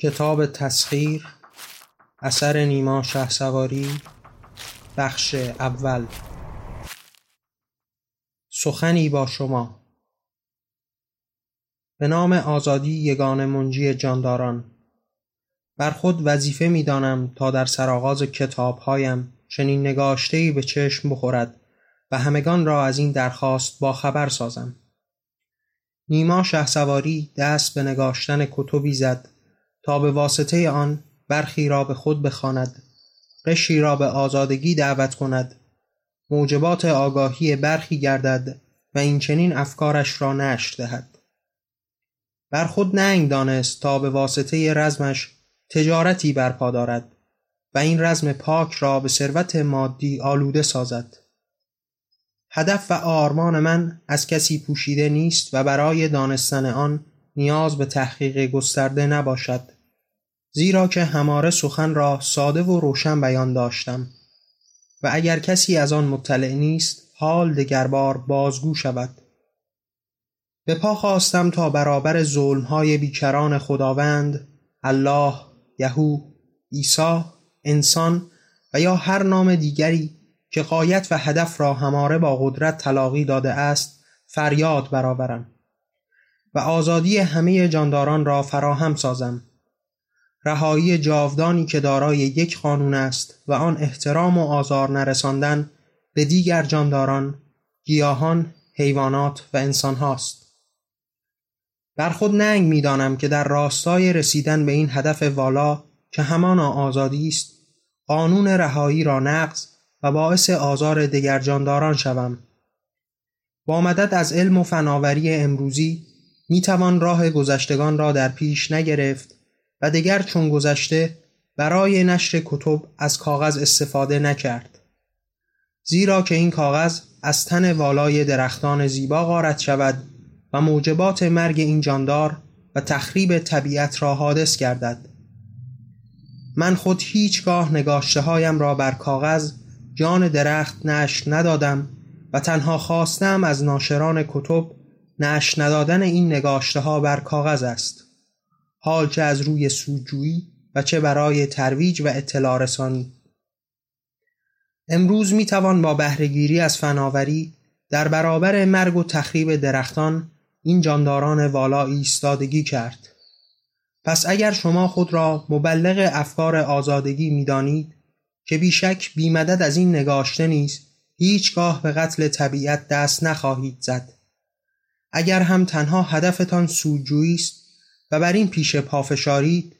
کتاب تسخیر اثر نیما شهسواری بخش اول. سخنی با شما. به نام آزادی یگان منجی جانداران. بر خود وظیفه می دانم تا در سرآغاز کتابهایم چنین نگاشتهای به چشم بخورد و همگان را از این درخواست با خبر سازم. نیما شهسواری دست به نگاشتن کتبی زد تا به واسطه آن برخی را به خود بخواند قشری را به آزادگی دعوت کند موجبات آگاهی برخی گردد و این چنین افکارش را نشر دهد. بر خود ننگ دانست تا به واسطه رزمش تجارتی برپا دارد و این رزم پاک را به ثروت مادی آلوده سازد. هدف و آرمان من از کسی پوشیده نیست و برای دانستن آن نیاز به تحقیق گسترده نباشد. زیرا که هماره سخن را ساده و روشن بیان داشتم. و اگر کسی از آن مطلع نیست حال دگربار بازگو شود. به پا خواستم تا برابر ظلمهای بیکران خداوند الله یهو عیسی انسان و یا هر نام دیگری که قایت و هدف را هماره با قدرت تلاقی داده است فریاد برآورم. و آزادی همه جانداران را فراهم سازم. رهایی جاودانی که دارای یک قانون است و آن احترام و آزار نرساندن به دیگر جانداران گیاهان حیوانات و انسان هاست بر خود ننگ می‌دانم که در راستای رسیدن به این هدف والا که همانا آزادی است قانون رهایی را نقض و باعث آزار دیگر جانداران شوم. با مدد از علم و فناوری امروزی می توان راه گذشتگان را در پیش نگرفت و دیگر چون گذشته برای نشر کتب از کاغذ استفاده نکرد. زیرا که این کاغذ از تن والای درختان زیبا غارت شود و موجبات مرگ این جاندار و تخریب طبیعت را حادث گردد. من خود هیچگاه نگاشته هایم را بر کاغذ جان درخت نشر ندادم و تنها خواستم از ناشران کتب نشر ندادن این نگاشته ها بر کاغذ است. حال چه از روی سودجویی و چه برای ترویج و اطلاع رسانی. امروز می توان با بهرهگیری از فناوری در برابر مرگ و تخریب درختان این جانداران والا ایستادگی کرد. پس اگر شما خود را مبلغ افکار آزادگی می‌دانید که بیشک بیمدد از این نگاشته نیست هیچگاه به قتل طبیعت دست نخواهید زد. اگر هم تنها هدفتان سودجویی است و بر این پیش پافشارید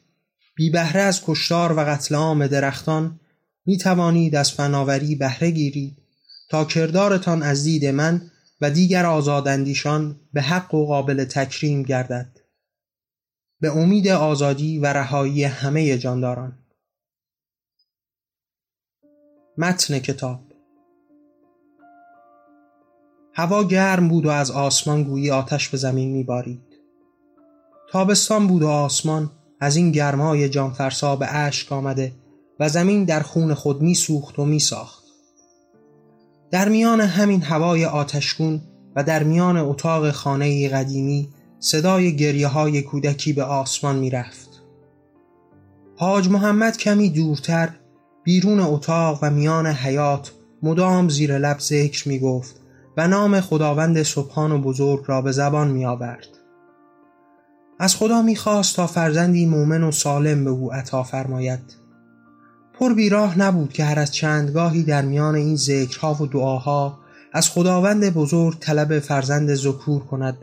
بی بهره از کشتار و قتل عام درختان می توانید از فناوری بهره گیرید تا کردارتان از دید من و دیگر آزاداندیشان به حق و قابل تکریم گردد. به امید آزادی و رهایی همه جانداران. متن کتاب هوا گرم بود و از آسمان گویی آتش به زمین میبارید. تابستان بود و آسمان از این گرمای جانفرسا به اشک آمده و زمین در خون خود میسوخت و میساخت در میان همین هوای آتشگون و در میان اتاق خانه قدیمی صدای گریه های کودکی به آسمان می‌رفت حاج محمد کمی دورتر بیرون اتاق و میان حیات مدام زیر لب ذکر می گفت و نام خداوند سبحان و بزرگ را به زبان می آورد. از خدا می خواست تا فرزندی مؤمن و سالم به او عطا فرماید. پر بیراه نبود که هر از چندگاهی در میان این ذکرها و دعاها از خداوند بزرگ طلب فرزند ذکور کند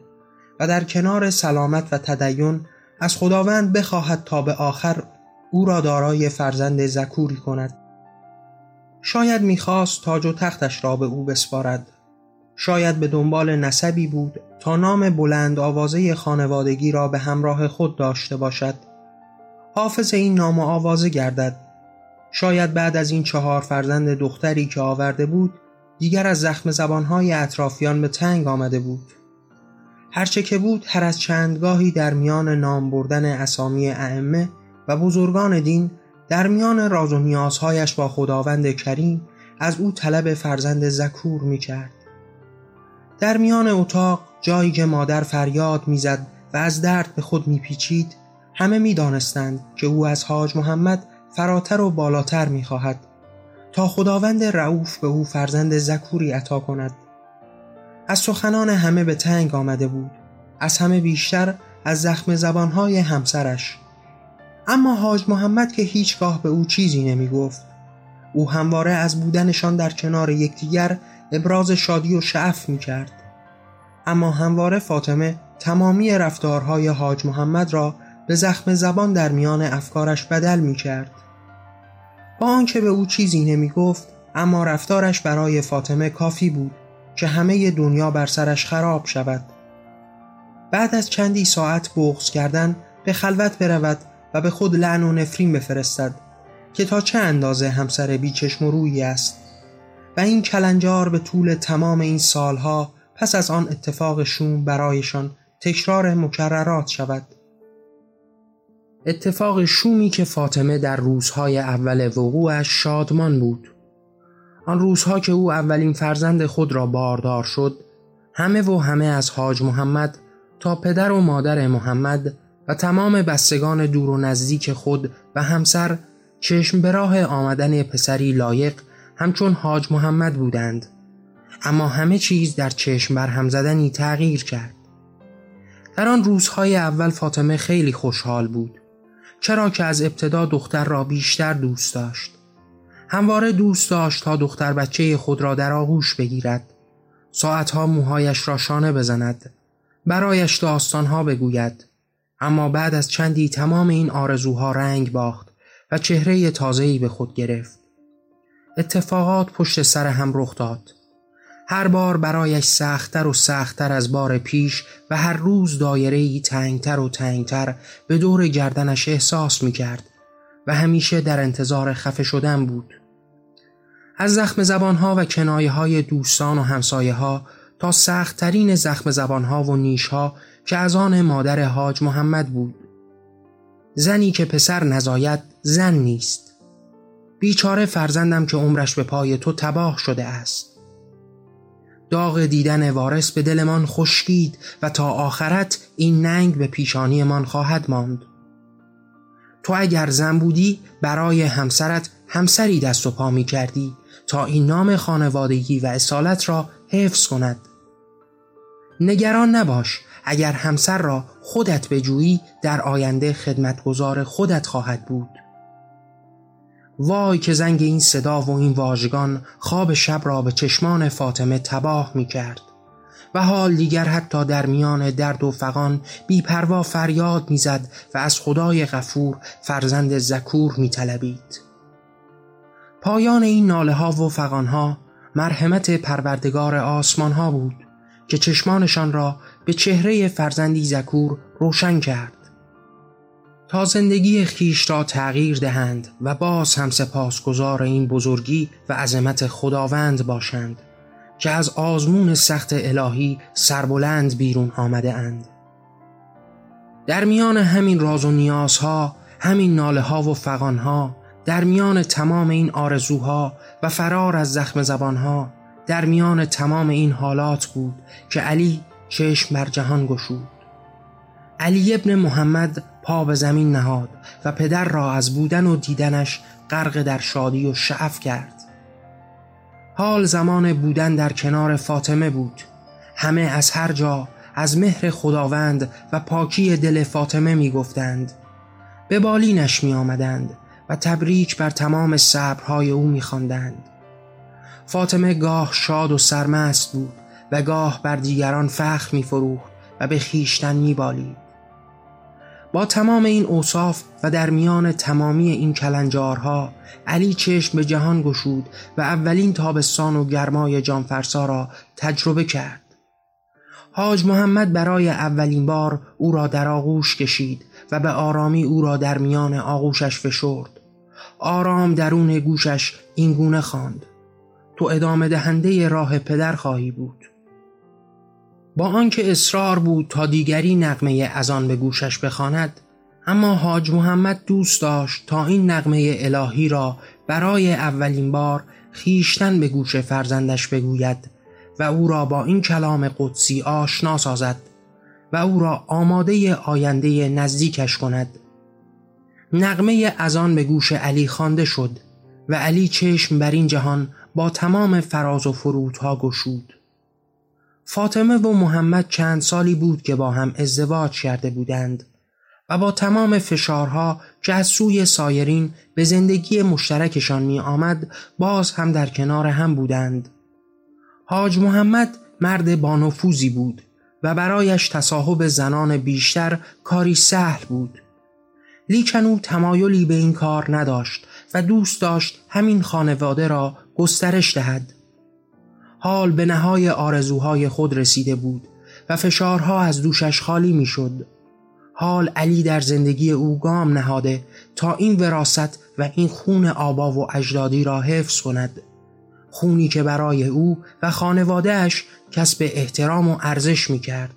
و در کنار سلامت و تدین از خداوند بخواهد تا به آخر او را دارای فرزند زکوری کند شاید می‌خواست تاج و تختش را به او بسپارد شاید به دنبال نسبی بود تا نام بلند آوازه خانوادگی را به همراه خود داشته باشد. حافظ این نام آوازه گردد. شاید بعد از این چهار فرزند دختری که آورده بود دیگر از زخم زبانهای اطرافیان به تنگ آمده بود. هرچه که بود هر از چندگاهی در میان نام بردن اسامی ائمه و بزرگان دین در میان راز و نیازهایش با خداوند کریم از او طلب فرزند زکور می کرد. در میان اتاق جایی که مادر فریاد می‌زد و از درد به خود میپیچید همه می دانستند که او از حاج محمد فراتر و بالاتر می خواهد تا خداوند رعوف به او فرزند زکوری عطا کند. از سخنان همه به تنگ آمده بود از همه بیشتر از زخم زبانهای همسرش. اما حاج محمد که هیچگاه به او چیزی نمی گفت او همواره از بودنشان در کنار یکدیگر ابراز شادی و شعف می کرد اما همواره فاطمه تمامی رفتارهای حاج محمد را به زخم زبان در میان افکارش بدل می کرد با آنکه به او چیزی نمی گفت اما رفتارش برای فاطمه کافی بود که همه دنیا بر سرش خراب شود. بعد از چندی ساعت بغض کردن به خلوت برود و به خود لعن و نفرین بفرستد که تا چه اندازه همسر بیچشم و رویی است؟ و این کلنجار به طول تمام این سالها پس از آن اتفاق شوم برایشان تکرار مکررات شود. اتفاق شومی که فاطمه در روزهای اول وقوعش شادمان بود. آن روزها که او اولین فرزند خود را باردار شد همه و همه از حاج محمد تا پدر و مادر محمد و تمام بستگان دور و نزدیک خود و همسر چشم به راه آمدن پسری لایق همچون حاج محمد بودند. اما همه چیز در چشم بر هم زدنی تغییر کرد. در آن روزهای اول فاطمه خیلی خوشحال بود چرا که از ابتدا دختر را بیشتر دوست داشت. همواره دوست داشت تا دختر بچه خود را در آغوش بگیرد. ساعتها موهایش را شانه بزند. برایش داستانها بگوید. اما بعد از چندی تمام این آرزوها رنگ باخت و چهره تازه‌ای به خود گرفت. اتفاقات پشت سر هم رخ داد. هر بار برایش سختتر و سختتر از بار پیش و هر روز دایره تنگتر و تنگتر به دور گردنش احساس می کرد و همیشه در انتظار خفه شدن بود. از زخم زبانها و کنایه های دوستان و همسایه ها تا سختترین زخم زبانها و نیشها که از آن مادر حاج محمد بود. زنی که پسر نزاید زن نیست. بیچاره فرزندم که عمرش به پای تو تباه شده است. داغ دیدن وارث به دلمان خشکید و تا آخرت این ننگ به پیشانیمان خواهد ماند. تو اگر زن بودی برای همسرت همسری دست و پا می کردی تا این نام خانوادگی و اصالت را حفظ کند. نگران نباش اگر همسر را خودت بجویی در آینده خدمتگزار خودت خواهد بود. وای که زنگ این صدا و این واژگان خواب شب را به چشمان فاطمه تباه می کرد و حال دیگر حتی در میان درد و فقان بیپروا فریاد می‌زد و از خدای غفور فرزند زکور می طلبید. پایان این ناله ها و فقان ها مرحمت پروردگار آسمان ها بود که چشمانشان را به چهره فرزندی زکور روشن کرد تا زندگی خیش را تغییر دهند و باز هم سپاسگزار این بزرگی و عظمت خداوند باشند که از آزمون سخت الهی سربلند بیرون آمده اند. در میان همین راز و نیازها، همین ناله ها و فقان ها، در میان تمام این آرزوها و فرار از زخم زبانها، در میان تمام این حالات بود که علی چشم بر جهان گشود. علی ابن محمد پا به زمین نهاد و پدر را از بودن و دیدنش غرق در شادی و شعف کرد حال زمان بودن در کنار فاطمه بود همه از هر جا از مهر خداوند و پاکی دل فاطمه می گفتند به بالینش می آمدند و تبریک بر تمام صبرهای او می خواندند. فاطمه گاه شاد و سرمست بود و گاه بر دیگران فخر می فروخت و به خیشتن می بالید. با تمام این اوصاف و در میان تمامی این کلنجارها علی چشم به جهان گشود و اولین تابستان و گرمای جانفرسا را تجربه کرد. حاج محمد برای اولین بار او را در آغوش کشید و به آرامی او را در میان آغوشش فشرد. آرام درون گوشش این گونه خواند. تو ادامه دهنده راه پدر خواهی بود. با آنکه اصرار بود تا دیگری نقمه از آن به گوشش بخواند اما حاج محمد دوست داشت تا این نقمه الهی را برای اولین بار خیشتن به گوش فرزندش بگوید و او را با این کلام قدسی آشنا سازد و او را آماده آینده نزدیکش کند. نغمه ازان به گوش علی خوانده شد و علی چشم بر این جهان با تمام فراز و فرودها گشود. فاطمه و محمد چند سالی بود که با هم ازدواج کرده بودند و با تمام فشارها که از سوی سایرین به زندگی مشترکشان می آمد باز هم در کنار هم بودند. حاج محمد مرد بانفوزی بود و برایش تصاحب زنان بیشتر کاری سهل بود. لیکن او تمایلی به این کار نداشت و دوست داشت همین خانواده را گسترش دهد. حال به نهای آرزوهای خود رسیده بود و فشارها از دوشش خالی می‌شد. حال علی در زندگی او گام نهاده تا این وراست و این خون آبا و اجدادی را حفظ کند خونی که برای او و خانوادهش کسب احترام و ارزش می کرد.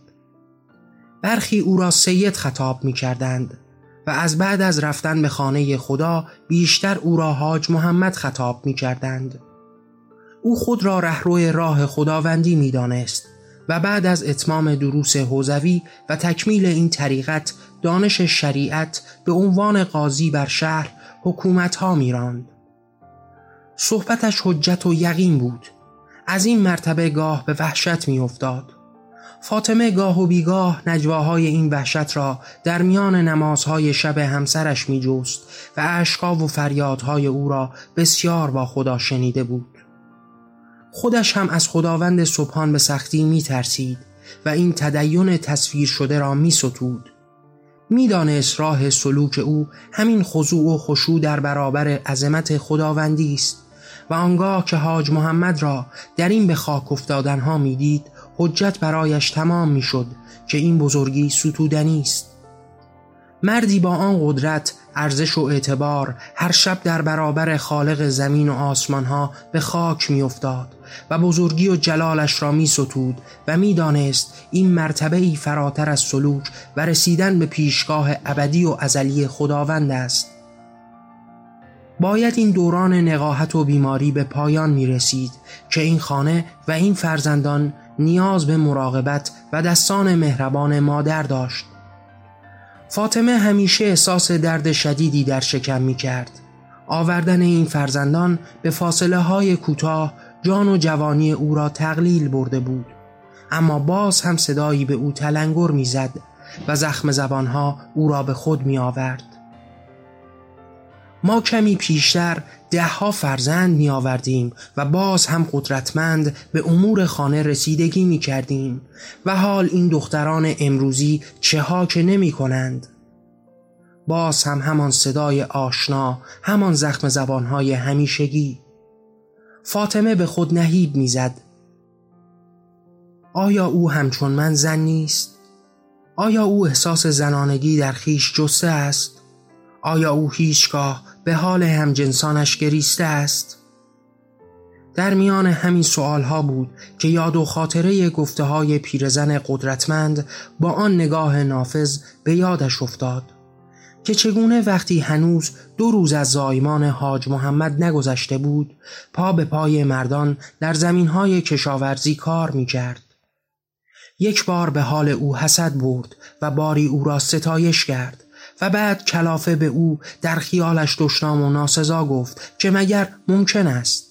برخی او را سید خطاب می کردند و از بعد از رفتن به خانه خدا بیشتر او را حاج محمد خطاب می کردند. او خود را رهرو راه خداوندی می دانست و بعد از اتمام دروس حوزوی و تکمیل این طریقت دانش شریعت به عنوان قاضی بر شهر حکومت ها می راند. صحبتش حجت و یقین بود از این مرتبه گاه به وحشت می افتاد. فاطمه گاه و بیگاه نجواهای این وحشت را در میان نمازهای شب همسرش می جوست و اشقا و فریادهای او را بسیار با خدا شنیده بود. خودش هم از خداوند صبحان به سختی می ترسید و این تدین تصویر شده را می ستود. می‌دانست راه سلوک او همین خضوع و خشوع در برابر عظمت خداوندی است و آنگاه که حاج محمد را در این به خاک افتادنها می‌دید حجت برایش تمام می‌شد که این بزرگی ستودنی است مردی با آن قدرت ارزش و اعتبار هر شب در برابر خالق زمین و آسمان ها به خاک میافتاد و بزرگی و جلالش را می ستود و می دانست این مرتبه ای فراتر از سلوک و رسیدن به پیشگاه ابدی و ازلی خداوند است. باید این دوران نقاهت و بیماری به پایان می رسید که این خانه و این فرزندان نیاز به مراقبت و دستان مهربان مادر داشت. فاطمه همیشه احساس درد شدیدی در شکم می کرد آوردن این فرزندان به فاصله های کوتاه جان و جوانی او را تقلیل برده بود. اما باز هم صدایی به او تلنگر می‌زد و زخم زبانها او را به خود می آورد ما کمی پیشتر دهها فرزند می آوردیم و باز هم قدرتمند به امور خانه رسیدگی می کردیم و حال این دختران امروزی چه ها که نمی کنند باز هم همان صدای آشنا همان زخم زبانهای همیشگی فاطمه به خود نهیب می‌زد آیا او همچون من زن نیست؟ آیا او احساس زنانگی در خیش جسته است؟ آیا او هیچگاه به حال همجنسانش گریسته است؟ در میان همین سوال ها بود که یاد و خاطره گفته های پیرزن قدرتمند با آن نگاه نافذ به یادش افتاد که چگونه وقتی هنوز دو روز از زایمان حاج محمد نگذشته بود پا به پای مردان در زمین های کشاورزی کار می کرد. یک بار به حال او حسد برد و باری او را ستایش کرد و بعد کلافه به او در خیالش دشنام و ناسزا گفت که مگر ممکن است.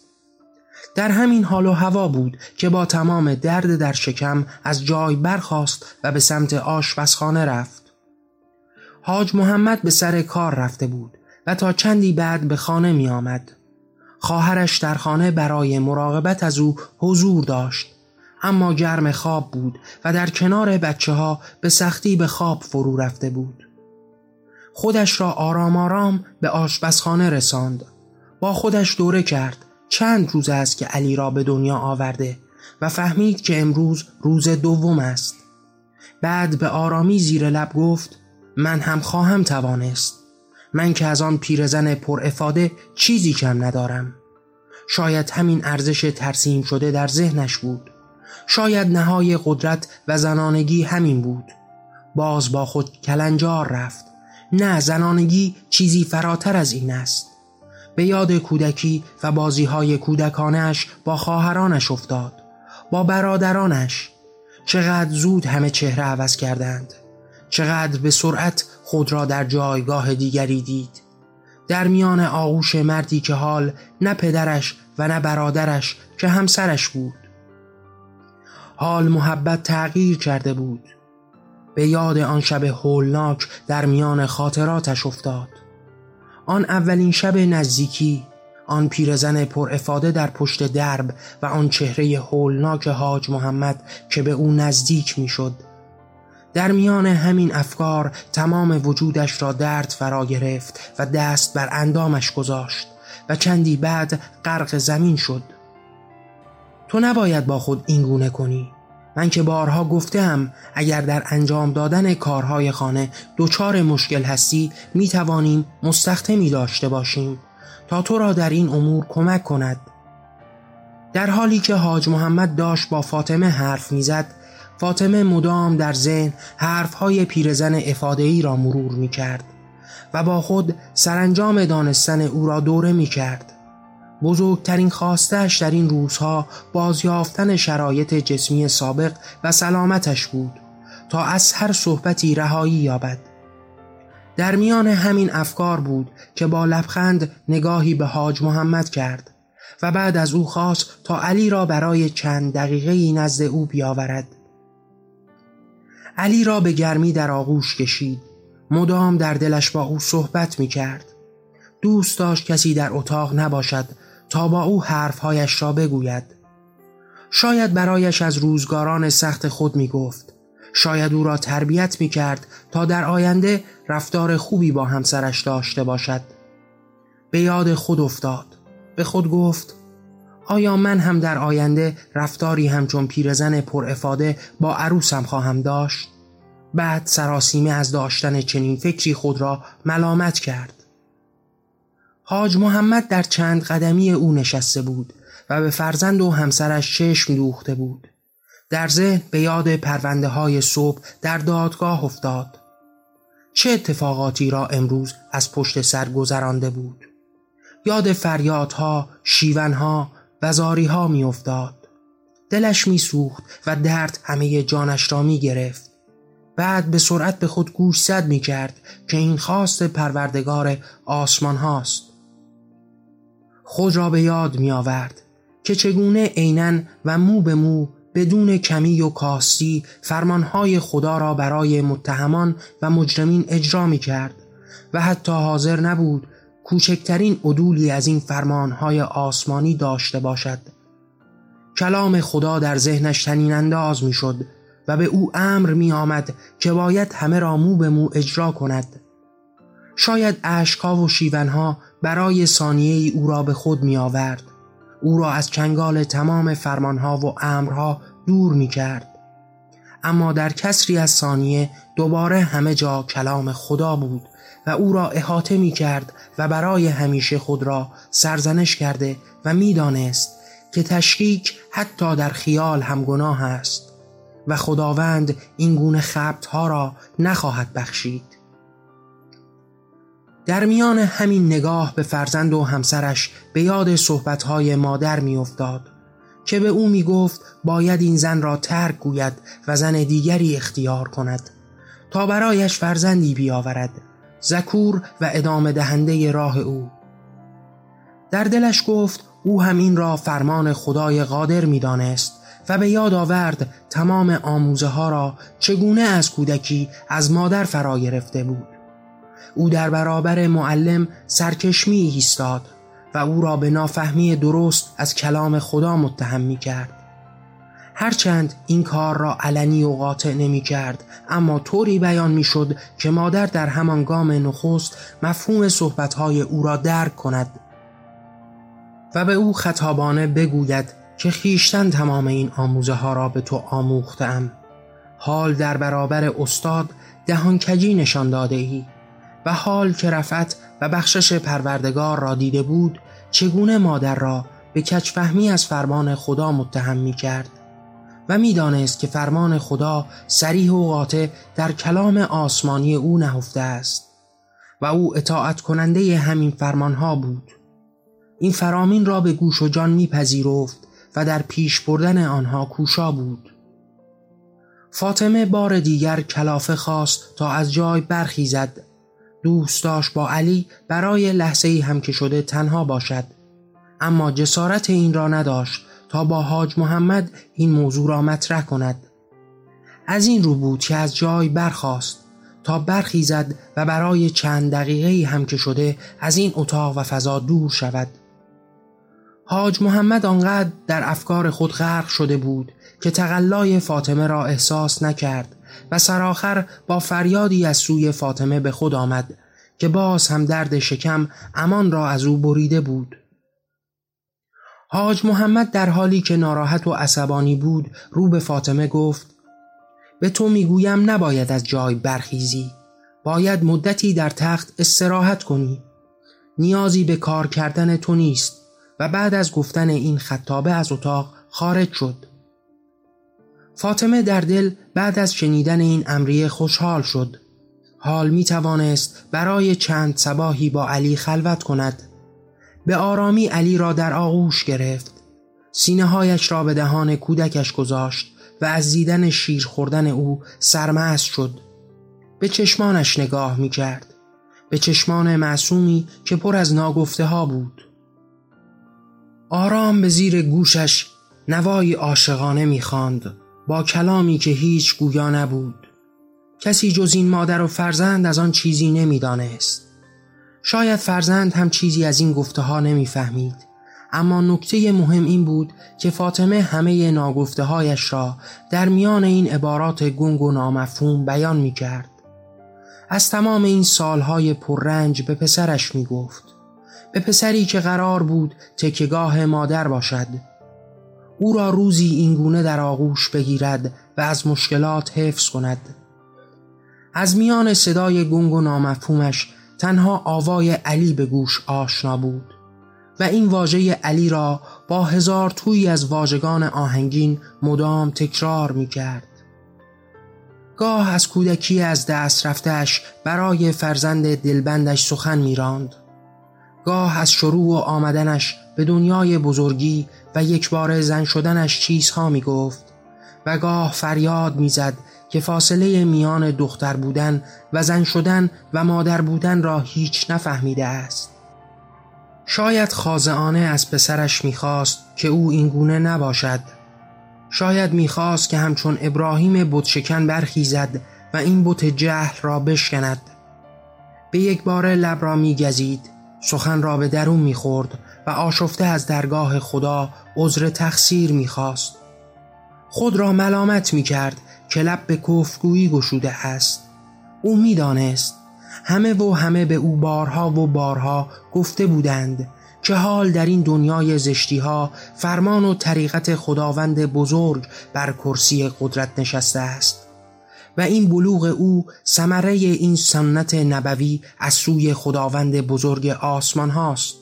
در همین حال و هوا بود که با تمام درد در شکم از جای برخاست و به سمت آشپزخانه رفت. حاج محمد به سر کار رفته بود و تا چندی بعد به خانه می آمد. خواهرش در خانه برای مراقبت از او حضور داشت. اما گرم خواب بود و در کنار بچه ها به سختی به خواب فرو رفته بود. خودش را آرام آرام به آشپزخانه رساند. با خودش دوره کرد. چند روز است که علی را به دنیا آورده و فهمید که امروز روز دوم است. بعد به آرامی زیر لب گفت من هم خواهم توانست. من که از آن پیرزن پر افاده چیزی کم ندارم. شاید همین ارزش ترسیم شده در ذهنش بود. شاید نهای قدرت و زنانگی همین بود. باز با خود کلنجار رفت. نه زنانگی چیزی فراتر از این است. به یاد کودکی و بازی های کودکانش با خواهرانش افتاد با برادرانش. چقدر زود همه چهره عوض کردند. چقدر به سرعت خود را در جایگاه دیگری دید. در میان آغوش مردی که حال نه پدرش و نه برادرش که همسرش بود. حال محبت تغییر کرده بود. به یاد آن شب هولناک در میان خاطراتش افتاد. آن اولین شب نزدیکی آن پیرزن پر افاده در پشت درب و آن چهره هولناک حاج محمد که به او نزدیک می‌شد. در میان همین افکار تمام وجودش را درد فرا گرفت و دست بر اندامش گذاشت و چندی بعد غرق زمین شد. تو نباید با خود اینگونه کنی. من که بارها گفتم اگر در انجام دادن کارهای خانه دچار مشکل هستی می توانیم مستخدمی داشته باشیم تا تو را در این امور کمک کند. در حالی که حاج محمد داشت با فاطمه حرف می‌زد فاطمه مدام در ذهن حرفهای پیرزن افادهی را مرور می کرد و با خود سرانجام دانستن او را دوره می کرد بزرگترین خواستش در این روزها بازیافتن شرایط جسمی سابق و سلامتش بود تا از هر صحبتی رهایی یابد. در میان همین افکار بود که با لبخند نگاهی به حاج محمد کرد و بعد از او خواست تا علی را برای چند دقیقه نزد او بیاورد. علی را به گرمی در آغوش کشید. مدام در دلش با او صحبت می کرد دوست داشت کسی در اتاق نباشد تا با او حرفهایش را بگوید. شاید برایش از روزگاران سخت خود می گفت شاید او را تربیت می کرد تا در آینده رفتار خوبی با همسرش داشته باشد. به یاد خود افتاد. به خود گفت آیا من هم در آینده رفتاری همچون پیرزن پر افاده با عروسم خواهم داشت؟ بعد سراسیمه از داشتن چنین فکری خود را ملامت کرد. حاج محمد در چند قدمی او نشسته بود و به فرزند و همسرش چشم دوخته بود در ذهن به یاد پرونده های صبح در دادگاه افتاد چه اتفاقاتی را امروز از پشت سر گذرانده بود یاد فریادها، شیونها و زاریها می افتاد. دلش می سوخت و درد همه جانش را می گرفت. بعد به سرعت به خود گوش زد می کرد که این خواست پروردگار آسمان هاست. خود را به یاد می آورد که چگونه عینا و مو به مو بدون کمی و کاستی فرمانهای خدا را برای متهمان و مجرمین اجرا می کرد و حتی حاضر نبود کوچکترین عدولی از این فرمانهای آسمانی داشته باشد. کلام خدا در ذهنش تنین انداز می شد و به او امر می آمد که باید همه را مو به مو اجرا کند. شاید اشکا و شیونها برای ثانیه ای او را به خود می آورد او را از چنگال تمام فرمانها و امرها دور می کرد اما در کسری از ثانیه دوباره همه جا کلام خدا بود و او را احاطه می کرد و برای همیشه خود را سرزنش کرده و می‌دانست که تشکیک حتی در خیال هم گناه است و خداوند این گونه ها را نخواهد بخشید. در میان همین نگاه به فرزند و همسرش به یاد صحبتهای مادر میافتاد که به او می گفت باید این زن را ترک گوید و زن دیگری اختیار کند تا برایش فرزندی بیاورد زکور و ادامه دهنده راه او. در دلش گفت او همین را فرمان خدای قادر می‌دانست و به یاد آورد تمام آموزه ها را چگونه از کودکی از مادر فرا گرفته بود. او در برابر معلم سرکشمی ایستاد و او را به نافهمی درست از کلام خدا متهم می کرد هرچند این کار را علنی و قاطع نمی کرد اما طوری بیان می شد که مادر در همان گام نخست مفهوم صحبتهای او را درک کند و به او خطابانه بگوید که خیشتن تمام این آموزه ها را به تو آموختم حال در برابر استاد دهانکجی نشان داده ای و حال که رفت و بخشش پروردگار را دیده بود چگونه مادر را به کچفهمی از فرمان خدا متهم می کرد و می‌دانست که فرمان خدا سریح و قاطع در کلام آسمانی او نهفته است و او اطاعت کننده همین فرمانها بود. این فرامین را به گوش و جان میپذیرفت و در پیش بردن آنها کوشا بود. فاطمه بار دیگر کلافه خواست تا از جای برخیزد دوست داشت با علی برای لحظه ای هم که شده تنها باشد. اما جسارت این را نداشت تا با حاج محمد این موضوع را مطرح کند. از این رو بود که از جای برخاست تا برخیزد و برای چند دقیقه هم که شده از این اتاق و فضا دور شود. حاج محمد آنقدر در افکار خود غرق شده بود که تقلای فاطمه را احساس نکرد. و سرآخر با فریادی از سوی فاطمه به خود آمد که باز هم درد شکم امان را از او بریده بود. حاج محمد در حالی که ناراحت و عصبانی بود رو به فاطمه گفت به تو می‌گویم نباید از جای برخیزی. باید مدتی در تخت استراحت کنی. نیازی به کار کردن تو نیست و بعد از گفتن این خطابه از اتاق خارج شد. فاطمه در دل بعد از شنیدن این امریه خوشحال شد. حال می توانست برای چند سباهی با علی خلوت کند. به آرامی علی را در آغوش گرفت. سینه هایش را به دهان کودکش گذاشت و از دیدن شیر خوردن او سرمست شد. به چشمانش نگاه می کرد. به چشمان معصومی که پر از ناگفته ها بود. آرام به زیر گوشش نوایی عاشقانه می‌خواند با کلامی که هیچ گویا نبود کسی جز این مادر و فرزند از آن چیزی نمی‌دانست شاید فرزند هم چیزی از این گفته ها نمی‌فهمید اما نکته مهم این بود که فاطمه همه ناگفته هایش را در میان این عبارات گنگ و نامفهوم بیان می کرد. از تمام این سالهای پررنج به پسرش می گفت. به پسری که قرار بود تکگاه مادر باشد او را روزی اینگونه در آغوش بگیرد و از مشکلات حفظ کند از میان صدای گنگ و نامفهومش تنها آوای علی به گوش آشنا بود و این واژه علی را با هزار توی از واژگان آهنگین مدام تکرار می کرد. گاه از کودکی از دست رفتش برای فرزند دلبندش سخن می راند. گاه از شروع و آمدنش به دنیای بزرگی و یک بار زن شدنش چیزها می گفت و گاه فریاد می‌زد که فاصله میان دختر بودن و زن شدن و مادر بودن را هیچ نفهمیده است. شاید خازعانه از پسرش می‌خواست که او اینگونه نباشد. شاید می‌خواست که همچون ابراهیم بتشکن برخیزد و این بت جهل را بشکند. به یک بار لب را میگزید سخن را به درون می‌خورد و آشفته از درگاه خدا عذر تقصیر می‌خواست. خود را ملامت می‌کرد که لب به کفگویی گشوده است. او می‌دانست همه و همه به او بارها و بارها گفته بودند که حال در این دنیای زشتی ها فرمان و طریقت خداوند بزرگ بر کرسی قدرت نشسته است و این بلوغ او ثمره این سنت نبوی از سوی خداوند بزرگ آسمان هاست.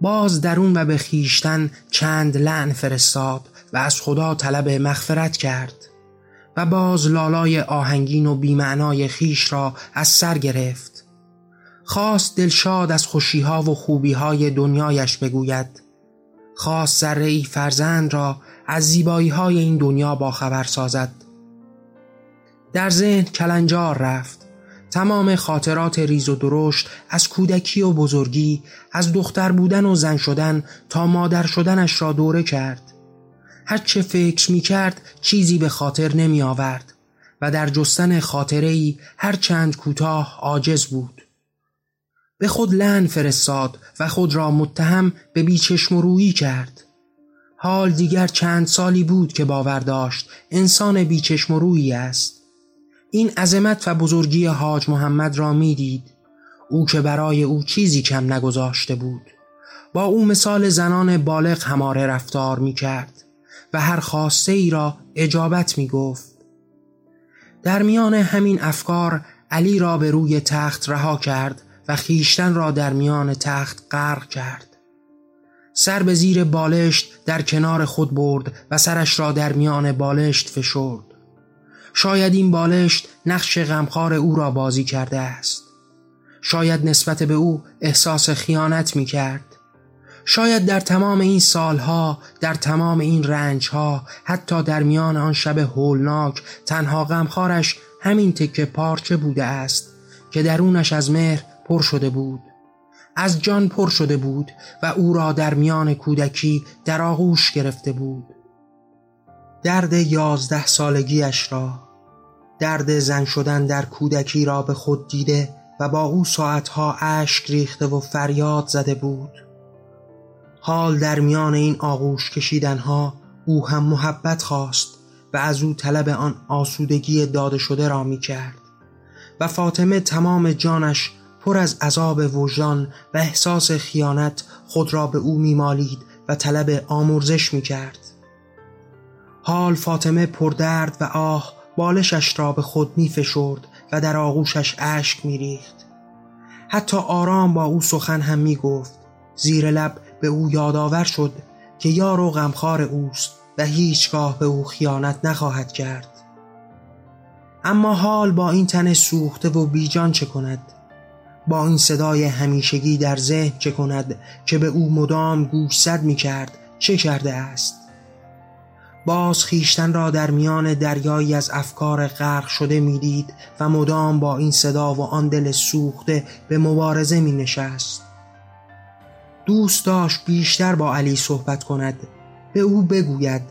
باز درون و به خیشتن چند لعن فرستاد و از خدا طلب مغفرت کرد و باز لالای آهنگین و بیمعنای خیش را از سر گرفت. خواست دلشاد از خوشیها و خوبیهای دنیایش بگوید. خواست ذره ای فرزند را از زیبایی های این دنیا با خبر سازد. در ذهن کلنجار رفت. تمام خاطرات ریز و درشت از کودکی و بزرگی از دختر بودن و زن شدن تا مادر شدنش را دوره کرد. هر چه فکر می کرد چیزی به خاطر نمی آورد و در جستن خاطره ای هر چند کوتاه عاجز بود. به خود لن فرستاد و خود را متهم به بیچشم رویی کرد. حال دیگر چند سالی بود که باور داشت انسان بیچشم رویی است. این عظمت و بزرگی حاج محمد را می‌دید. او که برای او چیزی کم نگذاشته بود. با او مثال زنان بالغ هماره رفتار می کرد و هر خواسته ای را اجابت می گفت در میان همین افکار علی را به روی تخت رها کرد و خیشتن را در میان تخت غرق کرد. سر به زیر بالشت در کنار خود برد و سرش را در میان بالشت فشرد. شاید این بالشت نقش غمخوار او را بازی کرده است. شاید نسبت به او احساس خیانت می کرد شاید در تمام این سالها در تمام این رنجها حتی در میان آن شب هولناک تنها غمخوارش همین تکه پارچه بوده است که درونش از مهر پر شده بود. از جان پر شده بود و او را در میان کودکی در آغوش گرفته بود. درد یازده سالگیش را درد زن شدن در کودکی را به خود دیده و با او ساعتها اشک ریخته و فریاد زده بود حال در میان این آغوش کشیدنها او هم محبت خواست و از او طلب آن آسودگی داده شده را می کرد و فاطمه تمام جانش پر از عذاب وجدان و احساس خیانت خود را به او میمالید و طلب آمرزش می کرد. حال فاطمه پردرد و آه بالشش را به خود می فشرد و در آغوشش اشک می ریخت. حتی آرام با او سخن هم می گفت. زیر لب به او یادآور شد که یار و غمخوار اوست و هیچگاه به او خیانت نخواهد کرد. اما حال با این تن سوخته و بیجان چه کند؟ با این صدای همیشگی در ذهن چه کند که به او مدام گوشزد می کرد چه کرده است باز خیشتن را در میان دریایی از افکار غرق شده می‌دید و مدام با این صدا و آن دل سوخته به مبارزه می نشست دوست داشت بیشتر با علی صحبت کند. به او بگوید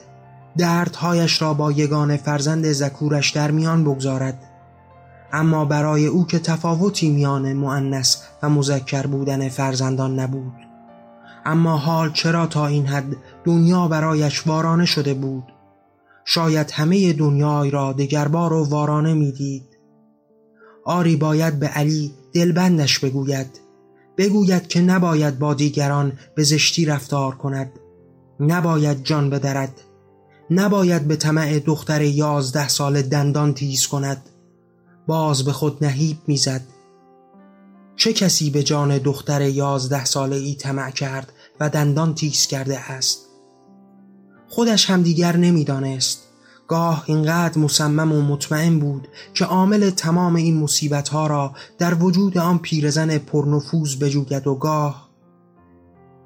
دردهایش را با یگان فرزند زکورش در میان بگذارد. اما برای او که تفاوتی میان معنس و مذکر بودن فرزندان نبود. اما حال چرا تا این حد دنیا برایش وارانه شده بود؟ شاید همه دنیای را دگربار و وارانه می‌دید. آری باید به علی دلبندش بگوید. بگوید که نباید با دیگران به زشتی رفتار کند. نباید جان بدرد. نباید به طمع دختر یازده سال دندان تیز کند. باز به خود نهیب می‌زد. چه کسی به جان دختر یازده ساله ای طمع کرد و دندان تیز کرده است. خودش هم دیگر نمی‌دانست. گاه اینقدر مصمم و مطمئن بود که عامل تمام این مصیبت ها را در وجود آن پیرزن پرنفوذ بجوید و گاه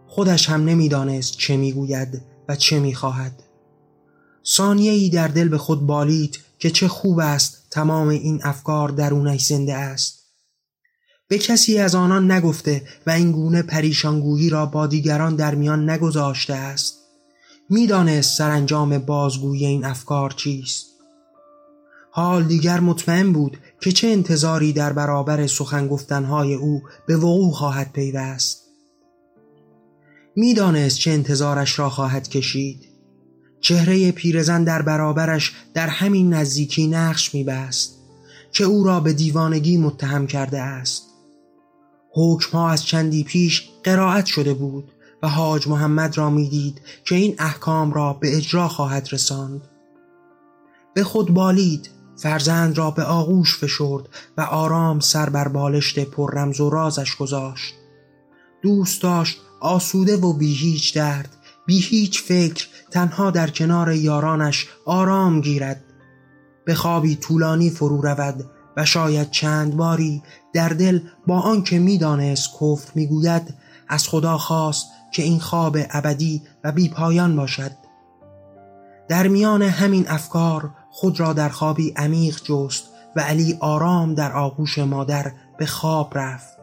خودش هم نمی‌دانست چه می‌گوید و چه می‌خواهد. ثانیه ای در دل به خود بالید که چه خوب است تمام این افکار درونش زنده است. به کسی از آنان نگفته و این گونه پریشانگویی را با دیگران در میان نگذاشته است. می‌دانست سرانجام بازگویی این افکار چیست. حال دیگر مطمئن بود که چه انتظاری در برابر سخن گفتنهای او به وقوع خواهد پیوست. می‌دانست چه انتظارش را خواهد کشید. چهره پیرزن در برابرش در همین نزدیکی نقش میبست که او را به دیوانگی متهم کرده است. حکمها از چندی پیش قرائت شده بود و حاج محمد را می‌دید که این احکام را به اجرا خواهد رساند. به خود بالید فرزند را به آغوش فشرد و آرام سر بر بالشت پر رمز و رازش گذاشت. دوست داشت آسوده و بی هیچ درد بی هیچ فکر تنها در کنار یارانش آرام گیرد. به خوابی طولانی فرو رود و شاید چند باری در دل با آنکه می‌دانست کفر می‌گوید از خدا خواست که این خواب ابدی و بی پایان باشد. در میان همین افکار خود را در خوابی عمیق جست و علی آرام در آغوش مادر به خواب رفت.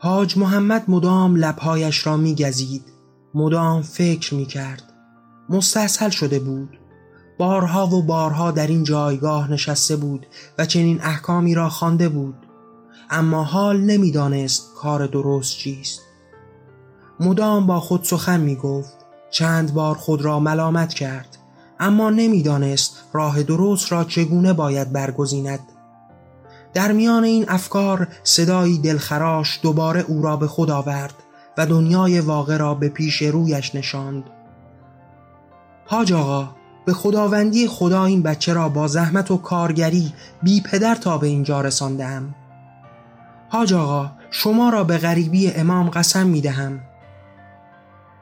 حاج محمد مدام لبهایش را میگزید. مدام فکر می کرد مستحصل شده بود. بارها و بارها در این جایگاه نشسته بود و چنین احکامی را خوانده بود. اما حال نمی‌دانست کار درست چیست. مدام با خود سخن می گفت چند بار خود را ملامت کرد. اما نمی‌دانست راه درست را چگونه باید برگزیند. در میان این افکار صدایی دلخراش دوباره او را به خود آورد و دنیای واقع را به پیش رویش نشاند. حاج آقا به خداوندی خدا این بچه را با زحمت و کارگری بی پدر تا به اینجا رساندم حاج آقا شما را به غریبی امام قسم می دهم.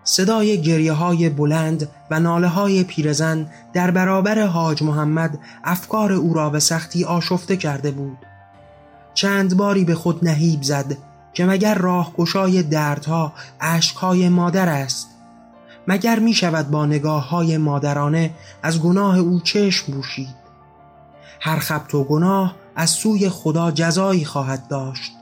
صدای گریه های بلند و ناله های پیرزن در برابر حاج محمد افکار او را به سختی آشفته کرده بود. چند باری به خود نهیب زد که مگر راهگشای دردها اشکهای مادر است؟ مگر می شود با نگاه های مادرانه از گناه او چشم بوشید هر خبت و گناه از سوی خدا جزایی خواهد داشت.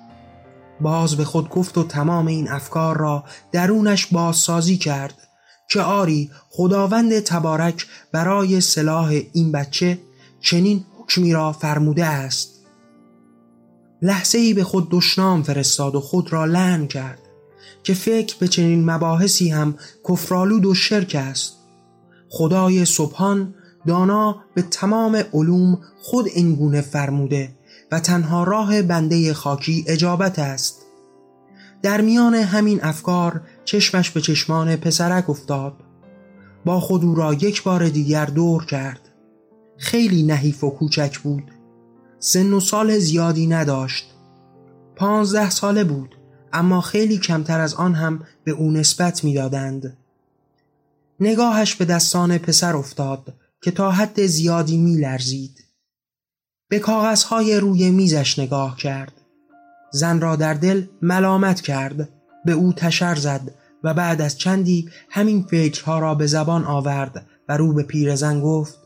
باز به خود گفت و تمام این افکار را درونش بازسازی کرد که آری خداوند تبارک برای صلاح این بچه چنین حکمی را فرموده است. لحظه ای به خود دشنام فرستاد و خود را لعن کرد. که فکر به چنین مباحثی هم کفرالود و شرک است. خدای سبحان دانا به تمام علوم خود اینگونه فرموده و تنها راه بنده خاکی اجابت است. در میان همین افکار چشمش به چشمان پسرک افتاد. با خود او را یک بار دیگر دور کرد. خیلی نحیف و کوچک بود. سن و سال زیادی نداشت. پانزده ساله بود. اما خیلی کمتر از آن هم به او نسبت می‌دادند. نگاهش به دستان پسر افتاد که تا حد زیادی می لرزید. به کاغذهای روی میزش نگاه کرد. زن را در دل ملامت کرد. به او تشر زد و بعد از چندی همین فکرها را به زبان آورد و رو به پیرزن گفت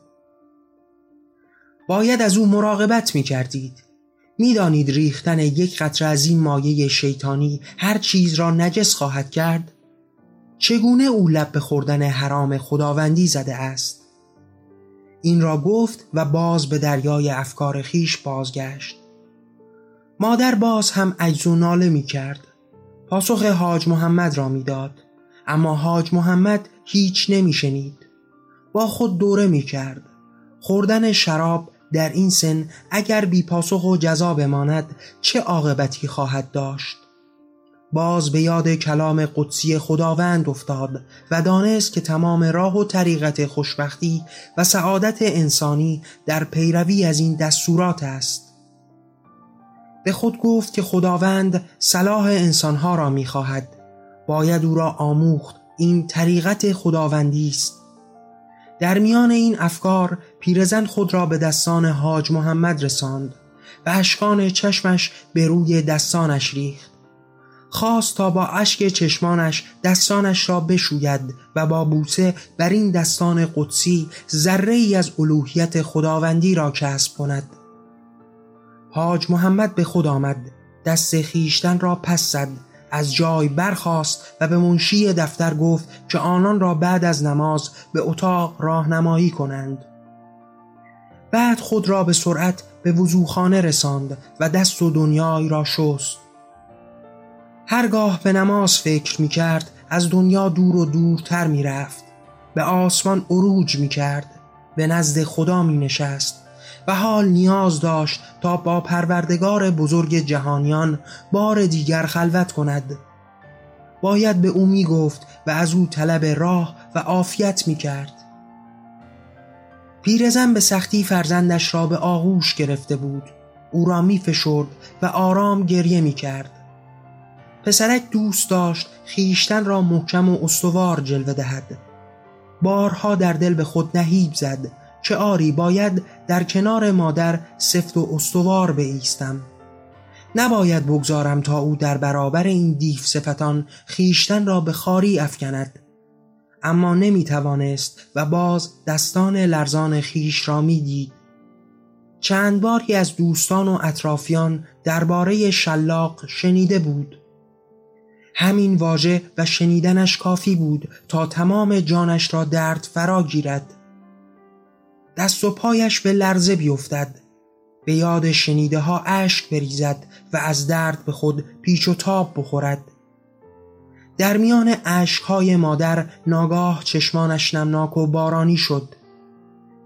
باید از او مراقبت می کردید. می‌دانید ریختن یک قطره از این مایه شیطانی هر چیز را نجس خواهد کرد؟ چگونه او لب به خوردن حرام خداوندی زده است؟ این را گفت و باز به دریای افکار خیش بازگشت مادر باز هم عجز و ناله می کرد پاسخ حاج محمد را می‌داد اما حاج محمد هیچ نمی شنید با خود دوره می کرد خوردن شراب در این سن اگر بی پاسخ و جزا بماند چه عاقبتی خواهد داشت؟ باز به یاد کلام قدسی خداوند افتاد و دانست که تمام راه و طریقت خوشبختی و سعادت انسانی در پیروی از این دستورات است. به خود گفت که خداوند صلاح انسانها را می‌خواهد. باید او را آموخت. این طریقت خداوندی است. در میان این افکار پیرزن خود را به دستان حاج محمد رساند و اشکان چشمش به روی دستانش ریخت. خواست تا با اشک چشمانش دستانش را بشوید و با بوسه بر این دستان قدسی ذره ای از الوهیت خداوندی را کسب کند. حاج محمد به خود آمد دست خیشتن را پس زد از جای برخاست و به منشی دفتر گفت که آنان را بعد از نماز به اتاق راهنمایی کنند. بعد خود را به سرعت به وضوخانه رساند و دست و دنیای را شست. هرگاه به نماز فکر می کرد از دنیا دور و دورتر می رفت به آسمان عروج می کرد به نزد خدا می نشست و حال نیاز داشت تا با پروردگار بزرگ جهانیان بار دیگر خلوت کند. باید به او می گفت و از او طلب راه و عافیت می کرد پیرزن به سختی فرزندش را به آغوش گرفته بود. او را می فشرد و آرام گریه می کرد. پسرک دوست داشت خیشتن را محکم و استوار جلوه دهد. بارها در دل به خود نهیب زد که آری باید در کنار مادر سفت و استوار بایستم. نباید بگذارم تا او در برابر این دیف صفتان خیشتن را به خاری افکند. اما نمی توانست و باز دستان لرزان خیش را می‌دید. چند باری از دوستان و اطرافیان درباره شلاق شنیده بود. همین واژه و شنیدنش کافی بود تا تمام جانش را درد فرا گیرد. دست و پایش به لرزه بیفتد. به یاد شنیده ها اشک بریزد و از درد به خود پیچ و تاب بخورد. در میان اشکهای مادر ناگاه چشمانش نمناک و بارانی شد.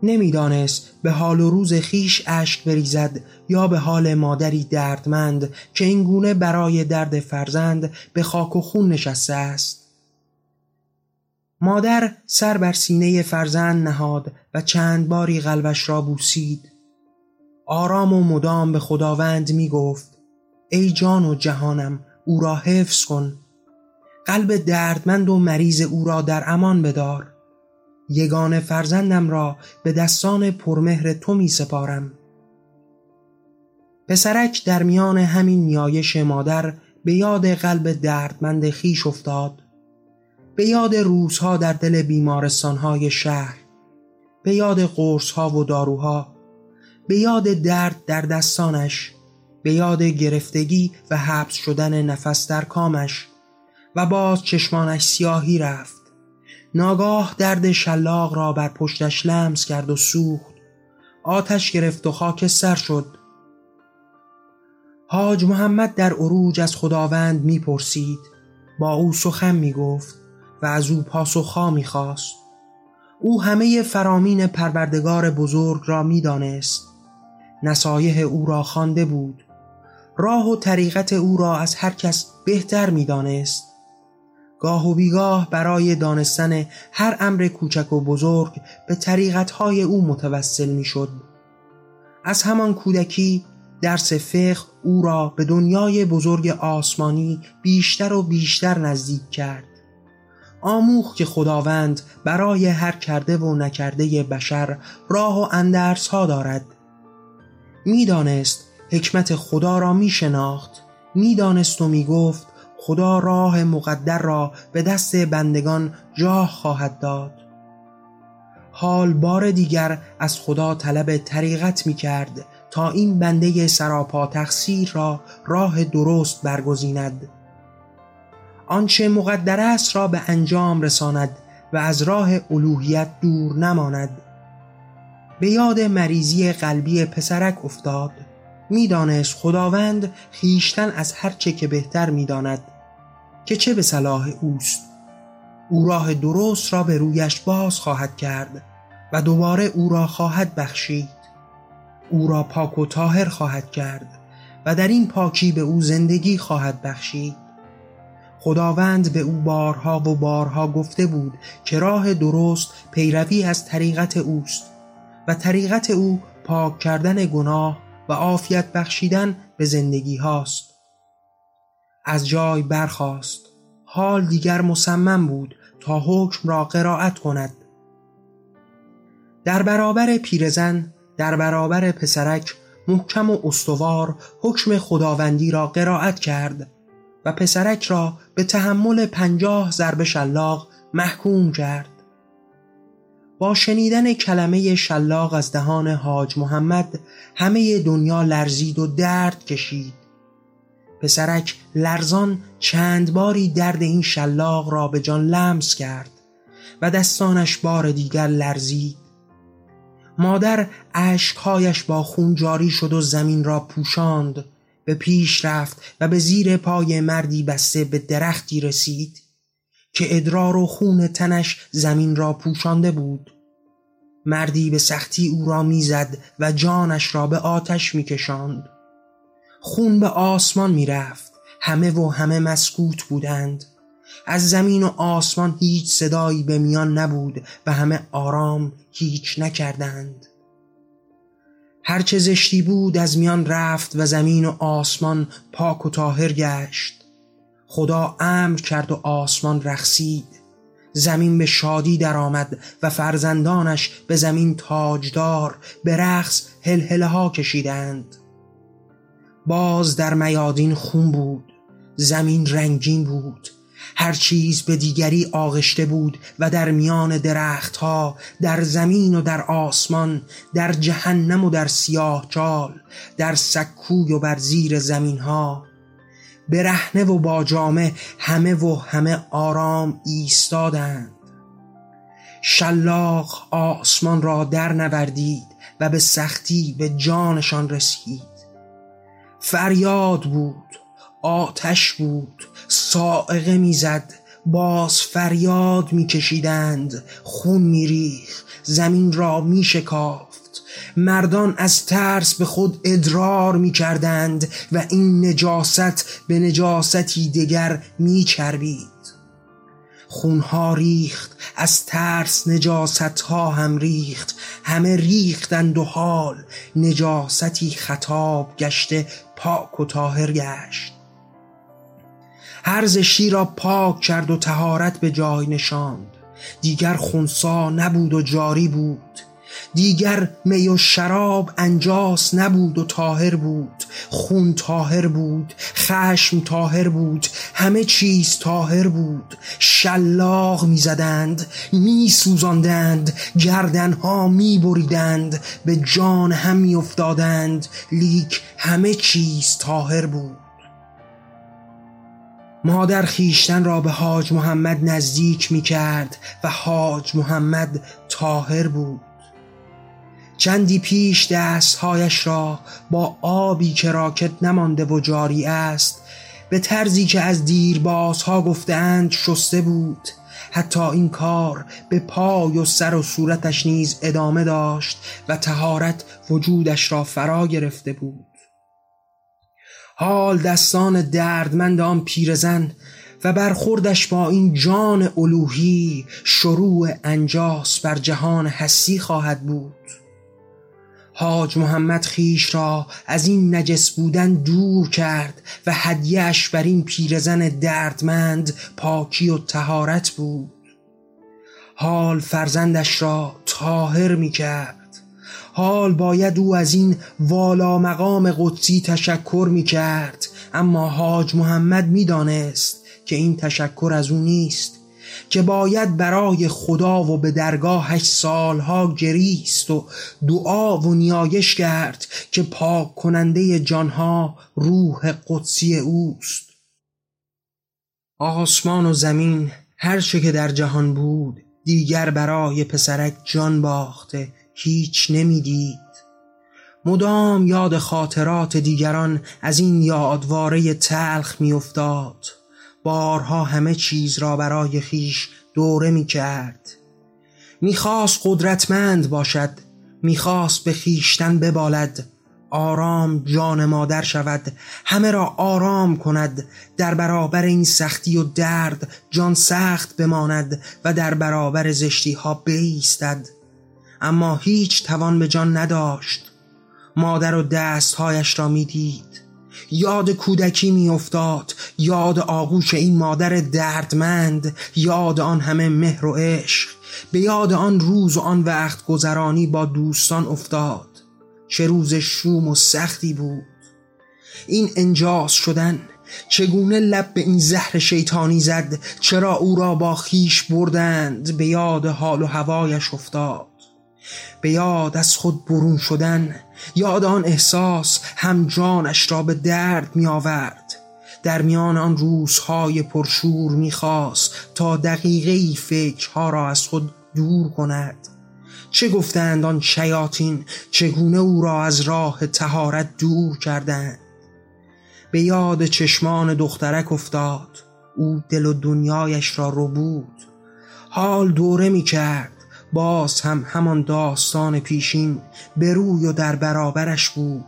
نمی‌دانست به حال و روز خیش اشک بریزد یا به حال مادری دردمند که این گونه برای درد فرزند به خاک و خون نشسته است. مادر سر بر سینه فرزند نهاد و چند باری قلبش را بوسید. آرام و مدام به خداوند می گفت ای جان و جهانم او را حفظ کن. قلب دردمند و مریض او را در امان بدار. یگان فرزندم را به دستان پرمهر تو می سپارم. پسرک در میان همین نیایش مادر به یاد قلب دردمند خیش افتاد. به یاد روزها در دل بیمارستانهای شهر به یاد قرصها و داروها به یاد درد در دستانش به یاد گرفتگی و حبس شدن نفس در کامش و باز چشمانش سیاهی رفت. ناگاه درد شلاق را بر پشتش لمس کرد و سوخت. آتش گرفت و خاکستر شد. حاج محمد در عروج از خداوند می‌پرسید. با او سخن می‌گفت و از او پاسخها می‌خواست. او همه فرامین پروردگار بزرگ را می‌دانست. نصایح او را خوانده بود. راه و طریقت او را از هر کس بهتر می‌دانست. گاه و بیگاه برای دانستن هر امر کوچک و بزرگ به طریقتهای او متوسل می‌شد. از همان کودکی درس فقه او را به دنیای بزرگ آسمانی بیشتر و بیشتر نزدیک کرد آموخ که خداوند برای هر کرده و نکرده بشر راه و اندرس ها دارد می‌دانست حکمت خدا را می شناخت می‌دانست و می گفت خدا راه مقدر را به دست بندگان جاه خواهد داد. حال بار دیگر از خدا طلب طریقت می کرد تا این بنده سراپا تقصیر را راه درست برگزیند. آنچه مقدر است را به انجام رساند و از راه الوهیت دور نماند. به یاد مریضی قلبی پسرک افتاد. می‌دانست خداوند خیشتن از هر چه که بهتر می‌داند. که چه به صلاح اوست. او راه درست را به رویش باز خواهد کرد و دوباره او را خواهد بخشید. او را پاک و طاهر خواهد کرد و در این پاکی به او زندگی خواهد بخشید. خداوند به او بارها و بارها گفته بود که راه درست پیروی از طریقت اوست و طریقت او پاک کردن گناه و عافیت بخشیدن به زندگی هاست. از جای برخاست. حال دیگر مصمم بود تا حکم را قرائت کند. در برابر پیرزن در برابر پسرک محکم و استوار حکم خداوندی را قرائت کرد و پسرک را به تحمل پنجاه ضرب شلاق محکوم کرد. با شنیدن کلمه شلاق از دهان حاج محمد همه دنیا لرزید و درد کشید. پسرک لرزان چند باری درد این شلاق را به جان لمس کرد و دستانش بار دیگر لرزید. مادر اشکهایش با خون جاری شد و زمین را پوشاند به پیش رفت و به زیر پای مردی بسته به درختی رسید که ادرار و خون تنش زمین را پوشانده بود. مردی به سختی او را می‌زد و جانش را به آتش میکشاند. خون به آسمان می‌رفت. همه و همه مسکوت بودند. از زمین و آسمان هیچ صدایی به میان نبود و همه آرام هیچ نکردند. هرچه زشتی بود از میان رفت و زمین و آسمان پاک و طاهر گشت. خدا امر کرد و آسمان رخصید زمین به شادی درآمد و فرزندانش به زمین تاجدار به رقص هلهله ها کشیدند. باز در میادین خون بود زمین رنگین بود هر چیز به دیگری آغشته بود و در میان درختها در زمین و در آسمان در جهنم و در سیاه چال در سکوی و بر زیر زمین ها برهنه و با جامه همه و همه آرام ایستادند. شلاق آسمان را در نوردید و به سختی به جانشان رسید. فریاد بود آتش بود سائقه می‌زد باز فریاد میکشیدند خون میریخ زمین را میشکافت. مردان از ترس به خود ادرار می‌کردند و این نجاست به نجاستی دگر میچربید. خونها ریخت از ترس نجاست ها هم ریخت همه ریختند و حال نجاستی خطاب گشته پاک و طاهر گشت. هر زشتی را پاک کرد و تهارت به جای نشاند. دیگر خونسا نبود و جاری بود. دیگر می و شراب انجاس نبود و تاهر بود خون تاهر بود خشم تاهر بود همه چیز تاهر بود. شلاق می‌زدند میسوزاندند گردنها میبریدند به جان هم میافتادند لیک همه چیز تاهر بود. مادر خیشتن را به حاج محمد نزدیک می کرد و حاج محمد تاهر بود. چندی پیش دستهایش را با آبی که راکت نمانده و جاری است به طرزی که از دیربازها گفتند شسته بود. حتی این کار به پای و سر و صورتش نیز ادامه داشت و تهارت وجودش را فرا گرفته بود. حال دستان دردمند آن پیرزن و برخوردش با این جان الوهی شروع انجاس بر جهان حسی خواهد بود. حاج محمد خیش را از این نجس بودن دور کرد و هدیهش بر این پیرزن دردمند پاکی و تهارت بود. حال فرزندش را طاهر می کرد حال باید او از این والا مقام قدسی تشکر می کرد اما حاج محمد می دانست که این تشکر از او نیست. که باید برای خدا و به درگاهش سالها گریست و دعا و نیایش کرد که پاک کننده جانها روح قدسی اوست. آسمان و زمین هر چه که در جهان بود دیگر برای پسرک جان باخته هیچ نمی‌دید. مدام یاد خاطرات دیگران از این یادواره تلخ میافتاد. بارها همه چیز را برای خیش دوره می کرد. می‌خواست قدرتمند باشد می‌خواست به خیشتن ببالد. آرام جان مادر شود همه را آرام کند. در برابر این سختی و درد جان سخت بماند و در برابر زشتی ها بیستد. اما هیچ توان به جان نداشت. مادر و دستهایش را می‌دید یاد کودکی میافتاد یاد آغوش این مادر دردمند یاد آن همه مهر و عشق به یاد آن روز و آن وقت گذرانی با دوستان افتاد. چه روز شوم و سختی بود. این انجاز شدن چگونه لب به این زهر شیطانی زد چرا او را با خیش بردند به یاد حال و هوایش افتاد. به یاد از خود برون شدن یاد آن احساس هم جانش را به درد می آورد. در میان آن روزهای پرشور می‌خواست تا دقیقه فکرها را از خود دور کند. چه گفتند آن شیاطین؟ چگونه او را از راه تهارت دور کردند؟ به یاد چشمان دخترک افتاد. او دل و دنیایش را رو بود حال دوره می کرد. باز هم همان داستان پیشین به روی و در برابرش بود.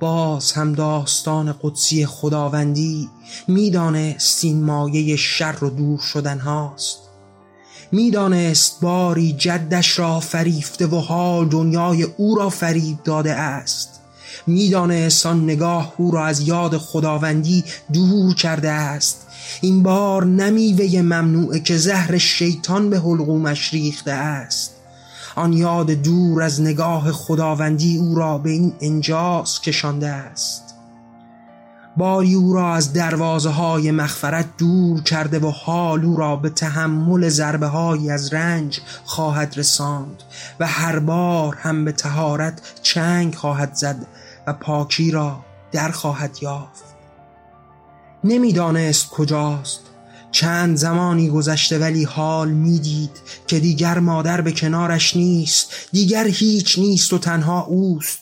باز هم داستان قدسی خداوندی می‌دانست این مایه شر و دور شدن هاست. می‌دانست باری جدش را فریفته و حال دنیای او را فریب داده است. می‌دانست آن نگاه او را از یاد خداوندی دور کرده است. این بار نمیوه ممنوعه که زهر شیطان به حلقومش ریخته است. آن یاد دور از نگاه خداوندی او را به این انجاز کشانده است. باری او را از دروازه های مغفرت دور کرده و حال او را به تحمل ضربه های از رنج خواهد رساند و هر بار هم به تهارت چنگ خواهد زد و پاکی را در خواهد یافت. نمی‌دانست کجاست. چند زمانی گذشته ولی حال می‌دید که دیگر مادر به کنارش نیست دیگر هیچ نیست و تنها اوست.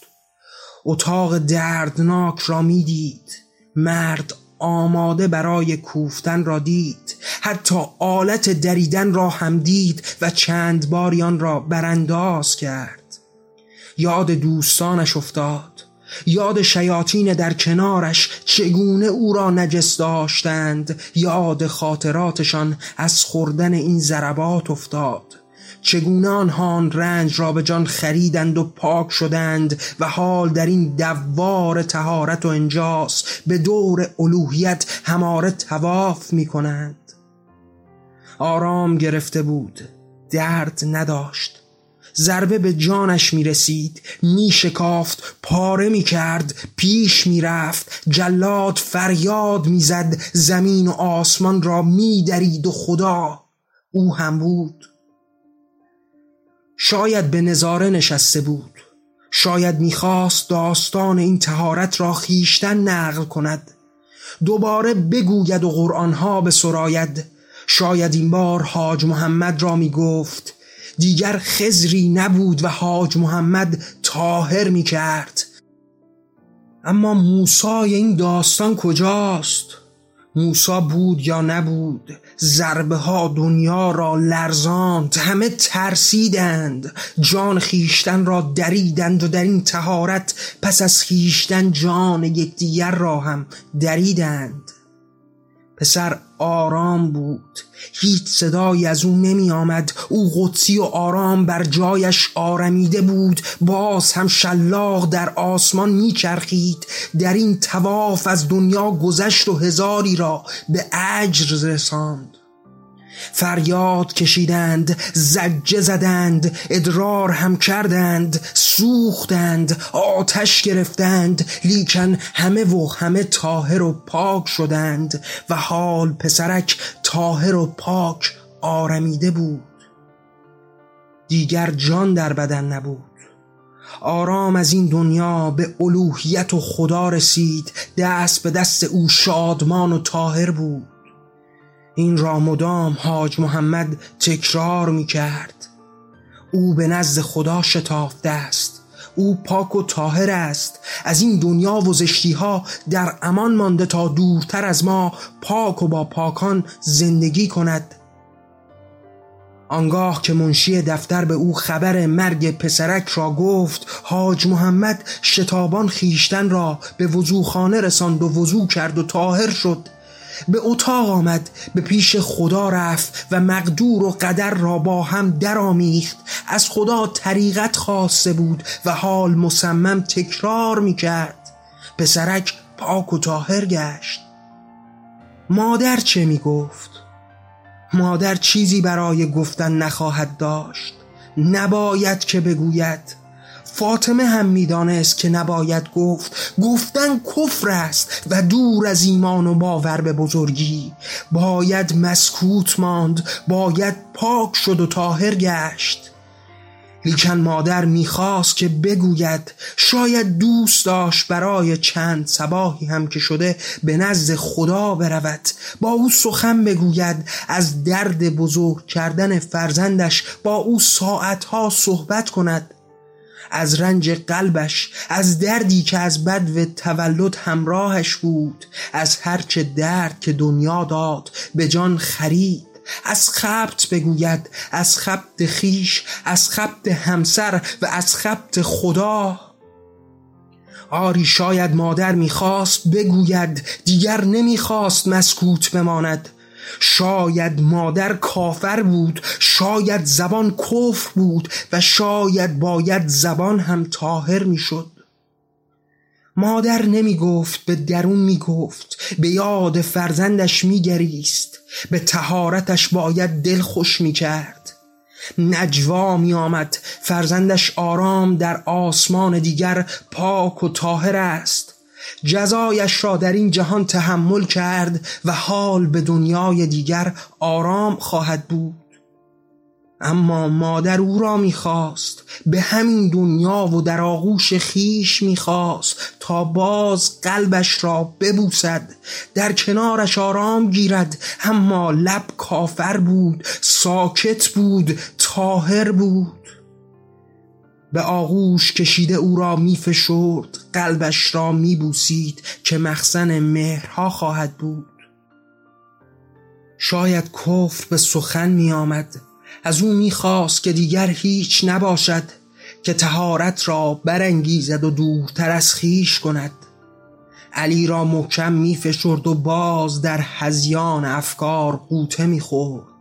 اتاق دردناک را می‌دید. مرد آماده برای کوفتن را دید. حتی آلت دریدن را هم دید و چند باریان را برانداز کرد. یاد دوستانش افتاد. یاد شیاطین در کنارش چگونه او را نجس داشتند یاد خاطراتشان از خوردن این ضربات افتاد. چگونه آنها رنج را به جان خریدند و پاک شدند و حال در این دوار تهارت و انجاس به دور الوهیت هماره تواف می کنند آرام گرفته بود درد نداشت. ضربه به جانش می رسید می شکافت پاره می کرد پیش می رفت جلاد فریاد می زد زمین و آسمان را می درید و خدا او هم بود. شاید به نظاره نشسته بود شاید می‌خواست داستان این تهارت را خیشتن نقل کند دوباره بگوید و قرآنها به سراید شاید این بار حاج محمد را می گفت دیگر خزری نبود و حاج محمد تاهر می کرد اما موسای این داستان کجاست؟ موسا بود یا نبود؟ ضربه ها دنیا را لرزاند همه ترسیدند. جان خیشتن را دریدند و در این تهارت پس از خیشتن جان یکدیگر را هم دریدند. پسر آرام بود. هیچ صدایی از او نمی آمد او قدسی و آرام بر جایش آرمیده بود. باز هم شلاق در آسمان می چرخید در این تواف از دنیا گذشت و هزاری را به اجر رساند. فریاد کشیدند زجه زدند ادرار هم کردند سوختند آتش گرفتند لیکن همه و همه تاهر و پاک شدند و حال پسرک تاهر و پاک آرمیده بود. دیگر جان در بدن نبود. آرام از این دنیا به الوهیت و خدا رسید دست به دست او شادمان و تاهر بود. این را مدام حاج محمد تکرار می کرد. او به نزد خدا شتافته است. او پاک و طاهر است. از این دنیا و زشتی ها در امان مانده تا دورتر از ما پاک و با پاکان زندگی کند. آنگاه که منشی دفتر به او خبر مرگ پسرک را گفت حاج محمد شتابان خیشتن را به وضوخانه رساند و وضو کرد و طاهر شد. به اتاق آمد به پیش خدا رفت و مقدور و قدر را با هم درآمیخت. از خدا طریقت خواسته بود و حال مصمم تکرار می کرد پسرک پاک و طاهر گشت. مادر چه می گفت؟ مادر چیزی برای گفتن نخواهد داشت. نباید که بگوید فاطمه هم می‌دانست که نباید گفت گفتن کفر است و دور از ایمان و باور به بزرگی. باید مسکوت ماند باید پاک شد و طاهر گشت. لیکن مادر می‌خواست که بگوید شاید دوست داشت برای چند سباهی هم که شده به نزد خدا برود. با او سخن بگوید از درد بزرگ کردن فرزندش با او ساعتها صحبت کند. از رنج قلبش از دردی که از بد و تولد همراهش بود از هرچه درد که دنیا داد به جان خرید. از خبت بگوید از خبت خیش از خبت همسر و از خبت خدا. آری شاید مادر می‌خواست بگوید دیگر نمی‌خواست مسکوت بماند. شاید مادر کافر بود شاید زبان کفر بود و شاید باید زبان هم تاهر می‌شد. مادر نمی گفت به درون می گفت به یاد فرزندش می گریست به تهارتش باید دل خوش می کرد نجوا می آمد فرزندش آرام در آسمان دیگر پاک و تاهر است. جزایش را در این جهان تحمل کرد و حال به دنیای دیگر آرام خواهد بود. اما مادر او را می‌خواست به همین دنیا و در آغوش خیش می‌خواست تا باز قلبش را ببوسد در کنارش آرام گیرد اما لب کافر بود ساکت بود تاهر بود. به آغوش کشیده او را میفشرد قلبش را میبوسید که مخزن مهرها خواهد بود. شاید کفر به سخن میآمد از او می‌خواست که دیگر هیچ نباشد که تهارت را برانگیزد و دورتر از خیش کند. علی را محکم میفشرد و باز در هزیان افکار قوطه می‌خورد.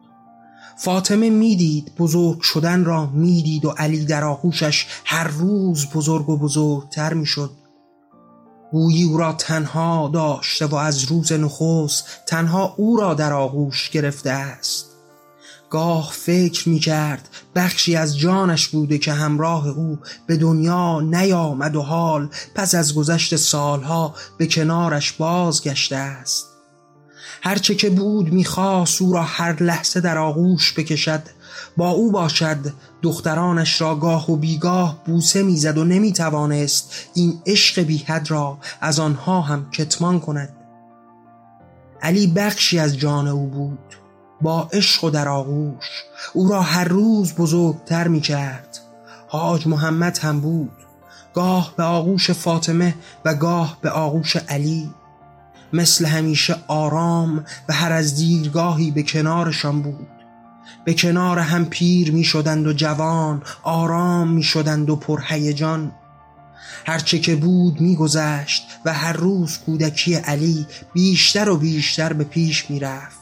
فاطمه می‌دید بزرگ شدن را می‌دید و علی در آغوشش هر روز بزرگ و بزرگتر می‌شد. گویی او را تنها داشته و از روز نخست تنها او را در آغوش گرفته است. گاه فکر می کرد بخشی از جانش بوده که همراه او به دنیا نیامد و حال پس از گذشت سالها به کنارش بازگشته است. هرچه که بود می‌خواست او را هر لحظه در آغوش بکشد. با او باشد دخترانش را گاه و بیگاه بوسه می‌زد و نمی‌توانست این عشق بیحد را از آنها هم کتمان کند. علی بخشی از جان او بود با عشق و در آغوش. او را هر روز بزرگتر می کرد حاج محمد هم بود. گاه به آغوش فاطمه و گاه به آغوش علی. مثل همیشه آرام و هر از دیرگاهی به کنارشان بود. به کنار هم پیر می شدند و جوان آرام می شدند و پرهیجان هرچه که بود میگذشت و هر روز کودکی علی بیشتر و بیشتر به پیش می‌رفت.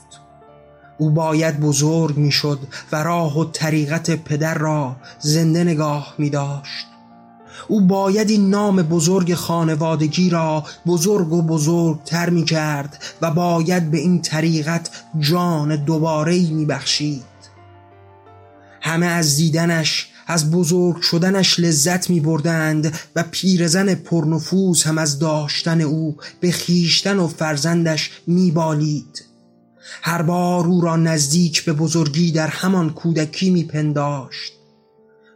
او باید بزرگ می‌شد و راه و طریقت پدر را زنده نگاه می داشت او باید این نام بزرگ خانوادگی را بزرگ و بزرگتر می کرد و باید به این طریقت جان دوباره می بخشید همه از دیدنش از بزرگ شدنش لذت می بردند و پیرزن پرنفوس هم از داشتن او به خیشتن و فرزندش می بالید هر بار او را نزدیک به بزرگی در همان کودکی می پنداشت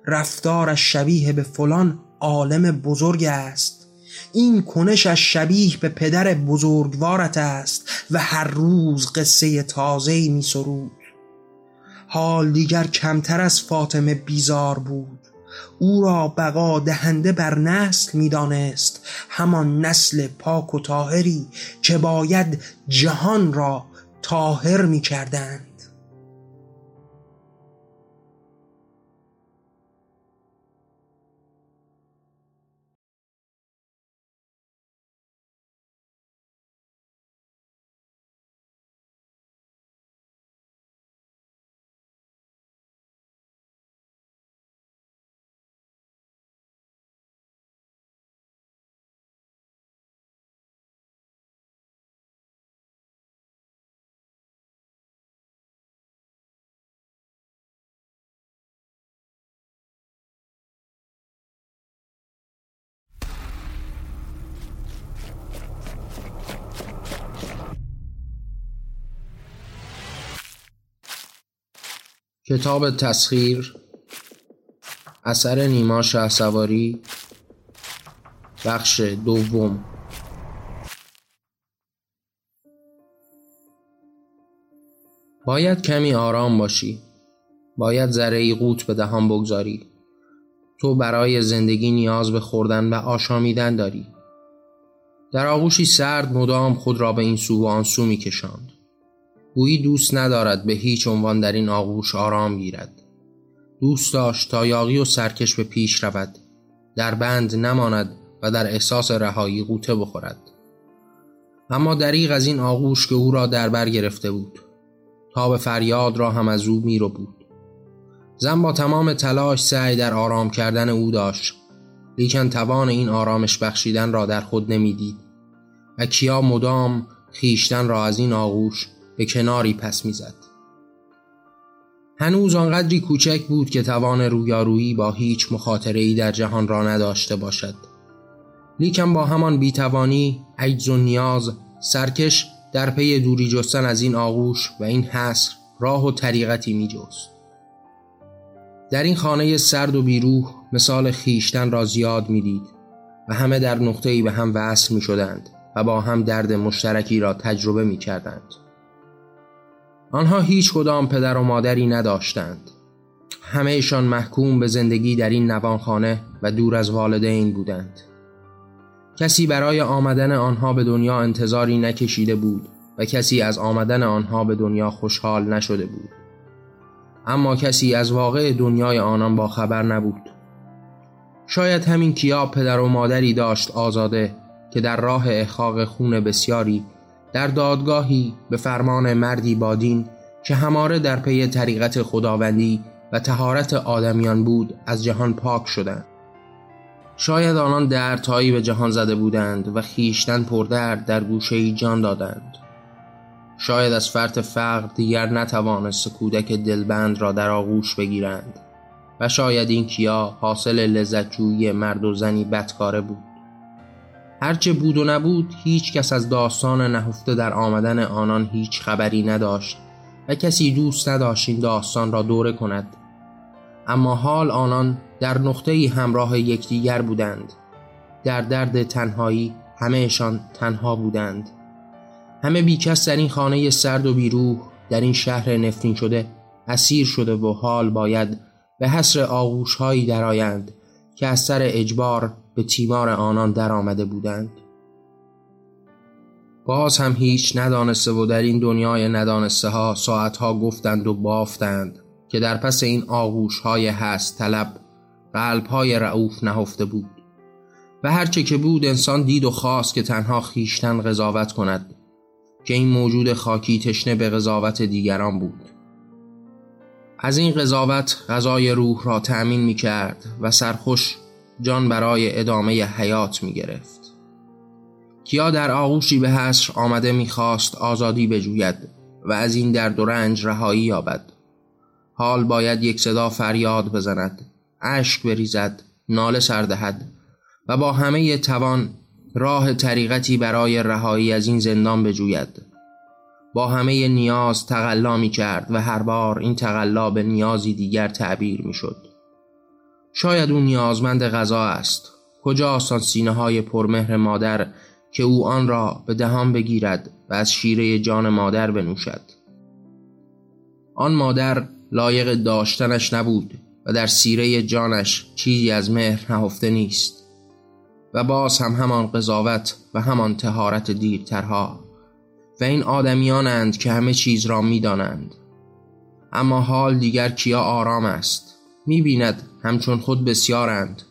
رفتارش شبیه به فلان عالم بزرگ است. این کنشش شبیه به پدر بزرگوارت است و هر روز قصه تازه‌ای می سرود حال دیگر کمتر از فاطمه بیزار بود. او را بقا دهنده بر نسل می‌دانست. همان نسل پاک و طاهری که باید جهان را طاهر می‌کردند. کتاب تسخیر اثر نیما سواری بخش دوم. باید کمی آرام باشی. باید ذره قوت به دهان بگذاری. تو برای زندگی نیاز به خوردن و آشامیدن داری. در آغوشی سرد مدام خود را به این سو و آن سو می کشاند گویی دوست ندارد به هیچ عنوان در این آغوش آرام گیرد. دوست داشت تا یاقی و سرکش به پیش رود. در بند نماند و در احساس رهایی قوطه بخورد. اما دریغ از این آغوش که او را در بر گرفته بود. تا به فریاد را هم از او رو بود زن با تمام تلاش سعی در آرام کردن او داشت. لیکن توان این آرامش بخشیدن را در خود نمی‌دید. و کیا مدام خیشتن را از این آغوش به کناری پس می‌زد. هنوز آنقدری کوچک بود که توان رویارویی با هیچ ای در جهان را نداشته باشد. لیکن با همان بیتوانی، عجز و نیاز، سرکش در پی دوری جستن از این آغوش و این حسر راه و طریقتی می جست. در این خانه سرد و بیروح مثال خیشتن را زیاد می‌دید و همه در نقطه‌ای به هم وصل می شدند و با هم درد مشترکی را تجربه می کردند. آنها هیچ کدام پدر و مادری نداشتند. همهشان محکوم به زندگی در این نوانخانه و دور از والدین بودند. کسی برای آمدن آنها به دنیا انتظاری نکشیده بود و کسی از آمدن آنها به دنیا خوشحال نشده بود. اما کسی از واقع دنیای آنان با خبر نبود. شاید همین کیا پدر و مادری داشت آزاده که در راه احقاق خون بسیاری در دادگاهی به فرمان مردی بادین که هماره در پی طریقت خداوندی و تهارت آدمیان بود از جهان پاک شدند. شاید آنان دردهایی به جهان زده بودند و خیشتن پردرد در گوشه جان دادند. شاید از فرط فقر دیگر نتوانست کودک دلبند را در آغوش بگیرند و شاید این کیا حاصل لذتجویی مرد و زنی بدکاره بود. هرچه بود و نبود هیچ کس از داستان نهفته در آمدن آنان هیچ خبری نداشت و کسی دوست نداشت این داستان را دوره کند. اما حال آنان در نقطه همراه یکدیگر بودند. در درد تنهایی همهشان تنها بودند. همه بیکس در این خانه سرد و بیروح در این شهر نفرین شده اسیر شده و حال باید به حسر آغوش هایی درآیند که از سر اجبار به تیمار آنان در آمده بودند. باز هم هیچ ندانسته و در این دنیای ندانسته ها ساعت ها گفتند و بافتند که در پس این آغوش های هست طلب قلب های رعوف نهفته بود و هرچه که بود انسان دید و خواست که تنها خیشتن قضاوت کند که این موجود خاکی تشنه به قضاوت دیگران بود. از این قضاوت غذای روح را تأمین می کرد و سرخوش جان برای ادامه حیات می گرفت کیا در آغوشی به حسر آمده می‌خواست آزادی بجوید و از این درد و رنج رهایی یابد. حال باید یک صدا فریاد بزند اشک بریزد ناله سردهد و با همه توان راه طریقتی برای رهایی از این زندان بجوید. با همه نیاز تقلا می کرد و هر بار این تقلا به نیازی دیگر تعبیر می شد شاید او نیازمند غذا است. کجاست آن سینه های پرمهر مادر که او آن را به دهان بگیرد و از شیره جان مادر بنوشد؟ آن مادر لایق داشتنش نبود و در سیره جانش چیزی از مهر نهفته نیست و باز هم همان قضاوت و همان تهارت دیرترها و این آدمیانند که همه چیز را می‌دانند. اما حال دیگر کیا آرام است؟ می‌بیند همچون خود بسیارند.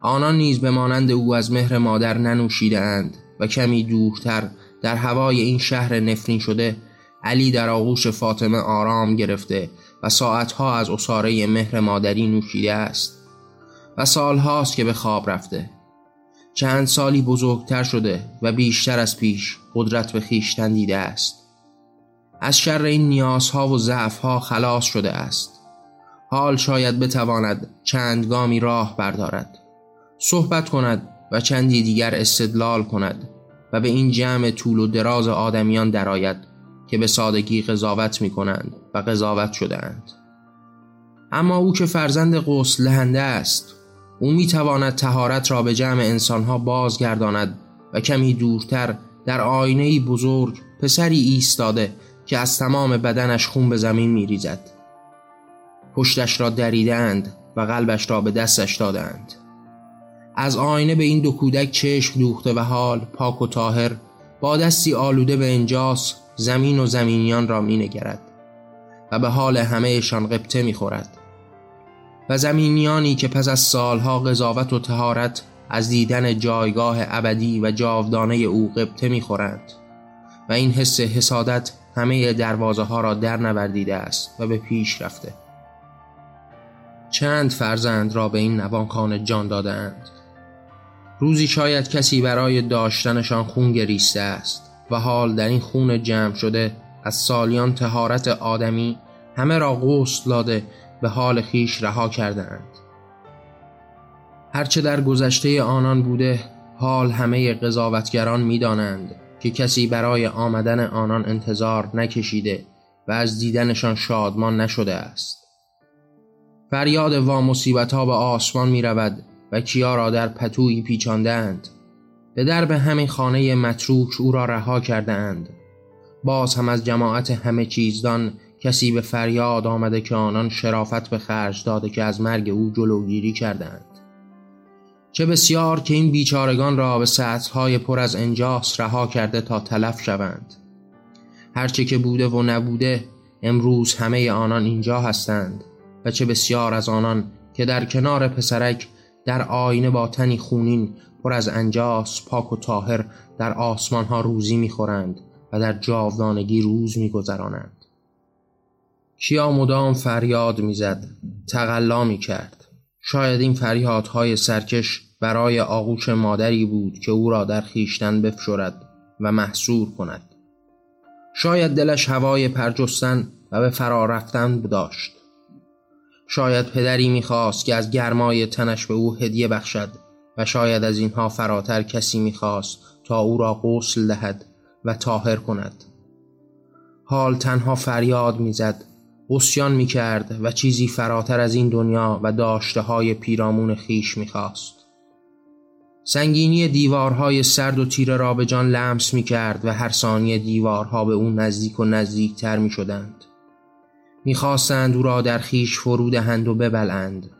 آنان نیز به مانند او از مهر مادر ننوشیده اند و کمی دورتر در هوای این شهر نفرین شده علی در آغوش فاطمه آرام گرفته و ساعتها از اصاره مهر مادری نوشیده است و سالهاست که به خواب رفته. چند سالی بزرگتر شده و بیشتر از پیش قدرت به خیشتن دیده است. از شر این نیازها و ضعفها خلاص شده است. حال شاید بتواند چند گامی راه بردارد صحبت کند و چندی دیگر استدلال کند و به این جمع طول و دراز آدمیان درآید که به سادگی قضاوت می کنند و قضاوت شده اند. اما او که فرزند قسل لهنده است او می تواند تهارت را به جمع انسانها بازگرداند و کمی دورتر در آینه بزرگ پسری ایستاده که از تمام بدنش خون به زمین می ریزد. پشتش را دریدند و قلبش را به دستش دادند. از آینه به این دو کودک چشم دوخته و حال پاک و تاهر با دستی آلوده به انجاس زمین و زمینیان را می نگرد و به حال همهشان قبطه می خورد و زمینیانی که پس از سالها قضاوت و تهارت از دیدن جایگاه ابدی و جاودانه او قبطه می خورند و این حس حسادت همه دروازه ها را در نوردیده است و به پیش رفته چند فرزند را به این نوانخانه جان دادند. روزی شاید کسی برای داشتنشان خون گریسته است و حال در این خون جمع شده از سالیان تهارت آدمی همه را غسل داده به حال خیش رها کردند. هرچه در گذشته آنان بوده حال همه قضاوتگران می‌دانند که کسی برای آمدن آنان انتظار نکشیده و از دیدنشان شادمان نشده است. فریاد و مصیبت ها به آسمان می رود و کیا را در پتویی پیچاندند به درب همین خانه متروک او را رها کردند باز هم از جماعت همه چیزدان کسی به فریاد آمده که آنان شرافت به خرج داده که از مرگ او جلوگیری کردند چه بسیار که این بیچارگان را به سطحهای پر از انجاس رها کرده تا تلف شوند. هرچه که بوده و نبوده امروز همه آنان اینجا هستند. و چه بسیار از آنان که در کنار پسرک در آینه با تنی خونین پر از انجاس پاک و تاهر در آسمان ها روزی می‌خورند و در جاودانگی روز میگذرانند. کیا مدام فریاد می‌زد تقلا می‌کرد. شاید این فریادهای سرکش برای آغوش مادری بود که او را در خیشتن بفشرد و محصور کند. شاید دلش هوای پرجستن و به فرا رفتن داشت. شاید پدری می‌خواست که از گرمای تنش به او هدیه بخشد و شاید از اینها فراتر کسی می‌خواست تا او را غسل دهد و تاهر کند حال تنها فریاد می‌زد قسیان می‌کرد و چیزی فراتر از این دنیا و داشته های پیرامون خیش می‌خواست سنگینی دیوارهای سرد و تیره را به جان لمس می کرد و هر ثانیه دیوارها به او نزدیک و نزدیکتر می شدند. می‌خواستند او را در خیش فرو دهند و ببلند.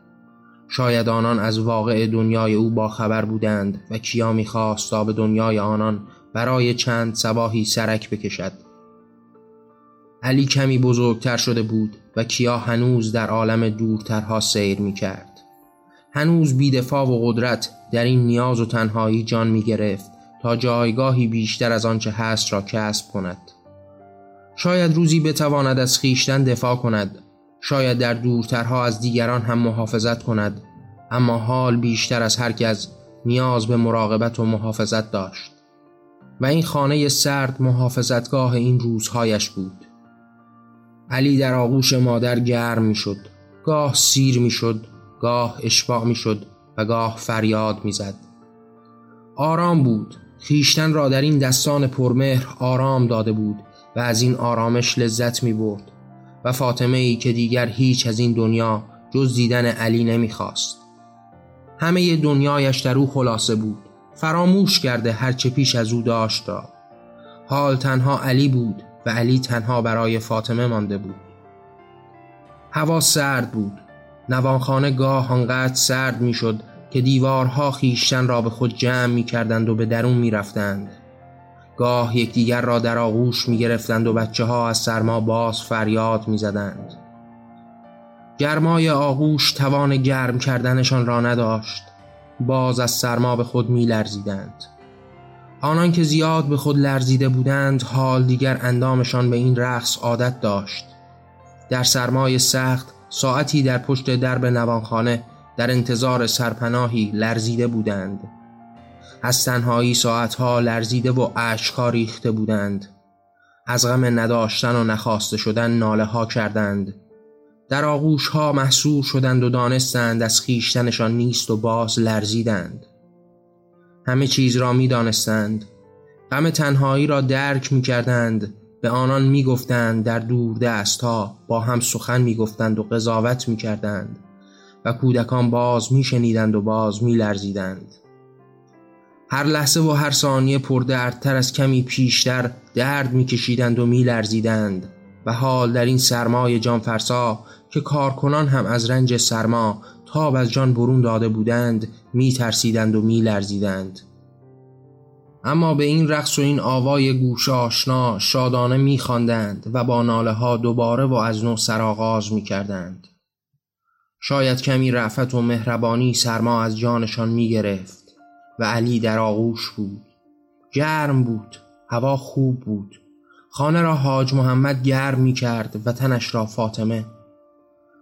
شاید آنان از واقع دنیای او با خبر بودند و کیا می‌خواست تا به دنیای آنان برای چند سباهی سرک بکشد. علی کمی بزرگتر شده بود و کیا هنوز در عالم دورترها سیر می کرد. هنوز بیدفاع و قدرت در این نیاز و تنهایی جان می گرفت تا جایگاهی بیشتر از آنچه هست را کسب کند. شاید روزی بتواند از خیشتن دفاع کند. شاید در دورترها از دیگران هم محافظت کند. اما حال بیشتر از هر کس نیاز به مراقبت و محافظت داشت. و این خانه سرد محافظتگاه این روزهایش بود. علی در آغوش مادر گرم می شد گاه سیر می شد گاه اشباع می شد و گاه فریاد می زد آرام بود. خیشتن را در این دستان پرمهر آرام داده بود. و از این آرامش لذت می برد و فاطمه ای که دیگر هیچ از این دنیا جز دیدن علی نمی‌خواست. همه دنیایش در او خلاصه بود. فراموش کرده هرچه پیش از او داشت را حال تنها علی بود و علی تنها برای فاطمه مانده بود. هوا سرد بود. نوانخانه گاه آنقدر سرد می‌شد که دیوارها خیشتن را به خود جمع می کردند و به درون می رفتند. گاه یکدیگر را در آغوش می گرفتند و بچه ها از سرما باز فریاد می زدند. گرمای آغوش توان گرم کردنشان را نداشت باز از سرما به خود می لرزیدند. آنان که زیاد به خود لرزیده بودند حال دیگر اندامشان به این رقص عادت داشت در سرمای سخت ساعتی در پشت درب نوانخانه در انتظار سرپناهی لرزیده بودند از تنهایی ساعتها لرزیده و اشکها ریخته بودند. از غم نداشتن و نخواسته شدن ناله ها کردند. در آغوش ها محصور شدند و دانستند از خیشتنشان نیست و باز لرزیدند. همه چیز را می دانستند غم تنهایی را درک می کردند به آنان می گفتند در دور دست ها با هم سخن می گفتند و قضاوت می کردند و کودکان باز می شنیدند و باز می لرزیدند هر لحظه و هر ثانیه پردردتر از کمی پیشتر درد میکشیدند و میلرزیدند. و حال در این سرمای جانفرسا که کارکنان هم از رنج سرما تاب از جان برون داده بودند میترسیدند و میلرزیدند. اما به این رقص و این آوای گوش آشنا شادانه میخواندند و با ناله ها دوباره و از نو سرآغاز می‌کردند. شاید کمی رعفت و مهربانی سرما از جانشان می‌گرفت. و علی در آغوش بود. گرم بود هوا خوب بود. خانه را حاج محمد گرم می کرد و تنش را فاطمه.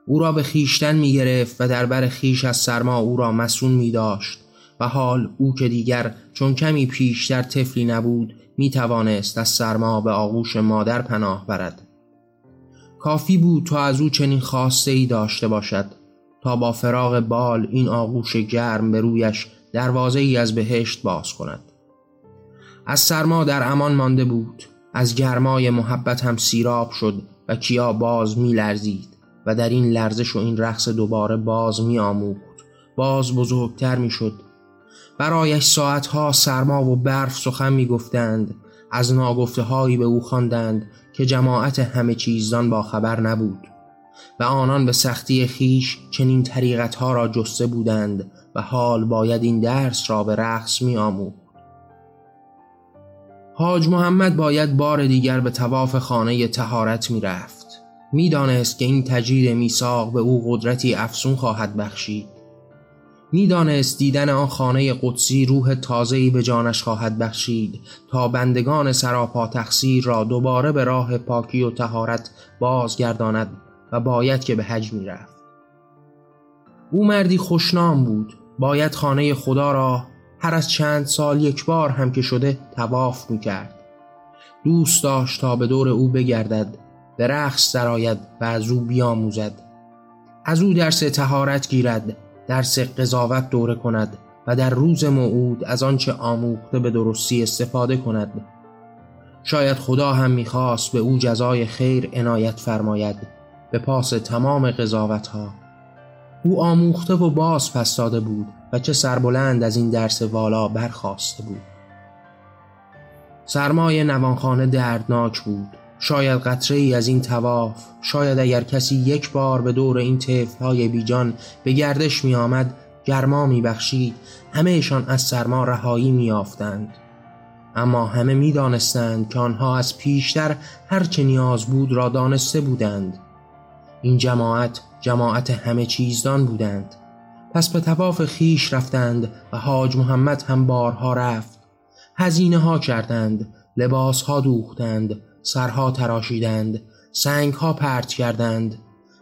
او را به خیشتن می گرفت و در بر خیش از سرما او را مسون می داشت و حال او که دیگر چون کمی پیشتر طفلی نبود می توانست از سرما به آغوش مادر پناه برد. کافی بود تا از او چنین خواسته ای داشته باشد تا با فراغ بال این آغوش گرم به رویش دروازه ای از بهشت باز کند. از سرما در امان مانده بود. از گرمای محبت هم سیراب شد و کیا باز می لرزید و در این لرزش و این رقص دوباره باز می آموخت باز بزرگتر می شد برایش ساعتها سرما و برف سخن می گفتند از ناگفته هایی به او خواندند که جماعت همه چیزان با خبر نبود. و آنان به سختی خیش چنین طریقتها را جسته بودند و حال باید این درس را به رقص می آموخت. حاج محمد باید بار دیگر به تواف خانه تهارت می رفت. می دانست که این تجدید میثاق به او قدرتی افسون خواهد بخشید. می‌دانست دیدن آن خانه قدسی روح تازه‌ای به جانش خواهد بخشید تا بندگان سراپا تقصیر را دوباره به راه پاکی و تهارت بازگرداند و باید که به حج می‌رفت. او مردی خوشنام بود. باید خانه خدا را هر از چند سال یک بار هم که شده تواف می کرد دوست داشت تا به دور او بگردد. به رقص درآید و از او بیاموزد. از او درس تهارت گیرد درس قضاوت دوره کند و در روز موعود از آنچه آموخته به درستی استفاده کند. شاید خدا هم می‌خواست به او جزای خیر عنایت فرماید. به پاس تمام قضاوت ها او آموخته و باز پس داده بود و چه سربلند از این درس والا برخواسته بود. سرمای نوانخانه دردناک بود. شاید قطره ای از این تواف شاید اگر کسی یک بار به دور این های بیجان به گردش می آمد گرما می بخشید همهشان از سرما رهایی می آفتند. اما همه می دانستند که آنها از پیشتر هرچه نیاز بود را دانسته بودند. این جماعت جماعت همه چیزدان بودند. پس به تواف خیش رفتند و حاج محمد هم بارها رفت. هزینه ها کردند لباس ها دوختند سرها تراشیدند سنگ ها پرت کردند.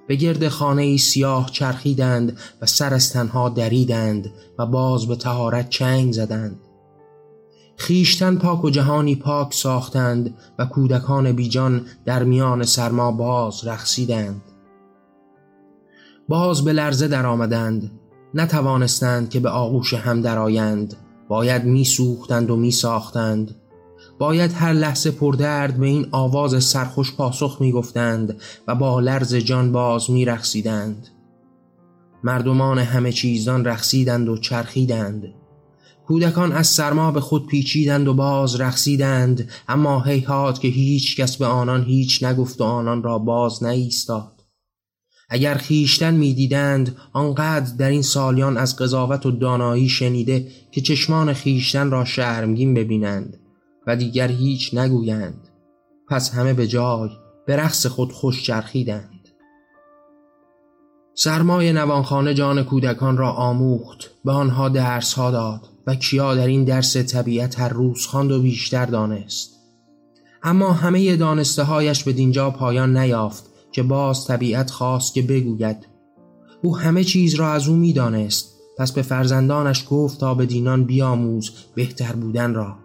به گرد خانه سیاه چرخیدند و سر از تنها دریدند و باز به تهارت چنگ زدند. خیشتن پاک و جهانی پاک ساختند و کودکان بیجان در میان سرما باز رخصیدند باز به لرزه در آمدند نتوانستند که به آغوش هم درآیند. باید میسوختند و میساختند. باید هر لحظه پردرد به این آواز سرخوش پاسخ می‌گفتند و با لرز جان باز میرقصیدند. مردمان همه چیزان رقصیدند و چرخیدند. کودکان از سرما به خود پیچیدند و باز رقصیدند اما هیهات که هیچ کس به آنان هیچ نگفت و آنان را باز نایستاد اگر خیشتن می‌دیدند آنقدر در این سالیان از قضاوت و دانایی شنیده که چشمان خیشتن را شرمگین ببینند و دیگر هیچ نگویند. پس همه به جای به رقص خود خوش چرخیدند. سرمای نوانخانه جان کودکان را آموخت به آنها درس ها داد و کیا در این درس طبیعت هر روز خواند و بیشتر دانست. اما همه دانسته هایش به دینجا پایان نیافت که باز طبیعت خواست که بگوید. او همه چیز را از او می‌دانست. پس به فرزندانش گفت تا به دینان بیاموز بهتر بودن را.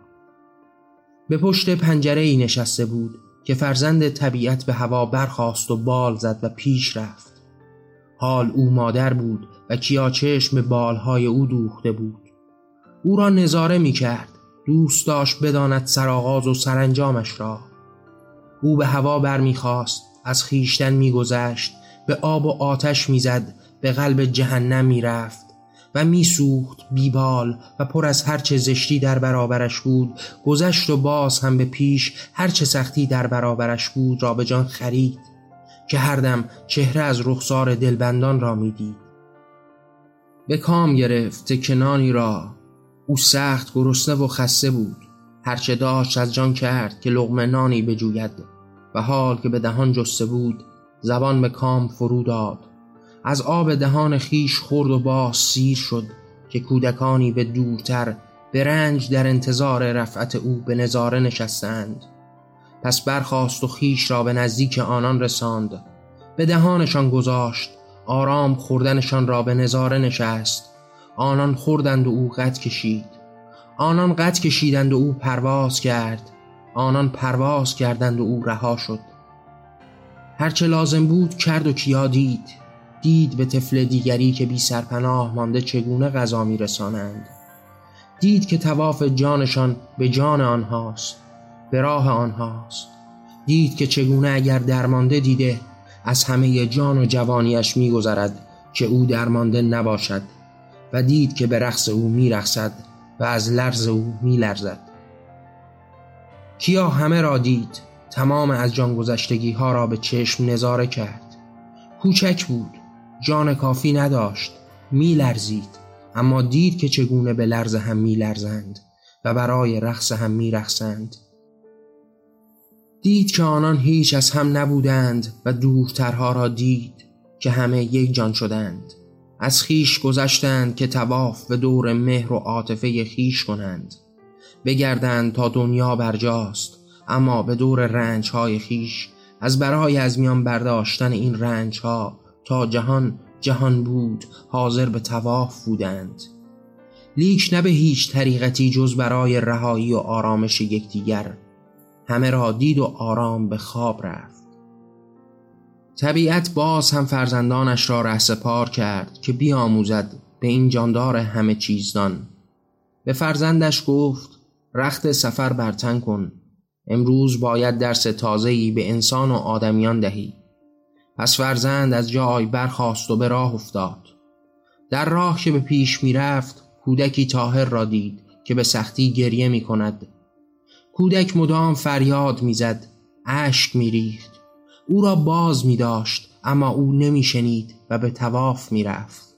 به پشت پنجره ای نشسته بود که فرزند طبیعت به هوا برخاست و بال زد و پیش رفت. حال او مادر بود و کیا چشم به بالهای او دوخته بود. او را نظاره می کرد دوست داشت بداند سرآغاز و سرانجامش را. او به هوا برمیخواست. از خیشتن میگذشت به آب و آتش می‌زد به قلب جهنم می‌رفت و میسوخت بیبال و پر از هرچه زشتی در برابرش بود. گذشت و باز هم به پیش هرچه سختی در برابرش بود را به جان خرید که هر دم چهره از رخسار دلبندان را می‌دید. به کام گرفت کنانی را. او سخت گرسنه و خسته بود. هرچه داشت از جان کرد که لغمه نانی بجوید. و حال که به دهان جسته بود زبان به کام فرو داد. از آب دهان خیش خورد و باز سیر شد که کودکانی به دورتر به رنج در انتظار رفعت او به نظاره نشستند. پس برخاست و خیش را به نزدیک آنان رساند. به دهانشان گذاشت آرام خوردنشان را به نظاره نشست. آنان خوردند و او قد کشید. آنان قد کشیدند و او پرواز کرد. آنان پرواز کردند و او رها شد. هرچه لازم بود کرد و کیا دید. دید به طفل دیگری که بی سرپناه مانده چگونه غذا می رسانند دید که تواف جانشان به جان آنهاست به راه آنهاست. دید که چگونه اگر درمانده دیده از همه جان و جوانیش میگذرد که او درمانده نباشد. و دید که به رقص او میرقصد و از لرز او میلرزد. کیا همه را دید تمام از جان گذشتگی ها را به چشم نظاره کرد. کوچک بود جان کافی نداشت میلرزید اما دید که چگونه به لرز هم میلرزند و برای رقص هم میرقصند. دید که آنان هیچ از هم نبودند و دورترها را دید که همه یک جان شدند. از خیش گذشتند که تواف به دور مهر و عاطفه خیش کنند. بگردند تا دنیا برجاست اما به دور رنج های خیش از برای از میان برداشتن این رنج ها تا جهان جهان بود حاضر به تواف بودند. لیک نه به هیچ طریقتی جز برای رهایی و آرامش یکدیگر. همه را دید و آرام به خواب رفت. طبیعت باز هم فرزندانش را رهسپار کرد که بیاموزد به این جاندار همه چیزدان. به فرزندش گفت رخت سفر برتن کن. امروز باید درس تازه‌ای به انسان و آدمیان دهی. پس فرزند از جای برخاست و به راه افتاد. در راه که به پیش می‌رفت کودکی تاهر را دید که به سختی گریه می کند کودک مدام فریاد می‌زد اشک میریخت. او را باز می داشت اما او نمی شنید و به تواف می رفت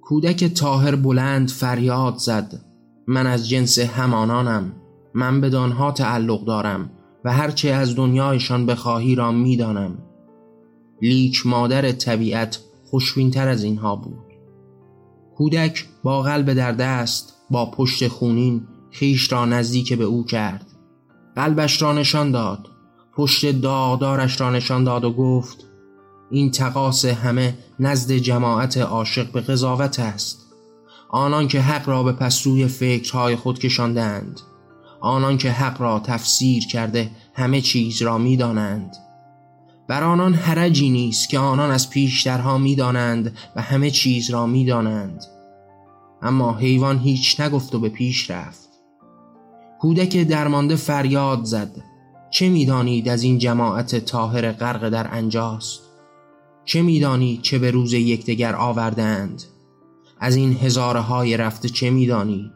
کودک تاهر بلند فریاد زد. من از جنس همانانم. من به دانها تعلق دارم و هرچه از دنیایشان بخواهی را می‌دانم. لیک مادر طبیعت خوشبینتر از اینها بود. کودک با قلب در دست با پشت خونین خیش را نزدیک به او کرد. قلبش را نشان داد. پشت داغدارش را نشان داد و گفت این تقاس همه نزد جماعت عاشق به قضاوت است. آنان که حق را به پسروی فکرهای خود کشاندند. آنان که حق را تفسیر کرده همه چیز را می‌دانند. بر آنان حرجی نیست که آنان از پیشترها می‌دانند و همه چیز را می‌دانند. اما حیوان هیچ نگفت و به پیش رفت. کودک درمانده فریاد زد. چه می‌دانید از این جماعت طاهر غرق در انجاست؟ چه می‌دانید چه به روز یکدیگر آوردند از این هزاره های رفته چه می‌دانید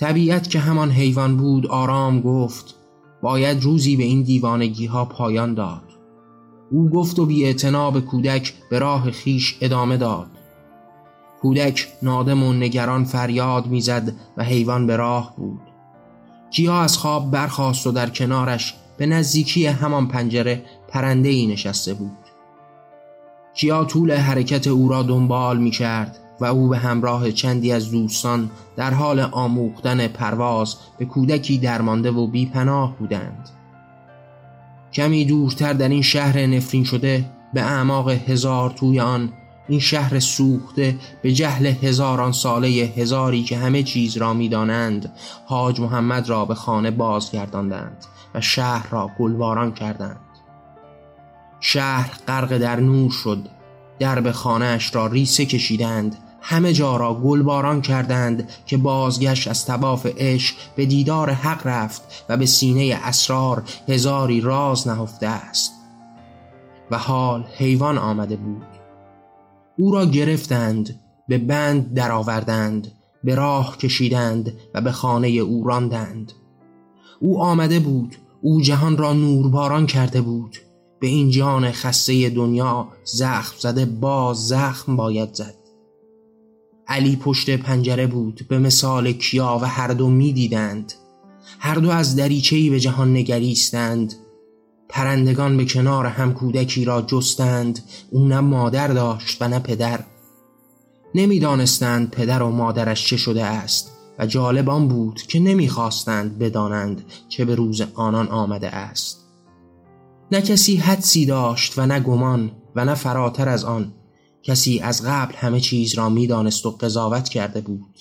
طبیعت که همان حیوان بود آرام گفت باید روزی به این دیوانگی ها پایان داد. او گفت و بی به کودک به راه خیش ادامه داد. کودک نادم و نگران فریاد می‌زد و حیوان به راه بود. کیا از خواب برخاست و در کنارش به نزدیکی همان پنجره پرنده ای نشسته بود. کیا طول حرکت او را دنبال می کرد و او به همراه چندی از دوستان در حال آموختن پرواز به کودکی درمانده و بیپناه بودند. کمی دورتر در این شهر نفرین شده به اعماق هزار توی آن این شهر سوخته به جهل هزاران ساله هزاری که همه چیز را می‌دانند حاج محمد را به خانه بازگرداندند و شهر را گلواران کردند. شهر غرق در نور شد درب خانهاش را ریسه کشیدند همه جا را گلباران کردند که بازگشت از تباف عشق به دیدار حق رفت و به سینه اسرار هزاری راز نهفته است. و حال حیوان آمده بود. او را گرفتند به بند درآوردند به راه کشیدند و به خانه او راندند. او آمده بود او جهان را نورباران کرده بود. به این جان خسته دنیا زخم زده باز زخم باید زد. علی پشت پنجره بود به مثال کیا و هر دو می دیدند هر دو از دریچهی به جهان نگریستند. پرندگان به کنار هم کودکی را جستند او نه مادر داشت و نه پدر. نمی‌دانستند پدر و مادرش چه شده است و جالب آن بود که نمی‌خواستند بدانند چه به روز آنان آمده است. نه کسی حدسی داشت و نه گمان و نه فراتر از آن. کسی از قبل همه چیز را می‌دانست و قضاوت کرده بود.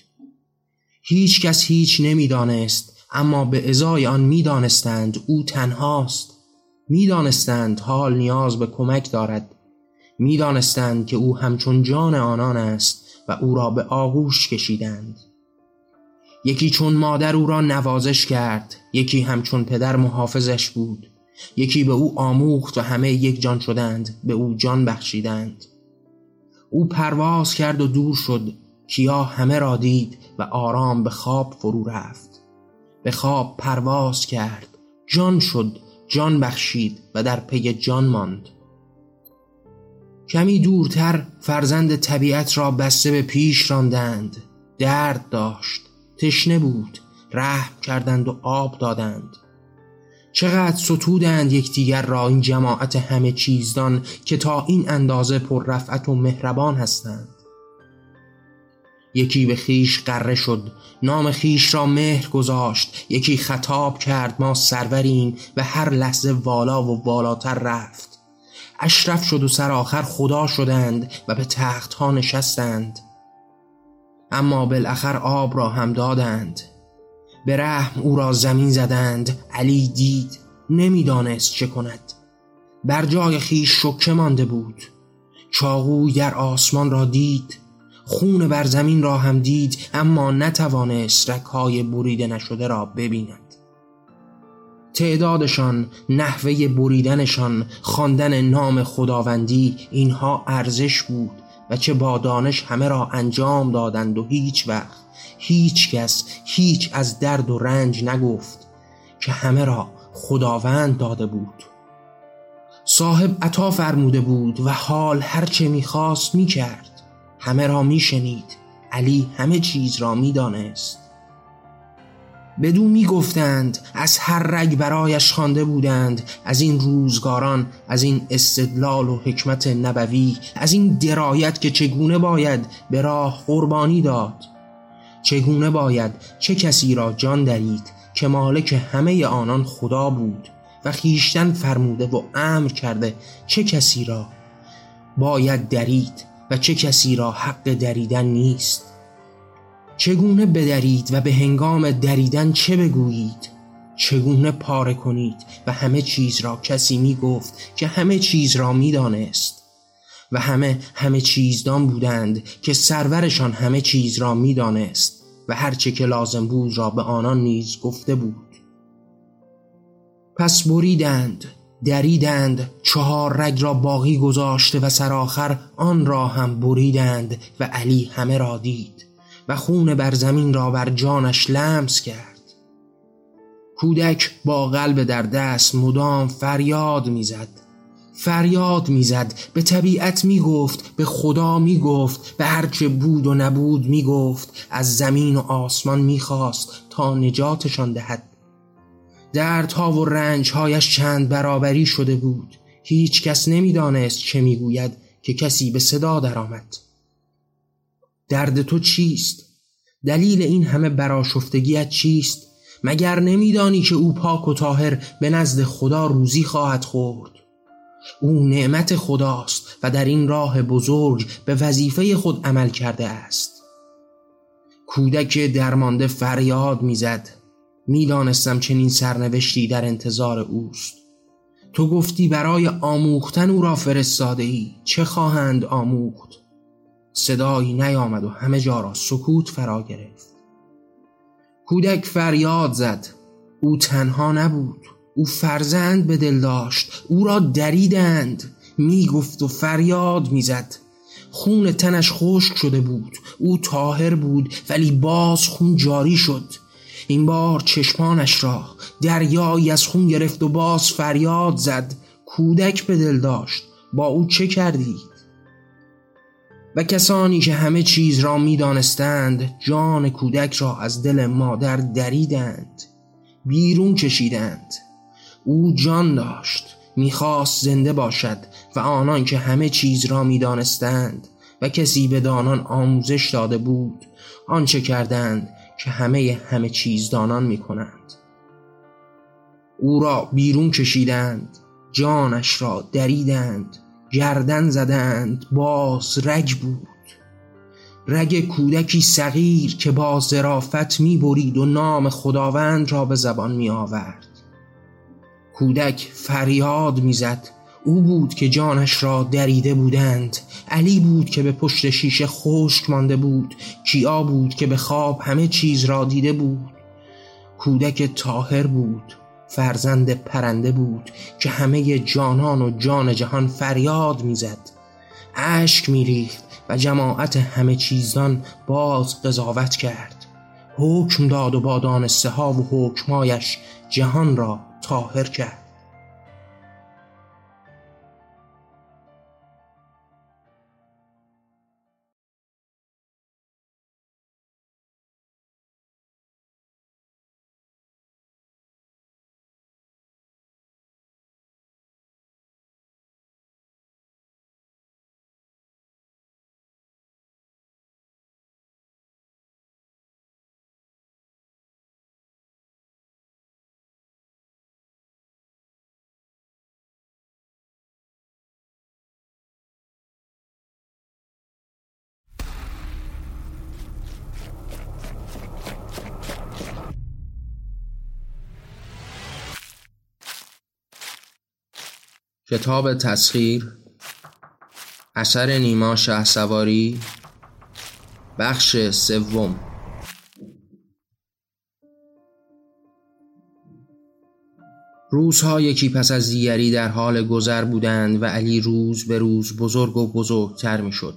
هیچ کس هیچ نمی‌دانست اما به ازای آن می‌دانستند او تنهاست. می‌دانستند حال نیاز به کمک دارد. می‌دانستند که او همچون جان آنان است و او را به آغوش کشیدند. یکی چون مادر او را نوازش کرد یکی همچون پدر محافظش بود. یکی به او آموخت و همه یک جان شدند به او جان بخشیدند. او پرواز کرد و دور شد کیا همه را دید و آرام به خواب فرو رفت. به خواب پرواز کرد جان شد جان بخشید و در پی جان ماند. کمی دورتر فرزند طبیعت را بسته به پیش راندند. درد داشت تشنه بود رحم کردند و آب دادند. چقدر ستودند یکدیگر را این جماعت همه چیزدان که تا این اندازه پر رفعت و مهربان هستند. یکی به خیش قره شد نام خیش را مهر گذاشت یکی خطاب کرد ما سروریم و هر لحظه والا و والاتر رفت. اشرف شد و سر آخر خدا شدند و به تخت ها نشستند. اما بالاخر آب را هم دادند. به رحم او را زمین زدند. علی دید نمی‌دانست چه کند. بر جای خیش شکه مانده بود. چاقوی در آسمان را دید خون بر زمین را هم دید اما نتوانست رکهای بریده نشده را ببیند. تعدادشان نحوه بریدنشان خواندن نام خداوندی اینها ارزش بود و چه با دانش همه را انجام دادند و هیچ وقت هیچ کس هیچ از درد و رنج نگفت که همه را خداوند داده بود. صاحب عطا فرموده بود و حال هرچه می‌خواست می‌کرد. همه را میشنید. علی همه چیز را می‌دانست. بدو می‌گفتند از هر رگ برایش خوانده بودند از این روزگاران از این استدلال و حکمت نبوی از این درایت که چگونه باید به راه قربانی داد. چگونه باید چه کسی را جان درید که مالک همه آنان خدا بود و خیشتن فرموده و امر کرده چه کسی را باید درید و چه کسی را حق دریدن نیست؟ چگونه بدرید و به هنگام دریدن چه بگویید؟ چگونه پاره کنید و همه چیز را کسی می گفت که همه چیز را می دانست و همه همه چیزدان بودند که سرورشان همه چیز را می دانست و هرچه که لازم بود را به آنان نیز گفته بود. پس بریدند دریدند چهار رگ را باقی گذاشته و سرآخر آن را هم بریدند و علی همه را دید و خون بر زمین را بر جانش لمس کرد. کودک با قلب در دست مدام فریاد می‌زد. فریاد می‌زد به طبیعت می‌گفت به خدا می‌گفت به هرچه بود و نبود می‌گفت. از زمین و آسمان می‌خواست تا نجاتشان دهد. دردها و رنجهایش چند برابری شده بود. هیچ کس نمی‌دانست چه می‌گوید که کسی به صدا درآمد. درد تو چیست؟ دلیل این همه براشفتگیت چیست؟ مگر نمیدانی که او پاک و طاهر به نزد خدا روزی خواهد خورد؟ او نعمت خداست و در این راه بزرگ به وظیفه خود عمل کرده است. کودک درمانده فریاد می‌زد. می‌دانستم چنین سرنوشتی در انتظار اوست. تو گفتی برای آموختن او را فرستاده ای چه خواهند آموخت؟ صدایی نیامد و همه جا را سکوت فرا گرفت. کودک فریاد زد. او تنها نبود. او فرزند به دل داشت. او را دریدند. می‌گفت و فریاد می‌زد. خون تنش خشک شده بود. او تاهر بود ولی باز خون جاری شد. این بار چشمانش را دریایی از خون گرفت و باز فریاد زد. کودک به دل داشت. با او چه کردید و کسانی که همه چیز را می دانستند جان کودک را از دل مادر دریدند. بیرون کشیدند. او جان داشت. می‌خواست زنده باشد و آنان که همه چیز را می دانستند و کسی به دانان آموزش داده بود آنچه کردند که همه همه چیزدانان می کنند او را بیرون کشیدند جانش را دریدند گردن زدند باز رگ بود. رگ کودکی صغیر که با ظرافت می برید و نام خداوند را به زبان می آورد کودک فریاد می‌زد. او بود که جانش را دریده بودند. علی بود که به پشت شیشه خشک مانده بود. کیا بود که به خواب همه چیز را دیده بود. کودک تاهر بود. فرزند پرنده بود که همه جانان و جان جهان فریاد می‌زد. اشک میریخت و جماعت همه چیزان باز قضاوت کرد. حکم داد و با دانسته ها و حکمایش جهان را طاهر کرد. کتاب تسخیر اثر نیما شه سواری بخش سوم روزها یکی پس از دیگری در حال گذر بودند و علی روز به روز بزرگ و بزرگتر می شد.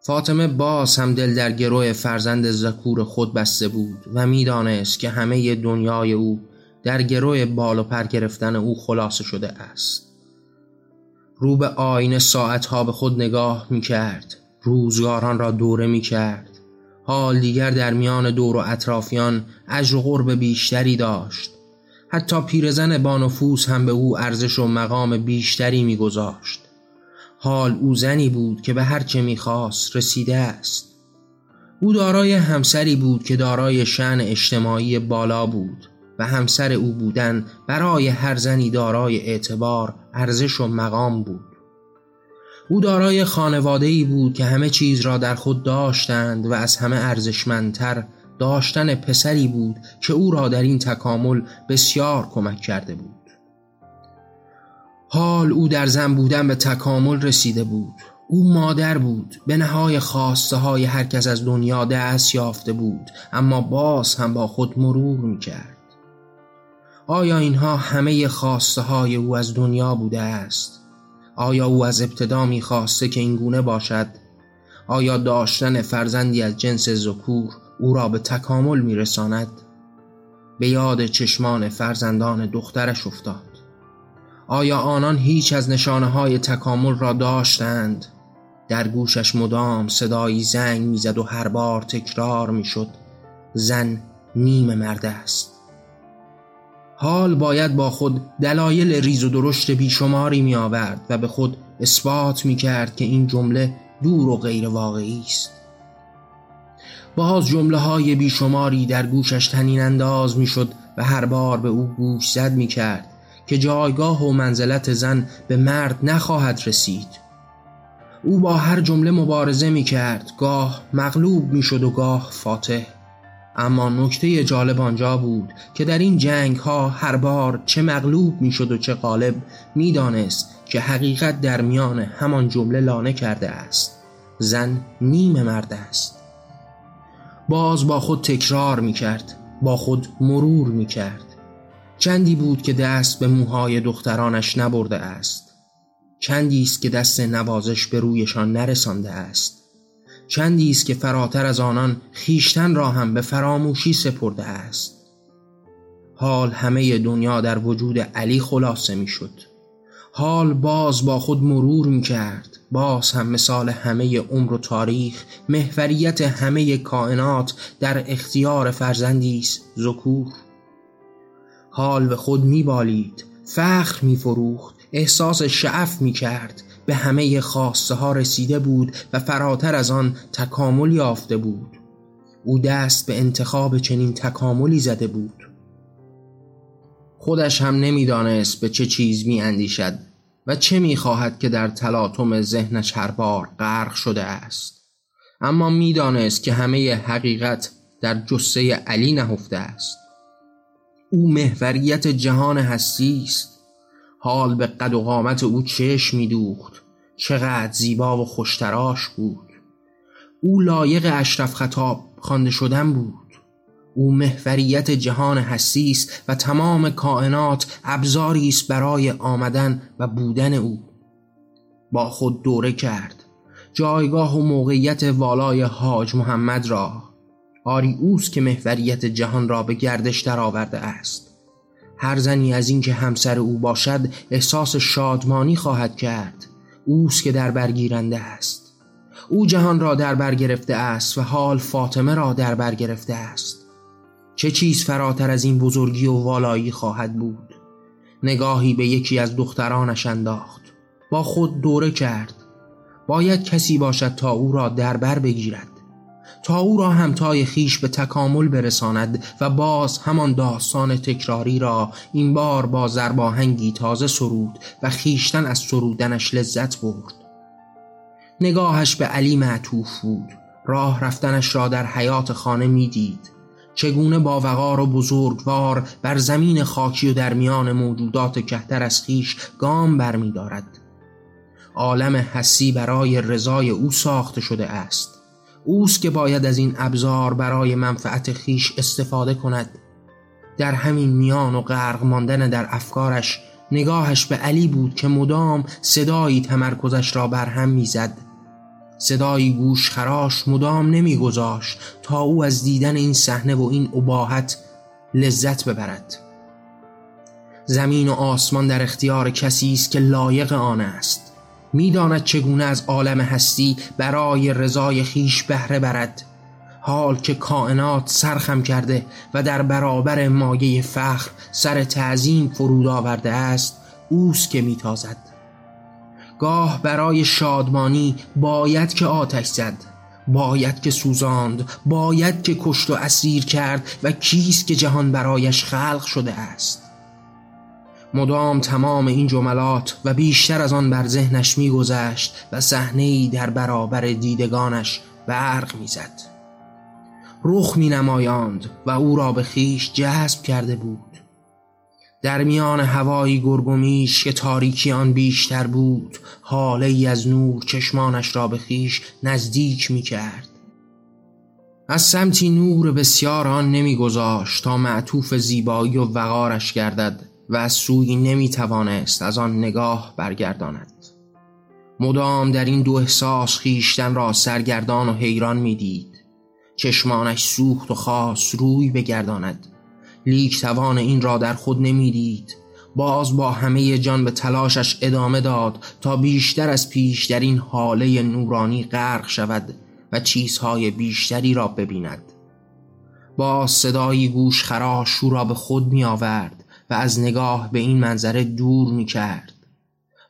فاطمه باز هم دل در گروه فرزند زکور خود بسته بود و می‌دانست که همه دنیای او در گروه بال و پر گرفتن او خلاصه شده است. رو به آینه ساعتها به خود نگاه می کرد. روزگاران را دوره می کرد. حال دیگر در میان دور و اطرافیان اجر و قرب بیشتری داشت. حتی پیرزن بانفوس هم به او ارزش و مقام بیشتری میگذاشت. حال او زنی بود که به هر چه می‌خواست رسیده است. او دارای همسری بود که دارای شعن اجتماعی بالا بود و همسر او بودن برای هر زنی دارای اعتبار، ارزش و مقام بود. او دارای خانواده ای بود که همه چیز را در خود داشتند و از همه ارزشمندتر داشتن پسری بود که او را در این تکامل بسیار کمک کرده بود. حال او در زن بودن به تکامل رسیده بود. او مادر بود. به نهای خواسته های هر کس از دنیا دست یافته بود. اما باز هم با خود مرور می کرد آیا اینها همه خواسته های او از دنیا بوده است؟ آیا او از ابتدا می خواسته که اینگونه باشد؟ آیا داشتن فرزندی از جنس ذکور او را به تکامل میرساند به یاد چشمان فرزندان دخترش افتاد آیا آنان هیچ از نشانه های تکامل را داشتند در گوشش مدام صدایی زنگ می‌زد و هر بار تکرار می‌شد زن نیم مرد است حال باید با خود دلایل ریز و درشت بیشماری می آورد و به خود اثبات می کرد که این جمله دور و غیر واقعی است. باز جمله های بیشماری در گوشش تنین انداز می شد و هر بار به او گوش زد می کرد که جایگاه و منزلت زن به مرد نخواهد رسید. او با هر جمله مبارزه می کرد گاه مغلوب می شد و گاه فاتح. اما نکته جالب آنجا بود که در این جنگ ها هر بار چه مغلوب می شد و چه غالب می دانست که حقیقت در میان همان جمله لانه کرده است. زن نیم مرد است. باز با خود تکرار می کرد با خود مرور می کرد چندی بود که دست به موهای دخترانش نبرده است. چندی است که دست نوازش به رویشان نرسانده است. چندی است که فراتر از آنان خیشتن را هم به فراموشی سپرده است. حال همه دنیا در وجود علی خلاصه می شد حال باز با خود مرور می کرد باز هم مثال همه عمر و تاریخ محوریت همه کائنات در اختیار فرزندی است ذکور. حال به خود میبالید فخر میفروخت احساس شعف می‌کرد. به همه خواسته ها رسیده بود و فراتر از آن تکامل یافته بود. او دست به انتخاب چنین تکاملی زده بود. خودش هم نمی‌دانست به چه چیز می اندیشد و چه می‌خواهد که در تلاطم ذهنش هر بار غرق شده است. اما می‌دانست که همه حقیقت در جسه علی نهفته است. او محوریت جهان هستی است. حال به قد و قامت او چشم میدوخت. چقدر زیبا و خوشتراش بود. او لایق اشرف خطاب خوانده شدن بود. او محوریت جهان هستی است و تمام کائنات ابزاری است برای آمدن و بودن او. با خود دوره کرد. جایگاه و موقعیت والای حاج محمد را. آری اوست که محوریت جهان را به گردش درآورده است. هر زنی از اینکه همسر او باشد احساس شادمانی خواهد کرد. اوست که در برگیرنده است. او جهان را در بر گرفته است و حال فاطمه را در بر گرفته است. چه چیز فراتر از این بزرگی و والایی خواهد بود؟ نگاهی به یکی از دخترانش انداخت. با خود دوره کرد. باید کسی باشد تا او را در بر بگیرد. تا او را همتای خیش به تکامل برساند و باز همان داستان تکراری را این بار با زرباهنگی تازه سرود و خیشتن از سرودنش لذت برد. نگاهش به علی معطوف بود. راه رفتنش را در حیات خانه می‌دید. چگونه با وقار و بزرگوار بر زمین خاکی و در میان موجودات کهتر از خیش گام برمیدارد. عالم حسی برای رضای او ساخته شده است. اوست که باید از این ابزار برای منفعت خیش استفاده کند. در همین میان و غرق ماندن در افکارش نگاهش به علی بود که مدام صدایی تمرکزش را برهم می‌زد. صدایی گوش خراش مدام نمیگذاشت تا او از دیدن این صحنه و این اباحت لذت ببرد. زمین و آسمان در اختیار کسی است که لایق آن است. می‌داند چگونه از عالم هستی برای رضای خیش بهره برد. حال که کائنات سرخم کرده و در برابر مایه فخر سر تعظیم فرود آورده است اوست که میتازد. گاه برای شادمانی باید که آتش زد باید که سوزاند باید که کشت و اسیر کرد و کیست که جهان برایش خلق شده است. مدام تمام این جملات و بیشتر از آن بر ذهنش میگذشت و صحنه‌ای در برابر دیدگانش برق می‌زد. رخ می نمایاند و او را به خیش جذب کرده بود. در میان هوایی گرگومیش که تاریکی آن بیشتر بود حاله ای از نور چشمانش را به خیش نزدیک می کرد از سمتی نور بسیار آن نمیگذاشت تا معطوف زیبایی و وقارش گردد. و از سوی نمی توانست از آن نگاه برگرداند. مدام در این دو احساس خیشتن را سرگردان و حیران می‌دید. چشمانش سوخت و خاص روی بگرداند. لیک توان این را در خود نمی‌دید. باز با همه جان به تلاشش ادامه داد تا بیشتر از پیش در این حاله نورانی غرق شود و چیزهای بیشتری را ببیند. با صدایی گوش خراش او را به خود می آورد و از نگاه به این منظره دور می کرد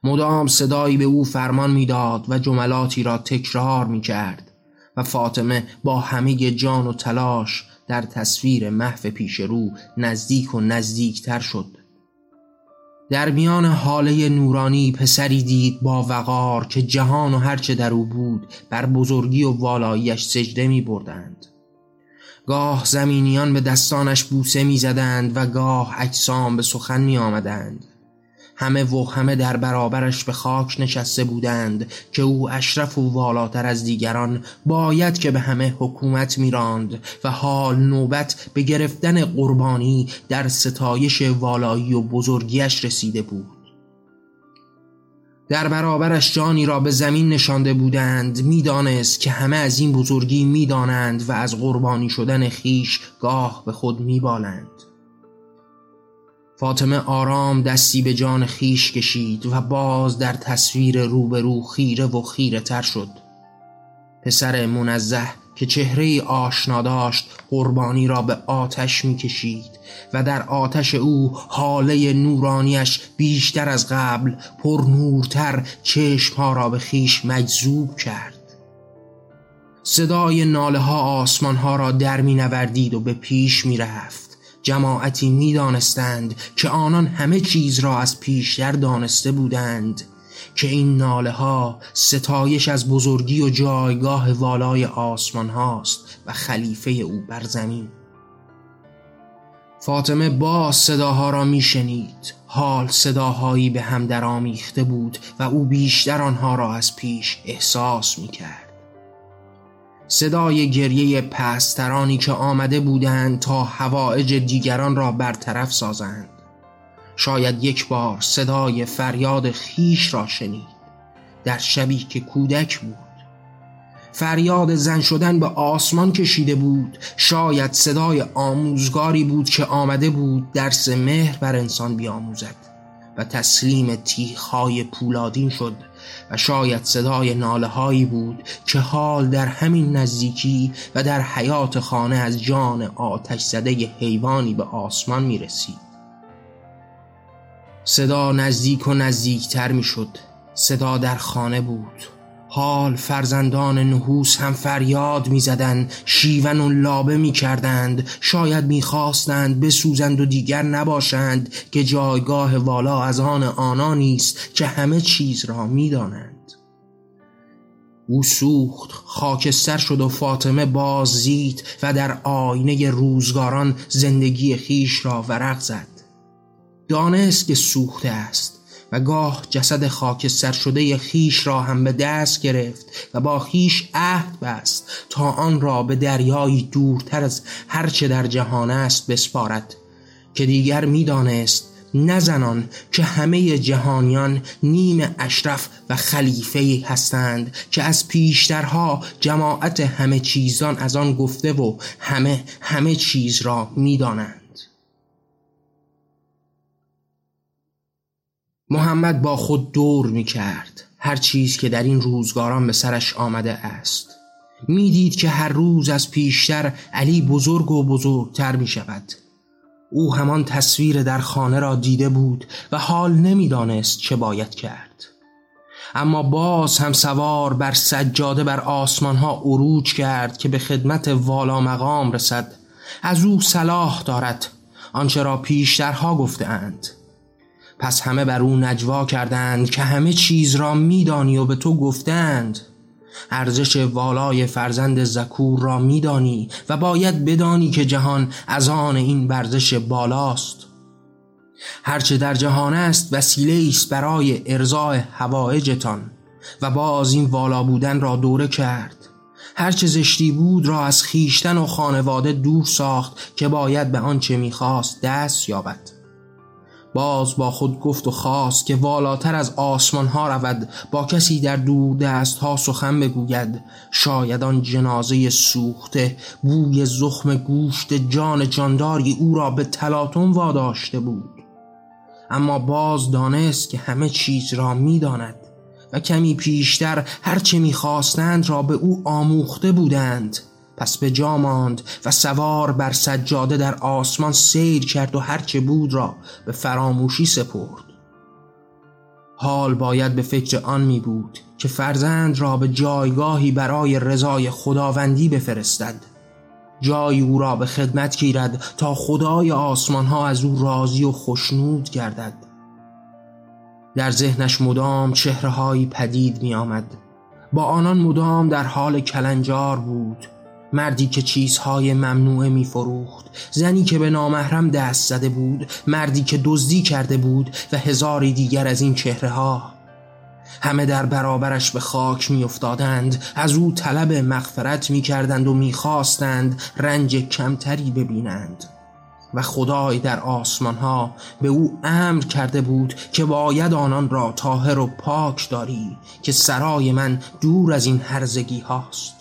مدام صدایی به او فرمان می‌داد و جملاتی را تکرار می کرد و فاطمه با همه جان و تلاش در تصویر محو پیش رو نزدیک و نزدیکتر شد. در میان حاله نورانی پسری دید با وقار که جهان و هرچه در او بود بر بزرگی و والاییش سجده می بردند گاه زمینیان به دستانش بوسه می زدند و گاه اجسام به سخن می آمدند همه و همه در برابرش به خاک نشسته بودند که او اشرف و والاتر از دیگران باید که به همه حکومت میراند و حال نوبت به گرفتن قربانی در ستایش والایی و بزرگیش رسیده بود. در برابرش جانی را به زمین نشانده بودند می‌دانست که همه از این بزرگی می‌دانند و از قربانی شدن خیش گاه به خود میبالند. فاطمه آرام دستی به جان خیش کشید و باز در تصویر روبرو خیره و خیره تر شد. پسر منزه که چهره آشنا داشت قربانی را به آتش می‌کشید. و در آتش او حاله نورانیش بیشتر از قبل پر نورتر چشمها را به خیش مجذوب کرد. صدای ناله ها آسمان ها را در می نوردید و به پیش می رفت جماعتی می دانستند که آنان همه چیز را از پیشتر دانسته بودند که این ناله ها ستایش از بزرگی و جایگاه والای آسمان هاست و خلیفه او بر زمین. فاطمه با صداها را میشنید. حال صداهایی به هم درآمیخته بود و او بیشتر آنها را از پیش احساس می‌کرد. صدای گریه پسترانی که آمده بودند تا هوایج دیگران را برطرف سازند. شاید یک بار صدای فریاد خیش را شنید. در شبی که کودک بود فریاد زن شدن به آسمان کشیده بود. شاید صدای آموزگاری بود که آمده بود درس مهر بر انسان بیاموزد و تسلیم تیخهای پولادین شد و شاید صدای ناله هایی بود که حال در همین نزدیکی و در حیات خانه از جان آتش زده حیوانی به آسمان می رسید صدا نزدیک و نزدیکتر می شد صدا در خانه بود. حال فرزندان نحوس هم فریاد می‌زدند شیون و لابه می‌کردند. شاید می‌خواستند بسوزند و دیگر نباشند که جایگاه والا از آن آنانی است که همه چیز را می‌دانند. او سوخت خاکستر شد و فاطمه بازید و در آینه روزگاران زندگی خیش را ورق زد. دانست که سوخته است. و گاه جسد خاکستر شده خیش را هم به دست گرفت و با خیش عهد بست تا آن را به دریایی دورتر از هرچه در جهان است بسپارد. که دیگر می‌دانست نه زنان که همه جهانیان نیم اشرف و خلیفه هستند که از پیشترها جماعت همه چیزان از آن گفته و همه همه چیز را می‌دانند. محمد با خود دور می کرد هر چیز که در این روزگاران به سرش آمده است. می‌دید که هر روز از پیشتر علی بزرگ و بزرگتر می شود او همان تصویر در خانه را دیده بود و حال نمی‌دانست چه باید کرد. اما باز هم سوار بر سجاده بر آسمان ها عروج کرد که به خدمت والا مقام رسد. از او صلاح دارد. آنچه را پیشترها گفتهاند. پس همه بر او نجوا کردند که همه چیز را میدانی و به تو گفتند. ارزش والای فرزند زکور را میدانی و باید بدانی که جهان از آن این ورزش بالاست. هرچه در جهان است وسیله است برای ارزای هوایجتان و باز این والا بودن را دوره کرد. هرچه زشتی بود را از خیشتن و خانواده دور ساخت که باید به آنچه می‌خواست دست یابد. باز با خود گفت و خواست که والاتر از آسمان ها رود با کسی در دور دست ها سخن بگوید. شاید آن جنازه سوخته بوی زخم گوشت جان جانداری او را به تلاطم واداشته بود. اما باز دانست که همه چیز را می‌داند و کمی پیشتر هرچه می‌خواستند را به او آموخته بودند. پس به جا ماند و سوار بر سجاده در آسمان سیر کرد و هرچه بود را به فراموشی سپرد. حال باید به فکر آن می بود که فرزند را به جایگاهی برای رضای خداوندی بفرستد. جای او را به خدمت گیرد تا خدای آسمان ها از او راضی و خشنود گردد. در ذهنش مدام چهرههایی پدید می آمد با آنان مدام در حال کلنجار بود. مردی که چیزهای ممنوعه می فروخت زنی که به نامحرم دست زده بود مردی که دزدی کرده بود و هزاری دیگر از این چهره ها همه در برابرش به خاک می افتادند از او طلب مغفرت می کردند و می خواستند رنج کمتری ببینند. و خدای در آسمان ها به او امر کرده بود که باید آنان را طاهر و پاک داری که سرای من دور از این هرزگی هاست.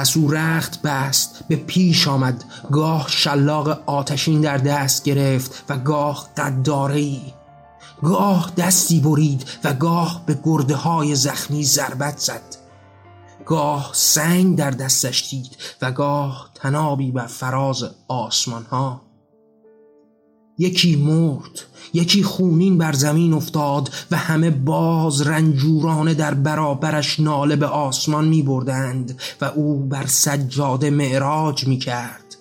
پس او رخت بست به پیش آمد. گاه شلاق آتشین در دست گرفت و گاه قداری گاه دستی برید و گاه به گرده های زخمی ضربت زد. گاه سنگ در دستش دید و گاه تنابی بر فراز آسمان ها یکی مرد یکی خونین بر زمین افتاد و همه باز رنجورانه در برابرش ناله به آسمان می بردند و او بر سجاده معراج می کرد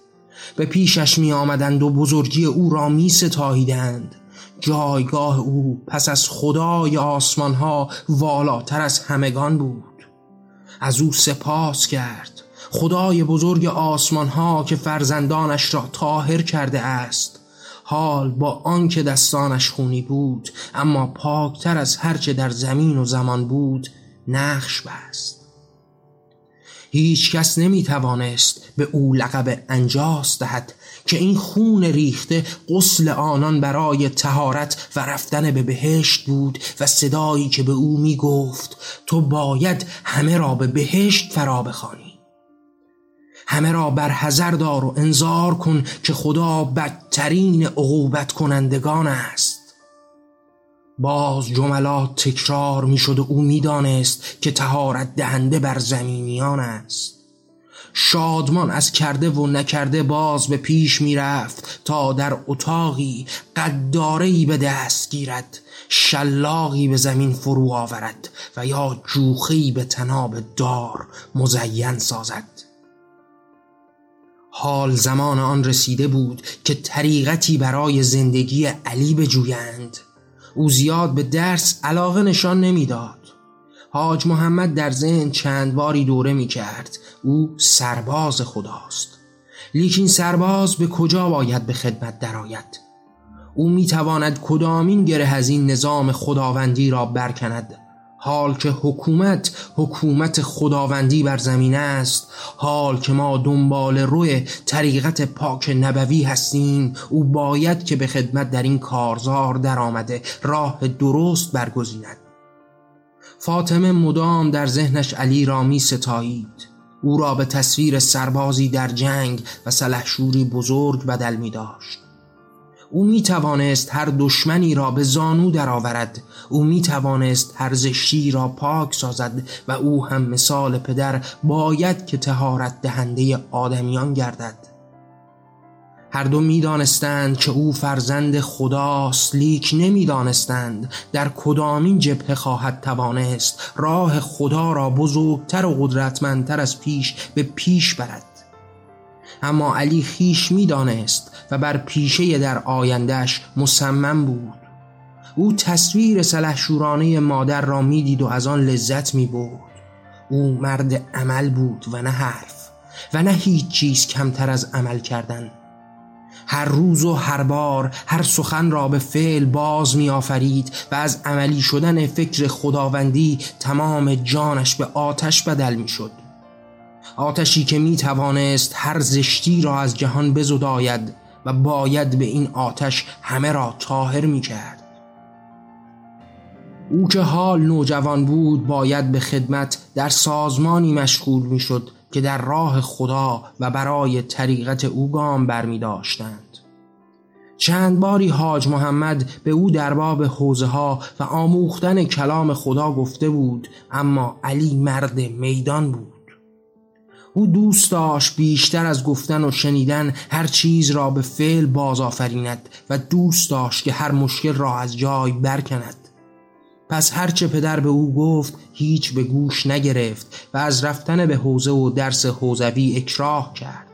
به پیشش می آمدند و بزرگی او را می ستاییدند جایگاه او پس از خدای آسمان ها والاتر از همگان بود. از او سپاس کرد. خدای بزرگ آسمان ها که فرزندانش را طاهر کرده است. حال با آنکه دستانش خونی بود اما پاکتر از هرچه در زمین و زمان بود نقش بست. هیچ کس نمی توانست به او لقب انجاس دهد که این خون ریخته غسل آنان برای تهارت و رفتن به بهشت بود و صدایی که به او می گفت تو باید همه را به بهشت فرا بخوانی. همه را بر حذر دار و انذار کن که خدا بدترین عقوبت کنندگان است. باز جملات تکرار می‌شد و او می‌دانست که تهارت دهنده بر زمینیان است. شادمان از کرده و نکرده باز به پیش می‌رفت تا در اتاقی قدارهی به دست گیرد شلاقی به زمین فرو آورد و یا جوخی به تناب دار مزین سازد. حال زمان آن رسیده بود که طریقتی برای زندگی علی بجویند. او زیاد به درس علاقه نشان نمی‌داد. حاج محمد در ذهن چند باری دوره می کرد او سرباز خداست. لیکن سرباز به کجا باید به خدمت درآید؟ او می تواند کدامین گره از این نظام خداوندی را برکند؟ حال که حکومت حکومت خداوندی بر زمین است حال که ما دنبال روی طریقت پاک نبوی هستیم او باید که به خدمت در این کارزار درآمده راه درست برگزیند. فاطمه مدام در ذهنش علی را می ستایید او را به تصویر سربازی در جنگ و سلحشوری بزرگ بدل می داشت او می توانست هر دشمنی را به زانو درآورد. او می توانست هر زشتی را پاک سازد و او هم مثال پدر باید که تهارت دهنده آدمیان گردد. هر دو می دانستند که او فرزند خداست لیک نمی دانستند در کدامین جبهه خواهد توانست. راه خدا را بزرگتر و قدرتمندتر از پیش به پیش برد. اما علی خیش می‌دانست و بر پیشه در آیندهش مصمم بود. او تصویر سلحشورانه مادر را می‌دید و از آن لذت می برد او مرد عمل بود و نه حرف و نه هیچ چیز کمتر از عمل کردن. هر روز و هر بار هر سخن را به فعل باز می آفرید و از عملی شدن فکر خداوندی تمام جانش به آتش بدل می شد آتشی که می توانست هر زشتی را از جهان بزداید و باید به این آتش همه را طاهر می کرد او که حال نوجوان بود باید به خدمت در سازمانی مشغول می شد که در راه خدا و برای طریقت او گام بر می داشتند. چند باری حاج محمد به او در باب حوزه ها و آموختن کلام خدا گفته بود اما علی مرد میدان بود او دوست داشت بیشتر از گفتن و شنیدن هر چیز را به فعل باز آفریند و دوست داشت که هر مشکل را از جای برکند پس هرچه پدر به او گفت هیچ به گوش نگرفت و از رفتن به حوزه و درس حوزوی اکراه کرد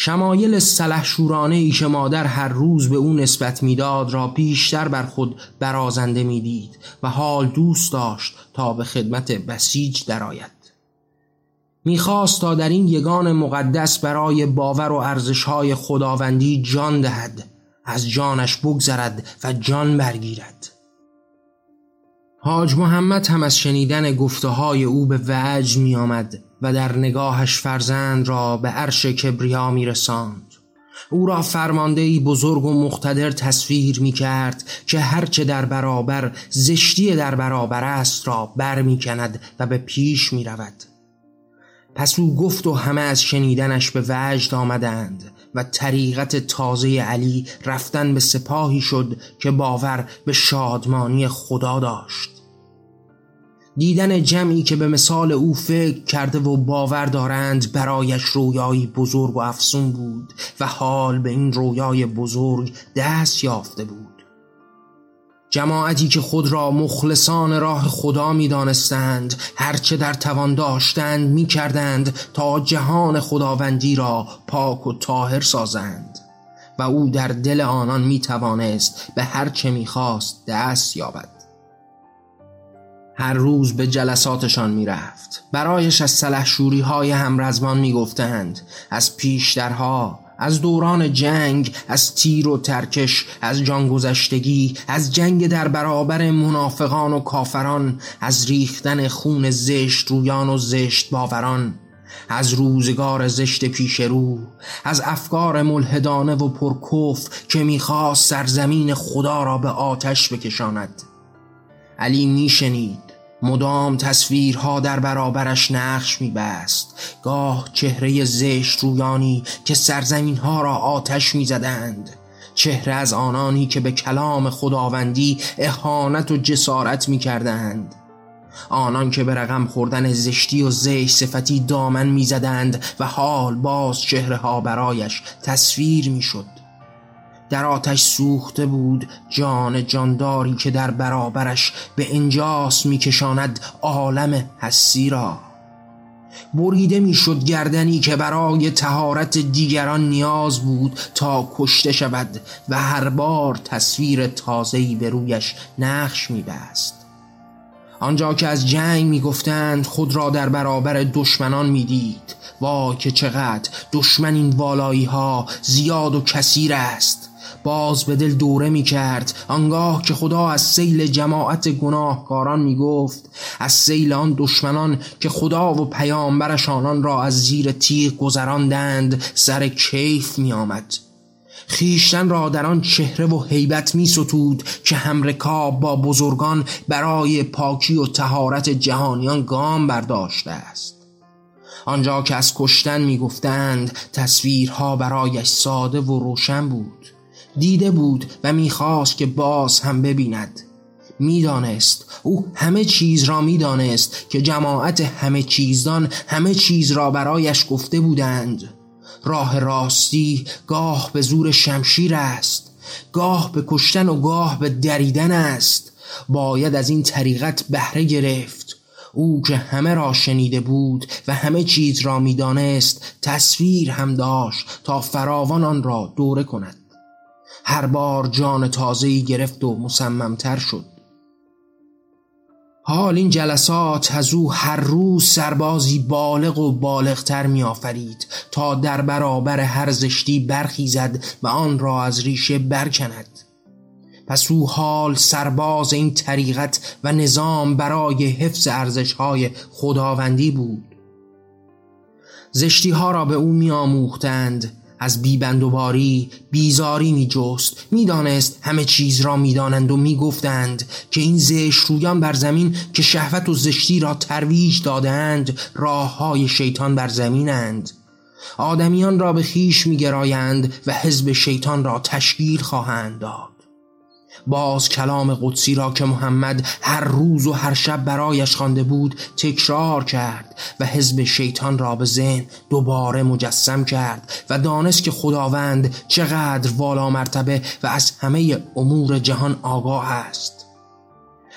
شمایل سلح شورانه ای که مادر هر روز به او نسبت می‌داد را بیشتر بر خود برازنده می‌دید و حال دوست داشت تا به خدمت بسیج درآید. می‌خواست تا در این یگان مقدس برای باور و ارزشهای خداوندی جان دهد از جانش بگذرد و جان برگیرد حاج محمد هم از شنیدن گفته های او به وجه می آمد و در نگاهش فرزند را به عرش کبریا می رساند. او را فرماندهی بزرگ و مقتدر تصویر می کرد که هرچه در برابر زشتی در برابر است را بر می کند و به پیش می رود. پس او گفت و همه از شنیدنش به وجد آمدند و طریقت تازه علی رفتن به سپاهی شد که باور به شادمانی خدا داشت. دیدن جمعی که به مثال او فکر کرده و باور دارند برایش رویایی بزرگ و افسون بود و حال به این رویای بزرگ دست یافته بود. جماعتی که خود را مخلصان راه خدا می دانستند هرچه در توان داشتند می کردند تا جهان خداوندی را پاک و طاهر سازند. و او در دل آنان می توانست به هرچه می خواست دست یابد. هر روز به جلساتشان می رفت برایش از سلحشوری های همرزمان می گفتند از پیشترها از دوران جنگ از تیر و ترکش از گذشتگی از جنگ در برابر منافقان و کافران از ریختن خون زشت رویان و زشت باوران از روزگار زشت پیش رو از افکار ملحدانه و پرکف که می‌خواست سرزمین خدا را به آتش بکشاند. علی میشنید. مدام تصویرها در برابرش نقش میبست. گاه چهره زشت رویانی که سرزمین ها را آتش می‌زدند. چهره از آنانی که به کلام خداوندی اهانت و جسارت می‌کردند. آنان که به رقم خوردن زشتی و زشت صفتی دامن می‌زدند و حال باز چهره ها برایش تصویر می‌شد. در آتش سوخته بود جان جانداری که در برابرش به انجاس میکشاند عالم حسی را. بریده می‌شد گردنی که برای تهارت دیگران نیاز بود تا کشته شود و هر بار تصویر تازه‌ای به رویش نقش میبست. آنجا که از جنگ می‌گفتند خود را در برابر دشمنان می‌دید. وای که چقدر دشمن این والایی ها زیاد و کثیر است. باز به دل دوره می کرد آنگاه که خدا از سیل جماعت گناهکاران می گفت از سیل آن دشمنان که خدا و پیامبرش آنان را از زیر تیغ گذراندند سر کیف می آمد خیشتن را در آن چهره و حیبت می ستود که همرکاب با بزرگان برای پاکی و تهارت جهانیان گام برداشته است. آنجا که از کشتن می گفتند تصویرها برایش ساده و روشن بود. دیده بود و می‌خواست که باز هم ببیند. می‌دانست او همه چیز را می‌دانست که جماعت همه چیزدان همه چیز را برایش گفته بودند. راه راستی گاه به زور شمشیر است گاه به کشتن و گاه به دریدن است. باید از این طریقت بهره گرفت. او که همه را شنیده بود و همه چیز را می‌دانست تصویر هم داشت تا فراوان آن را دوره کند. هر بار جان تازه‌ای گرفت و مصممتر شد. حال این جلسات از او هر روز سربازی بالغ و بالغتر می آفرید تا در برابر هر زشتی برخیزد و آن را از ریشه برکند. پس او حال سرباز این طریقت و نظام برای حفظ ارزشهای خداوندی بود. زشتی ها را به او می آموختند از بیبندوباری بیزاری می جست می دانست همه چیز را می دانند و می گفتند که این زشت رویان بر زمین که شهوت و زشتی را ترویج دادند راه های شیطان بر زمینند. آدمیان را به خیش می گرایند و حزب شیطان را تشکیل خواهند داد. باز کلام قدسی را که محمد هر روز و هر شب برایش خوانده بود تکرار کرد و حزب شیطان را به ذهن دوباره مجسم کرد و دانست که خداوند چقدر والا مرتبه و از همه امور جهان آگاه است.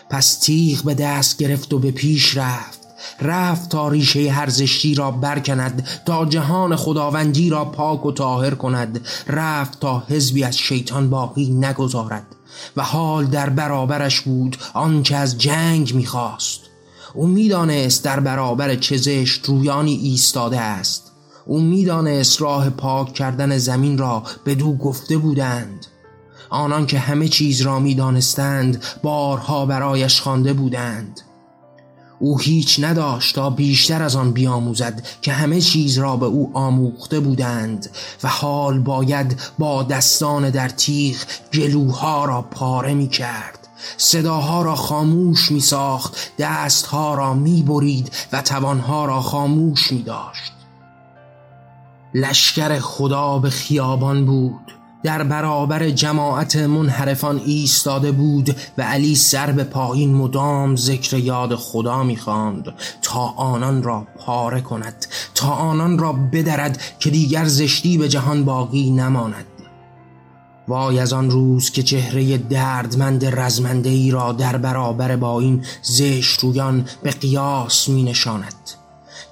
پس تیغ به دست گرفت و به پیش رفت. رفت تا ریشه هر زشتی را برکند تا جهان خداوندی را پاک و طاهر کند. رفت تا حزبی از شیطان باقی نگذارد. و حال در برابرش بود آنچه از جنگ می‌خواست. او می‌دانست در برابر چزش رویانی ایستاده است. او می‌دانست راه پاک کردن زمین را به دو گفته بودند. آنان که همه چیز را می‌دانستند بارها برایش خوانده بودند. او هیچ نداشت تا بیشتر از آن بیاموزد که همه چیز را به او آموخته بودند و حال باید با دستان در تیغ گلوها را پاره می کرد صداها را خاموش می ساخت دستها را می برید و توانها را خاموش می داشت لشکر خدا به خیابان بود. در برابر جماعت منحرفان ایستاده بود و علی سر به پایین مدام ذکر یاد خدا می‌خواند. تا آنان را پاره کند تا آنان را بدرد که دیگر زشتی به جهان باقی نماند. وای از آن روز که چهره دردمند رزمنده ای را در برابر با این زشت رویان به قیاس می نشاند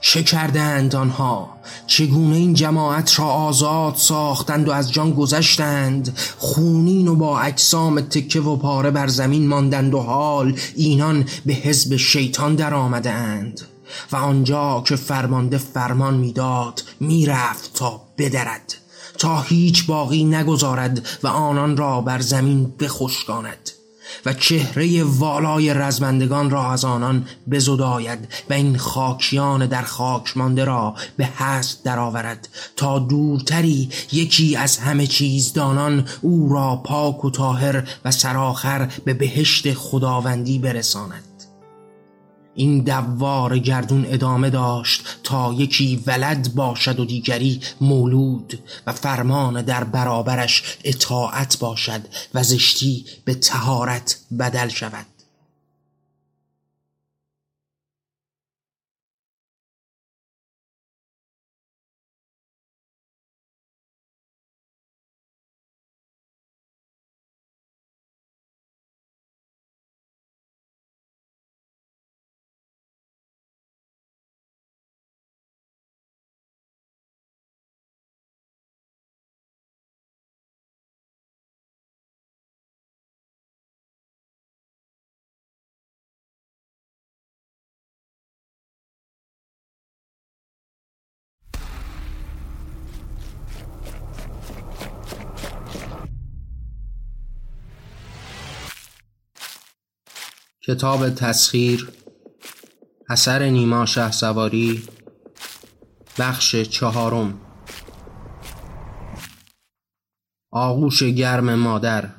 چه کردند آنها؟ چگونه این جماعت را آزاد ساختند و از جان گذشتند؟ خونین و با اجسام تکه و پاره بر زمین ماندند و حال اینان به حزب شیطان در آمدند و آنجا که فرمانده فرمان می‌داد می‌رفت تا بدرد تا هیچ باقی نگذارد و آنان را بر زمین بخشکاند. و چهره والای رزمندگان را از آنان بزداید و این خاکیان در خاک مانده را به هست درآورد تا دورتری یکی از همه چیز دانان او را پاک و طاهر و سراخر به بهشت خداوندی برساند. این دوار گردون ادامه داشت تا یکی ولد باشد و دیگری مولود و فرمان در برابرش اطاعت باشد و زشتی به تهارت بدل شود. کتاب تسخیر اثر نیما شه سواری بخش چهارم. آغوش گرم مادر.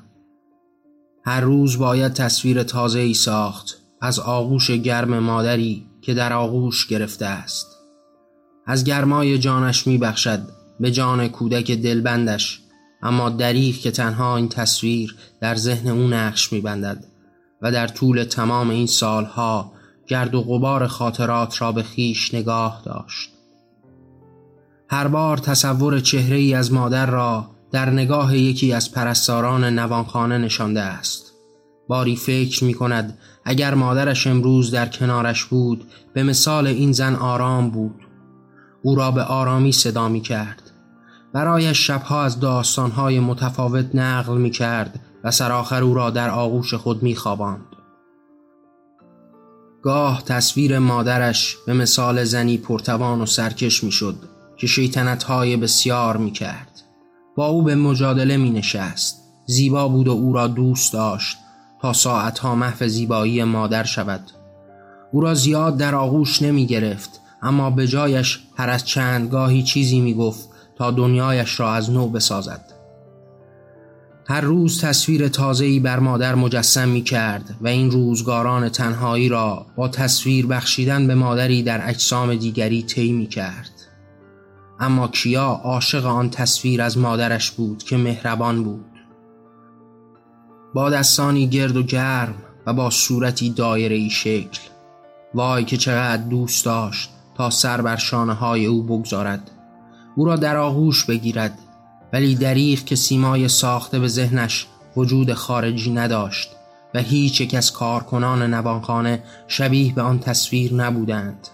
هر روز باید تصویر تازه ای ساخت از آغوش گرم مادری که در آغوش گرفته است. از گرمای جانش می بخشد به جان کودک دلبندش اما دریغ که تنها این تصویر در ذهن او نقش می بندد و در طول تمام این سالها گرد و غبار خاطرات را به خیش نگاه داشت. هر بار تصور چهره ای از مادر را در نگاه یکی از پرستاران نوانخانه نشانده است. باری فکر می کند اگر مادرش امروز در کنارش بود به مثال این زن آرام بود. او را به آرامی صدا می کرد برایش شبها از داستانهای متفاوت نقل می کرد و سرآخر او را در آغوش خود می خواباند. گاه تصویر مادرش به مثال زنی پرتوان و سرکش می شد که شیطنت های بسیار می کرد. با او به مجادله می نشست. زیبا بود و او را دوست داشت تا ساعتها محو زیبایی مادر شود. او را زیاد در آغوش نمی گرفت اما به جایش هر از چند گاهی چیزی می گفت تا دنیایش را از نو بسازد. هر روز تصویر تازه‌ای بر مادر مجسم می کرد و این روزگاران تنهایی را با تصویر بخشیدن به مادری در اجسام دیگری طی می کرد. اما کیا عاشق آن تصویر از مادرش بود که مهربان بود. با دستانی گرد و گرم و با صورتی دایره ای شکل وای که چقدر دوست داشت تا سر بر شانه های او بگذارد او را در آغوش بگیرد ولی دریغ که سیمای ساخته به ذهنش وجود خارجی نداشت و هیچ یک از کارکنان نوانخانه شبیه به آن تصویر نبودند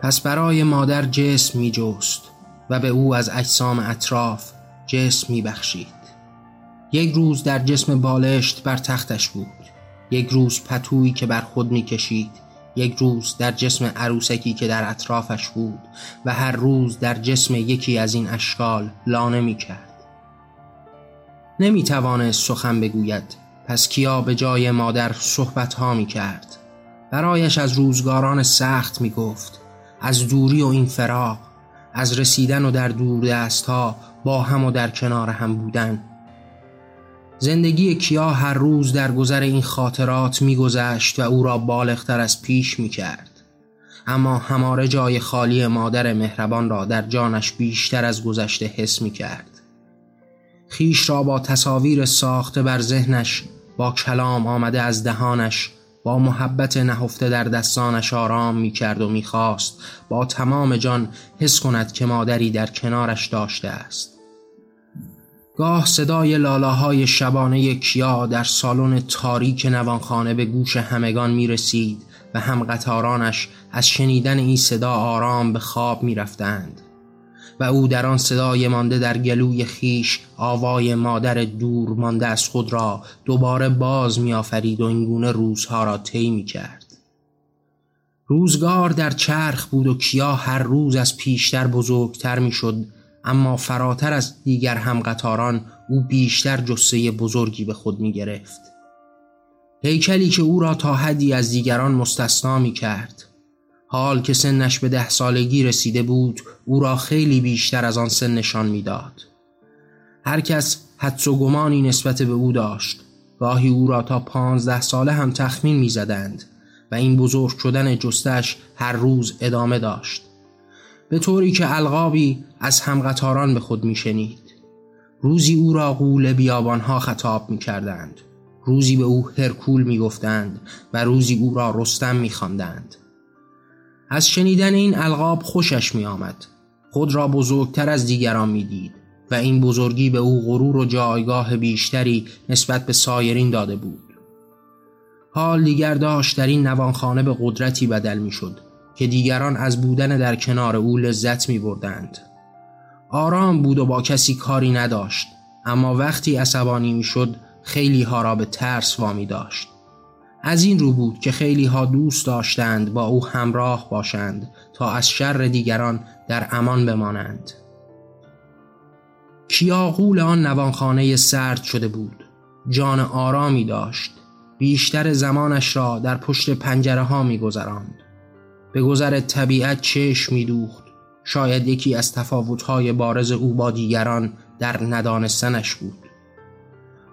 پس برای مادر جسم می جست و به او از اجسام اطراف جسم می بخشید. یک روز در جسم بالشت بر تختش بود یک روز پتویی که بر خود می کشید یک روز در جسم عروسکی که در اطرافش بود و هر روز در جسم یکی از این اشکال لانه می کرد. نمی توانست سخن بگوید پس کیا به جای مادر صحبت ها می کرد؟ برایش از روزگاران سخت می گفت از دوری و این فراق از رسیدن و در دور دست ها با هم و در کنار هم بودن. زندگی کیا هر روز در گذر این خاطرات میگذشت و او را بالغتر از پیش می‌کرد. اما هماره جای خالی مادر مهربان را در جانش بیشتر از گذشته حس می‌کرد. خیش را با تصاویر ساخته بر ذهنش با کلام آمده از دهانش با محبت نهفته در دستانش آرام می کرد و می خواست با تمام جان حس کند که مادری در کنارش داشته است. گاه صدای لالاهای شبانه کیا در سالن تاریک نوانخانه به گوش همگان می رسید و هم قطارانش از شنیدن این صدا آرام به خواب می رفتند. و او در آن صدای مانده در گلوی خیش آوای مادر دور مانده از خود را دوباره باز می آفرید و اینگونه روزها را طی می کرد. روزگار در چرخ بود و کیا هر روز از پیشتر بزرگتر می شد اما فراتر از دیگر همقطاران او بیشتر جسه بزرگی به خود می گرفت. هیکلی که او را تا حدی از دیگران مستثنا می کرد. حال که سنش به ده سالگی رسیده بود او را خیلی بیشتر از آن سن نشان می‌داد. هر کس حدس و گمانی نسبت به او داشت گاهی او را تا پانزده ساله هم تخمین می‌زدند و این بزرگ شدن جستش هر روز ادامه داشت به طوری که القابی از همقطاران به خود میشنید. روزی او را قول بیابانها خطاب می‌کردند. روزی به او هرکول می‌گفتند و روزی او را رستم میخواندند. از شنیدن این القاب خوشش میآمد. خود را بزرگتر از دیگران می‌دید و این بزرگی به او غرور و جایگاه بیشتری نسبت به سایرین داده بود. حال دیگر داشت در این نوانخانه به قدرتی بدل می‌شد. که دیگران از بودن در کنار او لذت می بردند. آرام بود و با کسی کاری نداشت اما وقتی عصبانی می شد خیلی ها را به ترس وامی داشت. از این رو بود که خیلی ها دوست داشتند با او همراه باشند تا از شر دیگران در امان بمانند. کیاغول آن نوانخانه سرد شده بود. جان آرامی داشت. بیشتر زمانش را در پشت پنجره ها می گذراند. به گذر طبیعت چشم می دوخت. شاید یکی از تفاوتهای بارز او با دیگران در ندانستنش بود.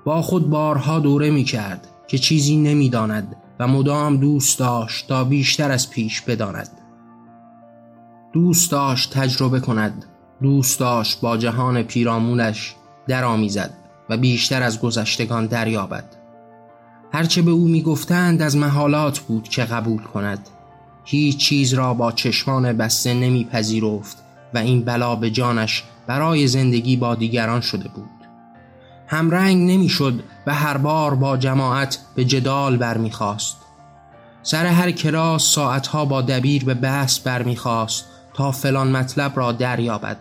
با خود بارها دوره می کرد که چیزی نمی‌داند و مدام دوست داشت تا بیشتر از پیش بداند. دوست داشت تجربه کند دوست داشت با جهان پیرامونش درآمیزد و بیشتر از گذشتگان دریابد هرچه به او می‌گفتند از محالات بود که قبول کند هیچ چیز را با چشمان بسته نمیپذیرفت و این بلا به جانش برای زندگی با دیگران شده بود. همرنگ نمی‌شد و هر بار با جماعت به جدال برمیخواست. سر هر کلاس ساعتها با دبیر به بحث برمیخواست تا فلان مطلب را دریابد.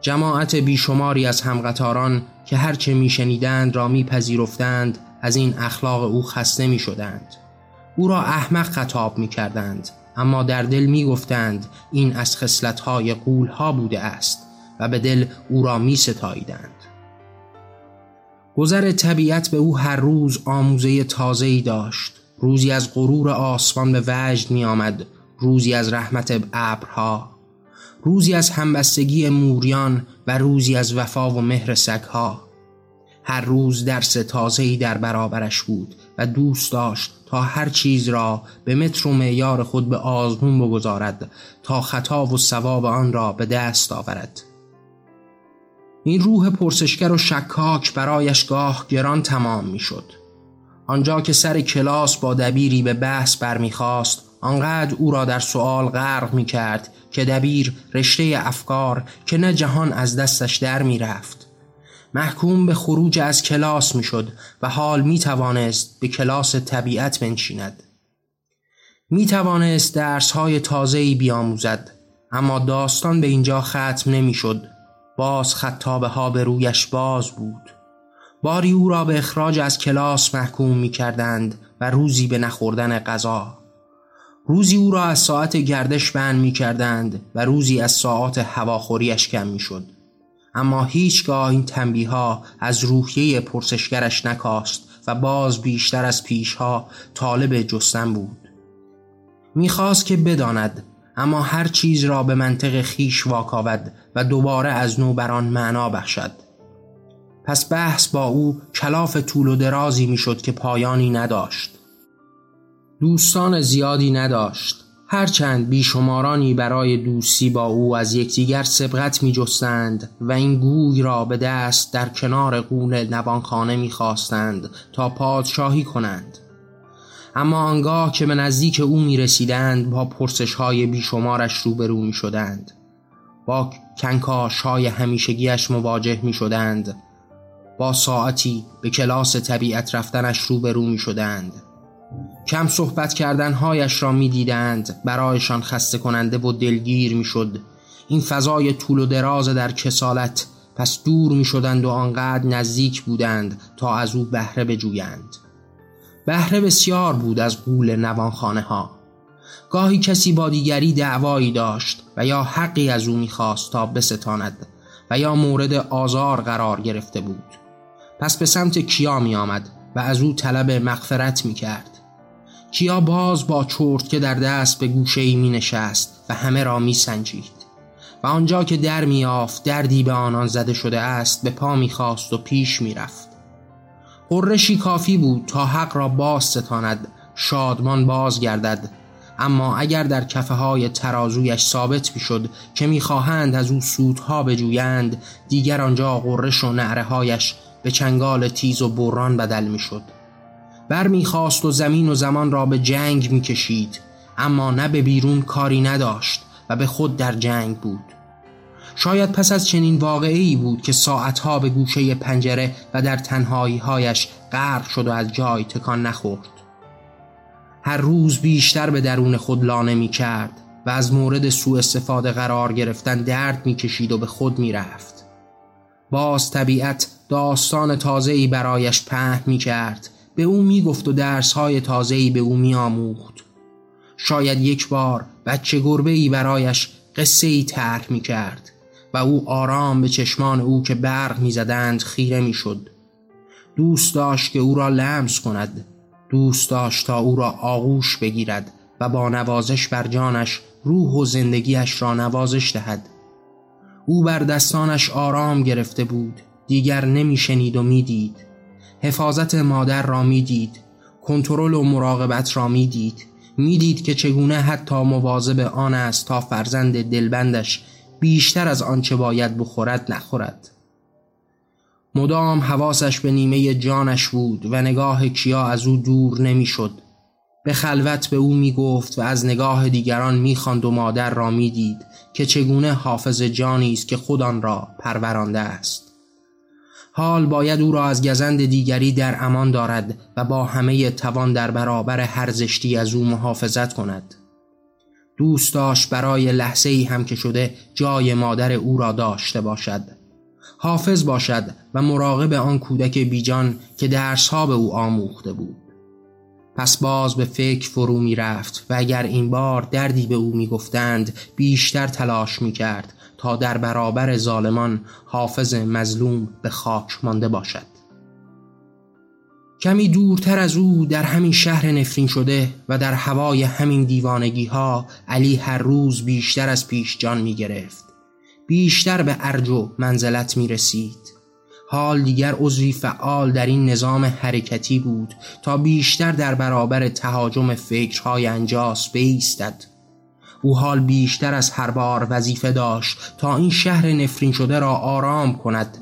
جماعت بیشماری از همقطاران که هرچه میشنیدند را میپذیرفتند از این اخلاق او خسته می‌شدند. او را احمق خطاب می‌کردند. اما در دل می‌گفتند این از خصلت‌های قولها بوده است و به دل او را میستاییدند. گذر طبیعت به او هر روز آموزه تازه‌ای داشت. روزی از غرور آسمان به وجد می آمد روزی از رحمت ابرها روزی از همبستگی موریان و روزی از وفا و مهر سگها. هر روز درس تازه‌ای در برابرش بود و دوست داشت تا هر چیز را به متر و معیار خود به آزمون بگذارد تا خطا و ثواب آن را به دست آورد این روح پرسشگر و شکاک برایش گاه گران تمام می‌شد. آنجا که سر کلاس با دبیری به بحث برمیخواست آنقدر او را در سوال غرق می کرد که دبیر رشته افکار که نه جهان از دستش در می رفت. محکوم به خروج از کلاس می شد و حال می توانست به کلاس طبیعت بنشیند. می توانست درس های تازه‌ای بیاموزد اما داستان به اینجا ختم نمی شد. باز خطابه ها به رویش باز بود. باری او را به اخراج از کلاس محکوم می کردند و روزی به نخوردن غذا. روزی او را از ساعت گردش بند می کردند و روزی از ساعت هواخوریش کم می شد. اما هیچگاه این تنبیه ها از روحیه پرسشگرش نکاست و باز بیشتر از پیشها طالب جستن بود. می‌خواست که بداند اما هر چیز را به منطق خیش واکاود و دوباره از نو بر آن معنا بخشد. پس بحث با او کلاف طول و درازی می‌شد که پایانی نداشت. دوستان زیادی نداشت هرچند بیشمارانی برای دوستی با او از یکدیگر سبقت می جستند و این گوی را به دست در کنار قول نوانخانه می خواستند تا پادشاهی کنند. اما آنگاه که به نزدیک او می رسیدند با پرسش های بیشمارش روبرو می شدند با کنکاش های همیشگیش مواجه می شدند با ساعتی به کلاس طبیعت رفتنش روبرو می شدند کم صحبت کردنهایش را می‌دیدند. برایشان خسته کننده و دلگیر می‌شد. این فضای طول و دراز در کسالت پس دور می شدند و آنقدر نزدیک بودند تا از او بهره بجویند. بهره بسیار بود از قول نوانخانه ها گاهی کسی با دیگری دعوایی داشت و یا حقی از او می‌خواست تا بستاند و یا مورد آزار قرار گرفته بود. پس به سمت کیا می آمد و از او طلب مغفرت می کرد کیا باز با چرت که در دست به گوشه ای می نشست و همه را می سنجید و آنجا که در می آفت دردی به آنان زده شده است به پا می خواست و پیش می رفت قرشی کافی بود تا حق را باز ستاند شادمان باز گردد اما اگر در کفه های ترازویش ثابت می‌شد که می‌خواهند از او سودها بجویند دیگر آنجا قرش و نعره هایش به چنگال تیز و بران بدل می‌شد. بر می‌خواست و زمین و زمان را به جنگ می‌کشید اما نه به بیرون کاری نداشت و به خود در جنگ بود شاید پس از چنین واقعی بود که ساعتها به گوشه پنجره و در تنهایی هایش غرق شد و از جای تکان نخورد هر روز بیشتر به درون خود لانه می کرد و از مورد سوء استفاده قرار گرفتن درد می کشید و به خود می رفت. باز طبیعت داستان تازه‌ای برایش پهن می کرد به او می گفت و درسهای تازه‌ای به او می آموخت. شاید یک بار بچه گربه ای برایش قصه ای طرح می کرد و او آرام به چشمان او که برق می زدند خیره می شد. دوست داشت که او را لمس کند دوست داشت تا او را آغوش بگیرد و با نوازش بر جانش روح و زندگیش را نوازش دهد او بر دستانش آرام گرفته بود دیگر نمیشنید و می‌دید حفاظت مادر را می‌دید کنترل و مراقبت را می‌دید می‌دید که چگونه حتی مواظب آن است تا فرزند دلبندش بیشتر از آنچه باید بخورد نخورد مدام حواسش به نیمه جانش بود و نگاه کیا از او دور نمی‌شد. به خلوت به او می گفت و از نگاه دیگران می و مادر را می دید که چگونه حافظ جانی است که خودان را پرورانده است. حال باید او را از گزند دیگری در امان دارد و با همه توان در برابر هر زشتی از او محافظت کند. دوست داشت برای لحظه ای هم که شده جای مادر او را داشته باشد. حافظ باشد و مراقب آن کودک بیجان که درسها به او آموخته بود. پس باز به فکر فرو می رفت و اگر این بار دردی به او می گفتند بیشتر تلاش می کرد تا در برابر ظالمان حافظ مظلوم به خاک مانده باشد. کمی دورتر از او در همین شهر نفرین شده و در هوای همین دیوانگی ها علی هر روز بیشتر از پیش جان می گرفت بیشتر به ارج و منزلت می رسید حال دیگر عضوی فعال در این نظام حرکتی بود تا بیشتر در برابر تهاجم فکرهای انجاس بیستد. او حال بیشتر از هر بار وظیفه داشت تا این شهر نفرین شده را آرام کند.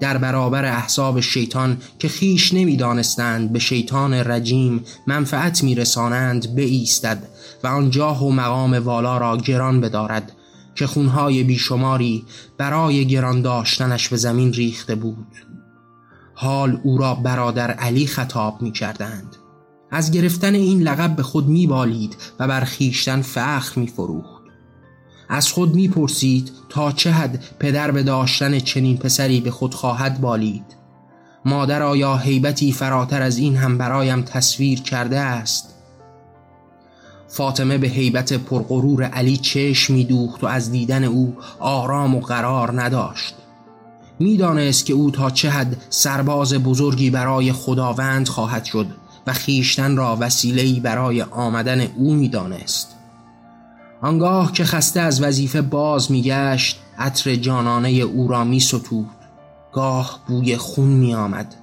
در برابر احساب شیطان که خیش نمی‌دانستند به شیطان رجیم منفعت میرسانند بایستد و آن جاه و مقام والا را گران بدارد که خونهای بیشماری برای گران داشتنش به زمین ریخته بود. حال او را برادر علی خطاب می کردند از گرفتن این لقب به خود میبالید و بر خیشتن فخر میفروخت. از خود می‌پرسید تا چه حد پدر به داشتن چنین پسری به خود خواهد بالید. مادر آیا حیبتی فراتر از این هم برایم تصویر کرده است؟ فاطمه به حیبت پرغرور علی چشم میدوخت و از دیدن او آرام و قرار نداشت. می‌دانست که او تا چه حد سرباز بزرگی برای خداوند خواهد شد. و خیشتن را وسیله‌ای برای آمدن او می‌دانست. آنگاه که خسته از وظیفه باز میگشت عطر جانانه او را می گاه بوی خون می آمد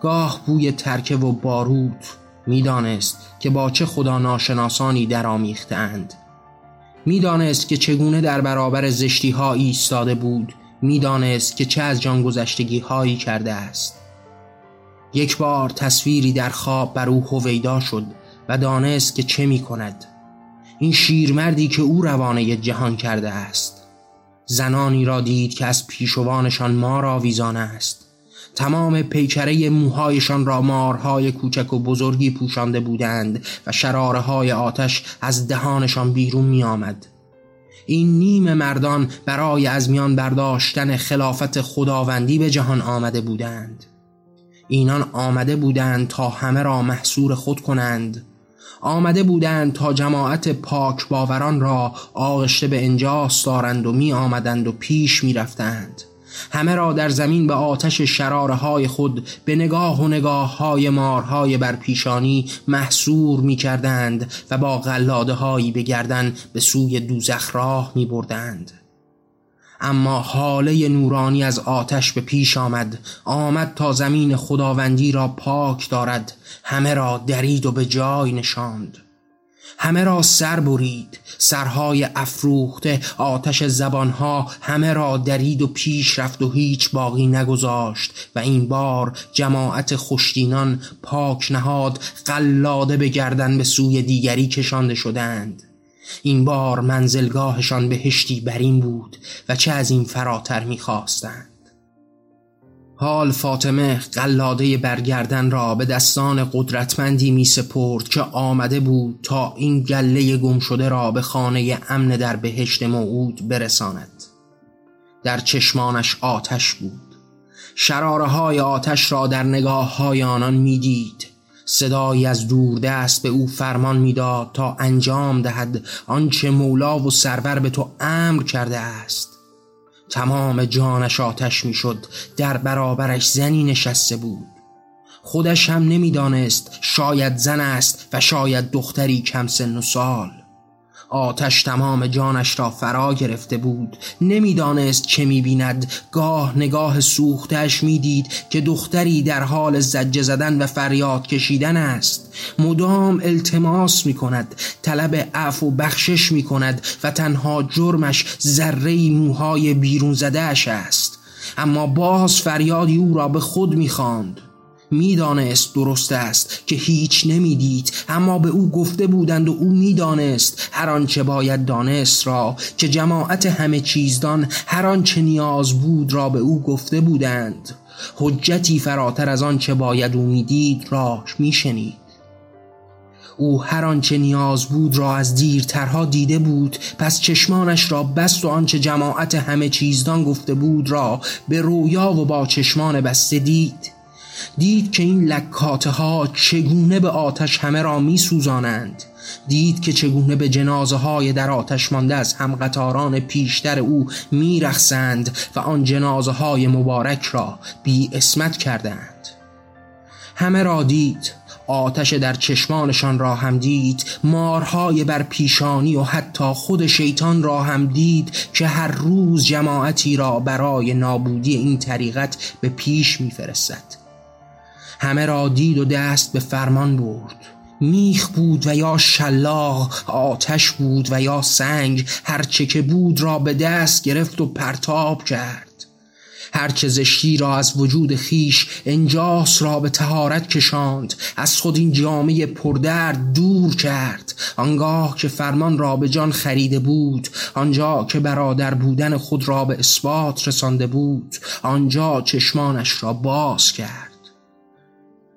گاه بوی ترکه و باروت می‌دانست که با چه خدا ناشناسانی در آمیختند می‌دانست که چگونه در برابر زشتی ها ایستاده بود. می‌دانست که چه از جان گذشتگی هایی کرده است. یک بار تصویری در خواب بر او هویدا شد و دانست که چه می کند. این شیرمردی که او روانه جهان کرده است. زنانی را دید که از پیشوانشان مار آویزان است. تمام پیکره موهایشان را مارهای کوچک و بزرگی پوشانده بودند و شراره های آتش از دهانشان بیرون می آمد. این نیم مردان برای از میان برداشتن خلافت خداوندی به جهان آمده بودند. اینان آمده بودند تا همه را محصور خود کنند آمده بودند تا جماعت پاک باوران را آغشته به انجاس دارند و می آمدند و پیش می رفتند. همه را در زمین به آتش شراره های خود به نگاه و نگاه های مارهای بر پیشانی محصور می کردند و با غلاده هایی بگردن به سوی دوزخ راه می بردند. اما حاله نورانی از آتش به پیش آمد. آمد تا زمین خداوندی را پاک دارد. همه را درید و به جای نشاند. همه را سر برید. سرهای افروخته آتش زبانها همه را درید و پیش رفت و هیچ باقی نگذاشت. و این بار جماعت خوشدینان پاک نهاد قلاده بگردن به سوی دیگری کشانده شدند. این بار منزلگاهشان بهشتی برین بود و چه از این فراتر می‌خواستند. حال فاطمه قلاده برگردن را به دستان قدرتمندی می سپرد که آمده بود تا این گله گم شده را به خانه امن در بهشت موعود برساند. در چشمانش آتش بود. شراره های آتش را در نگاه های آنان می صدایی از دور دست به او فرمان می‌داد تا انجام دهد آنچه مولا و سرور به تو امر کرده است. تمام جانش آتش می‌شد در برابرش زنی نشسته بود. خودش هم نمی‌دانست شاید زن است و شاید دختری کم سن و سال. آتش تمام جانش را فرا گرفته بود. نمی‌دانست چه می‌بیند. گاه نگاه سوختش می‌دید که دختری در حال زجه زدن و فریاد کشیدن است. مدام التماس می‌کند طلب عفو و بخشش می‌کند و تنها جرمش ذره موهای بیرون زدهش است. اما باز فریادی او را به خود می‌خواند. می‌دانست درست است که هیچ نمی‌دید اما به او گفته بودند و او می‌دانست هر آنچه باید دانست را که جماعت همه چیزدان هر آنچه نیاز بود را به او گفته بودند. حجتی فراتر از آنچه باید او می‌دید را میشنید. او هر آنچه نیاز بود را از دیرترها دیده بود پس چشمانش را بست و آنچه جماعت همه چیزدان گفته بود را به رویا و با چشمان بسته دید. دید که این لکاته ها چگونه به آتش همه را می سوزانند دید که چگونه به جنازه های در آتش مانده از همقطاران پیشتر او می رخصند و آن جنازه های مبارک را بی اسمت کردند. همه را دید. آتش در چشمانشان را هم دید. مارهای بر پیشانی و حتی خود شیطان را هم دید که هر روز جماعتی را برای نابودی این طریقت به پیش میفرستد. همه را دید و دست به فرمان برد. میخ بود و یا شلاق آتش بود و یا سنگ هرچه که بود را به دست گرفت و پرتاب کرد. هرچه زشتی را از وجود خیش انجاس را به تهارت کشاند از خود این جامعه پردرد دور کرد. آنگاه که فرمان را به جان خریده بود آنجا که برادر بودن خود را به اثبات رسانده بود آنجا چشمانش را باز کرد.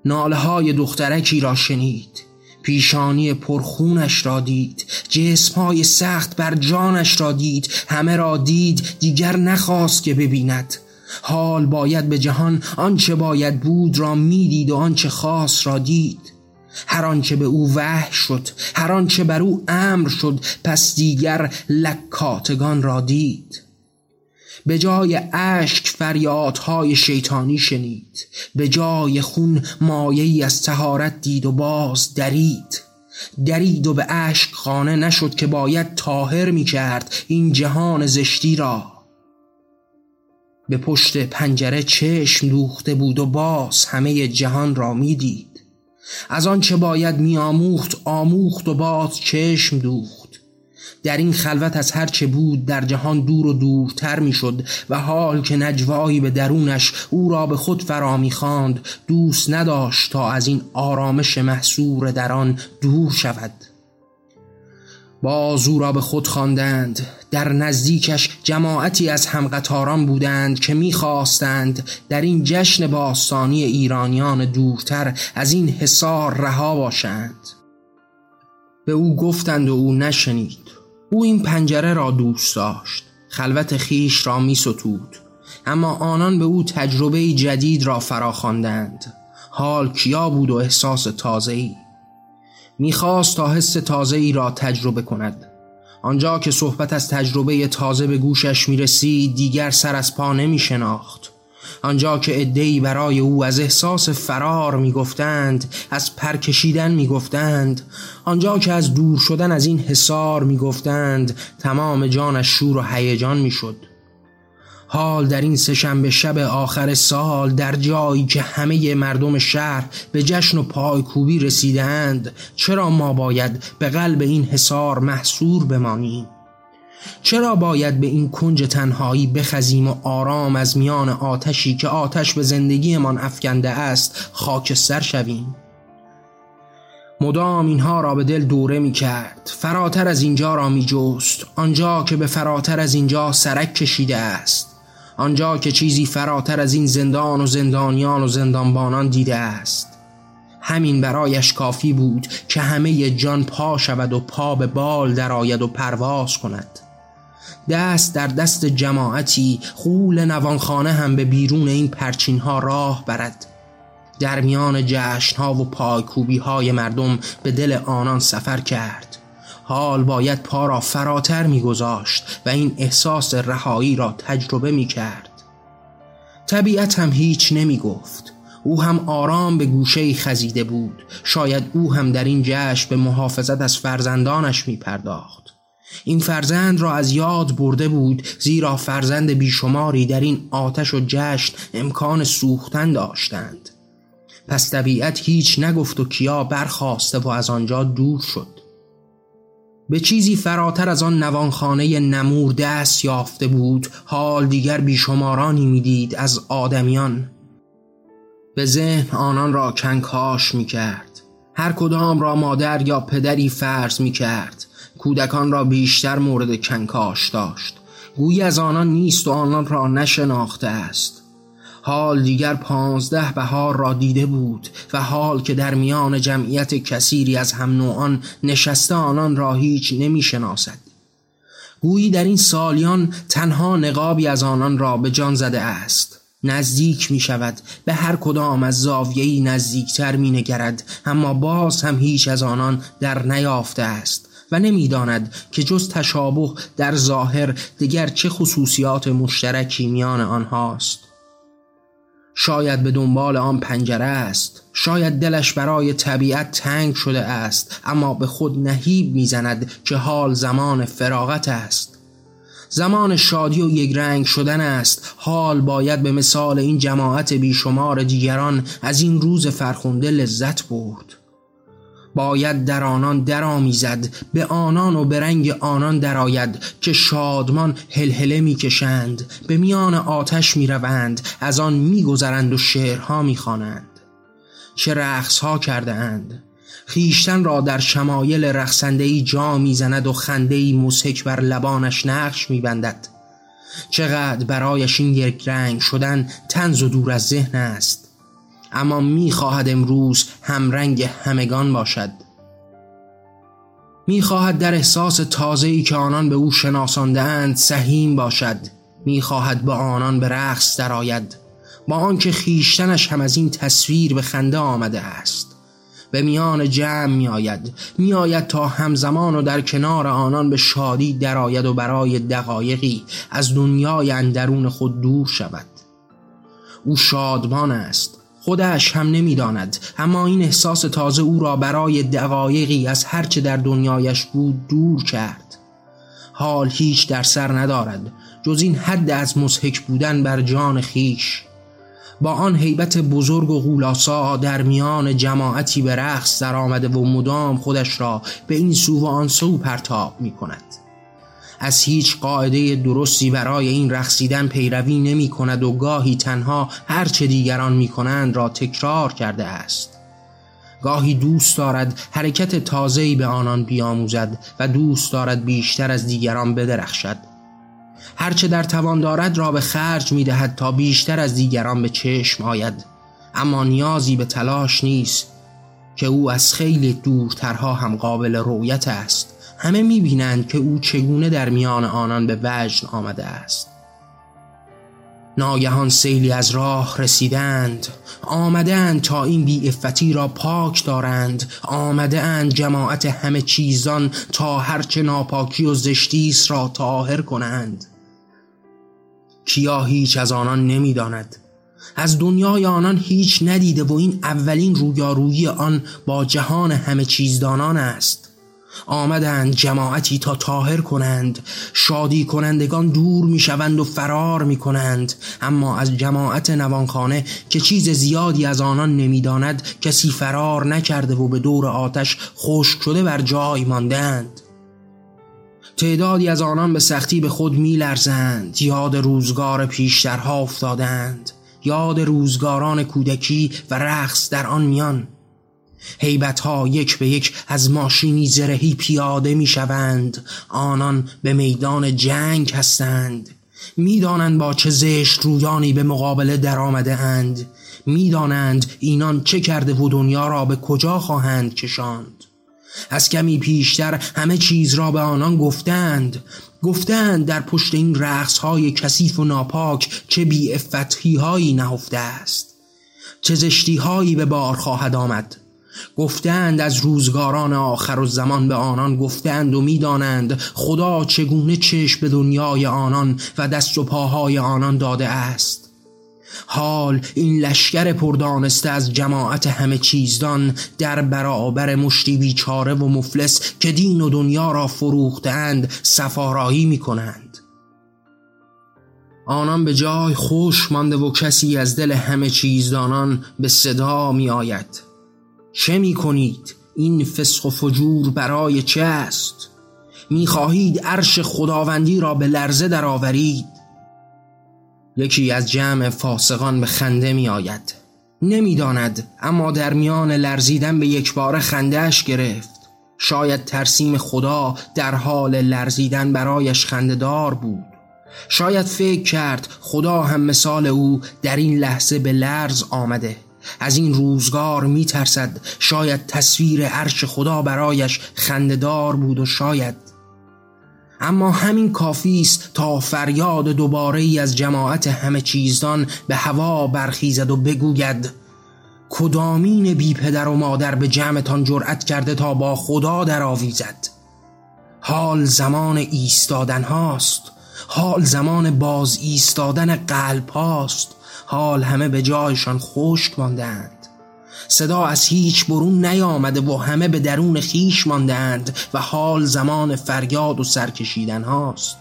ناله های دخترکی را شنید. پیشانی پرخونش را دید. جسمهای سخت بر جانش را دید. همه را دید. دیگر نخواست که ببیند. حال باید به جهان آنچه باید بود را می‌دید و آنچه خاص را دید. هر آنچه به او وحی شد هر آنچه بر او امر شد پس دیگر لکاتگان را دید. به جای اشک فریادهای شیطانی شنید. به جای خون مایه از تهارت دید و باز درید. درید و به اشک خانه نشد که باید تاهر می کرد این جهان زشتی را. به پشت پنجره چشم دوخته بود و باز همه جهان را می‌دید از آنچه باید میآموخت آموخت و باز چشم دوخت. در این خلوت از هرچه بود در جهان دور و دورتر می‌شد و حال که نجوایی به درونش او را به خود فرا می‌خواند دوست نداشت تا از این آرامش محصور در آن دور شود. باز او را به خود خواندند. در نزدیکش جماعتی از همقطاران بودند که می‌خواستند در این جشن باستانی ایرانیان دورتر از این حصار رها باشند. به او گفتند و او نشنید. او این پنجره را دوست داشت. خلوت خیش را می ستود. اما آنان به او تجربه جدید را فراخواندند حال کیا بود و احساس تازه‌ای؟ می‌خواست تا حس تازه‌ای را تجربه کند. آنجا که صحبت از تجربه تازه به گوشش می‌رسید دیگر سر از پا نمی شناخت. آنجا که ادهی برای او از احساس فرار می‌گفتند از پرکشیدن می‌گفتند. آنجا که از دور شدن از این حصار می‌گفتند تمام جانش شور و هیجان می‌شد. حال در این سهشنبه شب آخر سال در جایی که همه مردم شهر به جشن و پایکوبی رسیدند چرا ما باید به قلب این حصار محصور بمانیم؟ چرا باید به این کنج تنهایی بخزیم و آرام از میان آتشی که آتش به زندگیمان افکنده است خاکستر شویم؟ مدام اینها را به دل دوره می کرد فراتر از اینجا را می جست آنجا که به فراتر از اینجا سرک کشیده است. آنجا که چیزی فراتر از این زندان و زندانیان و زندانبانان دیده است. همین برایش کافی بود که همه جان پا شود و پا به بال درآید و پرواز کند. دست در دست جماعتی خول نوانخانه هم به بیرون این پرچین ها راه برد. در میان جشن ها و پایکوبی های مردم به دل آنان سفر کرد. حال باید پا را فراتر میگذاشت و این احساس رهایی را تجربه می کرد طبیعت هم هیچ نمی گفت او هم آرام به گوشه خزیده بود. شاید او هم در این جشن به محافظت از فرزندانش می پرداخت این فرزند را از یاد برده بود زیرا فرزند بیشماری در این آتش و جشن امکان سوختن داشتند. پس طبیعت هیچ نگفت و کیا برخواسته و از آنجا دور شد. به چیزی فراتر از آن نوانخانه نمور دست یافته بود حال دیگر بیشمارانی می‌دید از آدمیان. به ذهن آنان را کنکاش می کرد هر کدام را مادر یا پدری فرض می کرد کودکان را بیشتر مورد کنکاش داشت. گویی از آنان نیست و آنان را نشناخته است. حال دیگر پانزده بهار را دیده بود و حال که در میان جمعیت کثیری از هم نوعان نشسته آنان را هیچ نمی شناسد. گویی در این سالیان تنها نقابی از آنان را به جان زده است. نزدیک می شود به هر کدام از زاویهی نزدیکتر می نگرد اما باز هم هیچ از آنان در نیافته است. و نمی‌داند که جز تشابه در ظاهر دیگر چه خصوصیات مشترکی میان آنهاست. شاید به دنبال آن پنجره است. شاید دلش برای طبیعت تنگ شده است اما به خود نهیب می‌زند که حال زمان فراغت است. زمان شادی و یک رنگ شدن است. حال باید به مثال این جماعت بیشمار دیگران از این روز فرخنده لذت برد. باید در آنان درآمیزد به آنان و به رنگ آنان درآید که شادمان هلهله می‌کشند به میان آتش می‌روند از آن میگذرند و شعرها می‌خوانند. چه رقصها کرده اند خیشتن را در شمایل رقصندهی جا می‌زند و خندهی مسک بر لبانش نقش میبندد. چقدر برایش این یک رنگ شدن تنز و دور از ذهن است. اما می‌خواهد امروز همرنگ همگان باشد. می‌خواهد در احساس تازه‌ای که آنان به او شناسانده اند سهیم باشد. می‌خواهد با آنان به رقص درآید. با آنکه خیشتنش هم از این تصویر به خنده آمده است. به میان جمع میآید. میآید تا همزمان و در کنار آنان به شادی درآید و برای دقایقی از دنیای اندرون خود دور شود. او شادمان است. خودش هم نمی‌داند. اما این احساس تازه او را برای دقایقی از هرچه در دنیایش بود دور کرد. حال هیچ در سر ندارد جز این حد از مسحک بودن بر جان خیش. با آن حیبت بزرگ و غولاسا در میان جماعتی به رقص در آمده و مدام خودش را به این سو و آن سو پرتاب می کند از هیچ قاعده درستی برای این رقصیدن پیروی نمی کند و گاهی تنها هرچه دیگران می کنند را تکرار کرده است. گاهی دوست دارد حرکت تازه‌ای به آنان بیاموزد و دوست دارد بیشتر از دیگران بدرخشد. هرچه در توان دارد را به خرج می دهد تا بیشتر از دیگران به چشم آید. اما نیازی به تلاش نیست که او از خیلی دورترها هم قابل رویت است. همه می‌بینند که او چگونه در میان آنان به وجد آمده است. ناگهان سیلی از راه رسیدند آمدند تا این بی افتی را پاک دارند آمده اند جماعت همه چیزان تا هرچه ناپاکی و زشتیس را طاهر کنند. کیا هیچ از آنان نمی‌داند. از دنیای آنان هیچ ندیده و این اولین رویارویی آن با جهان همه چیزدانان است. آمدند جماعتی تا تاهر کنند. شادی کنندگان دور می‌شوند و فرار می کنند اما از جماعت نوانخانه که چیز زیادی از آنان نمی‌داند کسی فرار نکرده و به دور آتش خشک شده بر جای ماندند. تعدادی از آنان به سختی به خود میلرزند. یاد روزگار پیشترها افتادند. یاد روزگاران کودکی و رقص در آن میان. حیبت ها یک به یک از ماشینی زرهی پیاده می شوند آنان به میدان جنگ هستند. می‌دانند با چه زشت رویانی به مقابله در آمده اند می‌دانند اینان چه کرده و دنیا را به کجا خواهند کشاند. از کمی پیشتر همه چیز را به آنان گفتند. گفتند در پشت این رقص های کثیف و ناپاک چه بی هایی نهفته است. چه زشتی هایی به بار خواهد آمد. گفتند از روزگاران آخر و زمان به آنان گفتند و می‌دانند خدا چگونه چشم به دنیای آنان و دست و پاهای آنان داده است. حال این لشکر پردانسته از جماعت همه چیزدان در برابر مشتی بیچاره و مفلس که دین و دنیا را فروختند سفارایی می کنند آنان به جای خوش مانده و کسی از دل همه چیزدانان به صدا می آید چه می کنید؟ این فسق و فجور برای چه است؟ می خواهید عرش خداوندی را به لرزه درآورید. یکی از جمع فاسقان به خنده می آید نمی‌داند اما در میان لرزیدن به یک بار خندهش گرفت. شاید ترسیم خدا در حال لرزیدن برایش خندهدار بود. شاید فکر کرد خدا هم مثال او در این لحظه به لرز آمده. از این روزگار می ترسد شاید تصویر عرش خدا برایش خندهدار بود و شاید. اما همین کافی است تا فریاد دوباره ای از جماعت همه چیزدان به هوا برخیزد و بگوید کدامین بی پدر و مادر به جمعتان جرأت کرده تا با خدا در آویزد حال زمان ایستادن هاست. حال زمان باز ایستادن قلب هاست. حال همه به جایشان خشک ماندند. صدا از هیچ برون نیامده و همه به درون خیش ماندند و حال زمان فریاد و سرکشیدن هاست.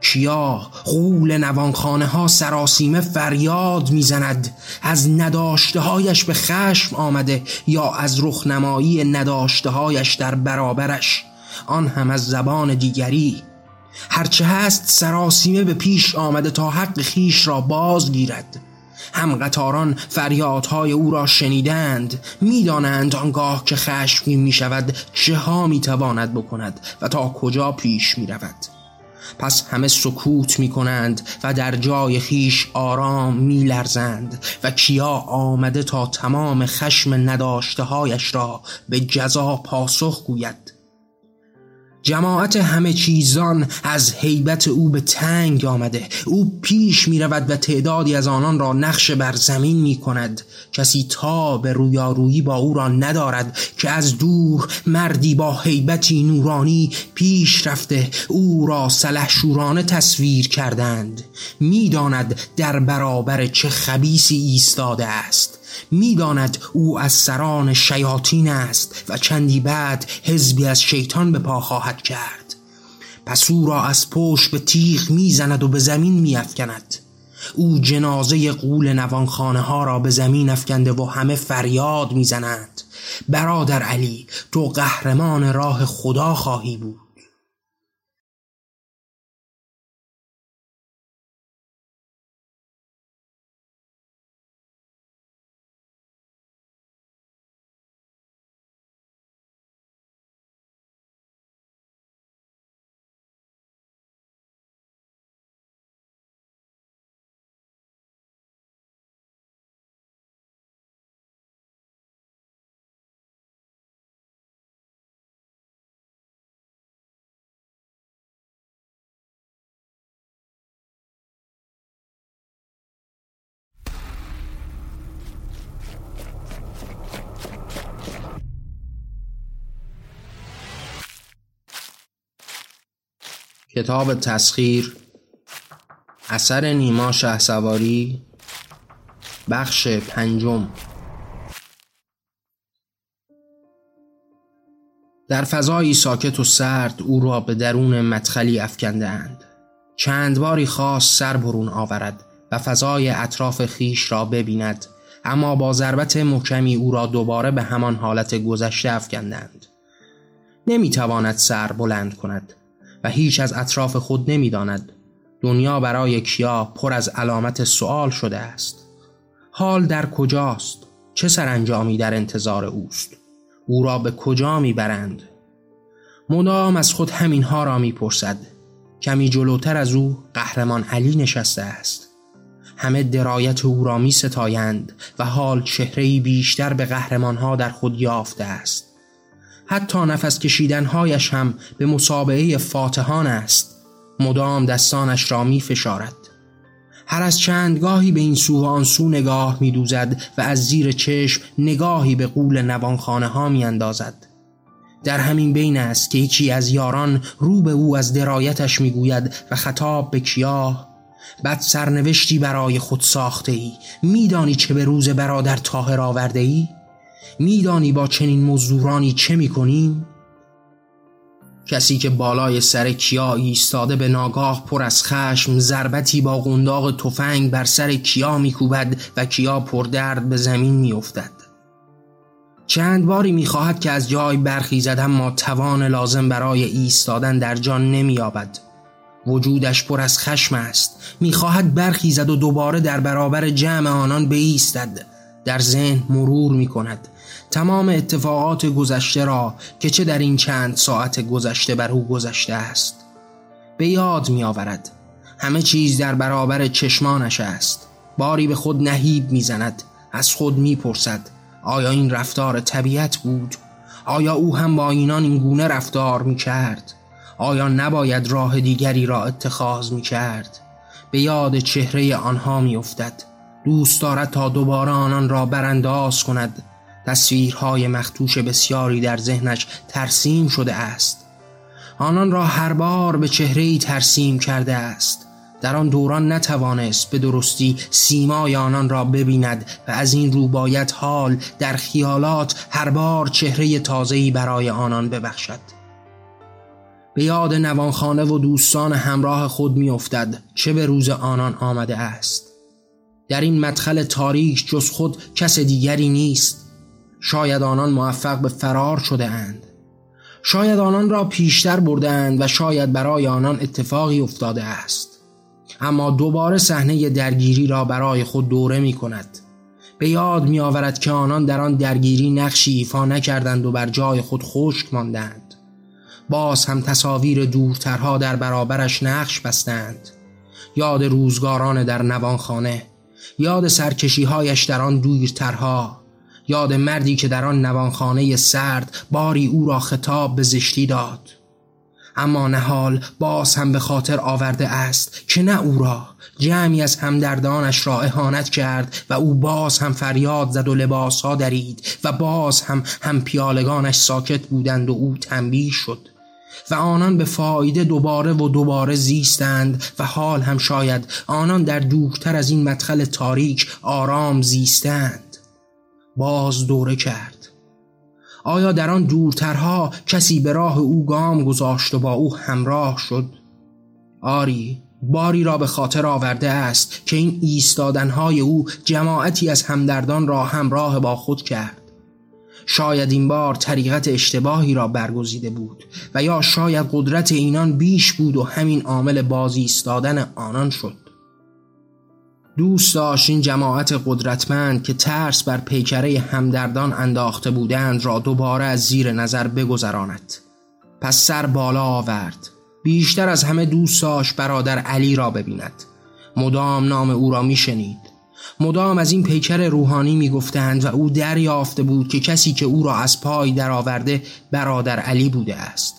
کیا غول نوانخانه ها سراسیمه فریاد می‌زند. از نداشته هایش به خشم آمده یا از رخنمایی نداشته هایش در برابرش. آن هم از زبان دیگری. هرچه هست سراسیمه به پیش آمده تا حق خیش را باز گیرد. هم قطاران فریادهای او را شنیدند می‌دانند آنگاه که خشمگین می شود چه ها می تواند بکند و تا کجا پیش می رود پس همه سکوت می کنند و در جای خیش آرام می لرزند و کیا آمده تا تمام خشم نداشته هایش را به جزا پاسخ گوید. جماعت همه چیزان از حیبت او به تنگ آمده. او پیش می رود و تعدادی از آنان را نقش بر زمین می کند کسی تا به رویارویی با او را ندارد که از دور مردی با حیبتی نورانی پیش رفته او را سلحشورانه تصویر کردند. می‌داند در برابر چه خبیسی ایستاده است. می‌داند او از سران شیاطین است و چندی بعد حزبی از شیطان به پا خواهد کرد. پس او را از پشت به تیغ می‌زند و به زمین میافکند. او جنازه قول نوانخانه ها را به زمین افکنده و همه فریاد می‌زنند. برادر علی تو قهرمان راه خدا خواهی بود. کتاب تسخیر اثر نیما سواری بخش پنجم در فضایی ساکت و سرد او را به درون مدخلی افکنده اند. چند باری خواست سر برون آورد و فضای اطراف خیش را ببیند اما با ضربت محکمی او را دوباره به همان حالت گذشته افکندند. نمی‌تواند سر بلند کند و هیچ از اطراف خود نمی‌داند. دنیا برای کیا پر از علامت سوال شده است. حال در کجاست؟ چه سرانجامی در انتظار اوست؟ او را به کجا می‌برند؟ مدام از خود همینها را می‌پرسد. کمی جلوتر از او قهرمان علی نشسته است. همه درایت او را می ستایند و حال چهرهی بیشتر به قهرمانها در خود یافته است. حتی نفس کشیدنهایش هم به مسابعه فاتحان است. مدام دستانش را می فشارد. هر از چندگاهی به این سو و آن سو نگاه می دوزد و از زیر چشم نگاهی به قول نوانخانه ها می اندازد. در همین بین است که یکی از یاران رو به او از درایتش می گوید و خطاب به کیاه بد سرنوشتی برای خود ساخته ای. میدانی چه به روز برادر تاهر آورده ای؟ میدانی با چنین مزدورانی چه می‌کنیم؟ کسی که بالای سر کیا ایستاده به ناگاه پر از خشم ضربتی با قنداق تفنگ بر سر کیا میکوبد و کیا پر درد به زمین میافتد. چند باری می‌خواهد که از جای برخیزد اما توان لازم برای ایستادن در جان نمییابد. وجودش پر از خشم است. می‌خواهد برخیزد و دوباره در برابر جمع آنان بایستد در ذهن مرور می کند تمام اتفاقات گذشته را که چه در این چند ساعت گذشته بر او گذشته است به یاد می آورد همه چیز در برابر چشمانش است. باری به خود نهیب می‌زند از خود می‌پرسد آیا این رفتار طبیعت بود؟ آیا او هم با اینان این گونه رفتار می کرد آیا نباید راه دیگری را اتخاذ می کرد به یاد چهره آنها می افتد دوست دارد تا دوباره آنان را برانداز کند. تصویرهای مختوش بسیاری در ذهنش ترسیم شده است. آنان را هر بار به چهره ترسیم کرده است. در آن دوران نتوانست به درستی سیمای آنان را ببیند و از این رو باید حال در خیالات هر بار چهره تازه‌ای برای آنان ببخشد. به یاد نوانخانه و دوستان همراه خود میافتد چه به روز آنان آمده است. در این مدخل تاریک جز خود کس دیگری نیست. شاید آنان موفق به فرار شده اند شاید آنان را پیشتر بردند و شاید برای آنان اتفاقی افتاده است. اما دوباره صحنه درگیری را برای خود دوره می کند به یاد می آورد که آنان در آن درگیری نقشی ایفا نکردند و بر جای خود خشک ماندند باز هم تصاویر دورترها در برابرش نقش بستند یاد روزگاران در نوانخانه یاد سرکشی هایش در آن دورترها یاد مردی که در آن نوانخانه سرد باری او را خطاب به زشتی داد. اما نهال باز هم به خاطر آورده است که نه او را جمعی از همدردانش را اهانت کرد و او باز هم فریاد زد و لباس درید و باز هم هم پیالگانش ساکت بودند و او تنبیه شد و آنان به فایده دوباره و دوباره زیستند و حال هم شاید آنان در دورتر از این مدخل تاریک آرام زیستند. باز دوره کرد. آیا در آن دورترها کسی به راه او گام گذاشت و با او همراه شد؟ آری باری را به خاطر آورده است که این ایستادنهای او جماعتی از همدردان را همراه با خود کرد. شاید این بار طریقت اشتباهی را برگزیده بود و یا شاید قدرت اینان بیش بود و همین عامل بازی ایستادن آنان شد. دوست داشت این جماعت قدرتمند که ترس بر پیکره همدردان انداخته بودند را دوباره از زیر نظر بگذراند. پس سر بالا آورد. بیشتر از همه دوست داشت برادر علی را ببیند. مدام نام او را میشنید. مدام از این پیکر روحانی می‌گفتند و او دریافته بود که کسی که او را از پای درآورده برادر علی بوده است.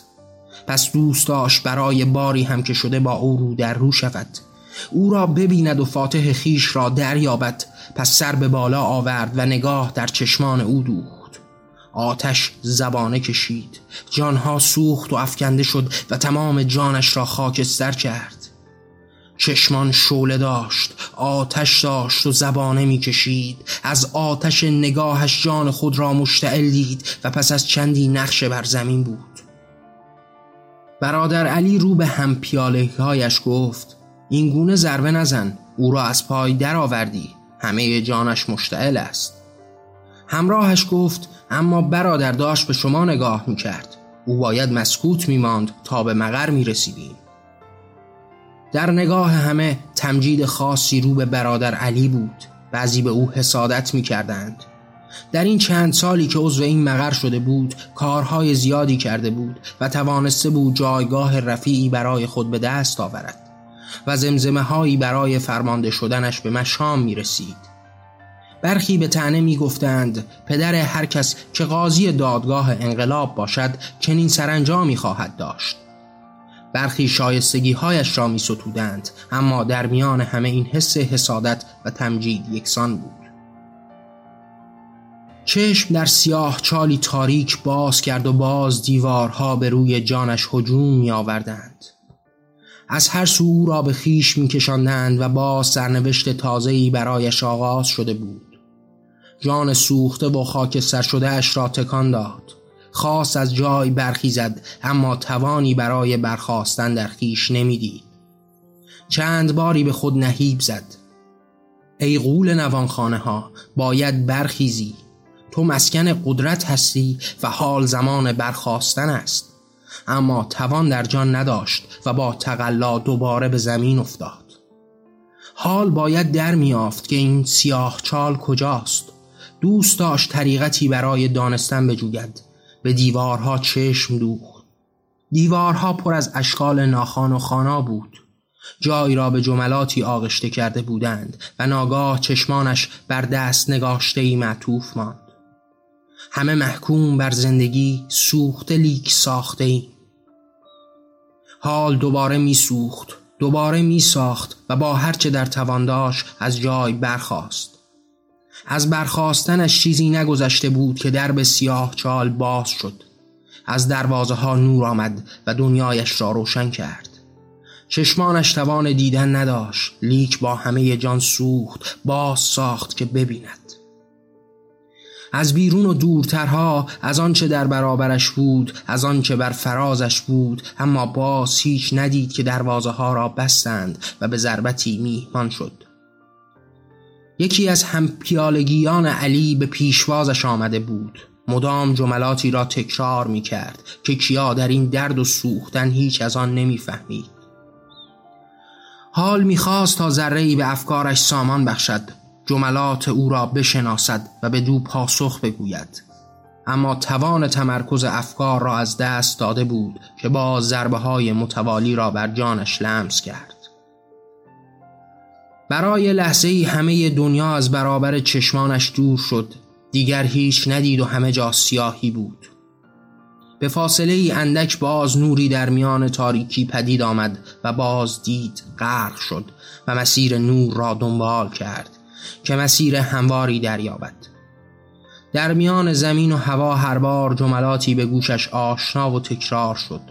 پس دوست داشت برای باری هم که شده با او رو در رو شود. او را ببیند و فاتح خیش را دریابد. پس سر به بالا آورد و نگاه در چشمان او دوخت. آتش زبانه کشید. جانها سوخت و افکنده شد و تمام جانش را خاکستر کرد. چشمان شوله داشت آتش داشت و زبانه می‌کشید. از آتش نگاهش جان خود را مشتعل دید و پس از چندی نقشه بر زمین بود. برادر علی رو به هم پیاله هایش گفت این گونه ضربه نزن. او را از پای در آوردی همه جانش مشتعل است. همراهش گفت اما برادر داشت به شما نگاه می‌کرد. او باید مسکوت میماند تا به مقر می‌رسیدیم. در نگاه همه تمجید خاصی رو به برادر علی بود. بعضی به او حسادت می کردند. در این چند سالی که عضو این مقر شده بود کارهای زیادی کرده بود و توانسته بود جایگاه رفیعی برای خود به دست آورد. و زمزمه هایی برای فرمانده شدنش به مشام می رسید. برخی به تنه می گفتند پدر هر کس که قاضی دادگاه انقلاب باشد چنین سرانجامی خواهد داشت. برخی شایستگی هایش را می ستودند اما در میان همه این حس حسادت و تمجید یکسان بود. چشم در سیاه چالی تاریک باز کرد و باز دیوارها به روی جانش هجوم می آوردند از هر سو او را به خیش میکشاندند و با سرنوشت تازه‌ای برایش آغاز شده بود. جان سوخته و خاکستر شده اش را تکان داد. خواست از جای برخیزد اما توانی برای برخواستن در خیش نمی‌دید. چند باری به خود نهیب زد. ای قول نوانخانه ها باید برخیزی. تو مسکن قدرت هستی و حال زمان برخواستن است. اما توان در جان نداشت و با تقلا دوباره به زمین افتاد. حال باید در میافت که این سیاه چال کجاست. دوست داشت طریقتی برای دانستن بجوید. به دیوارها چشم دوخت. دیوارها پر از اشکال ناخان و خانا بود. جایی را به جملاتی آغشته کرده بودند و ناگاه چشمانش بر دست نگاشته ای معطوف ماند. همه محکوم بر زندگی سوخته لیک ساخته ای. حال دوباره می سوخت دوباره می ساخت و با هرچه در توانداش از جای برخاست. از برخواستنش چیزی نگذشته بود که در سیاه چال باز شد. از دروازه ها نور آمد و دنیایش را روشن کرد. چشمانش توان دیدن نداشت لیک با همه جان سوخت باز ساخت که ببیند. از بیرون و دورترها از آنچه در برابرش بود از آنچه بر فرازش بود. اما باز هیچ ندید که دروازه ها را بستند و به ضربتی میهمان شد. یکی از همپیالگیان علی به پیشوازش آمده بود. مدام جملاتی را تکرار می کرد که کیا در این درد و سوختن هیچ از آن نمی‌فهمید. حال می‌خواست تا ذره به افکارش سامان بخشد. جملات او را بشناسد و به دو پاسخ بگوید. اما توان تمرکز افکار را از دست داده بود که با ضربه های متوالی را بر جانش لمس کرد. برای لحظه ای همه دنیا از برابر چشمانش دور شد. دیگر هیچ ندید و همه جا سیاهی بود. به فاصله ای اندک باز نوری در میان تاریکی پدید آمد و باز دید غرق شد و مسیر نور را دنبال کرد. که مسیر همواری دریابد. در میان زمین و هوا هر بار جملاتی به گوشش آشنا و تکرار شد.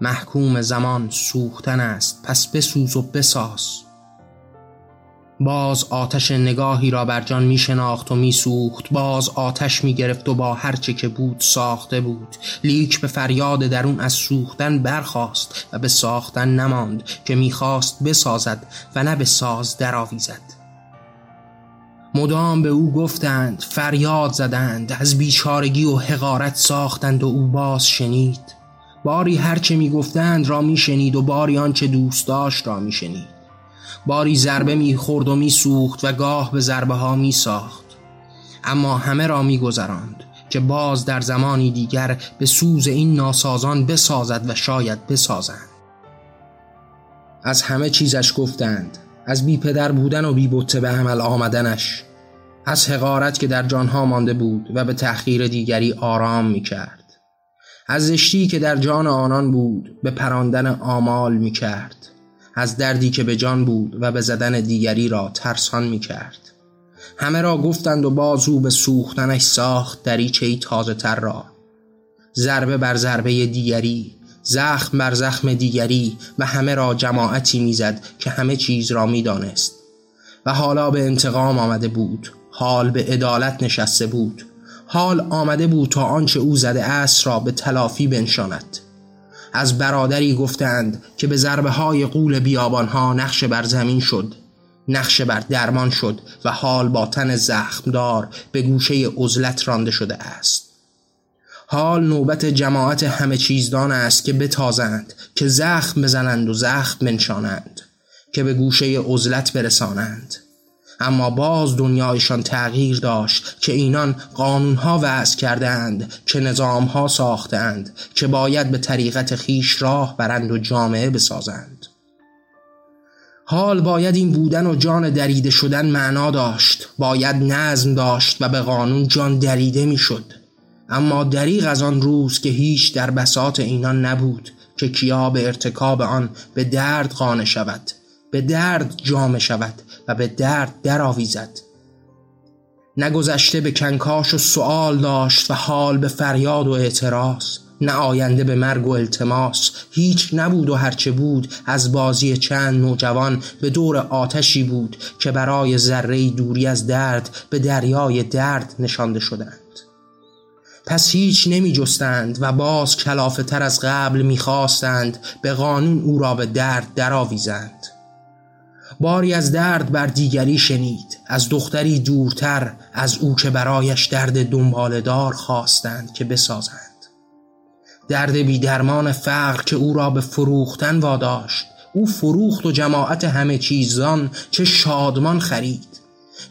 محکوم زمان سوختن است پس بسوز و بساز. باز آتش نگاهی را بر جان می شناخت و می سوخت. باز آتش می گرفت و با هرچه که بود ساخته بود. لیک به فریاد درون از سوختن برخاست و به ساختن نماند که می‌خواست بسازد و نه به ساز درآویزد. مدام به او گفتند فریاد زدند از بیچارگی و حقارت ساختند و او باز شنید. باری هرچه می‌گفتند را میشنید و باری آنچه دوست داشت را میشنید. باری ضربه می‌خورد و میسوخت و گاه به ضربه ها میساخت. اما همه را میگذراند که باز در زمانی دیگر به سوز این ناسازان بسازد و شاید بسازند. از همه چیزش گفتند از بی پدر بودن و بی بطه به عمل آمدنش از حقارت که در جانها مانده بود و به تأخیر دیگری آرام می کرد از زشتی که در جان آنان بود به پراندن آمال می کرد از دردی که به جان بود و به زدن دیگری را ترسان می کرد همه را گفتند و بازو به سوختنش ساخت دریچه تازه تر را. ضربه بر ضربه دیگری زخم بر زخم دیگری و همه را جماعتی می‌زد که همه چیز را می‌دانست. و حالا به انتقام آمده بود حال به عدالت نشسته بود. حال آمده بود تا آنچه او زده است را به تلافی بنشاند. از برادری گفتند که به ضربه های قول بیابان ها نقش بر زمین شد نقش بر درمان شد و حال با تن زخمدار به گوشه عزلت رانده شده است. حال نوبت جماعت همه چیزدان است که بتازند که زخم بزنند و زخم بنشانند که به گوشه عزلت برسانند. اما باز دنیایشان تغییر داشت که اینان قانونها وضع کردند که نظامها ساختند که باید به طریقت خیش راه برند و جامعه بسازند. حال باید این بودن و جان دریده شدن معنا داشت باید نظم داشت و به قانون جان دریده می‌شد. اما دریغ از آن روز که هیچ در بساط اینان نبود که کیا به ارتکاب آن به درد قانه شود به درد جامه شود و به درد درآویزد. نگذشته به کنکاش و سوال داشت و حال به فریاد و اعتراض نه آینده به مرگ و التماس. هیچ نبود و هرچه بود از بازی چند نوجوان به دور آتشی بود که برای ذره دوری از درد به دریای درد نشانده شدند. پس هیچ نمی جستند و باز کلافه تر از قبل می‌خواستند به قانون او را به درد درآویزند. باری از درد بر دیگری شنید از دختری دورتر از او که برایش درد دنبالدار خواستند که بسازند. درد بی درمان فقر که او را به فروختن واداشت او فروخت و جماعت همه چیزان چه شادمان خرید.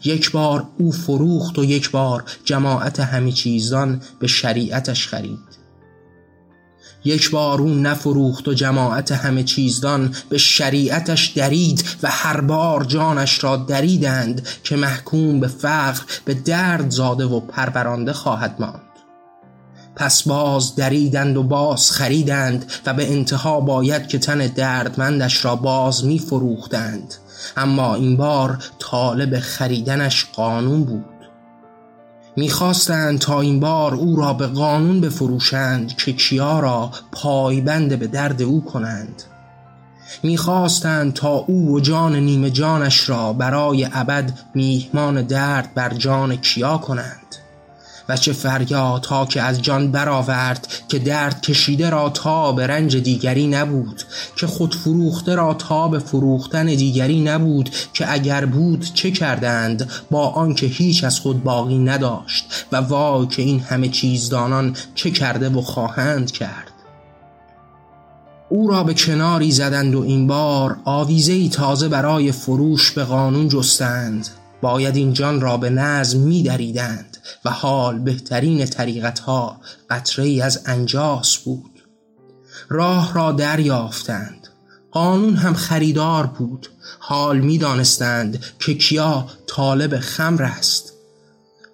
یک بار او فروخت و یک بار جماعت همه چیزان به شریعتش خرید. یک بار او نفروخت و جماعت همه چیزدان به شریعتش درید و هر بار جانش را دریدند که محکوم به فقر به درد زاده و پرورانده خواهد ماند. پس باز دریدند و باز خریدند و به انتها باید که تن دردمندش را باز می فروختند اما این بار طالب خریدنش قانون بود. می‌خواستند تا این بار او را به قانون بفروشند که کیا را پایبند به درد او کنند. می‌خواستند تا او و جان نیمه جانش را برای ابد میهمان درد بر جان کیا کنند. و چه فریاد که از جان برآورد که درد کشیده را تا به رنج دیگری نبود که خود فروخته را تا به فروختن دیگری نبود که اگر بود چه کردند با آنکه هیچ از خود باقی نداشت و وای که این همه چیزدانان چه کرده و خواهند کرد. او را به کناری زدند و این بار آویزه تازه برای فروش به قانون جستند. باید این جان را به نظم می دریدند و حال بهترین طریقتها قطره از انجاس بود. راه را دریافتند. قانون هم خریدار بود. حال می دانستند که کیا طالب خمر است.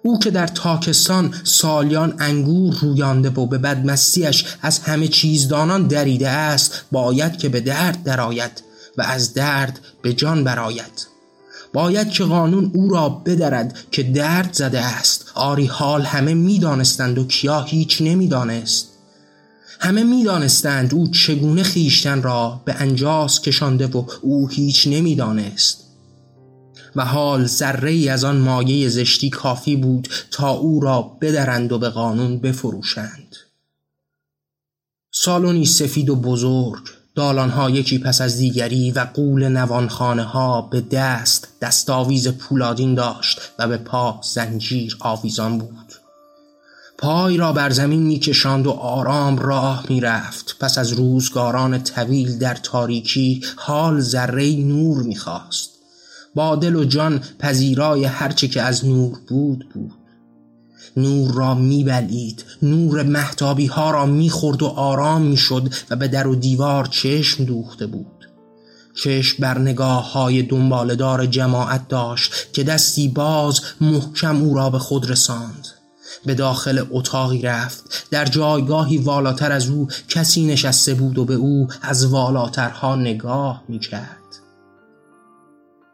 او که در تاکستان سالیان انگور رویانده و به بدمستیش از همه چیزدانان دریده است باید که به درد درآید و از درد به جان براید باید که قانون او را بدرد که درد زده است. آری حال همه می‌دانستند و کیا هیچ نمی‌دانست. همه می‌دانستند او چگونه خیشتن را به انجاس کشانده و او هیچ نمی‌دانست. و حال ذره ای از آن مایه زشتی کافی بود تا او را بدرند و به قانون بفروشند. سالونی سفید و بزرگ دالانها یکی پس از دیگری و قول نوانخانه ها به دست دستاویز پولادین داشت و به پا زنجیر آویزان بود. پای را بر زمین میکشاند و آرام راه می‌رفت. پس از روزگاران طویل در تاریکی حال ذره نور می‌خواست. با دل و جان پذیرای هرچه که از نور بود بود. نور را میبلید نور محتابی ها را می‌خورد و آرام می‌شد و به در و دیوار چشم دوخته بود. چشم بر نگاه های دنبالدار جماعت داشت که دستی باز محکم او را به خود رساند. به داخل اتاقی رفت. در جایگاهی والاتر از او کسی نشسته بود و به او از والاترها نگاه می‌کرد.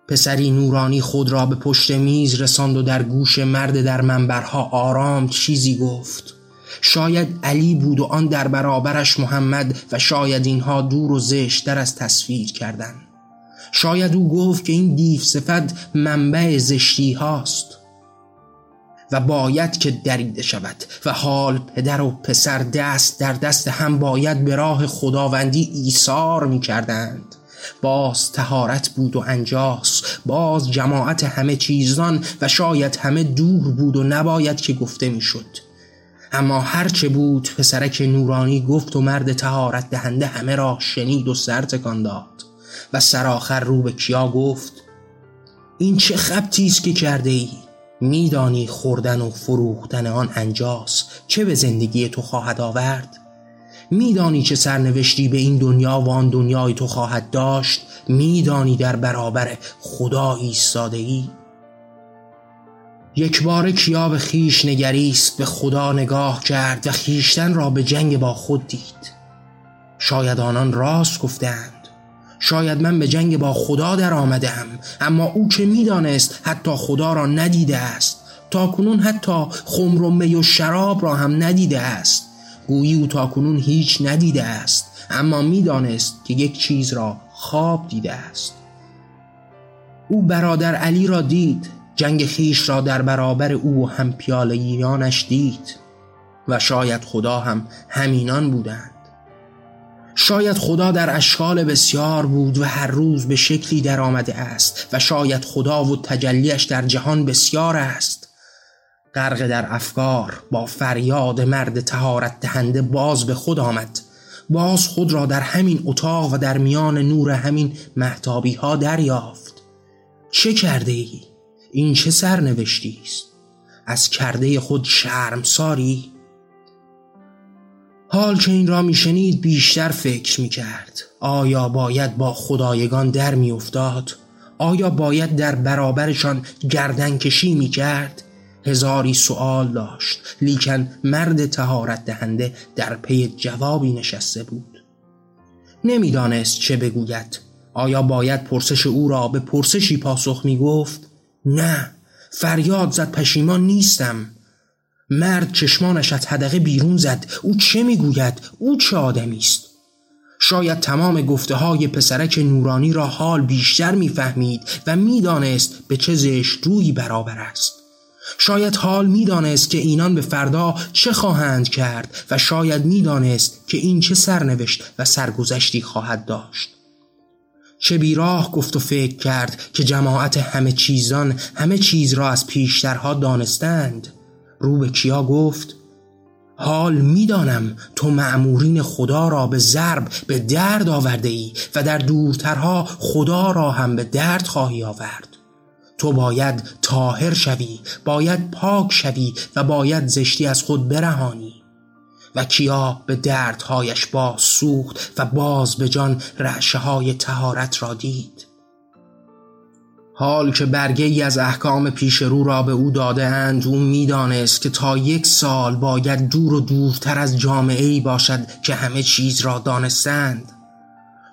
پسری نورانی خود را به پشت میز رساند و در گوش مرد در منبرها آرام چیزی گفت. شاید علی بود و آن در برابرش محمد و شاید اینها دور و زشتر از تصویر کردن شاید او گفت که این دیو صفت منبع زشتی هاست و باید که دریده شود و حال پدر و پسر دست در دست هم باید به راه خداوندی ایثار می کردند باز تهارت بود و انجاس باز جماعت همه چیزان و شاید همه دور بود و نباید که گفته می‌شد. اما هرچه بود پسرک نورانی گفت و مرد تهارت دهنده همه را شنید و سر تکان داد. و سرآخر رو به کیا گفت؟ این چه خبتی است که کرده ای میدانی خوردن و فروختن آن انجاس چه به زندگی تو خواهد آورد؟ میدانی چه سرنوشتی به این دنیا و آن دنیای تو خواهد داشت؟ میدانی در برابر خدا ایستاده ای یک بار کیا به خیش نگریست به خدا نگاه کرد و خیشتن را به جنگ با خود دید. شاید آنان راست گفتند. شاید من به جنگ با خدا در آمدم اما او که می‌دانست حتی خدا را ندیده است. تا کنون حتی خمر و می و شراب را هم ندیده است. گویی او تاکنون هیچ ندیده است اما می‌دانست که یک چیز را خواب دیده است. او برادر علی را دید جنگ خیش را در برابر او و هم پیالگیانش دید و شاید خدا هم همینان بودند. شاید خدا در اشکال بسیار بود و هر روز به شکلی در آمده است و شاید خدا و تجلیش در جهان بسیار است. غرق در افکار با فریاد مرد تهارت دهنده باز به خود آمد باز خود را در همین اتاق و در میان نور همین محتابی ها دریافت چه کرده ای؟ این چه سرنوشتی است؟ از کرده خود شرمساری؟ حال که این را میشنید بیشتر فکر می‌کرد آیا باید با خدایگان در میافتاد آیا باید در برابرشان گردن کشی می‌کرد هزاری سوال داشت لیکن مرد تهارت دهنده در پی جوابی نشسته بود. نمی‌دانست چه بگوید. آیا باید پرسش او را به پرسشی پاسخ می گفت؟ نه فریاد زد پشیمان نیستم. مرد چشمانش از حدقه بیرون زد. او چه می‌گوید؟ او چه آدمی است؟ شاید تمام گفته های پسرک نورانی را حال بیشتر می‌فهمید و می‌دانست به چه زشت روی برابر است. شاید حال می‌دانست که اینان به فردا چه خواهند کرد و شاید می‌دانست که این چه سرنوشت و سرگذشتی خواهد داشت. چه بیراه گفت و فکر کرد که جماعت همه چیزان همه چیز را از پیشترها دانستند. رو به کیا گفت؟ حال می‌دانم تو معمورین خدا را به ضرب به درد آورده ای و در دورترها خدا را هم به درد خواهی آورد. تو باید تاهر شوی باید پاک شوی و باید زشتی از خود برهانی. و کیا به دردهایش باز سوخت و باز به جان رعشه های تهارت را دید. حال که برگه ای از احکام پیش رو را به او داده اند او می‌دانست که تا یک سال باید دور و دورتر از جامعه ای باشد که همه چیز را دانستند.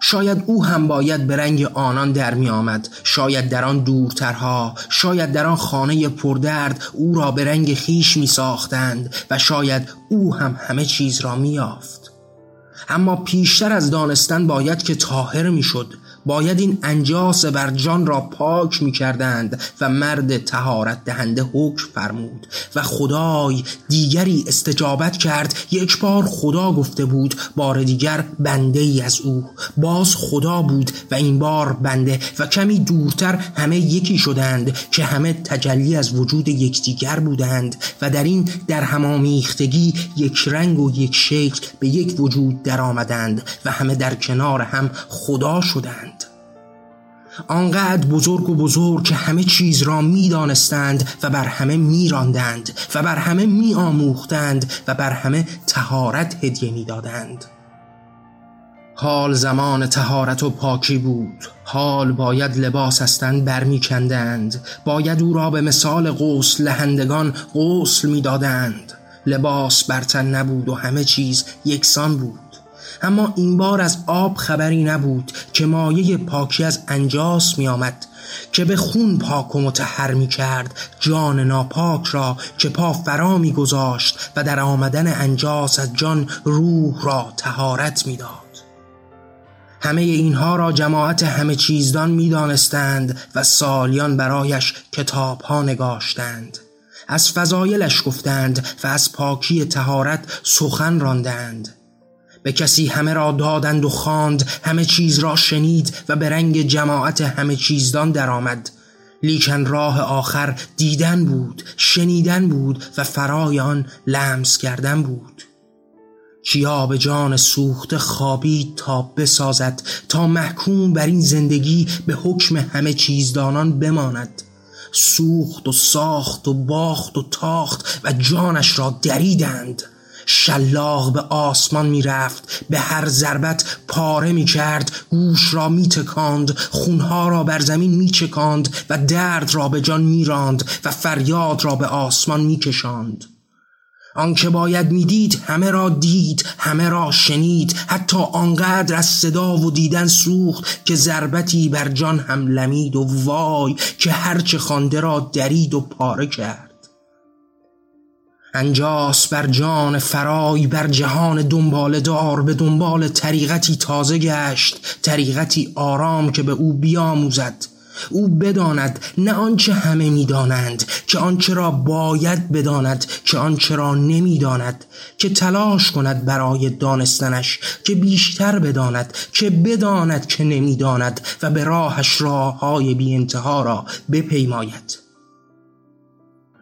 شاید او هم باید به رنگ آنان در می آمد شاید در آن دورترها شاید در آن خانه پردرد او را به رنگ خیش می ساختند و شاید او هم همه چیز را می یافت. اما پیشتر از دانستن باید که تاهر می شد باید این انجاس بر جان را پاک می کردند و مرد تهارت دهنده حکم فرمود و خدای دیگری استجابت کرد. یک بار خدا گفته بود بار دیگر بنده ای از او. باز خدا بود و این بار بنده و کمی دورتر همه یکی شدند که همه تجلی از وجود یکدیگر بودند و در این در همامیختگی یک رنگ و یک شکل به یک وجود درآمدند و همه در کنار هم خدا شدند. آنقدر بزرگ و بزرگ که همه چیز را می‌دانستند و بر همه میراندند و بر همه میآموختند و بر همه تهارت هدیه می‌دادند. حال زمان تهارت و پاکی بود. حال باید لباس هستند برمیکندند. باید او را به مثال غسل لهندگان غسل می‌دادند. لباس برتن نبود و همه چیز یکسان بود. اما این بار از آب خبری نبود که مایه پاکی از انجاس می آمد که به خون پاک و متحر می کرد جان ناپاک را که پا فرا می گذاشت و در آمدن انجاس از جان روح را تهارت می داد. همه اینها را جماعت همه چیزدان می دانستند و سالیان برایش کتاب ها نگاشتند از فضایلش گفتند و از پاکی تهارت سخن راندند به کسی همه را دادند و خواند همه چیز را شنید و به رنگ جماعت همه چیزدان درآمد. لیکن راه آخر دیدن بود شنیدن بود و فرای آن لمس کردن بود. کیا به جان سوخت خوابید تا بسازد تا محکوم بر این زندگی به حکم همه چیزدانان بماند. سوخت و ساخت و باخت و تاخت و جانش را دریدند. شلاق به آسمان می‌رفت به هر ضربت پاره می کرد گوش را می تکاند خونها را بر زمین می چکاند و درد را به جان می راند و فریاد را به آسمان می کشاند آنکه باید می‌دید همه را دید همه را شنید حتی آنقدر از صدا و دیدن سوخت که ضربتی بر جان هم لمید و وای که هرچه خوانده را درید و پاره کرد. انجاس بر جان فرای بر جهان دنبال دار به دنبال طریقتی تازه گشت طریقتی آرام که به او بیاموزد. او بداند نه آنچه همه می‌دانند که آنچه را باید بداند که آنچه را نمی‌داند که تلاش کند برای دانستنش که بیشتر بداند که بداند که نمی‌داند و به راهش راه های بی انتها را بپیماید.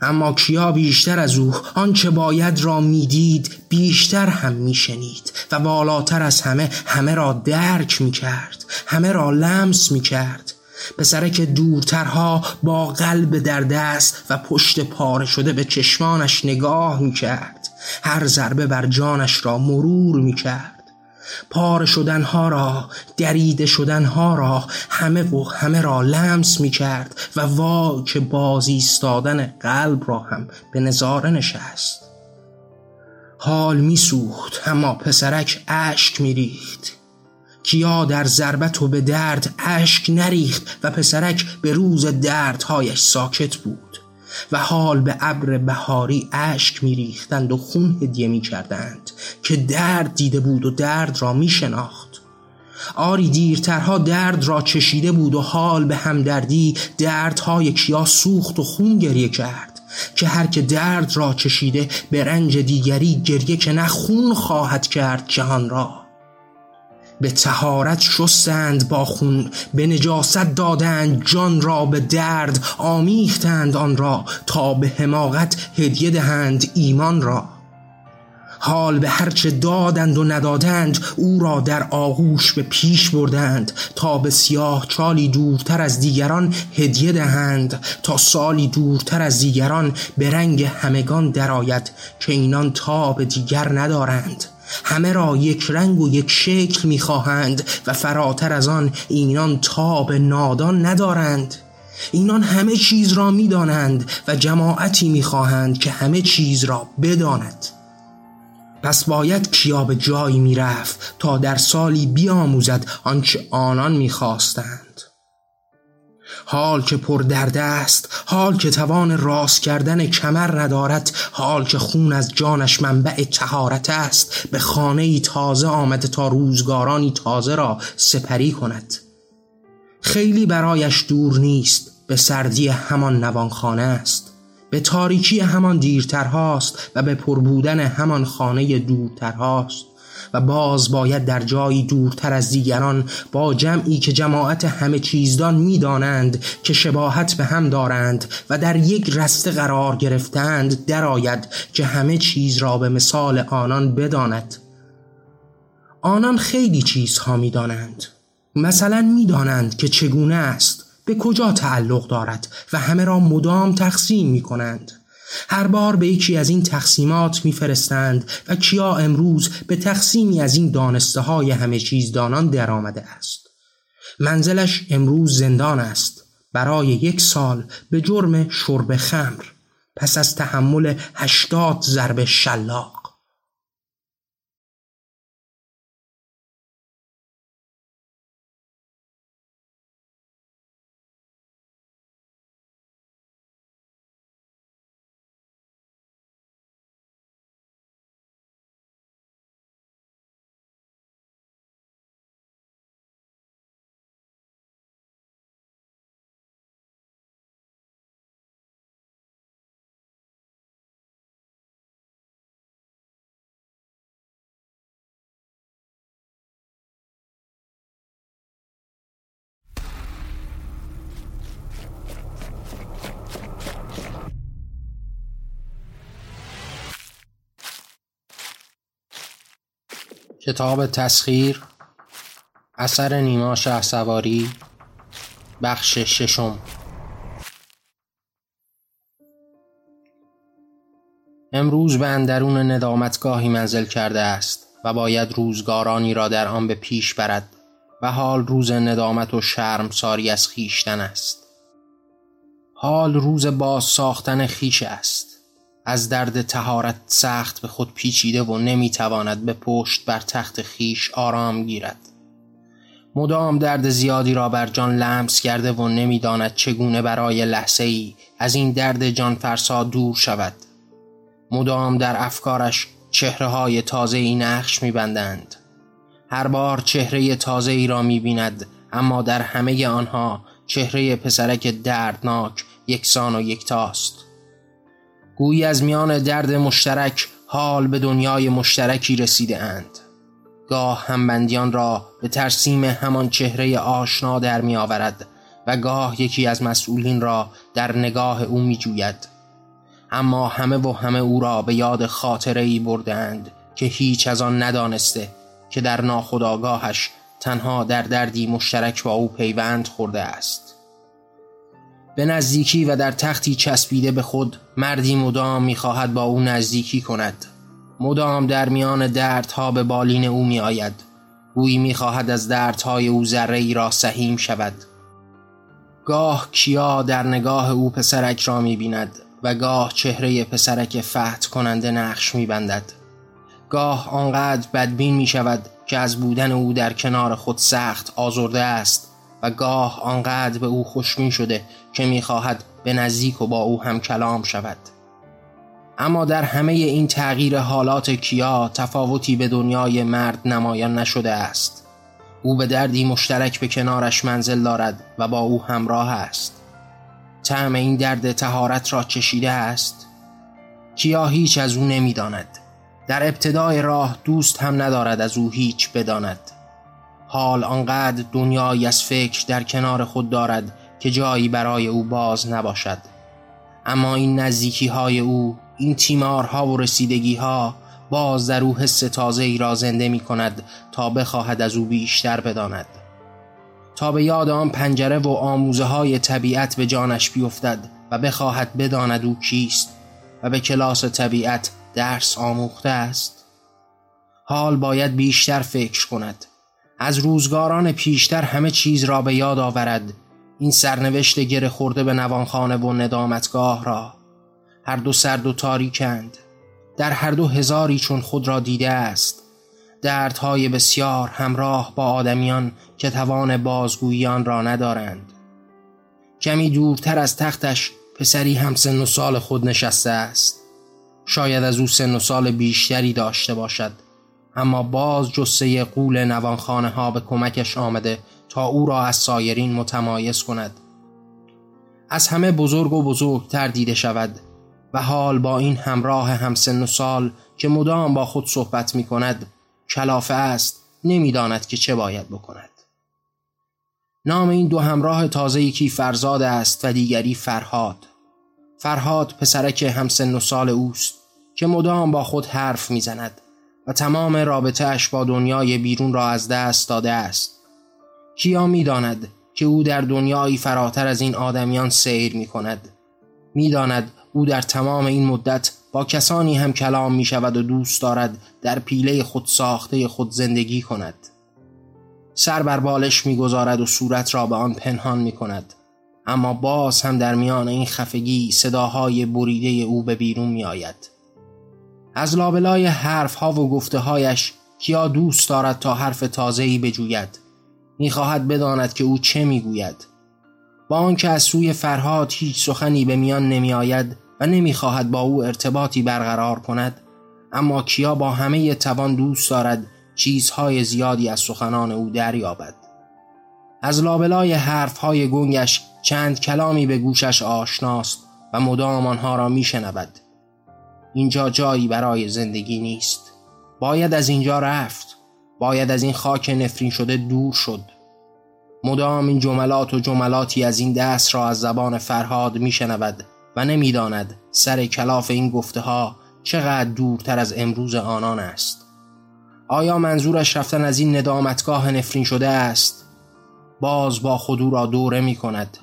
اما کیا بیشتر از او آنچه باید را می‌دید بیشتر هم میشنید و بالاتر از همه همه را درک می‌کرد همه را لمس می‌کرد. پسرک دورترها با قلب در دست و پشت پاره شده به چشمانش نگاه می‌کرد. هر ضربه بر جانش را مرور می‌کرد. پاره شدنها را دریده شدنها را همه و همه را لمس می کرد و وا که بازی ایستادن قلب را هم به نظاره نشست. حال می سوخت اما پسرک اشک می ریخت کیا در ضربت و به درد اشک نریخت و پسرک به روز دردهایش ساکت بود. و حال به ابر بهاری اشک میریختند و خون هدیه می‌کردند که درد دیده بود و درد را میشناخت. آری دیرترها درد را چشیده بود و حال به همدردی دردهای کیا سوخت و خون گریه کرد که هر که درد را چشیده به رنج دیگری گریه که نه خون خواهد کرد جهان را. به تهارت شستند با خون به نجاست دادند جان را به درد آمیختند آن را تا به حماقت هدیه دهند ایمان را. حال به هرچه دادند و ندادند او را در آغوش به پیش بردند تا به سیاه چالی دورتر از دیگران هدیه دهند تا سالی دورتر از دیگران به رنگ همگان درآید که اینان تاب دیگر ندارند. همه را یک رنگ و یک شکل می‌خواهند و فراتر از آن اینان تاب نادان ندارند. اینان همه چیز را می‌دانند و جماعتی می‌خواهند که همه چیز را بداند. پس باید کیا به جایی می‌رفت تا در سالی بیاموزد آنچه آنان می‌خواستند. حال که پر درد است حال که توان راست کردن کمر ندارد حال که خون از جانش منبع تهارت است. به خانه تازه آمده تا روزگارانی تازه را سپری کند. خیلی برایش دور نیست به سردی همان نوانخانه است. به تاریکی همان دیرترهاست و به پربودن همان خانه دورترهاست. و باز باید در جایی دورتر از دیگران با جمعی که جماعت همه چیزدان می‌دانند که شباهت به هم دارند و در یک رسته قرار گرفتند درآید که همه چیز را به مثال آنان بداند. آنان خیلی چیزها می‌دانند. مثلا می‌دانند که چگونه است به کجا تعلق دارد و همه را مدام تقسیم می کنند هر بار به یکی از این تقسیمات میفرستند و کیا امروز به تقسیمی از این دانسته های همه چیزدانان در آمده است. منزلش امروز زندان است. برای یک سال به جرم شرب خمر پس از تحمل هشتاد ضرب شلاق. کتاب تسخیر اثر نیما شه سواری بخش ششم. امروز به اندرون ندامتگاهی منزل کرده است و باید روزگارانی را در آن به پیش برد و حال روز ندامت و شرم ساری از خیشتن است. حال روز باز ساختن خیش است. از درد تهارت سخت به خود پیچیده و نمی‌تواند به پشت بر تخت خیش آرام گیرد. مدام درد زیادی را بر جان لمس کرده و نمی‌داند چگونه برای لحظه ای از این درد جان فرسا دور شود. مدام در افکارش چهره های تازه ای نقش می بندند. هر بار چهره تازه ای را می بیند اما در همه آنها چهره پسرک دردناک یکسان و یکتاست. گویی از میان درد مشترک حال به دنیای مشترکی رسیده اند گاه همبندیان را به ترسیم همان چهره آشنا در می آورد و گاه یکی از مسئولین را در نگاه او می جوید. اما همه و همه او را به یاد خاطره ای بردند که هیچ از آن ندانسته که در ناخداگاهش تنها در دردی مشترک با او پیوند خورده است به نزدیکی و در تختی چسبیده به خود مردی مدام می‌خواهد با او نزدیکی کند. مدام در میان دردها به بالین او می آید گویی می‌خواهد از دردهای او ذره ای را سهیم شود. گاه کیا در نگاه او پسرک را می بیند و گاه چهره پسرک فتح کننده نقش می بندد. گاه آنقدر بدبین می شود که از بودن او در کنار خود سخت آزرده است و گاه آنقدر به او خوشمی شده که می‌خواهد به نزدیک و با او هم کلام شود. اما در همه این تغییر حالات کیا تفاوتی به دنیای مرد نمایان نشده است. او به دردی مشترک به کنارش منزل دارد و با او همراه است. طعم این درد تهارت را چشیده است. کیا هیچ از او نمی‌داند. در ابتدای راه دوست هم ندارد از او هیچ بداند. حال آنقدر دنیایی از فکر در کنار خود دارد که جایی برای او باز نباشد. اما این نزدیکی های او این تیمارها و رسیدگی ها باز در او حس تازه ای را زنده می کند تا بخواهد از او بیشتر بداند. تا به یاد آن پنجره و آموزه های طبیعت به جانش بیفتد و بخواهد بداند او کیست و به کلاس طبیعت درس آموخته است. حال باید بیشتر فکر کند. از روزگاران پیشتر همه چیز را به یاد آورد این سرنوشت گره خورده به نوانخانه و ندامتگاه را. هر دو سرد و تاریکند. در هر دو هزاری چون خود را دیده است. دردهای بسیار همراه با آدمیان که توان بازگوییان را ندارند. کمی دورتر از تختش پسری هم سن و سال خود نشسته است. شاید از او سن و سال بیشتری داشته باشد. اما باز جسه قول نوانخانه ها به کمکش آمده تا او را از سایرین متمایز کند. از همه بزرگ و بزرگتر دیده شود و حال با این همراه همسن و سال که مدام با خود صحبت می کند کلافه است نمی‌داند که چه باید بکند. نام این دو همراه تازه یکی فرزاد است و دیگری فرهاد. فرهاد پسرک همسن و سال اوست که مدام با خود حرف می‌زند و تمام رابطهش با دنیای بیرون را از دست داده است. کیا می‌داند که او در دنیایی فراتر از این آدمیان سیر می کند می‌داند او در تمام این مدت با کسانی هم کلام می شود و دوست دارد در پیله خود ساخته خود زندگی کند. سر بر بالش می‌گذارد و صورت را به آن پنهان می کند اما باز هم در میان این خفگی صداهای بریده او به بیرون می آید از لابلای حرف ها و گفته هایش کیا دوست دارد تا حرف تازه‌ای بجوید؟ می‌خواهد بداند که او چه می‌گوید. با آنکه از سوی فرهاد هیچ سخنی به میان نمی آید و نمی‌خواهد با او ارتباطی برقرار کند اما کیا با همه توان دوست دارد چیزهای زیادی از سخنان او دریابد. از لابلای حرفهای گنگش چند کلامی به گوشش آشناست و مدام آنها را میشنود. اینجا جایی برای زندگی نیست. باید از اینجا رفت. باید از این خاک نفرین شده دور شد. مدام این جملات و جملاتی از این دست را از زبان فرهاد میشنود و نمی‌داند سر کلاف این گفته ها چقدر دورتر از امروز آنان است. آیا منظورش رفتن از این ندامتگاه نفرین شده است؟ باز با خودو را دوره می کند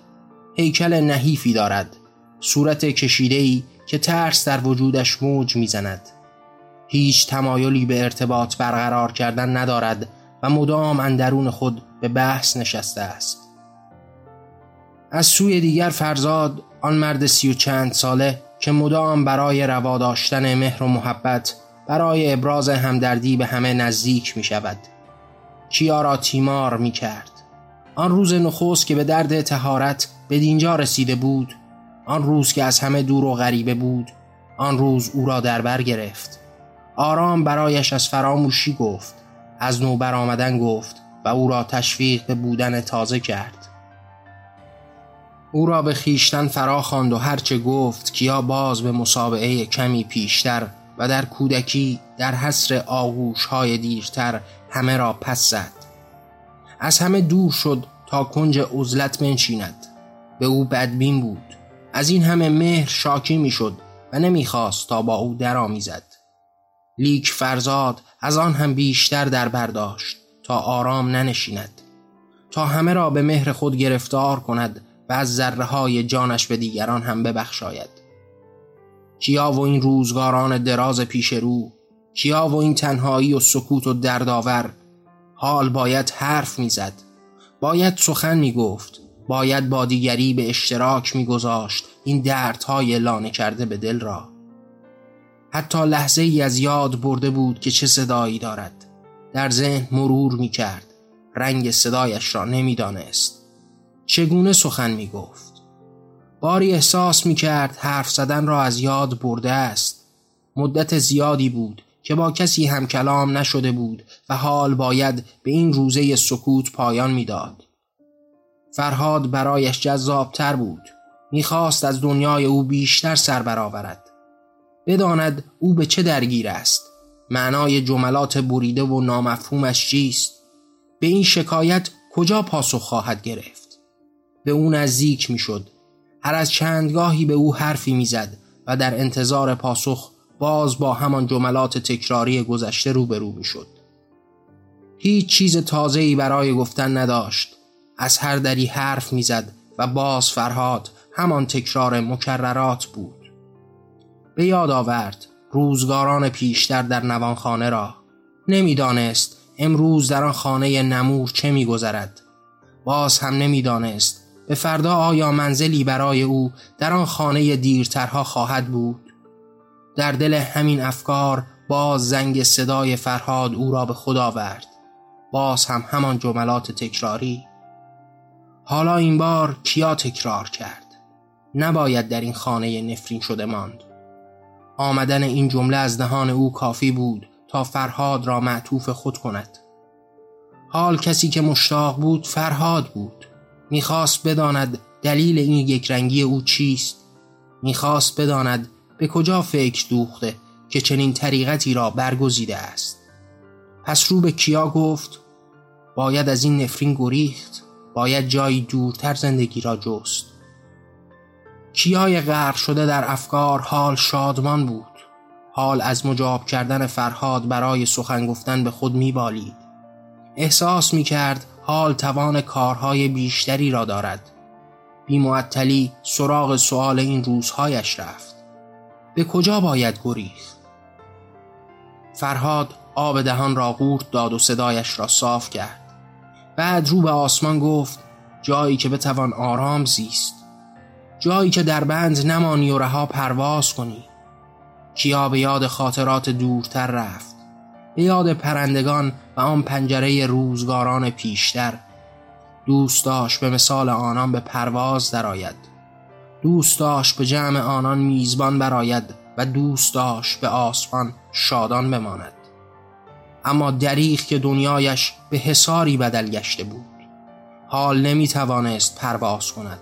هیکل نحیفی دارد. صورت کشیدهی که ترس در وجودش موج می‌زند. هیچ تمایلی به ارتباط برقرار کردن ندارد و مدام اندرون خود به بحث نشسته است. از سوی دیگر فرزاد آن مرد سی و چند ساله که مدام برای روا داشتن مهر و محبت برای ابراز همدردی به همه نزدیک می شود. کیا را تیمار می کرد. آن روز نخست که به درد تهارت به دینجا رسیده بود آن روز که از همه دور و غریبه بود آن روز او را در بر گرفت. آرام برایش از فراموشی گفت. از نو برآمدن گفت و او را تشویق به بودن تازه کرد. او را به خیشتن فرا خواند و هرچه گفت کیا باز به مسابعه کمی پیشتر و در کودکی در حسر آغوش های دیرتر همه را پس زد. از همه دور شد تا کنج عزلت بنشیند. به او بدبین بود. از این همه مهر شاکی می‌شد و نمی‌خواست تا با او درآمیزد. لیک فرزاد از آن هم بیشتر در برداشت تا آرام ننشیند تا همه را به مهر خود گرفتار کند و از ذره های جانش به دیگران هم ببخشاید. کیا و این روزگاران دراز پیش رو کیا و این تنهایی و سکوت و دردآور حال باید حرف می‌زد باید سخن می‌گفت باید با دیگری به اشتراک میگذاشت این دردهای لانه کرده به دل را. حتی لحظه ای از یاد برده بود که چه صدایی دارد. در ذهن مرور می کرد رنگ صدایش را نمی‌دانست. چگونه سخن می گفت باری احساس می کرد حرف زدن را از یاد برده است. مدت زیادی بود که با کسی هم کلام نشده بود و حال باید به این روزه سکوت پایان می‌داد. فرهاد برایش جذابتر بود. می‌خواست از دنیای او بیشتر سر برآورد. بداند او به چه درگیر است. معنای جملات بریده و نامفهومش چیست؟ به این شکایت کجا پاسخ خواهد گرفت؟ به او نزدیک می‌شد. هر از چندگاهی به او حرفی می‌زد و در انتظار پاسخ باز با همان جملات تکراری گذشته روبرو می‌شد. هیچ چیز تازه‌ای برای گفتن نداشت. از هر دری حرف می‌زد و باز فرهاد همان تکرار مکررات بود. به یاد آورد روزگاران پیشتر در نوانخانه را. نمی‌دانست امروز در آن خانه نمور چه میگذرد. باز هم نمی‌دانست به فردا آیا منزلی برای او در آن خانه دیرترها خواهد بود. در دل همین افکار باز زنگ صدای فرهاد او را به خود آورد. باز هم همان جملات تکراری. حالا این بار کیا تکرار کرد؟ نباید در این خانه نفرین شده ماند. آمدن این جمله از دهان او کافی بود تا فرهاد را معطوف خود کند. حال کسی که مشتاق بود فرهاد بود. می‌خواست بداند دلیل این یک رنگی او چیست. می‌خواست بداند به کجا فکر دوخته که چنین طریقتی را برگزیده است. پس رو به کیا گفت؟ باید از این نفرین گریخت. باید جایی دورتر زندگی را جست. کیای غرق شده در افکار حال شادمان بود. حال از مجاب کردن فرهاد برای سخن گفتن به خود میبالید. احساس می‌کرد حال توان کارهای بیشتری را دارد. بیمعطلی سراغ سؤال این روزهایش رفت. به کجا باید گریخت فرهاد آب دهان را قورت داد و صدایش را صاف کرد. بعد رو به آسمان گفت جایی که بتوان آرام زیست. جایی که در بند نمانی و رها پرواز کنی. کیا به یاد خاطرات دورتر رفت. به یاد پرندگان و آن پنجره روزگاران پیشتر. دوست داشت به مثال آنان به پرواز درآید. دوست داشت به جمع آنان میزبان براید و دوست داشت به آسمان شادان بماند. اما دریغ که دنیایش به حساری بدل گشته بود. حال نمی توانست پرواز کند.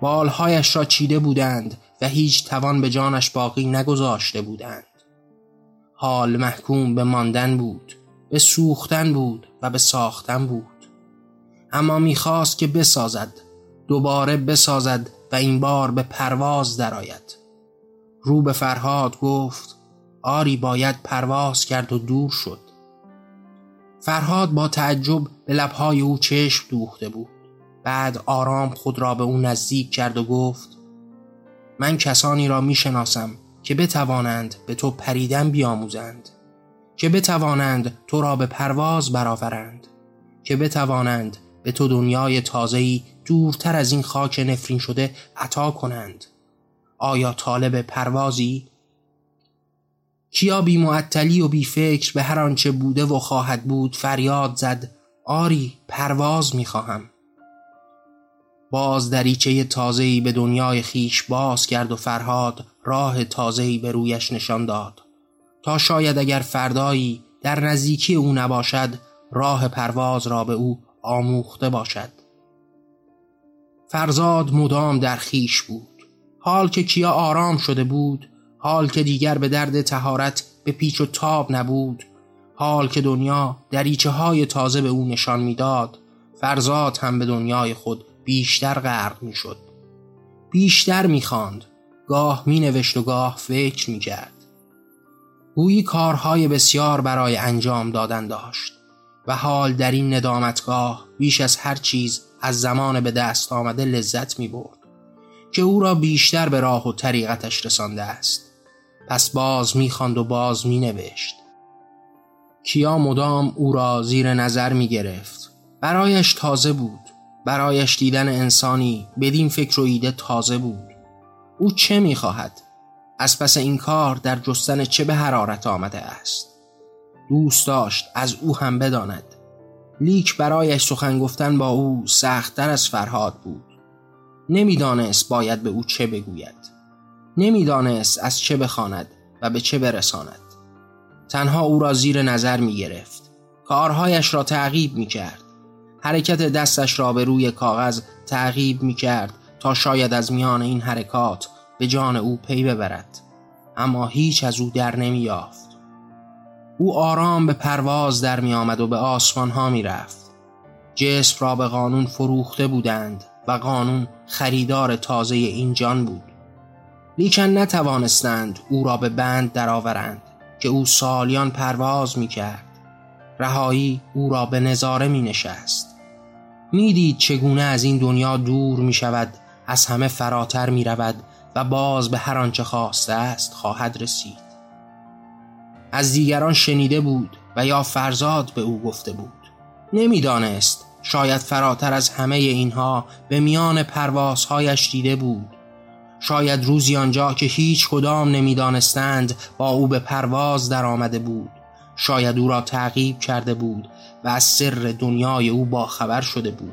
بالهایش را چیده بودند و هیچ توان به جانش باقی نگذاشته بودند. حال محکوم به ماندن بود به سوختن بود و به ساختن بود. اما می‌خواست که بسازد دوباره بسازد و این بار به پرواز درآید. رو به فرهاد گفت آری باید پرواز کرد و دور شد. فرهاد با تعجب به لبهای او چشم دوخته بود. بعد آرام خود را به او نزدیک کرد و گفت من کسانی را می شناسم که بتوانند به تو پریدن بیاموزند که بتوانند تو را به پرواز برآورند که بتوانند به تو دنیای تازه‌ای دورتر از این خاک نفرین شده عطا کنند. آیا طالب پروازی؟ کیا بی معطلی و بی فکر به هر آنچه بوده و خواهد بود فریاد زد آری پرواز می‌خواهم. باز دریچه تازه‌ای به دنیای خیش باز کرد و فرهاد راه تازه‌ای به رویش نشان داد. تا شاید اگر فردایی در نزدیکی او نباشد راه پرواز را به او آموخته باشد. فرزاد مدام در خیش بود. حال که کیا آرام شده بود حال که دیگر به درد تهارت به پیچ و تاب نبود حال که دنیا دریچه های تازه به او نشان می‌داد فرزاد هم به دنیای خود بیشتر غرق می شد بیشتر می خاند. گاه می نوشت و گاه فکر می کرد گویی کارهای بسیار برای انجام دادن داشت و حال در این ندامتگاه بیش از هر چیز از زمان به دست آمده لذت می برد که او را بیشتر به راه و طریقتش رسانده است. پس باز می و باز می نوشت کیا مدام او را زیر نظر می گرفت برایش تازه بود. برایش دیدن انسانی بدین فکر و ایده تازه بود. او چه می خواهد؟ از پس این کار در جستن چه به حرارت آمده است؟ دوست داشت از او هم بداند. لیک برایش سخن گفتن با او سختتر از فرهاد بود. نمی‌دانست باید به او چه بگوید. نمی‌دانست از چه بخواند و به چه برساند. تنها او را زیر نظر می گرفت کارهایش را تعقیب می کرد حرکت دستش را به روی کاغذ تعقیب می کرد تا شاید از میان این حرکات به جان او پی ببرد. اما هیچ از او در نمی یافت او آرام به پرواز در می آمد و به آسمان ها می رفت جسم را به قانون فروخته بودند و قانون خریدار تازه این جان بود. لیکن نتوانستند او را به بند درآورند که او سالیان پرواز می کرد رهایی او را به نظاره می نشست می‌دید چگونه از این دنیا دور می شود از همه فراتر می رود و باز به هر آنچه خواسته است خواهد رسید. از دیگران شنیده بود و یا فرزاد به او گفته بود. نمی‌دانست شاید فراتر از همه اینها به میان پروازهایش دیده بود. شاید روزی آنجا که هیچ کدام نمی‌دانستند با او به پرواز در آمده بود. شاید او را تعقیب کرده بود و از سر دنیای او با خبر شده بود.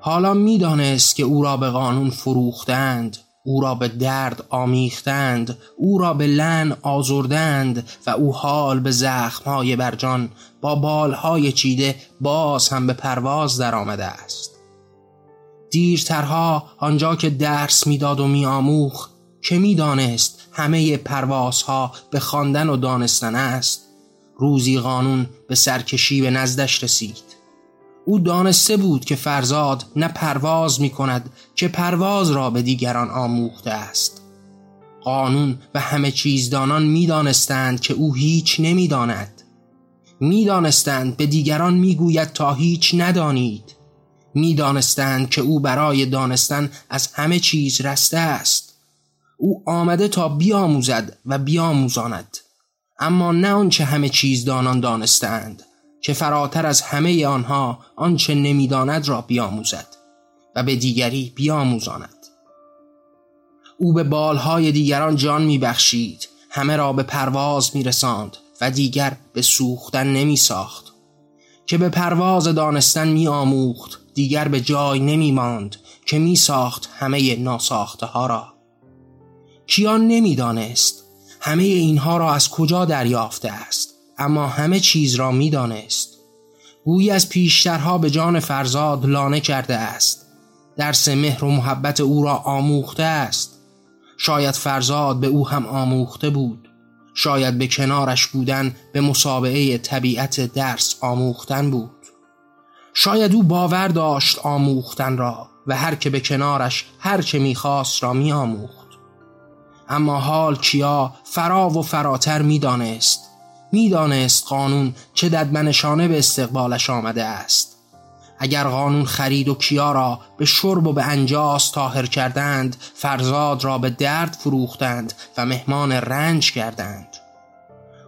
حالا می‌دانست که او را به قانون فروختند او را به درد آمیختند او را به لن آزردند و او حال به زخمهای برجان با بالهای چیده باز هم به پرواز در آمده است. دیرترها آنجا که درس می‌داد و میآموخ که می‌دانست همه پروازها به خواندن و دانستن است. روزی قانون به سرکشی به نزدش رسید. او دانسته بود که فرزاد نه پرواز می کند که پرواز را به دیگران آموخته است. قانون و همه چیزدانان می دانستند که او هیچ نمی داند می دانستند به دیگران می گوید تا هیچ ندانید. می دانستند که او برای دانستن از همه چیز رسته است. او آمده تا بیاموزد و بیاموزاند. اما نه آنچه همه چیز دانان دانستند که فراتر از همه آنها آنچه نمی‌داند را بیاموزد و به دیگری بیاموزاند. او به بالهای دیگران جان میبخشید همه را به پرواز میرساند و دیگر به سوختن نمی ساخت که به پرواز دانستن می آموخت دیگر به جای نمی ماند که می ساخت همه ناساخته ها را. کیان نمی‌دانست همه اینها را از کجا دریافته است اما همه چیز را می‌دانست. گویی از پیشترها به جان فرزاد لانه کرده است. درس مهر و محبت او را آموخته است. شاید فرزاد به او هم آموخته بود. شاید به کنارش بودن به مسابعه طبیعت درس آموختن بود. شاید او باور داشت آموختن را و هر که به کنارش هر که می‌خواست را میآموخت. اما حال کیا فرا و فراتر می‌دانست. می‌دانست قانون چه ددمنشانه به استقبالش آمده است. اگر قانون خرید و کیا را به شرب و به انجاس تاهر کردند فرزاد را به درد فروختند و مهمان رنج کردند.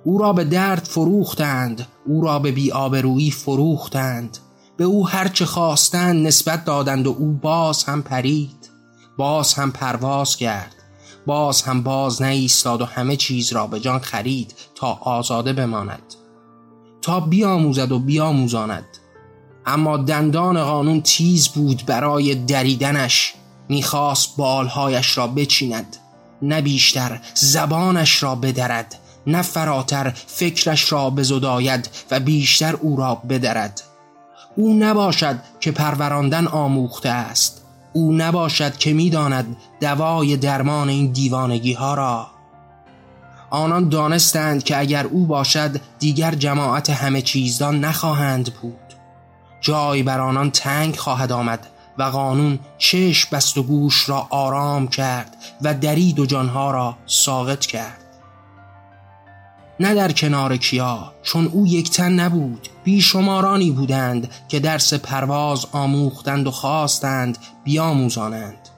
او را به درد فروختند او را به بیآبرویی فروختند. به او هرچه خواستند نسبت دادند و او باز هم پرید باز هم پرواز کرد. باز هم باز نایستاد و همه چیز را به جان خرید تا آزاده بماند. تا بیاموزد و بیاموزاند. اما دندان قانون تیز بود برای دریدنش. می‌خواست بالهایش را بچیند. نه بیشتر زبانش را بدرد. نه فراتر فکرش را بزداید و بیشتر او را بدرد. او نباشد که پروراندن آموخته است. او نباشد که می‌داند دوای درمان این دیوانگی ها را. آنان دانستند که اگر او باشد دیگر جماعت همه چیزدان نخواهند بود. جای بر آنان تنگ خواهد آمد و قانون چشم بست و گوش را آرام کرد و درید و جانها را ساقط کرد. نه در کنار کیا چون او یک تن نبود. بیشمارانی بودند که درس پرواز آموختند و خواستند بیاموزانند.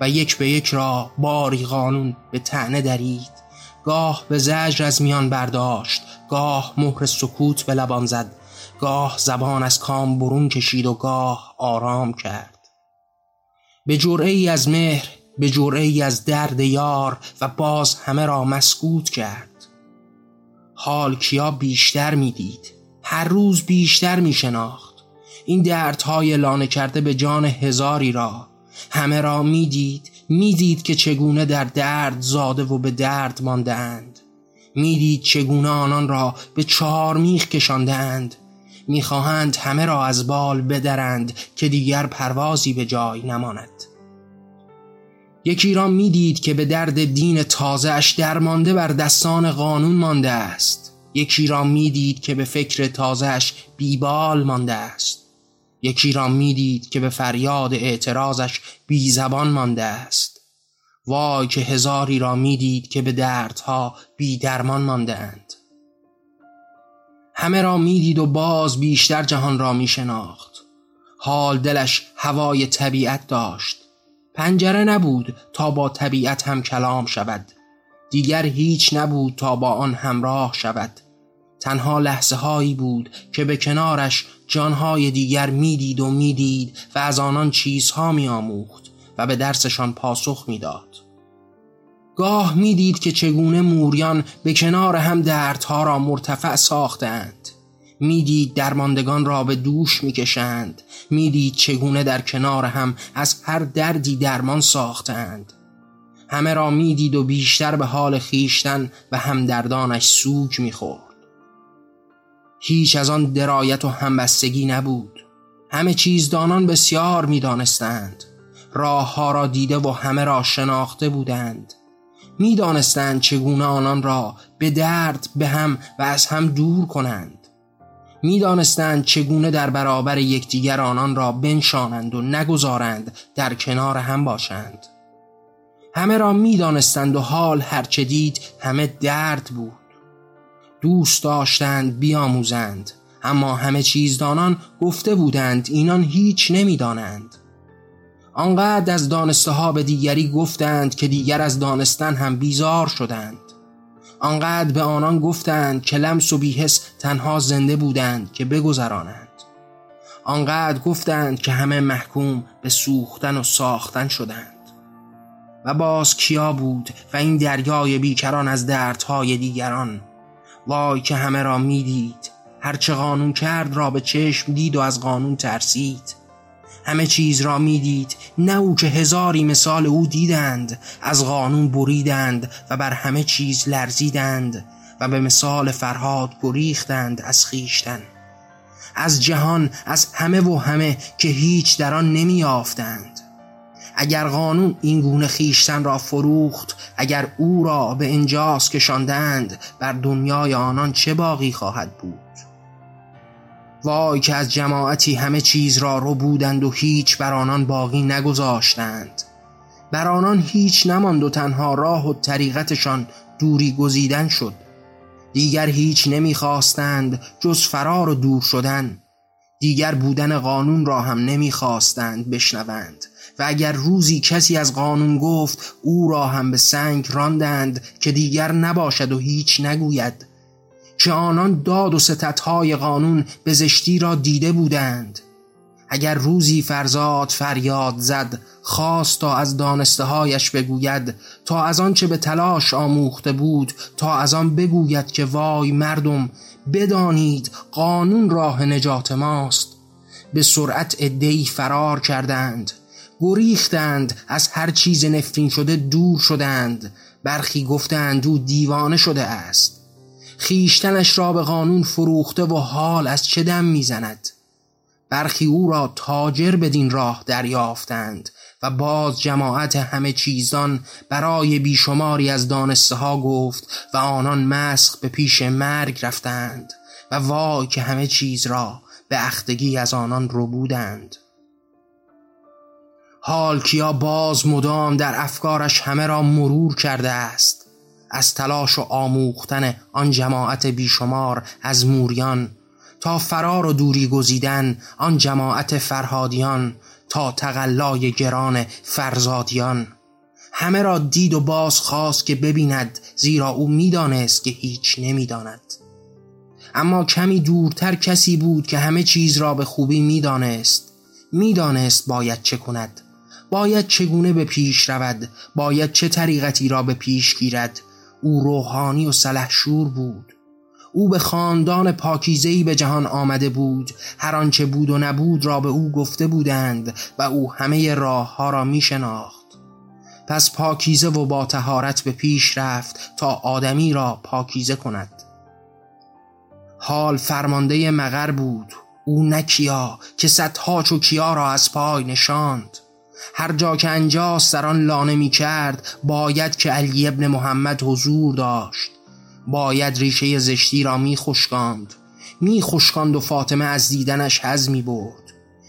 و یک به یک را باری قانون به تنه درید. گاه به زجر از میان برداشت. گاه مهر سکوت به لبان زد. گاه زبان از کام برون کشید و گاه آرام کرد. به جرعه از مهر به جرعه از درد یار و باز همه را مسکوت کرد. حال کیا بیشتر می‌دید؟ هر روز بیشتر می شناخت این دردهای لانه کرده به جان هزاری را. همه را می‌دید می‌دید که چگونه در درد زاده و به درد مانده اند می‌دید چگونه آنان را به چهار میخ کشانده اند می‌خواهند همه را از بال بدرند که دیگر پروازی به جای نماند. یکی را می‌دید که به درد دین تازهش درمانده بر دستان قانون مانده است. یکی را می‌دید که به فکر تازهش بیبال مانده است. یکی را می‌دید که به فریاد اعتراضش بی زبان مانده است. وای که هزاری را می‌دید که به دردها بی درمان مانده اند همه را می‌دید و باز بیشتر جهان را میشناخت. حال دلش هوای طبیعت داشت. پنجره نبود تا با طبیعت هم کلام شود. دیگر هیچ نبود تا با آن همراه شود. تنها لحظه هایی بود که به کنارش جانهای دیگر می‌دید و می‌دید و از آنان چیزها میآموخت و به درسشان پاسخ می‌داد. گاه می‌دید که چگونه موریان به کنار هم دردها را مرتفع ساختند می‌دید درماندگان را به دوش می‌کشند. می‌دید چگونه در کنار هم از هر دردی درمان ساختند. همه را می‌دید و بیشتر به حال خیشتن و همدردانش سوگ می‌خورد. هیچ از آن درایت و همبستگی نبود. همه چیز دانان بسیار می‌دانستند. راه ها را دیده و همه را شناخته بودند. می‌دانستند چگونه آنان را به درد به هم و از هم دور کنند. می‌دانستند چگونه در برابر یکدیگر آنان را بنشانند و نگذارند در کنار هم باشند. همه را می‌دانستند و حال هرچه دید همه درد بود. دوست داشتند بیاموزند اما همه چیزدانان گفته بودند اینان هیچ نمی‌دانند. آنقدر از دانسته ها به دیگری گفتند که دیگر از دانستن هم بیزار شدند. آنقدر به آنان گفتند که لمس و بیحس تنها زنده بودند که بگذرانند. آنقدر گفتند که همه محکوم به سوختن و ساختن شدند. و باز کیا بود و این دریای بیکران از دردهای دیگران؟ وای که همه را می‌دید. هرچه قانون کرد را به چشم دید و از قانون ترسید. همه چیز را می‌دید. نه او که هزاری مثال او دیدند از قانون بریدند و بر همه چیز لرزیدند و به مثال فرهاد گریختند از خیشتن از جهان از همه و همه که هیچ در آن نمیافتند اگر قانون این گونه خیشتن را فروخت اگر او را به انجاز کشاندند بر دنیای آنان چه باقی خواهد بود؟ وای که از جماعتی همه چیز را رو بودند و هیچ بر آنان باقی نگذاشتند. بر آنان هیچ نماند و تنها راه و طریقتشان دوری گزیدن شد. دیگر هیچ نمی‌خواستند جز فرار و دور شدن. دیگر بودن قانون را هم نمی‌خواستند بشنوند. و اگر روزی کسی از قانون گفت او را هم به سنگ راندند که دیگر نباشد و هیچ نگوید. که آنان داد و ستتهای قانون به زشتی را دیده بودند. اگر روزی فرزاد فریاد زد خواست تا از دانسته هایش بگوید تا از آنچه به تلاش آموخته بود تا از آن بگوید که وای مردم بدانید قانون راه نجات ماست. به سرعت ادهی فرار کردند. گریختند از هر چیز نفرین شده دور شدند. برخی گفتند او دیوانه شده است. خیشتنش را به قانون فروخته و حال از چه دم می‌زند؟ برخی او را تاجر بدین راه دریافتند و باز جماعت همه چیزان برای بیشماری از دانسته ها گفت و آنان مسخ به پیش مرگ رفتند و وای که همه چیز را به اختگی از آنان رو بودند حال کیا باز مدام در افکارش همه را مرور کرده است. از تلاش و آموختن آن جماعت بیشمار از موریان تا فرار و دوری گزیدن آن جماعت فرهادیان تا تقلای گران فرزادیان. همه را دید و باز خواست که ببیند زیرا او می‌دانست که هیچ نمی‌داند. اما کمی دورتر کسی بود که همه چیز را به خوبی می‌دانست. می‌دانست باید چه کند. باید چگونه به پیش رود. باید چه طریقتی را به پیش گیرد. او روحانی و سلحشور بود. او به خاندان پاکیزهی به جهان آمده بود. هر آنچه بود و نبود را به او گفته بودند و او همه راه ها را می شناخت پس پاکیزه و با تهارت به پیش رفت تا آدمی را پاکیزه کند. حال فرمانده مغر بود. او نکیا که صدها چوکیا را از پای نشاند. هر جا که انجا سران لانه می کرد باید که علی ابن محمد حضور داشت. باید ریشه زشتی را می خشکاند. می خشکاند و فاطمه از دیدنش حز می برد.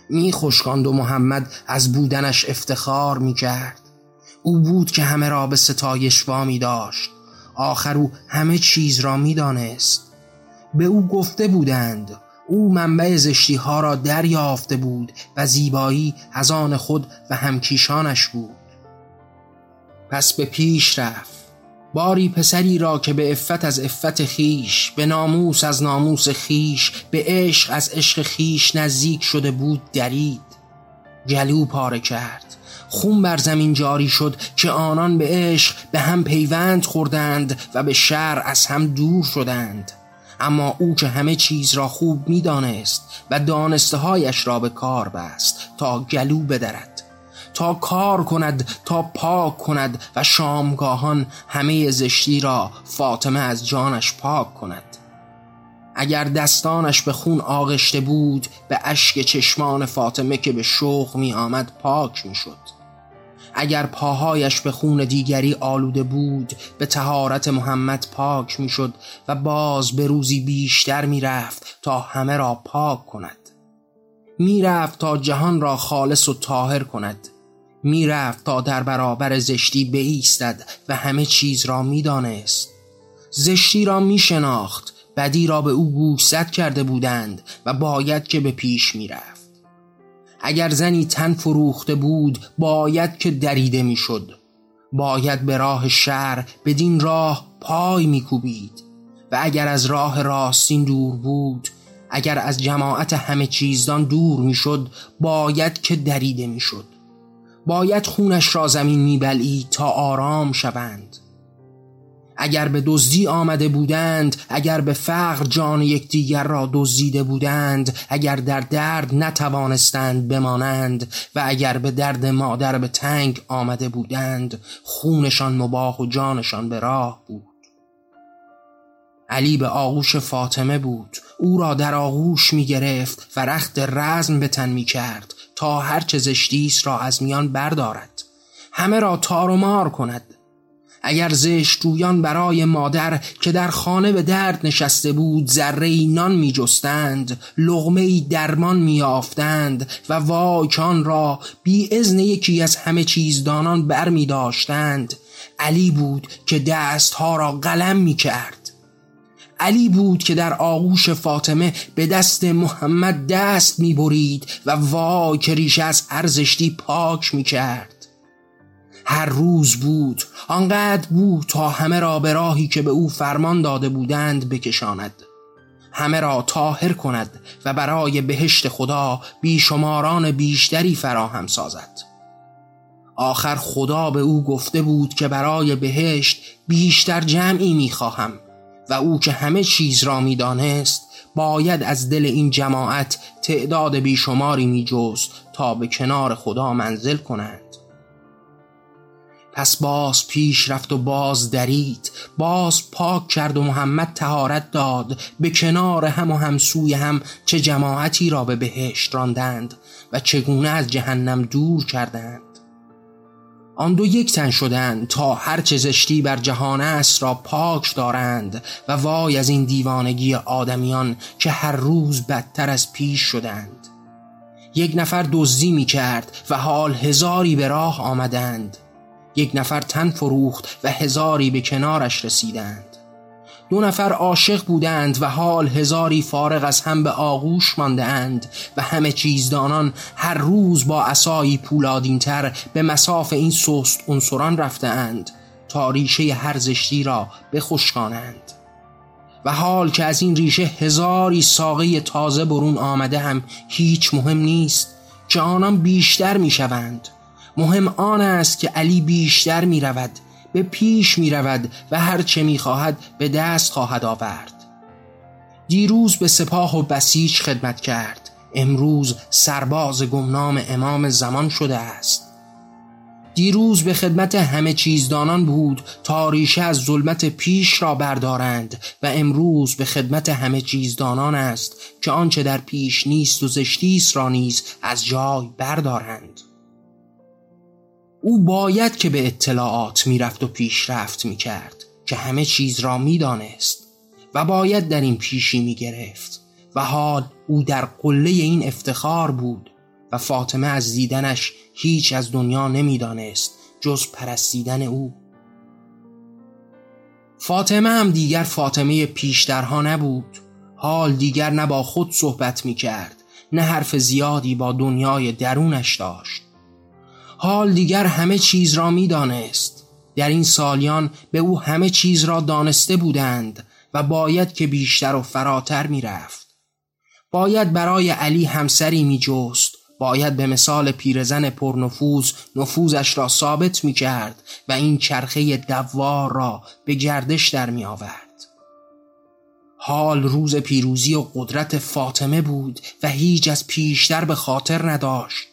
می خشکاند و محمد از بودنش افتخار می کرد. او بود که همه را به ستایش وامی داشت. آخر او همه چیز را می دانست. به او گفته بودند او منبع زشتی ها را دریافته بود و زیبایی از آن خود و همکیشانش بود. پس به پیش رفت. باری پسری را که به افت از افت خیش به ناموس از ناموس خیش به عشق از عشق خیش نزدیک شده بود درید. گلو پاره کرد. خون بر زمین جاری شد که آنان به عشق به هم پیوند خوردند و به شر از هم دور شدند. اما او که همه چیز را خوب می‌دانست و دانسته هایش را به کار بست تا گلو بدرد تا کار کند تا پاک کند و شامگاهان همه زشتی را فاطمه از جانش پاک کند. اگر دستانش به خون آغشته بود به اشک چشمان فاطمه که به شوق می آمد پاک می شد اگر پاهایش به خون دیگری آلوده بود به تهارت محمد پاک می‌شد و باز به روزی بیشتر می‌رفت تا همه را پاک کند. می‌رفت تا جهان را خالص و طاهر کند. می‌رفت تا در برابر زشتی بایستد و همه چیز را می‌دانست. زشتی را میشناخت بدی را به او گوشزد کرده بودند و باید که به پیش می‌رفت. اگر زنی تن فروخته بود باید که دریده می‌شد. باید به راه شهر بدین راه پای میکوبید. و اگر از راه راستین دور بود اگر از جماعت همه چیزدان دور می‌شد باید که دریده می‌شد. باید خونش را زمین میبلید تا آرام شوند. اگر به دزدی آمده بودند اگر به فقر جان یکدیگر را دزدیده بودند اگر در درد نتوانستند بمانند و اگر به درد مادر به تنگ آمده بودند خونشان مباه و جانشان به راه بود. علی به آغوش فاطمه بود. او را در آغوش می گرفت و رخت رزم به تن می کرد تا هرچه زشتیس را از میان بردارد. همه را تار و مار کند. اگر زشت رویان برای مادر که در خانه به درد نشسته بود ذره نان می جستند لغمه درمان می آفتند و واکان را بی ازن یکی از همه چیزدانان بر می داشتند علی بود که دستها را قلم می کرد علی بود که در آغوش فاطمه به دست محمد دست می برید و وای که ریشه از ارزشتی پاک می کرد هر روز بود آنقدر بود تا همه را به راهی که به او فرمان داده بودند بکشاند. همه را طاهر کند و برای بهشت خدا بیشماران بیشتری فراهم سازد. آخر خدا به او گفته بود که برای بهشت بیشتر جمعی می‌خواهم و او که همه چیز را می‌دانست باید از دل این جماعت تعداد بیشماری می جست تا به کنار خدا منزل کنند. پس باز پیش رفت و باز درید. باز پاک کرد و محمد تهارت داد. به کنار هم و همسوی هم چه جماعتی را به بهشت راندند و چگونه از جهنم دور کردند. آن دو یک تن شدند تا هر چه زشتی بر جهان است را پاک دارند و وای از این دیوانگی آدمیان که هر روز بدتر از پیش شدند. یک نفر دزدی می کرد و حال هزاری به راه آمدند. یک نفر تن فروخت و هزاری به کنارش رسیدند. دو نفر عاشق بودند و حال هزاری فارغ از هم به آغوش مانده اند و همه چیزدانان هر روز با عصایی پولادینتر به مساف این سست عنصران رفتهاند تا ریشه هر زشتی را بخشکانند. و حال که از این ریشه هزاری ساقه تازه برون آمده هم هیچ مهم نیست که آنان بیشتر می شوند مهم آن است که علی بیشتر می رود به پیش می رود و هر چه می خواهد به دست خواهد آورد. دیروز به سپاه و بسیج خدمت کرد. امروز سرباز گمنام امام زمان شده است. دیروز به خدمت همه چیزدانان بود تا ریشه از ظلمت پیش را بردارند و امروز به خدمت همه چیزدانان است که آنچه در پیش نیست و زشتیست را نیز از جای بردارند. او باید که به اطلاعات می‌رفت و پیشرفت می‌کرد که همه چیز را می‌دانست و باید در این پیشی می‌گرفت و حال او در قله این افتخار بود و فاطمه از دیدنش هیچ از دنیا نمی‌دانست جز پرستیدن او. فاطمه هم دیگر فاطمه پیشترها نبود. حال دیگر نه با خود صحبت می کرد نه حرف زیادی با دنیای درونش داشت. حال دیگر همه چیز را می دانست. در این سالیان به او همه چیز را دانسته بودند و باید که بیشتر و فراتر می رفت. باید برای علی همسری می جست. باید به مثال پیرزن پرنفوذ نفوذش را ثابت می کرد و این چرخه دوار را به گردش در می آورد. حال روز پیروزی و قدرت فاطمه بود و هیچ از پیشتر به خاطر نداشت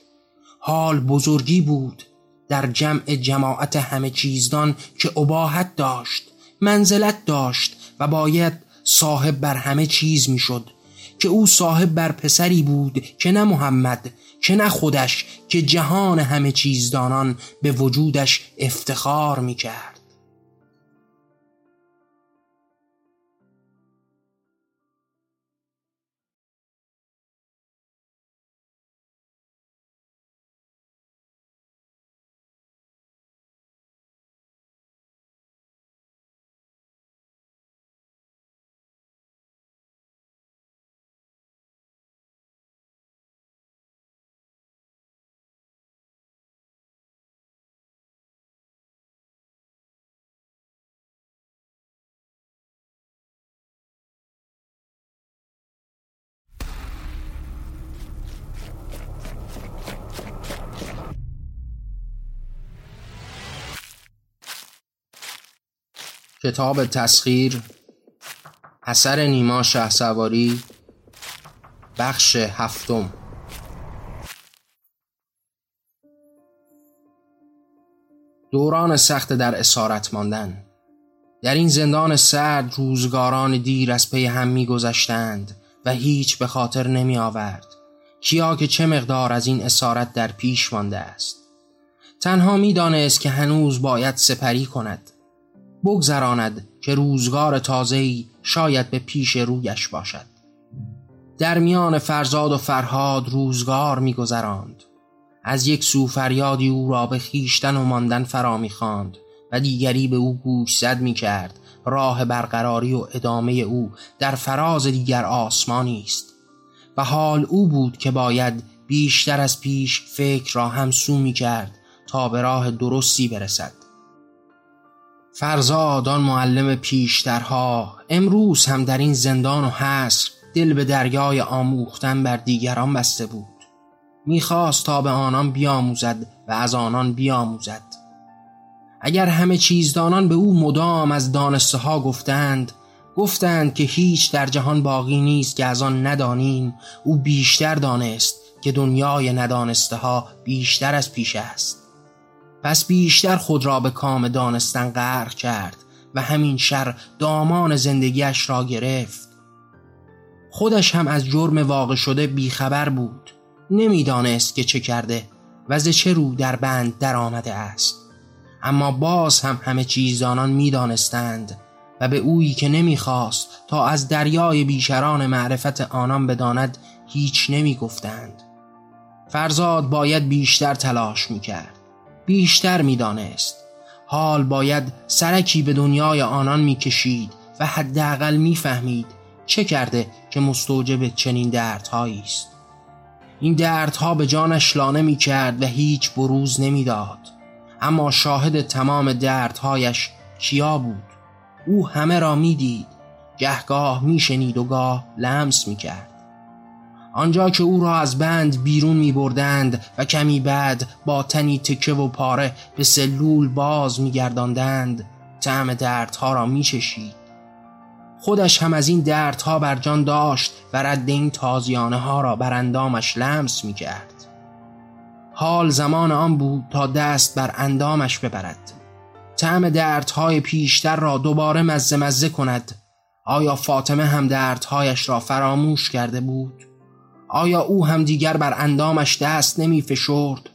حال بزرگی بود. در جمع جماعت همه چیزدان که اباحت داشت منزلت داشت و باید صاحب بر همه چیز می‌شد. که او صاحب بر پسری بود که نه محمد که نه خودش که جهان همه چیزدانان به وجودش افتخار می‌کرد. کتاب تسخیر اثر نیما شه سواری بخش هفتم. دوران سخت در اسارت ماندن. در این زندان سرد روزگاران دیر از پی هم میگذشتند و هیچ به خاطر نمی آورد کیا که چه مقدار از این اسارت در پیش مانده است؟ تنها می‌دانست که هنوز باید سپری کند. بگذراند که روزگار تازه‌ای شاید به پیش رویش باشد. در میان فرزاد و فرهاد روزگار میگذراند. از یک سو فریادی او را به خیشتن و ماندن فرا می‌خواند و دیگری به او گوش زد می‌کرد. راه برقراری و ادامه او در فراز دیگر آسمانی است. و حال او بود که باید بیشتر از پیش فکر را همسو می‌کرد تا به راه درستی برسد. فرزاد آن معلم پیشترها امروز هم در این زندان و حسر دل به دریای آموختن بر دیگران بسته بود. می‌خواست تا به آنان بیاموزد و از آنان بیاموزد. اگر همه چیزدانان به او مدام از دانسته ها گفتند گفتند که هیچ در جهان باقی نیست که از آن ندانیم او بیشتر دانست که دنیای ندانسته ها بیشتر از پیش است. پس بیشتر خود را به کام دانستن غرق کرد و همین شر دامان زندگیش را گرفت. خودش هم از جرم واقع شده بیخبر بود. نمی‌دانست که چه کرده و ز چه رو در بند در آمده است. اما باز هم همه چیز آنان می‌دانستند و به اویی که نمی‌خواست تا از دریای بیشران معرفت آنان بداند هیچ نمی‌گفتند. فرزاد باید بیشتر تلاش می‌کرد. بیشتر می‌دانست. حال باید سرکی به دنیای آنان می‌کشید و حداقل می‌فهمید چه کرده که مستوجب چنین دردهایی است. این دردها به جانش لانه می کرد و هیچ بروز نمی‌داد. اما شاهد تمام دردهایش کیا بود؟ او همه را می‌دید. گهگاه میشنید و گاه لمس می‌کرد. آنجا که او را از بند بیرون می بردند و کمی بعد با تنی تکه و پاره به سلول باز می گرداندند طعم دردها را می چشید. خودش هم از این دردها بر جان داشت و رد این تازیانه ها را بر اندامش لمس می کرد. حال زمان آن بود تا دست بر اندامش ببرد طعم دردهای پیشتر را دوباره مزه مزه کند آیا فاطمه هم دردهایش را فراموش کرده بود؟ آیا او هم دیگر بر اندامش دست نمی فشرد؟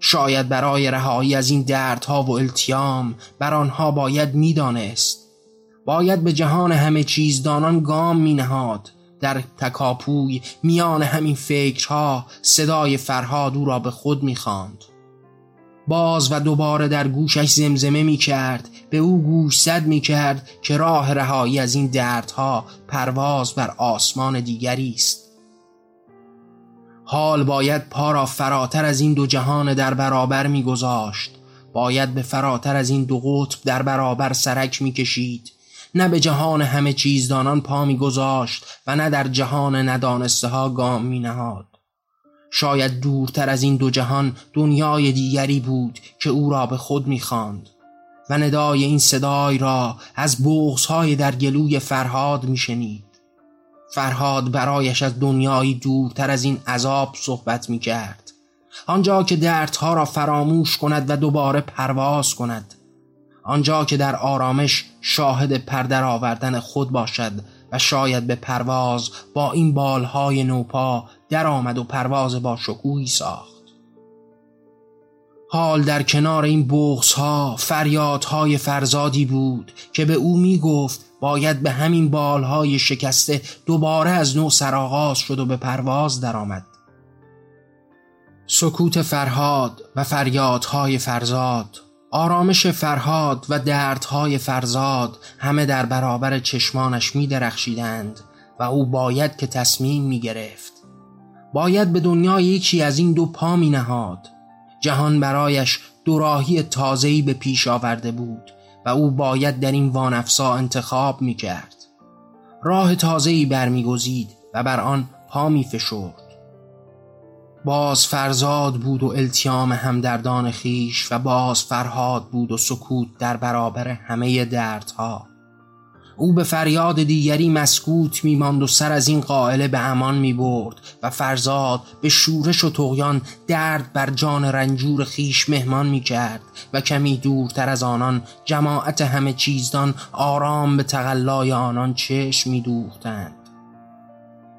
شاید برای رهایی از این دردها و التیام بر آنها باید می‌دانست باید به جهان همه چیزدانان گام می نهاد در تکاپوی میان همین فکرها صدای فرهاد او را به خود می خاند. باز و دوباره در گوشش زمزمه می کرد به او گوشزد می کرد که راه رهایی از این دردها پرواز بر آسمان دیگری است حال باید پا را فراتر از این دو جهان در برابر می گذاشت باید به فراتر از این دو قطب در برابر سرک می کشید نه به جهان همه چیزدانان پا می گذاشت و نه در جهان ندانسته ها گام می نهاد شاید دورتر از این دو جهان دنیای دیگری بود که او را به خود می خاند و ندای این صدای را از های در گلوی فرهاد می شنید. فرهاد برایش از دنیایی دورتر از این عذاب صحبت می کرد آنجا که دردها را فراموش کند و دوباره پرواز کند. آنجا که در آرامش شاهد پردر آوردن خود باشد و شاید به پرواز با این بالهای نوپا در آمد و پرواز با شکوهی ساخت. حال در کنار این بغز ها فریادهای فرزادی بود که به او می گفت باید به همین بالهای شکسته دوباره از نو سرآغاز شد و به پرواز درآمد. سکوت فرهاد و فریادهای فرزاد آرامش فرهاد و دردهای فرزاد همه در برابر چشمانش می درخشیدند و او باید که تصمیم می گرفت باید به دنیا یکی از این دو پا می نهاد جهان برایش دوراهی تازهی به پیش آورده بود و او باید در این وانفسا انتخاب می کرد راه تازهی برمیگزید و بر آن پا می فشرد باز فرزاد بود و التیام همدردان خیش و باز فرهاد بود و سکوت در برابر همه دردها. او به فریاد دیگری مسکوت میماند و سر از این قائله به امان می برد و فرزاد به شورش و تغیان درد بر جان رنجور خیش مهمان می کرد و کمی دورتر از آنان جماعت همه چیزدان آرام به تقلای آنان چشم می دوختند.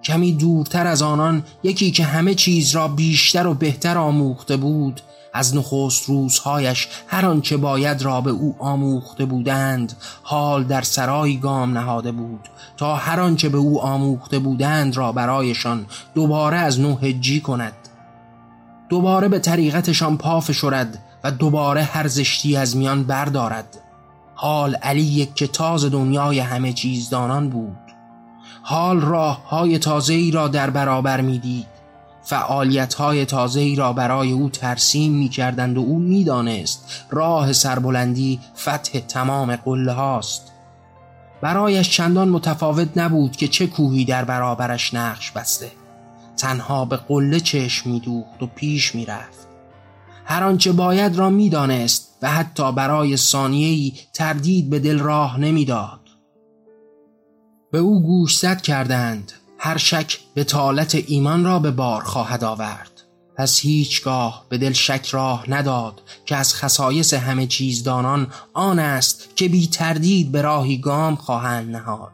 کمی دورتر از آنان یکی که همه چیز را بیشتر و بهتر آموخته بود از نخست روزهایش هر آنچه باید را به او آموخته بودند حال در سرای گام نهاده بود. تا هر آنچه به او آموخته بودند را برایشان دوباره از نو هجی کند. دوباره به طریقتشان پا فشرد و دوباره هر زشتی از میان بردارد. حال علی یک که تاز دنیای همه چیزدانان بود. حال راه های تازه ای را در برابر می‌دید. فعالیت های تازه ای را برای او ترسیم می کردند و او می دانست راه سربلندی فتح تمام قله هاست برایش چندان متفاوت نبود که چه کوهی در برابرش نقش بسته. تنها به قله چشم می دوخت و پیش می رفت هر آنچه باید را می دانست و حتی برای ثانیه‌ای تردید به دل راه نمی‌داد. به او گوشزد کردند. هر شک به طالت ایمان را به بار خواهد آورد. پس هیچگاه به دل شک راه نداد که از خصایص همه چیزدانان آن است که بی تردید به راهی گام خواهند نهاد.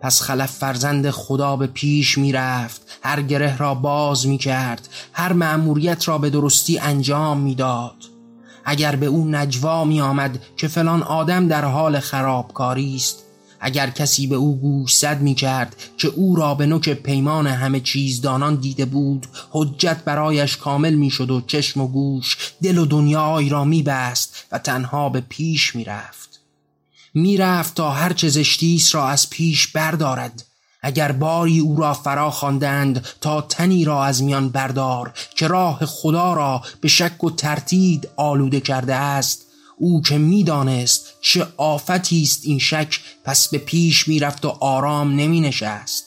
پس خلف فرزند خدا به پیش می رفت هر گره را باز می کرد هر مأموریت را به درستی انجام می داد. اگر به او نجوا می آمد که فلان آدم در حال خرابکاری است اگر کسی به او گوش زد می کرد که او را به نوک پیمان همه چیزدانان دیده بود حجت برایش کامل می شد و چشم و گوش دل و دنیای را می بست و تنها به پیش می رفت می رفت تا هرچه زشتیس را از پیش بردارد. اگر باری او را فرا خواندند تا تنی را از میان بردار که راه خدا را به شک و ترتید آلوده کرده است او که می‌دانست چه آفتی است این شک پس به پیش می‌رفت و آرام نمی نشست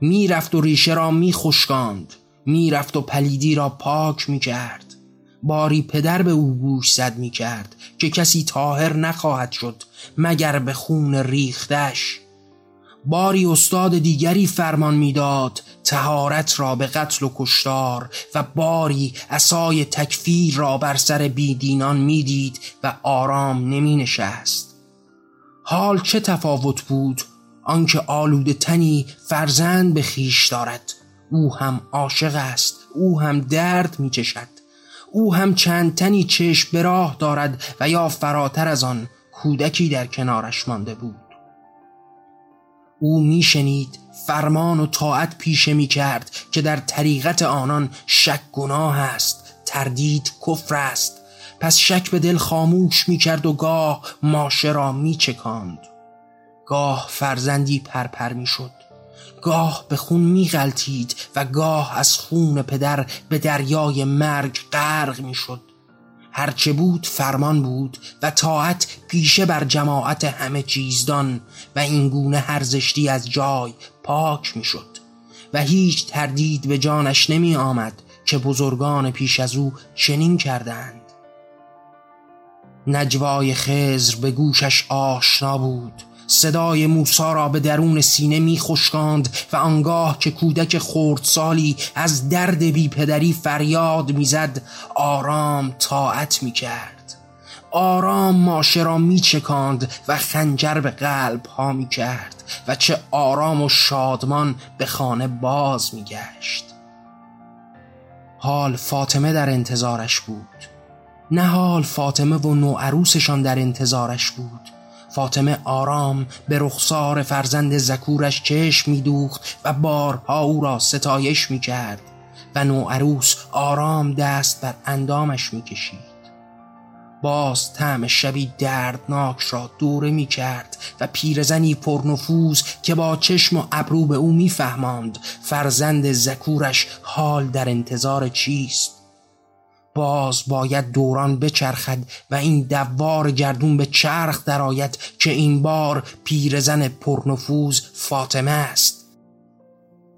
می‌رفت و ریشه را می خشکاند می‌رفت و پلیدی را پاک می کرد باری پدر به او گوش زد می کرد که کسی تاهر نخواهد شد مگر به خون ریختش. باری استاد دیگری فرمان می‌داد تهارت را به قتل و کشتار و باری اسای تکفیر را بر سر بیدینان می‌دید و آرام نمی نشست. حال چه تفاوت بود؟ آنکه آلوده تنی فرزند به خیش دارد. او هم عاشق است او هم درد می چشد. او هم چند تنی چشم به راه دارد و یا فراتر از آن کودکی در کنارش مانده بود. او میشنید فرمان و طاعت پیشه می کرد که در طریقت آنان شک گناه است تردید کفر است. پس شک به دل خاموش می کرد و گاه ماشه را می چکاند گاه فرزندی پرپر می شد گاه به خون می غلطید و گاه از خون پدر به دریای مرگ غرق می شد هرچه بود فرمان بود و طاعت پیشه بر جماعت همه چیزدان و این گونه هر زشتی از جای پاک می شد و هیچ تردید به جانش نمی آمد که بزرگان پیش از او چنین کردند نجوای خزر به گوشش آشنا بود صدای موسا را به درون سینه می خشکاند و آنگاه که کودک خردسالی از درد بی پدری فریاد می‌زد آرام طاعت می کرد. آرام ماشه را می چکاند و خنجر به قلب ها می کرد و چه آرام و شادمان به خانه باز می گشت. حال فاطمه در انتظارش بود. نه حال فاطمه و نوعروسشان در انتظارش بود. فاطمه آرام به رخسار فرزند زکورش چشم میدوخت و بارها او را ستایش می‌کرد و نوعروس آرام دست بر اندامش می‌کشید. باز طعم شبی دردناک را دوره می کرد و پیرزنی پرنفوذ که با چشم و ابرو به او میفهماند فرزند زکورش حال در انتظار چیست. باز باید دوران بچرخد و این دوار گردون به چرخ درآید که این بار پیرزن پرنفوذ فاطمه است.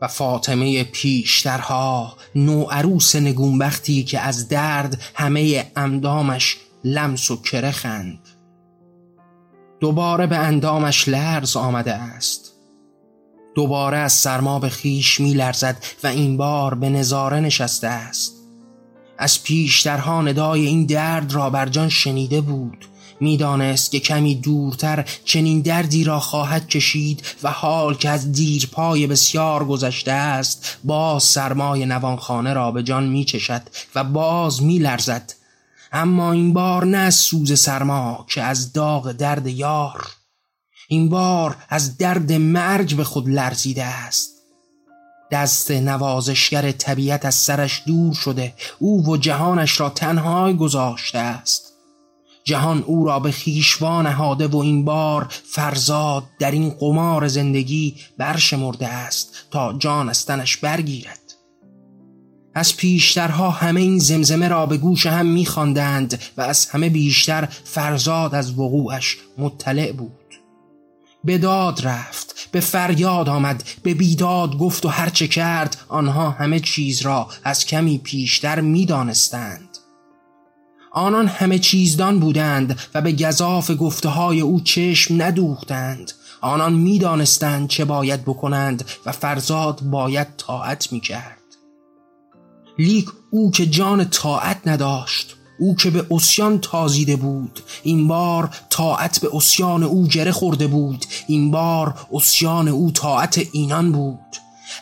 و فاطمه پیشترها نوعروس نگونبختی که از درد همه اندامش لمس و کرخند. دوباره به اندامش لرز آمده است. دوباره از سرما به خیش می لرزد و این بار به نظاره نشسته است. از پیشترها ندای این درد را بر جان شنیده بود. می‌دانست که کمی دورتر چنین دردی را خواهد کشید و حال که از دیر پای بسیار گذشته است باز سرمای نوانخانه را به جان میچشد و باز میلرزد. اما این بار نه از سوز سرما که از داغ درد یار. این بار از درد مرگ به خود لرزیده است. دست نوازشگر طبیعت از سرش دور شده. او و جهانش را تنهای گذاشته است. جهان او را به خیشوان نهاده و این بار فرزاد در این قمار زندگی برشمرده است تا جان از تنش برگیرد. از پیشترها همه این زمزمه را به گوش هم میخواندند و از همه بیشتر فرزاد از وقوعش مطلع بود. به داد رفت به فریاد آمد به بیداد گفت و هرچه کرد آنها همه چیز را از کمی پیشتر می‌دانستند. آنان همه چیزدان بودند و به گذاف گفته های او چشم ندوختند. آنان می‌دانستند چه باید بکنند و فرزاد باید طاعت می‌کرد. لیک او که جان طاعت نداشت او که به اسیان تازیده بود. این بار طاعت به اسیان او گره خورده بود. این بار اسیان او طاعت اینان بود.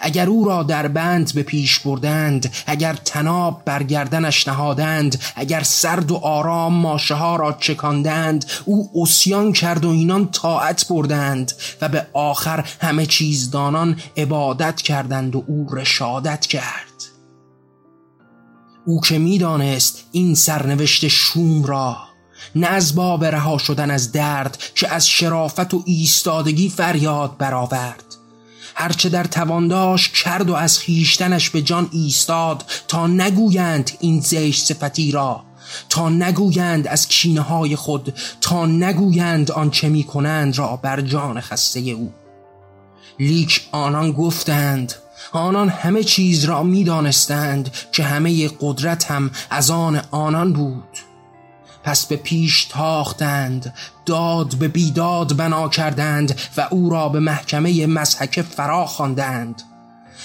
اگر او را در بند به پیش بردند اگر تناب برگردنش نهادند اگر سرد و آرام ماشه ها را چکاندند او اسیان کرد و اینان طاعت بردند و به آخر همه چیزدانان عبادت کردند و او رشادت کرد. او که می‌دانست این سرنوشت شوم را نه از باب رها شدن از درد که از شرافت و ایستادگی فریاد برآورد. هرچه در توانداش کرد و از خیشتنش به جان ایستاد تا نگویند این زشت صفتی را تا نگویند از کینه های خود تا نگویند آنچه می کنند را بر جان خسته او. لیک آنان گفتند آنان همه چیز را می دانستند که همه قدرت هم از آن آنان بود. پس به پیش تاختند داد به بیداد بنا کردند و او را به محکمه مزحکه فرا خواندند.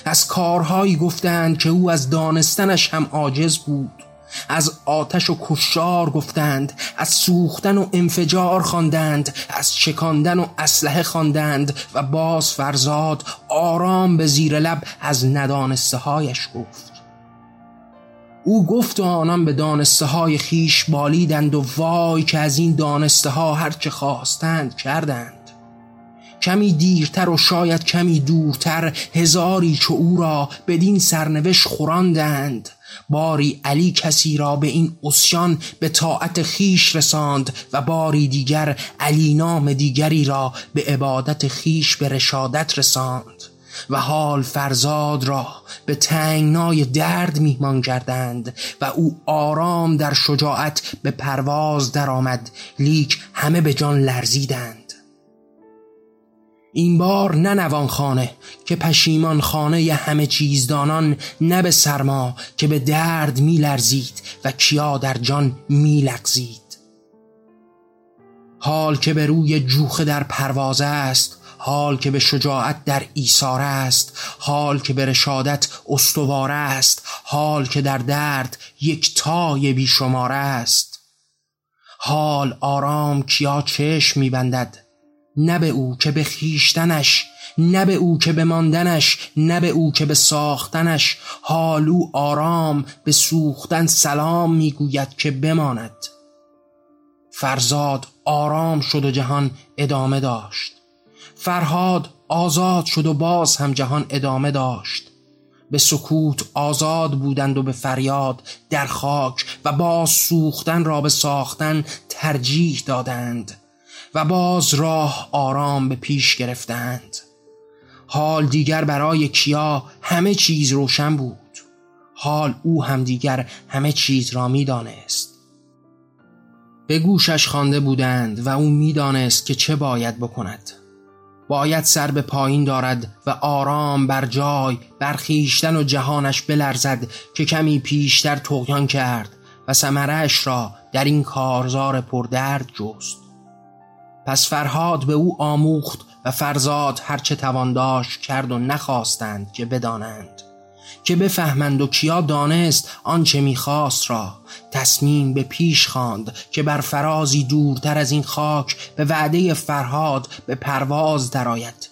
از کارهایی گفتند که او از دانستنش هم عاجز بود. از آتش و کشار گفتند از سوختن و انفجار خواندند از چکاندن و اسلحه خواندند و باز فرزاد آرام به زیر لب از ندانسته هایش گفت. او گفت و آنان به دانسته های خیش بالیدند و وای که از این دانسته ها هرچه خواستند کردند. کمی دیرتر و شاید کمی دورتر هزاری چو او را بدین سرنوشت خوراندند. باری علی کسی را به این اسیان به طاعت خیش رساند و باری دیگر علی نام دیگری را به عبادت خیش به رشادت رساند و حال فرزاد را به تنگنای درد میهمان کردند و او آرام در شجاعت به پرواز درآمد لیک همه به جان لرزیدند. این بار نه نوان خانه که پشیمان خانه ی همه چیزدانان نه به سرما که به درد میلرزید و کیا در جان میلغزید. حال که به روی جوخه در پرواز است حال که به شجاعت در ایثار است حال که به رشادت استوار است حال که در درد یک تای بیشمار است. حال آرام کیا چشم میبندد نه به او که به خیشتنش نه به او که به ماندنش نه به او که به ساختنش. حالو آرام به سوختن سلام می‌گوید که بماند. فرزاد آرام شد و جهان ادامه داشت. فرهاد آزاد شد و باز هم جهان ادامه داشت. به سکوت آزاد بودند و به فریاد در خاک و باز سوختن را به ساختن ترجیح دادند. و باز راه آرام به پیش گرفتند. حال دیگر برای کیا همه چیز روشن بود. حال او هم دیگر همه چیز را می‌دانست. به گوشش خوانده بودند و او می‌دانست که چه باید بکند. باید سر به پایین دارد و آرام بر جای برخیشتن و جهانش بلرزد که کمی پیشتر تغیان کرد و سمرش را در این کارزار پردرد جست. پس فرهاد به او آموخت و فرزاد هرچه توان داشت کرد و نخواستند که بدانند. که بفهمند و کیا دانست آنچه می‌خواست را تصمیم به پیش خواند که بر فرازی دورتر از این خاک به وعده فرهاد به پرواز درآید.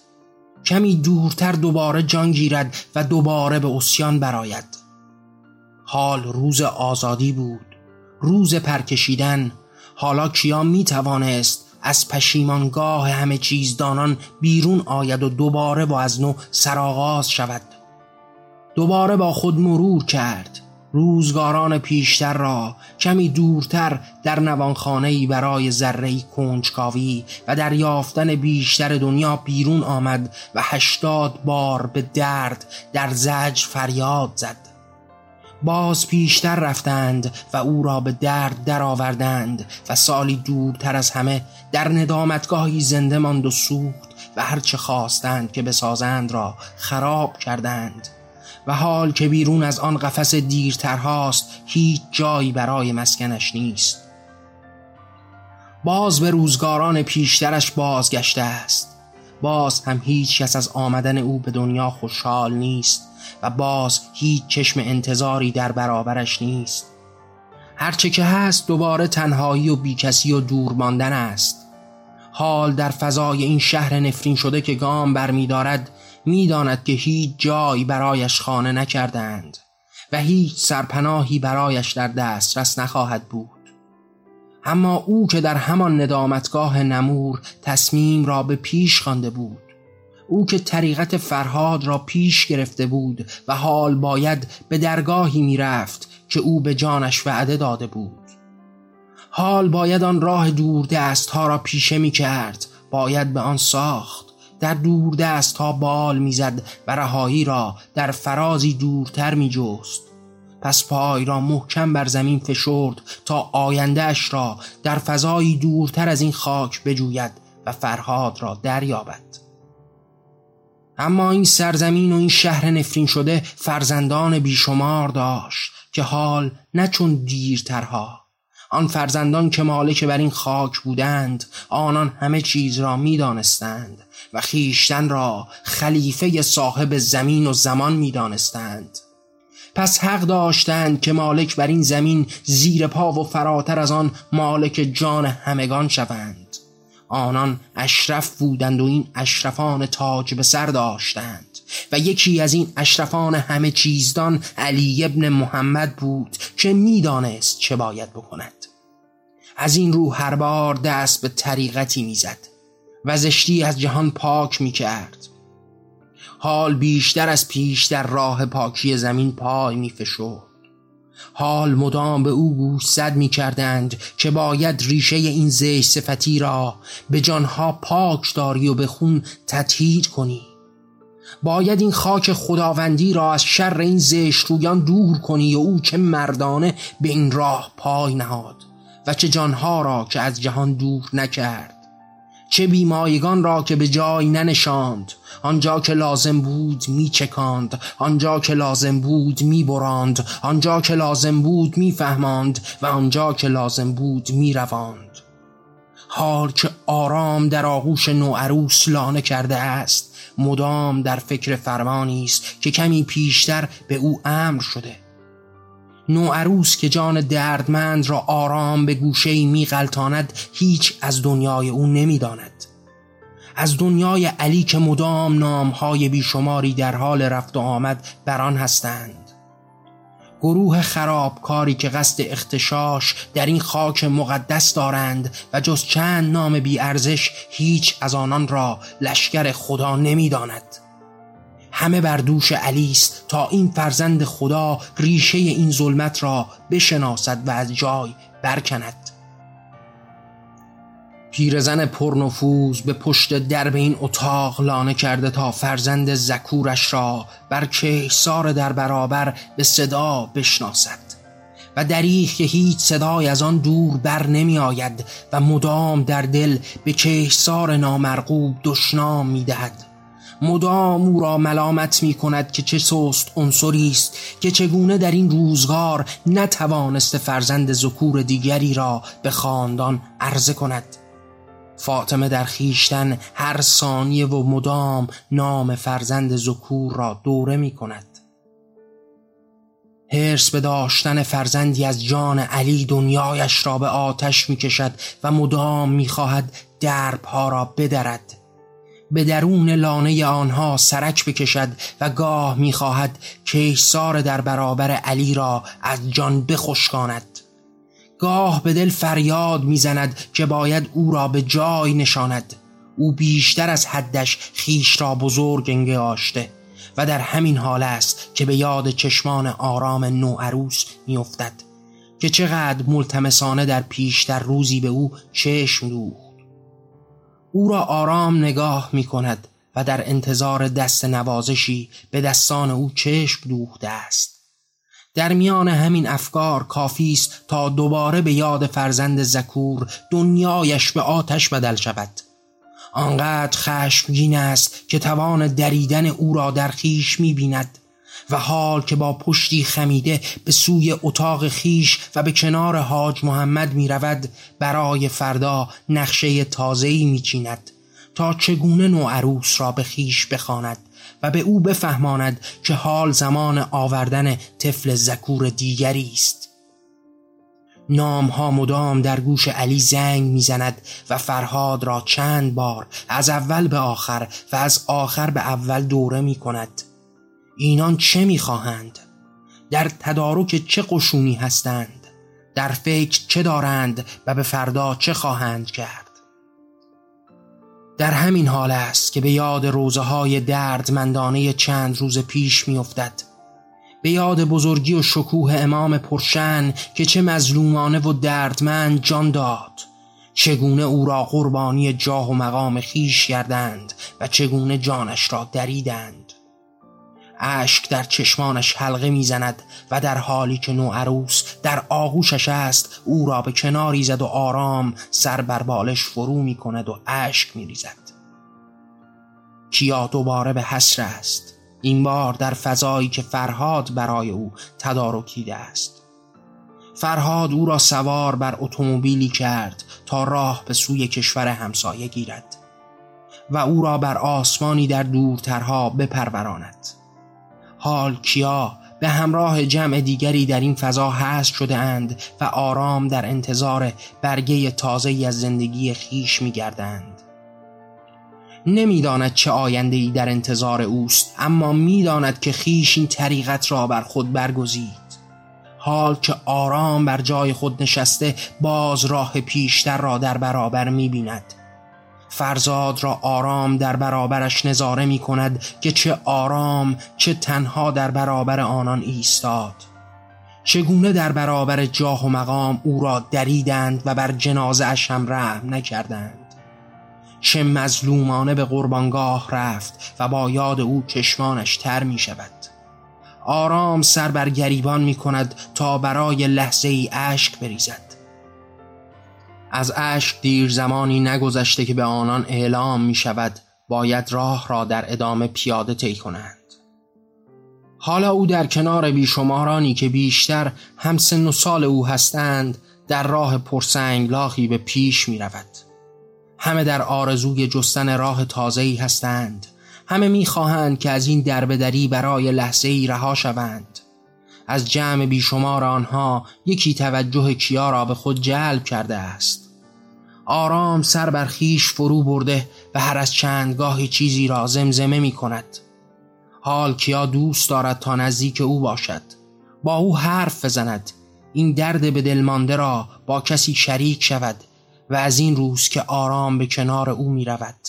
کمی دورتر دوباره جان گیرد و دوباره به اسیان براید حال روز آزادی بود. روز پرکشیدن. حالا کیا می توانست از پشیمانگاه همه چیزدانان بیرون آید و دوباره با از نو سرآغاز شود. دوباره با خود مرور کرد. روزگاران پیشتر را کمی دورتر در نوانخانهی برای ذره کنجکاوی و در یافتن بیشتر دنیا بیرون آمد و هشتاد بار به درد در زج فریاد زد. باز پیشتر رفتند و او را به درد درآوردند و سالی دورتر از همه در ندامتگاهی زنده ماند و سوخت و هرچه خواستند که بسازند را خراب کردند. و حال که بیرون از آن قفس دیرتر هاست هیچ جایی برای مسکنش نیست. باز به روزگاران پیشترش بازگشته است. باز هم هیچ کس از آمدن او به دنیا خوشحال نیست. و باز هیچ چشم انتظاری در برابرش نیست. هرچه که هست دوباره تنهایی و بیکسی و دور ماندن است. حال در فضای این شهر نفرین شده که گام برمیدارد می‌داند که هیچ جای برایش خانه نکردند و هیچ سرپناهی برایش در دسترس نخواهد بود. اما او که در همان ندامتگاه نمور تصمیم را به پیش خوانده بود. او که طریقت فرهاد را پیش گرفته بود و حال باید به درگاهی می‌رفت که او به جانش وعده داده بود. حال باید آن راه دور دست ها را پیشه می کرد باید به آن ساخت. در دور دست ها بال می‌زد و رهایی را در فرازی دورتر می جست پس پای را محکم بر زمین فشرد تا آیندهش را در فضایی دورتر از این خاک بجوید و فرهاد را دریابد. اما این سرزمین و این شهر نفرین شده فرزندان بیشمار داشت که حال نه چون دیرترها. آن فرزندان که مالک بر این خاک بودند آنان همه چیز را می‌دانستند و خیشتن را خلیفه صاحب زمین و زمان می‌دانستند. پس حق داشتند که مالک بر این زمین زیر پا و فراتر از آن مالک جان همگان شوند. آنان اشرف بودند و این اشرفان تاج به سر داشتند. و یکی از این اشرفان همه چیزدان علی ابن محمد بود که می‌دانست چه باید بکند. از این رو هر بار دست به طریقتی می‌زد و زشتی از جهان پاک می‌کرد. حال بیشتر از پیش در راه پاکی زمین پای میفشرد. حال مدام به او گوشزد می کردند که باید ریشه این زشت صفتی را به جانها پاک داری و به خون تطهیر کنی. باید این خاک خداوندی را از شر این زشت رویان دور کنی و او چه مردانه به این راه پای نهاد و چه جانها را که از جهان دور نکرد. چه بیمایگان را که به جای ننشاند. آنجا که لازم بود می چکاند آنجا که لازم بود می براند آنجا که لازم بود می فهماند و آنجا که لازم بود می رواند حال که آرام در آغوش نوعروس لانه کرده است مدام در فکر فرمانی است که کمی پیشتر به او امر شده. نوعروس که جان دردمند را آرام به گوشه می غلطاند هیچ از دنیای او نمی‌داند. از دنیای علی که مدام نامهای بیشماری در حال رفت و آمد بران هستند گروه خرابکاری که قصد اختشاش در این خاک مقدس دارند و جز چند نام بی ارزش هیچ از آنان را لشکر خدا نمی‌داند. همه بر دوش علی است تا این فرزند خدا ریشه این ظلمت را بشناسد و از جای برکند. پیرزن پرنفوذ به پشت درب این اتاق لانه کرده تا فرزند زکورش را بر کهسار در برابر به صدا بشناسد. و دریخ که هیچ صدای از آن دور بر نمی آید و مدام در دل به کهسار نامرغوب دشنام می دهد. مدام او را ملامت می کند که چه سست عنصری است که چگونه در این روزگار نتوانست فرزند ذکور دیگری را به خاندان عرضه کند. فاطمه در خیشتن هر ثانیه و مدام نام فرزند ذکور را دوره می کند هرس به داشتن فرزندی از جان علی دنیایش را به آتش می کشد و مدام می خواهد دربها را بدرد. به درون لانه آنها سرک بکشد و گاه می‌خواهد کیسار در برابر علی را از جان بخشکاند. گاه به دل فریاد می‌زند که باید او را به جای نشاند. او بیشتر از حدش خیش را بزرگ انگاشته و در همین حال است که به یاد چشمان آرام نو عروس میافتد. که چقدر ملتمسانه در پیشتر روزی به او چشم دوخت. او را آرام نگاه می کند و در انتظار دست نوازشی به دستان او چشم دوخته است. در میان همین افکار کافی است تا دوباره به یاد فرزند زکور دنیایش به آتش بدل شود. آنقدر خشمگین است که توان دریدن او را در خیش می بیند و حال که با پشتی خمیده به سوی اتاق خیش و به کنار حاج محمد می رود برای فردا نقشه تازهی می چیند تا چگونه نوعروس را به خیش بخواند و به او بفهماند که حال زمان آوردن طفل زکور دیگری است. نام ها مدام در گوش علی زنگ می‌زند و فرهاد را چند بار از اول به آخر و از آخر به اول دوره می کند اینان چه می‌خواهند؟ در تدارک چه قشونی هستند؟ در فکر چه دارند و به فردا چه خواهند کرد؟ در همین حال است که به یاد روزه های دردمندانه چند روز پیش میافتد به یاد بزرگی و شکوه امام پرشن که چه مظلومانه و دردمند جان داد چگونه او را قربانی جاه و مقام خیش کردند و چگونه جانش را دریدند اشک در چشمانش حلقه می‌زند و در حالی که نوعروس در آغوشش است او را به کناری زد و آرام سر بر بالش فرو می کند و اشک می ریزد کیا دوباره به حسر است؟ این بار در فضایی که فرهاد برای او تدارکیده است. فرهاد او را سوار بر اتومبیلی کرد تا راه به سوی کشور همسایه گیرد و او را بر آسمانی در دورترها بپروراند. حال کیا به همراه جمع دیگری در این فضا هست شده اند و آرام در انتظار برگه تازه از زندگی خیش می گردند. نمی‌داند چه آینده ای در انتظار اوست اما می‌داند که خیش این طریقت را بر خود برگزید حال که آرام بر جای خود نشسته باز راه پیشتر را در برابر می بیند فرزاد را آرام در برابرش نظاره می کند که چه آرام چه تنها در برابر آنان ایستاد. چگونه در برابر جاه و مقام او را دریدند و بر جنازه اش هم رحم نکردند. چه مظلومانه به قربانگاه رفت و با یاد او چشمانش تر می شود. آرام سر بر گریبان می کند تا برای لحظه ای اشک بریزد. از اشک دیر زمانی نگذشته که به آنان اعلام می شود باید راه را در ادامه پیاده طی کنند. حالا او در کنار بیشمارانی که بیشتر هم سن و سال او هستند در راه پرسنگلاخی به پیش می رود. همه در آرزوی جستن راه تازه‌ای هستند. همه می‌خواهند که از این دربدری برای لحظه ای رها شوند. از جمع بیشمار آنها یکی توجه کیا را به خود جلب کرده است. آرام سر بر خیش فرو برده و هر از چندگاهی چیزی را زمزمه می کند. حال کیا دوست دارد تا نزدیک او باشد. با او حرف بزند. این درد به دلمانده را با کسی شریک شود و از این روز که آرام به کنار او می رود.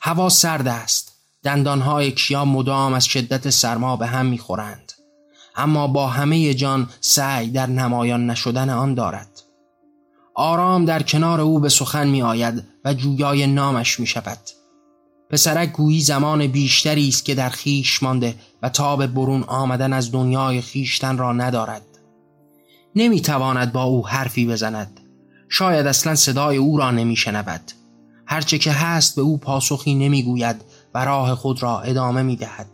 هوا سرد است. دندانهای کیا مدام از شدت سرما به هم می خورند. اما با همه جان سعی در نمایان نشدن آن دارد. آرام در کنار او به سخن می آید و جویای نامش می شود پسرک گویی زمان بیشتری است که در خیش مانده و تاب برون آمدن از دنیای خیشتن را ندارد. نمی تواند با او حرفی بزند. شاید اصلا صدای او را نمی شنود هرچه که هست به او پاسخی نمی گوید و راه خود را ادامه می دهد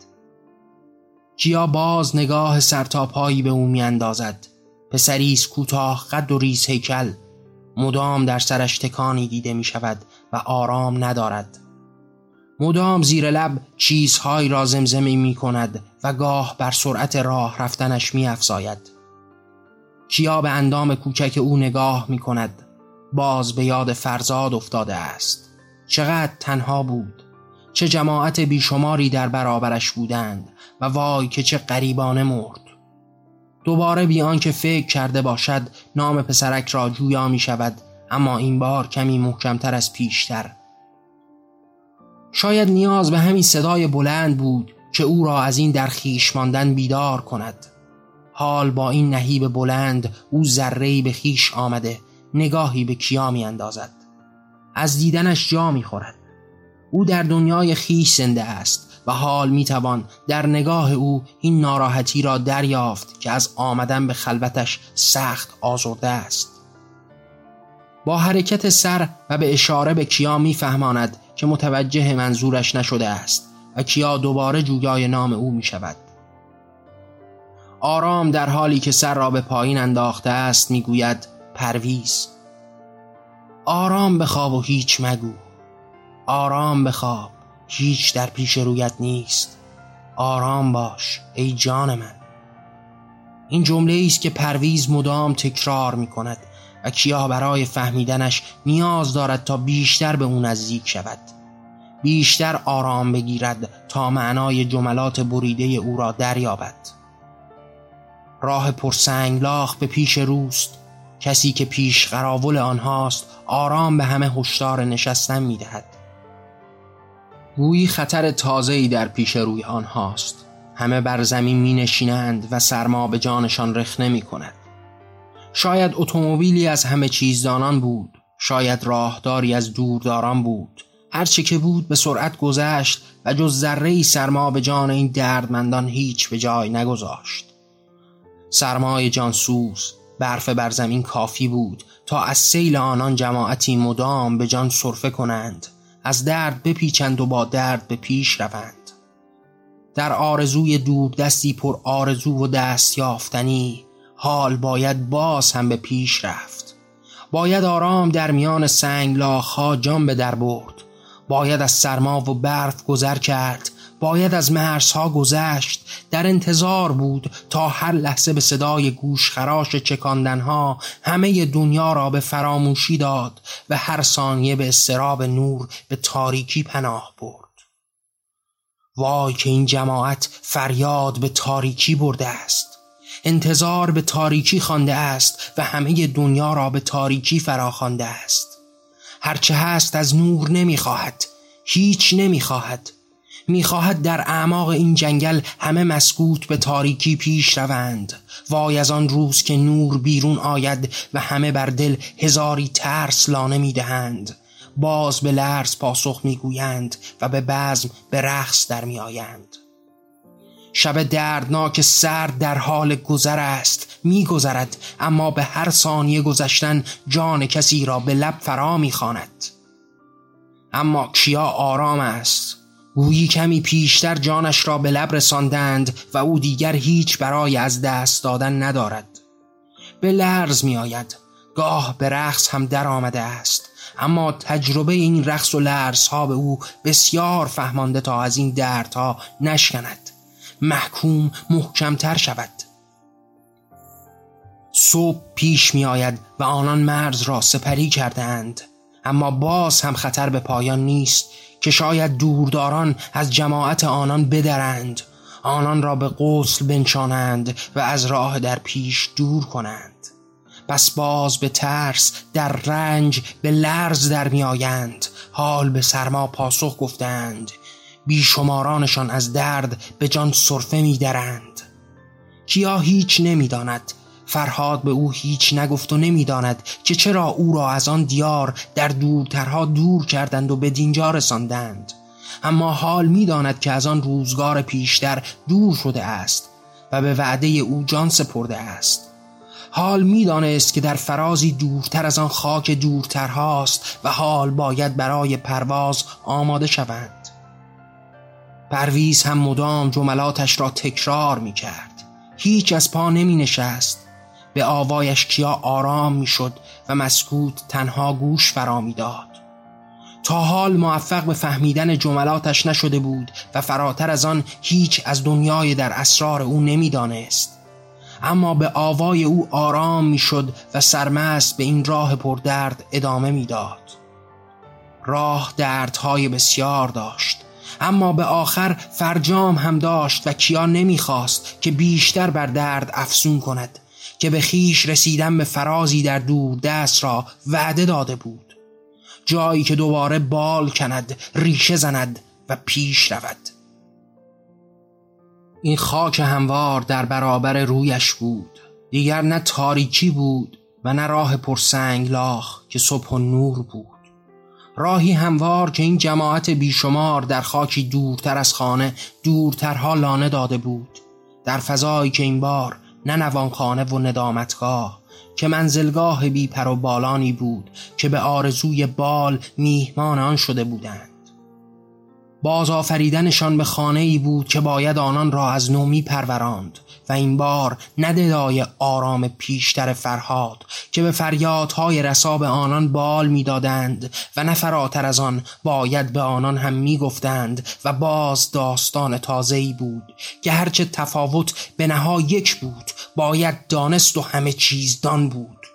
کیا باز نگاه سرتاپایی به او می اندازد پسریس کوتاه قد و ریز هیکل. مدام در سرش تکانی دیده می شود و آرام ندارد. مدام زیر لب چیزهایی را زمزمه می کند و گاه بر سرعت راه رفتنش می افزاید. کیا به اندام کوچک او نگاه می کند باز به یاد فرزاد افتاده است. چقدر تنها بود. چه جماعت بیشماری در برابرش بودند و وای که چه قریبانه مرد. دوباره بیان که فکر کرده باشد نام پسرک را جویا می شود اما این بار کمی محکمتر از پیشتر. شاید نیاز به همین صدای بلند بود که او را از این در خیش ماندن بیدار کند. حال با این نهیب بلند او ذره‌ای به خیش آمده نگاهی به کیا می اندازد؟ از دیدنش جا می خورد. او در دنیای خیش زنده است. و حال می توان در نگاه او این ناراحتی را دریافت که از آمدن به خلوتش سخت آزرده است. با حرکت سر و به اشاره به کیا می فهماند که متوجه منظورش نشده است و کیا دوباره جویای نام او می شود آرام در حالی که سر را به پایین انداخته است می گوید پرویز آرام بخواب و هیچ مگو. آرام بخواب. هیچ در پیش رویت نیست. آرام باش ای جان من. این جمله است که پرویز مدام تکرار می کند و کیا برای فهمیدنش نیاز دارد تا بیشتر به او نزدیک شود. بیشتر آرام بگیرد تا معنای جملات بریده او را دریابد. راه پرسنگلاخ به پیش روست. کسی که پیش قراول آنهاست آرام به همه هشدار نشستن می‌دهد. گویی خطر تازه‌ای در پیش روی آنهاست. همه بر زمین می نشینند و سرما به جانشان رخ نمی کند شاید اتومبیلی از همه چیزدانان بود شاید راهداری از دورداران بود. هرچه که بود به سرعت گذشت و جز ذره سرما به جان این دردمندان هیچ به جای نگذاشت. سرمای جانسوز برف بر زمین کافی بود تا از سیل آنان جماعتی مدام به جان صرفه کنند. از درد بپیچند و با درد به پیش روند. در آرزوی دور دستی پر آرزو و دست یافتنی حال باید باز هم به پیش رفت. باید آرام در میان سنگ ها جان به در برد. باید از سرما و برف گذر کرد. باید از مرزها گذشت. در انتظار بود تا هر لحظه به صدای گوش خراش چکاندنها همه دنیا را به فراموشی داد و هر ثانیه به استراب نور به تاریکی پناه برد. وای که این جماعت فریاد به تاریکی برده است. انتظار به تاریکی خوانده است و همه دنیا را به تاریکی فراخوانده است. هرچه هست از نور نمی‌خواهد هیچ نمی‌خواهد. می‌خواهد در اعماق این جنگل همه مسکوت به تاریکی پیش روند. وای از آن روز که نور بیرون آید و همه بر دل هزاری ترس لانه می‌دهند. باز به لرز پاسخ می‌گویند و به بزم به رقص در میآیند. شب دردناک سرد در حال گذر است میگذرد اما به هر ثانیه گذشتن جان کسی را به لب فرا می‌خواند. اما کیا آرام است؟ گویی کمی پیشتر جانش را به لب رساندند و او دیگر هیچ برای از دست دادن ندارد. به لرز می آید. گاه به رقص هم در آمده است. اما تجربه این رقص و لرز ها به او بسیار فهمانده تا از این دردها نشکند. محکوم محکمتر شود. صبح پیش می آید و آنان مرز را سپری کردند اما باز هم خطر به پایان نیست. که شاید دورداران از جماعت آنان بدرند. آنان را به غسل بنشانند و از راه در پیش دور کنند. پس باز به ترس در رنج به لرز در میآیند حال به سرما پاسخ گفتند. بیشمارانشان از درد به جان صرفه میدرند کیا هیچ نمی‌داند فرهاد به او هیچ نگفت و نمی‌داند که چرا او را از آن دیار در دورترها دور کردند و به دینجا رساندند. اما حال می‌داند که از آن روزگار پیشتر دور شده است و به وعده او جان سپرده است. حال می‌دانست که در فرازی دورتر از آن خاک دورترهاست و حال باید برای پرواز آماده شوند. پرویز هم مدام جملاتش را تکرار می کرد هیچ از پا نمی نشست به آوایش کیا آرام می شد و مسکوت تنها گوش فرا می داد تا حال موفق به فهمیدن جملاتش نشده بود و فراتر از آن هیچ از دنیای در اسرار او نمی‌دانست. اما به آوای او آرام می‌شد و سرمست به این راه پردرد ادامه می‌داد. راه دردهای بسیار داشت اما به آخر فرجام هم داشت و کیا نمی‌خواست که بیشتر بر درد افسون کند که به خیش رسیدن به فرازی در دور دست را وعده داده بود. جایی که دوباره بال کند ریشه زند و پیش رود. این خاک هموار در برابر رویش بود. دیگر نه تاریکی بود و نه راه پرسنگ لاخ که صبح و نور بود. راهی هموار که این جماعت بیشمار در خاکی دورتر از خانه دورترها لانه داده بود. در فضایی که این بار نه نوانخانه و ندامتگاه که منزلگاه بی پر و بالانی بود که به آرزوی بال میهمان آن شده بودند. باز آفریدنشان به خانه ای بود که باید آنان را از نومی پروراند و این بار نددای آرام پیشتر فرهاد که به فریادهای رساب آنان بال می‌دادند و نفراتر از آن باید به آنان هم می‌گفتند و باز داستان تازه‌ای بود که هرچه تفاوت به نها یک بود باید دانست و همه چیز دان بود.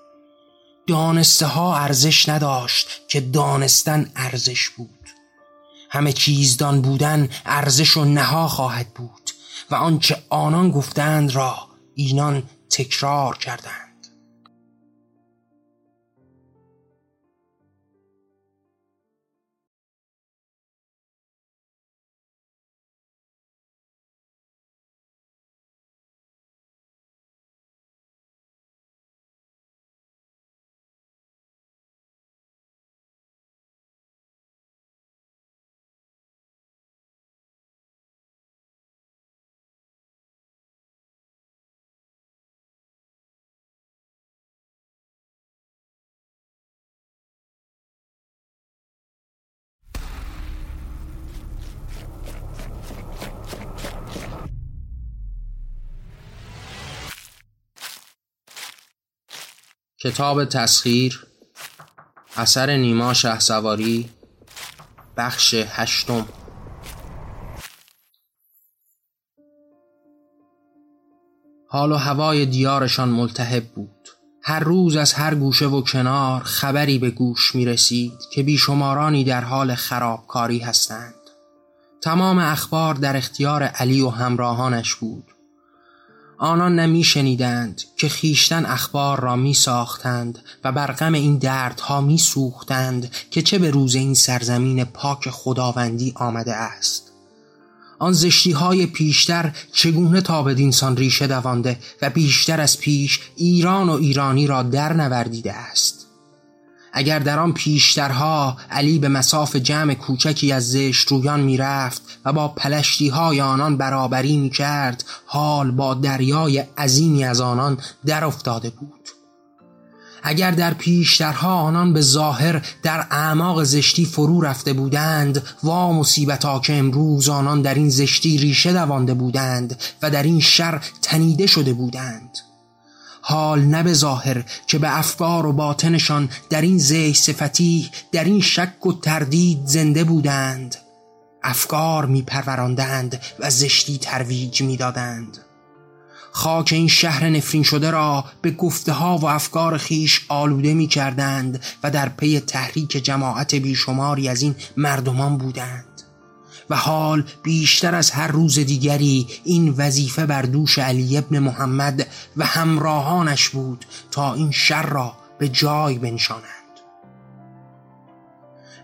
دانسته ها ارزش نداشت که دانستن ارزش بود. همه چیزدان بودن ارزش و نها خواهد بود. و آنچه آنان گفتند را اینان تکرار کردند. کتاب تسخیر اثر نیما سواری بخش هشتم. حال و هوای دیارشان ملتهب بود. هر روز از هر گوشه و کنار خبری به گوش می رسید که بیشمارانی در حال خرابکاری هستند. تمام اخبار در اختیار علی و همراهانش بود. آنان نمی شنیدند که خیشتن اخبار را می ساختند و بر غم این دردها می سوختند که چه به روز این سرزمین پاک خداوندی آمده است. آن زشتی های پیشتر چگونه تا به دینسان ریشه دوانده و بیشتر از پیش ایران و ایرانی را در نوردیده است؟ اگر در آن پیشترها علی به مساف جمع کوچکی از زشت رویان می‌رفت و با پلشتی های آنان برابری می کرد حال با دریای عظیمی از آنان در افتاده بود. اگر در پیشترها آنان به ظاهر در اعماق زشتی فرو رفته بودند و مصیبتا که امروز آنان در این زشتی ریشه دوانده بودند و در این شر تنیده شده بودند. حال نه به ظاهر که به افکار و باطنشان در این زی صفتی در این شک و تردید زنده بودند. افکار میپروراندند و زشتی ترویج می‌دادند. خاک این شهر نفرین شده را به گفته ها و افکار خیش آلوده می کردند و در پی تحریک جماعت بیشماری از این مردمان بودند. و حال بیشتر از هر روز دیگری این وظیفه بر دوش علی ابن محمد و همراهانش بود تا این شر را به جای بنشانند.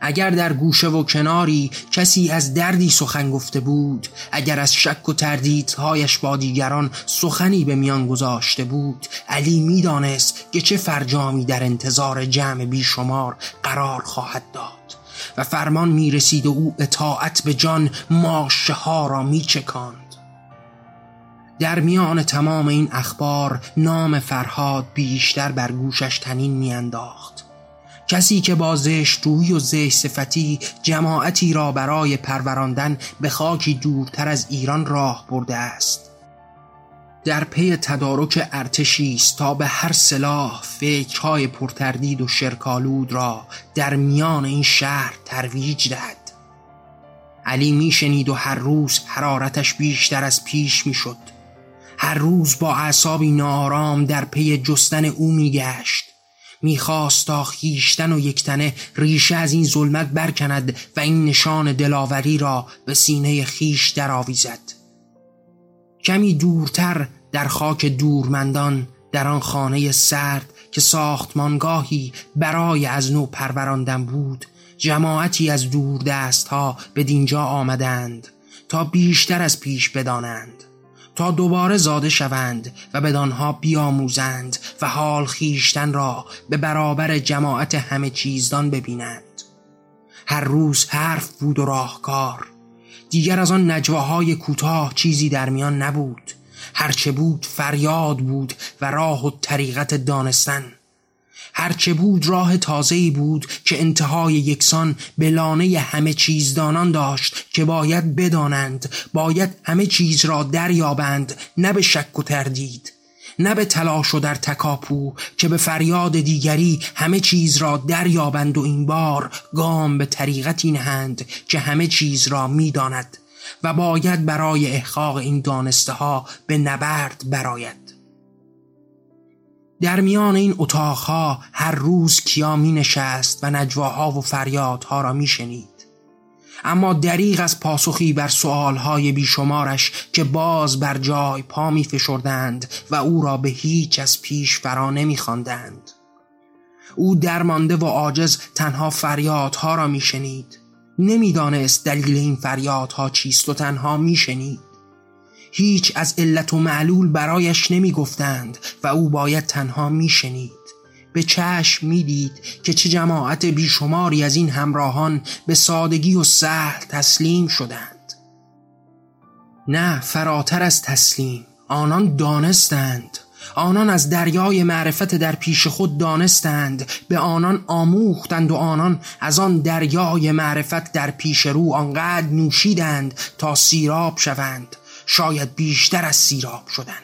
اگر در گوشه و کناری کسی از دردی سخن گفته بود اگر از شک و تردیدهایش با دیگران سخنی به میان گذاشته بود علی می‌دانست که چه فرجامی در انتظار جمع بیشمار قرار خواهد داد. و فرمان می رسید و او اطاعت به جان ماشه ها را می چکاند در میان تمام این اخبار نام فرهاد بیشتر بر گوشش طنین می‌انداخت. کسی که با زشت روی و زشت صفتی جماعتی را برای پروراندن به خاکی دورتر از ایران راه برده است. در پی تدارک ارتشی است تا به هر سلاح فکرهای پرتردید و شرک‌آلود را در میان این شهر ترویج دهد. علی میشنید و هر روز حرارتش بیشتر از پیش می‌شد. هر روز با اعصابی نارام در پی جستن او میگشت. می‌خواست تا خیشتن و یکتنه ریشه از این ظلمت برکند و این نشان دلاوری را به سینه خیش درآویزد. کمی دورتر در خاک دورمندان در آن خانه سرد که ساختمانگاهی برای از نو پروراندن بود جماعتی از دور دست ها به دینجا آمدند تا بیشتر از پیش بدانند تا دوباره زاده شوند و بدانها بیاموزند و حال خیشتن را به برابر جماعت همه چیزدان ببینند. هر روز حرف بود و راهکار دیگر از آن نجواهای کوتاه چیزی در میان نبود. هرچه بود فریاد بود و راه و طریقت دانستن. هرچه بود راه تازه‌ای بود که انتهای یکسان به لانه همه چیزدانان داشت که باید بدانند باید همه چیز را دریابند نه به شک و تردید نه به تلاش و در تکاپو که به فریاد دیگری همه چیز را دریابند و این بار گام به طریقتی نهند که همه چیز را می‌داند. و باید برای احقاق این دانسته ها به نبرد براید در میان این اتاقها هر روز کیا می نشست و نجواها و فریادها را می شنید. اما دریغ از پاسخی بر سؤالهای بیشمارش که باز بر جای پا می فشردند و او را به هیچ از پیش فرا نمی خواندند. او درمانده و عاجز تنها فریادها را می شنید. نمی‌دانست دلیل این فریادها چیست و تنها می شنید. هیچ از علت و معلول برایش نمی گفتند و او باید تنها می شنید. به چشم می‌دید که چه جماعت بیشماری از این همراهان به سادگی و سهل تسلیم شدند نه فراتر از تسلیم آنان دانستند آنان از دریای معرفت در پیش خود دانستند. به آنان آموختند و آنان از آن دریای معرفت در پیش رو آنقدر نوشیدند تا سیراب شوند. شاید بیشتر از سیراب شدند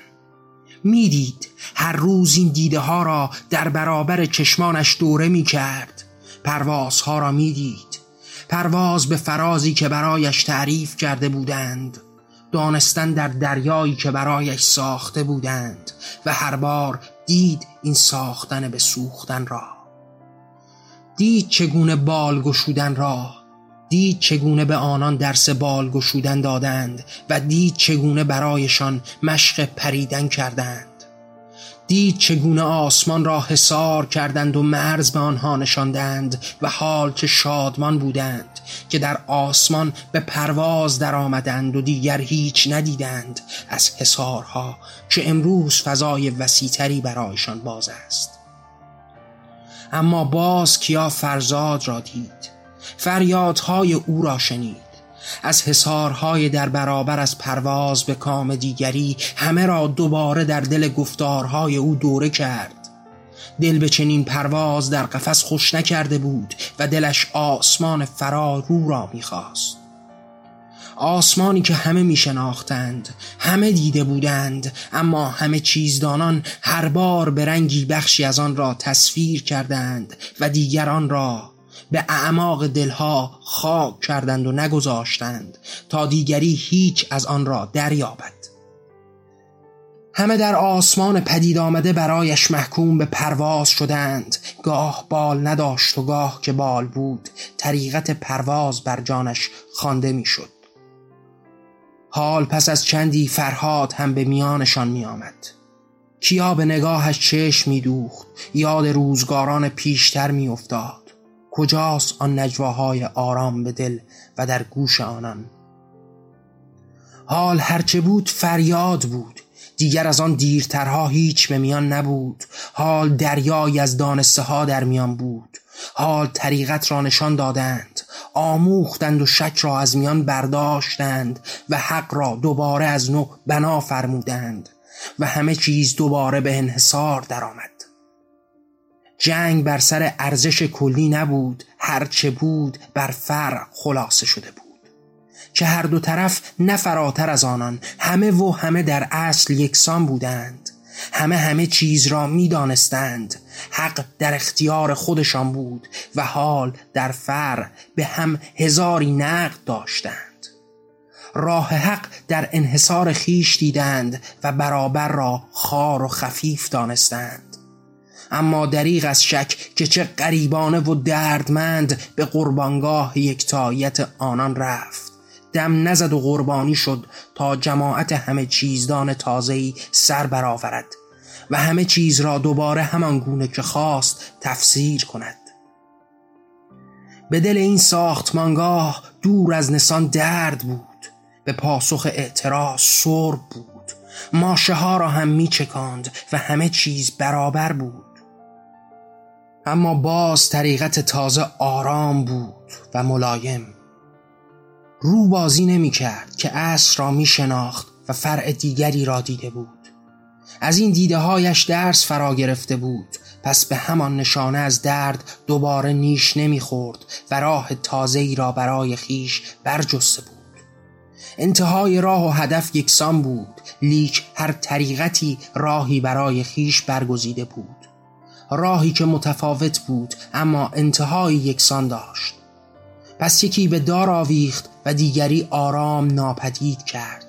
می‌دید هر روز این دیده ها را در برابر چشمانش دوره می کرد پروازها را می‌دید. پرواز به فرازی که برایش تعریف کرده بودند. دانستن در دریایی که برایش ساخته بودند و هر بار دید این ساختن به سوختن را. دید چگونه بال گشودن را. دید چگونه به آنان درس بال گشودن دادند و دید چگونه برایشان مشق پریدن کردند. دید چگونه آسمان را حسار کردند و مرز به آنها نشاندند و حال چه شادمان بودند که در آسمان به پرواز در آمدند و دیگر هیچ ندیدند از حسارها که امروز فضای وسیتری برایشان باز است. اما باز کیا فرزاد را دید فریادهای او را شنید. از حسارهای در برابر از پرواز به کام دیگری همه را دوباره در دل گفتارهای او دوره کرد. دل به چنین پرواز در قفس خوش نکرده بود و دلش آسمان فرا رو را می‌خواست. آسمانی که همه میشناختند همه دیده بودند اما همه چیزدانان هر بار به رنگی بخشی از آن را تصویر کردند و دیگران را به اعماق دلها خاک کردند و نگذاشتند تا دیگری هیچ از آن را دریابد همه در آسمان پدید آمده برایش محکوم به پرواز شدند گاه بال نداشت و گاه که بال بود طریقت پرواز بر جانش خوانده می‌شد. حال پس از چندی فرهاد هم به میانشان می آمد. کیا به نگاهش چشم می دوخت یاد روزگاران پیشتر می افتاد کجاست آن نجواهای آرام به دل و در گوش آنان؟ حال هرچه بود فریاد بود دیگر از آن دیرترها هیچ به میان نبود. حال دریایی از دانسته ها در میان بود. حال طریقت را نشان دادند. آموختند و شک را از میان برداشتند و حق را دوباره از نو بنا فرمودند و همه چیز دوباره به انحصار درآمد. جنگ بر سر ارزش کلی نبود هرچه بود بر فرق خلاصه شده بود. که هر دو طرف نه فراتر از آنان همه و همه در اصل یکسان بودند. همه همه چیز را می دانستند حق در اختیار خودشان بود و حال در فر به هم هزاری نقد داشتند. راه حق در انحصار خیش دیدند و برابر را خار و خفیف دانستند. اما دریغ از شک که چه قریبانه و دردمند به قربانگاه یکتاییت آنان رفت. دم نزد و قربانی شد تا جماعت همه چیزدان تازهی سر برآورد و همه چیز را دوباره همان گونه که خواست تفسیر کند. به دل این ساختمانگاه دور از نسان درد بود. به پاسخ اعتراض سرب بود. ماشه ها را هم می چکاند و همه چیز برابر بود. اما باز طریقت تازه آرام بود و ملایم. رو بازی نمی کرد که اصر را می شناخت و فرع دیگری را دیده بود. از این دیده هایش درس فرا گرفته بود. پس به همان نشانه از درد دوباره نیش نمی‌خورد و راه تازه ای را برای خویش برجسته بود. انتهای راه و هدف یکسان بود. لیک هر طریقتی راهی برای خویش برگزیده بود. راهی که متفاوت بود اما انتهای یکسان داشت. پس یکی به دار آویخت و دیگری آرام ناپدید کرد.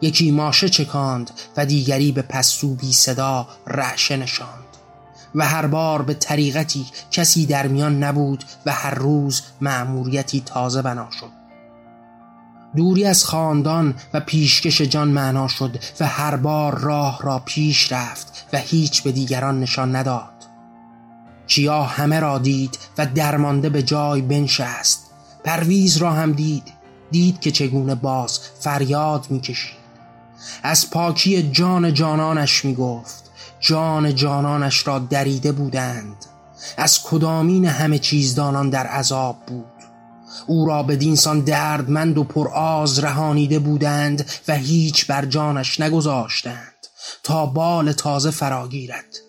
یکی ماشه چکاند و دیگری به پستو بی صدا رعشه نشاند. و هر بار به طریقتی کسی در میان نبود و هر روز مأموریتی تازه بنا شد. دوری از خاندان و پیشکش جان معنا شد و هر بار راه را پیش رفت و هیچ به دیگران نشان نداد. کیا همه را دید و درمانده به جای بنشست. پرویز را هم دید دید که چگونه باز فریاد می‌کشید. از پاکی جان جانانش می‌گفت جان جانانش را دریده بودند. از کدامین همه چیزدانان در عذاب بود؟ او را به دینسان دردمند و پرآز رهانیده بودند و هیچ بر جانش نگذاشتند تا بال تازه فراگیرد.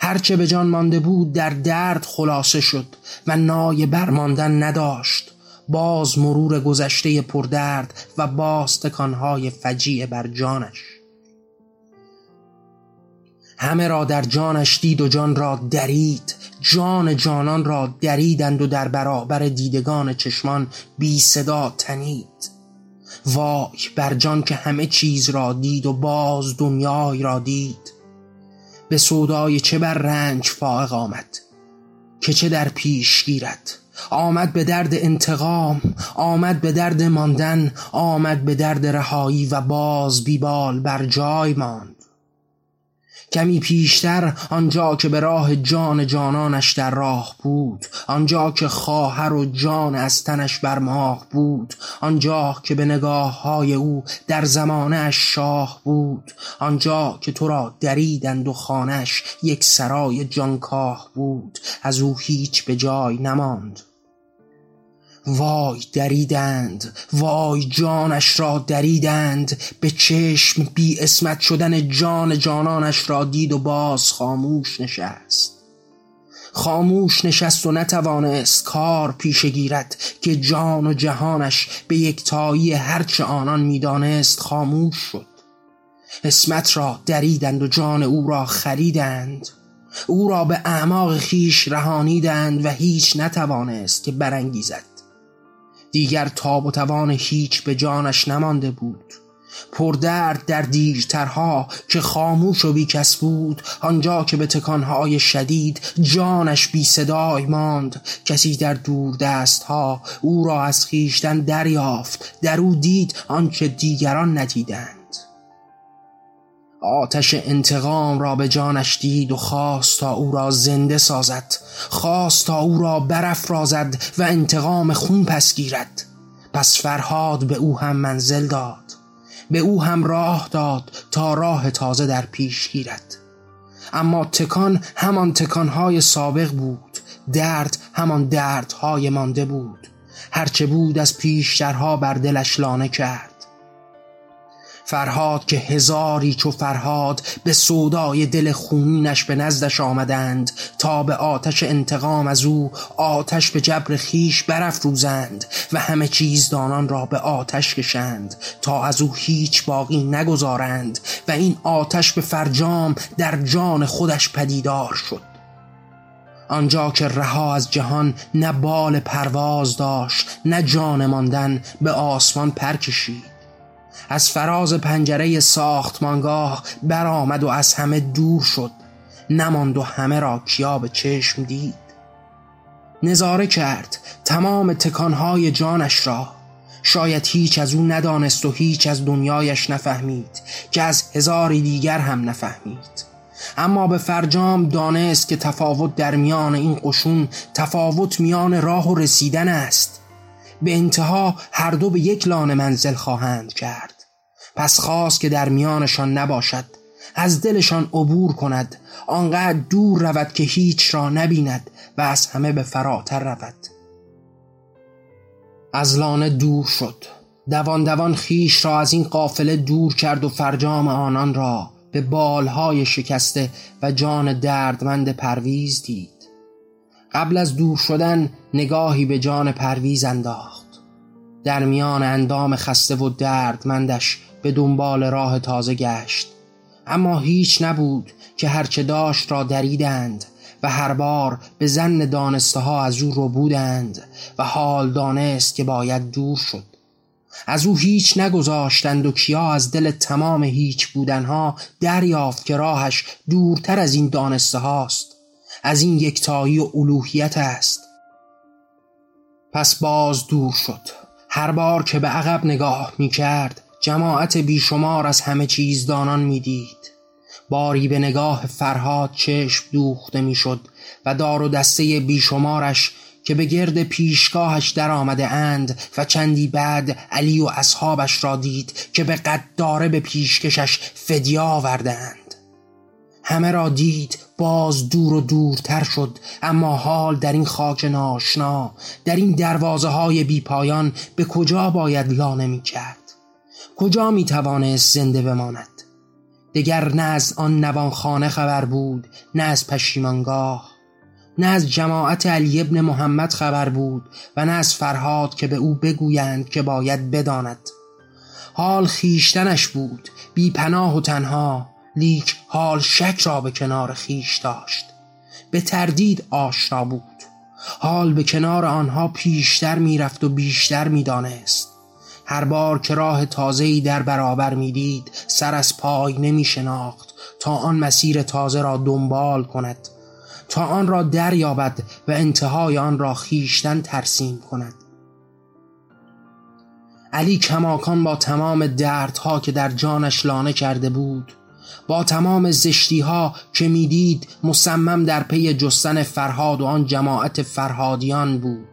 هرچه به جان مانده بود در درد خلاصه شد و نای برماندن نداشت. باز مرور گذشته پردرد و باز تکانهای فجیع بر جانش. همه را در جانش دید و جان را درید. جان جانان را دریدند و در برابر دیدگان چشمان بی صدا تنید. وای بر جان که همه چیز را دید و باز دنیای را دید. به سودای چه بر رنج فائق آمد که چه در پیش گیرد. آمد به درد انتقام آمد به درد ماندن آمد به درد رهایی و باز بیبال بر جای ماند. کمی پیشتر آنجا که به راه جان جانانش در راه بود آنجا که خواهر و جان از تنش بر ماه بود آنجا که به نگاه های او در زمانش شاه بود آنجا که تو را دریدند و خانش یک سرای جانکاه بود از او هیچ به جای نماند. وای دریدند وای جانش را دریدند به چشم بی اسمت شدن جان جانانش را دید و باز خاموش نشست. خاموش نشست و نتوانست کار پیش گیرد که جان و جهانش به یکتایی هرچه آنان می‌دانست خاموش شد. اسمت را دریدند و جان او را خریدند. او را به اعماق خیش رهانیدند و هیچ نتوانست که برانگیزد. دیگر تاب و توان هیچ به جانش نمانده بود. پردرد در دیرترها که خاموش و بیکس بود آنجا که به تکانهای شدید جانش بی صدای ماند. کسی در دور دست ها او را از خیشتن دریافت در او دید آنچه دیگران ندیدند. آتش انتقام را به جانش دید و خواست تا او را زنده سازد. خواست تا او را برافرازد و انتقام خون پس گیرد. پس فرهاد به او هم منزل داد. به او هم راه داد تا راه تازه در پیش گیرد. اما تکان همان تکانهای سابق بود. درد همان دردهای مانده بود. هرچه بود از پیشترها بر دلش لانه کرد. فرهاد که هزاری چو فرهاد به سودای دل خونینش به نزدش آمدند تا به آتش انتقام از او آتش به جبر خیش برافروزند و همه چیز دانان را به آتش کشند تا از او هیچ باقی نگذارند و این آتش به فرجام در جان خودش پدیدار شد. آنجا که رها از جهان نه بال پرواز داشت نه جان ماندن به آسمان پر کشید. از فراز پنجره ساختمانگاه برآمد و از همه دور شد. نماند و همه را کیا به چشم دید. نظاره کرد تمام تکانهای جانش را. شاید هیچ از او ندانست و هیچ از دنیایش نفهمید که از هزاری دیگر هم نفهمید. اما به فرجام دانست که تفاوت در میان این قشون تفاوت میان راه و رسیدن است. به انتها هر دو به یک لانه منزل خواهند کرد. پس خواست که در میانشان نباشد. از دلشان عبور کند. آنقدر دور رود که هیچ را نبیند و از همه به فراتر رود. از لانه دور شد. دوان دوان خیش را از این قافله دور کرد و فرجام آنان را به بالهای شکسته و جان دردمند پرویز دید. قبل از دور شدن نگاهی به جان پرویز انداخت. در میان اندام خسته و دردمندش به دنبال راه تازه گشت. اما هیچ نبود که هرچه داشت را دریدند و هر بار به زن دانسته ها از او رو بودند و حال دانست که باید دور شد. از او هیچ نگذاشتند و کیا از دل تمام هیچ بودنها دریافت که راهش دورتر از این دانسته هاست از این یکتایی و الوهیت است. پس باز دور شد. هر بار که به عقب نگاه می کرد جماعت بیشمار از همه چیز دانان می دید باری به نگاه فرهاد چشم دوخته می شد و دار و دسته بیشمارش که به گرد پیشگاهش در آمده اند و چندی بعد علی و اصحابش را دید که به قداره به پیشکشش فدیه آوردند همه را دید باز دور و دورتر شد اما حال در این خاک ناشنا در این دروازه های بی پایان به کجا باید لانه می کرد کجا می توانست زنده بماند؟ دگر نه از آن نوانخانه خبر بود نه از پشیمانگاه نه از جماعت علی ابن محمد خبر بود و نه از فرهاد که به او بگویند که باید بداند. حال خیشتنش بود بی پناه و تنها. لیک حال شک را به کنار خیش داشت. به تردید آشنا بود. حال به کنار آنها پیشتر می‌رفت و بیشتر می‌دانست. هر بار که راه تازه‌ای در برابر می‌دید سر از پای نمی شناخت تا آن مسیر تازه را دنبال کند. تا آن را دریابد و انتهای آن را خیشتن ترسیم کند. علی کماکان با تمام دردها که در جانش لانه کرده بود با تمام زشتی ها که می‌دید مصمم در پی جستن فرهاد و آن جماعت فرهادیان بود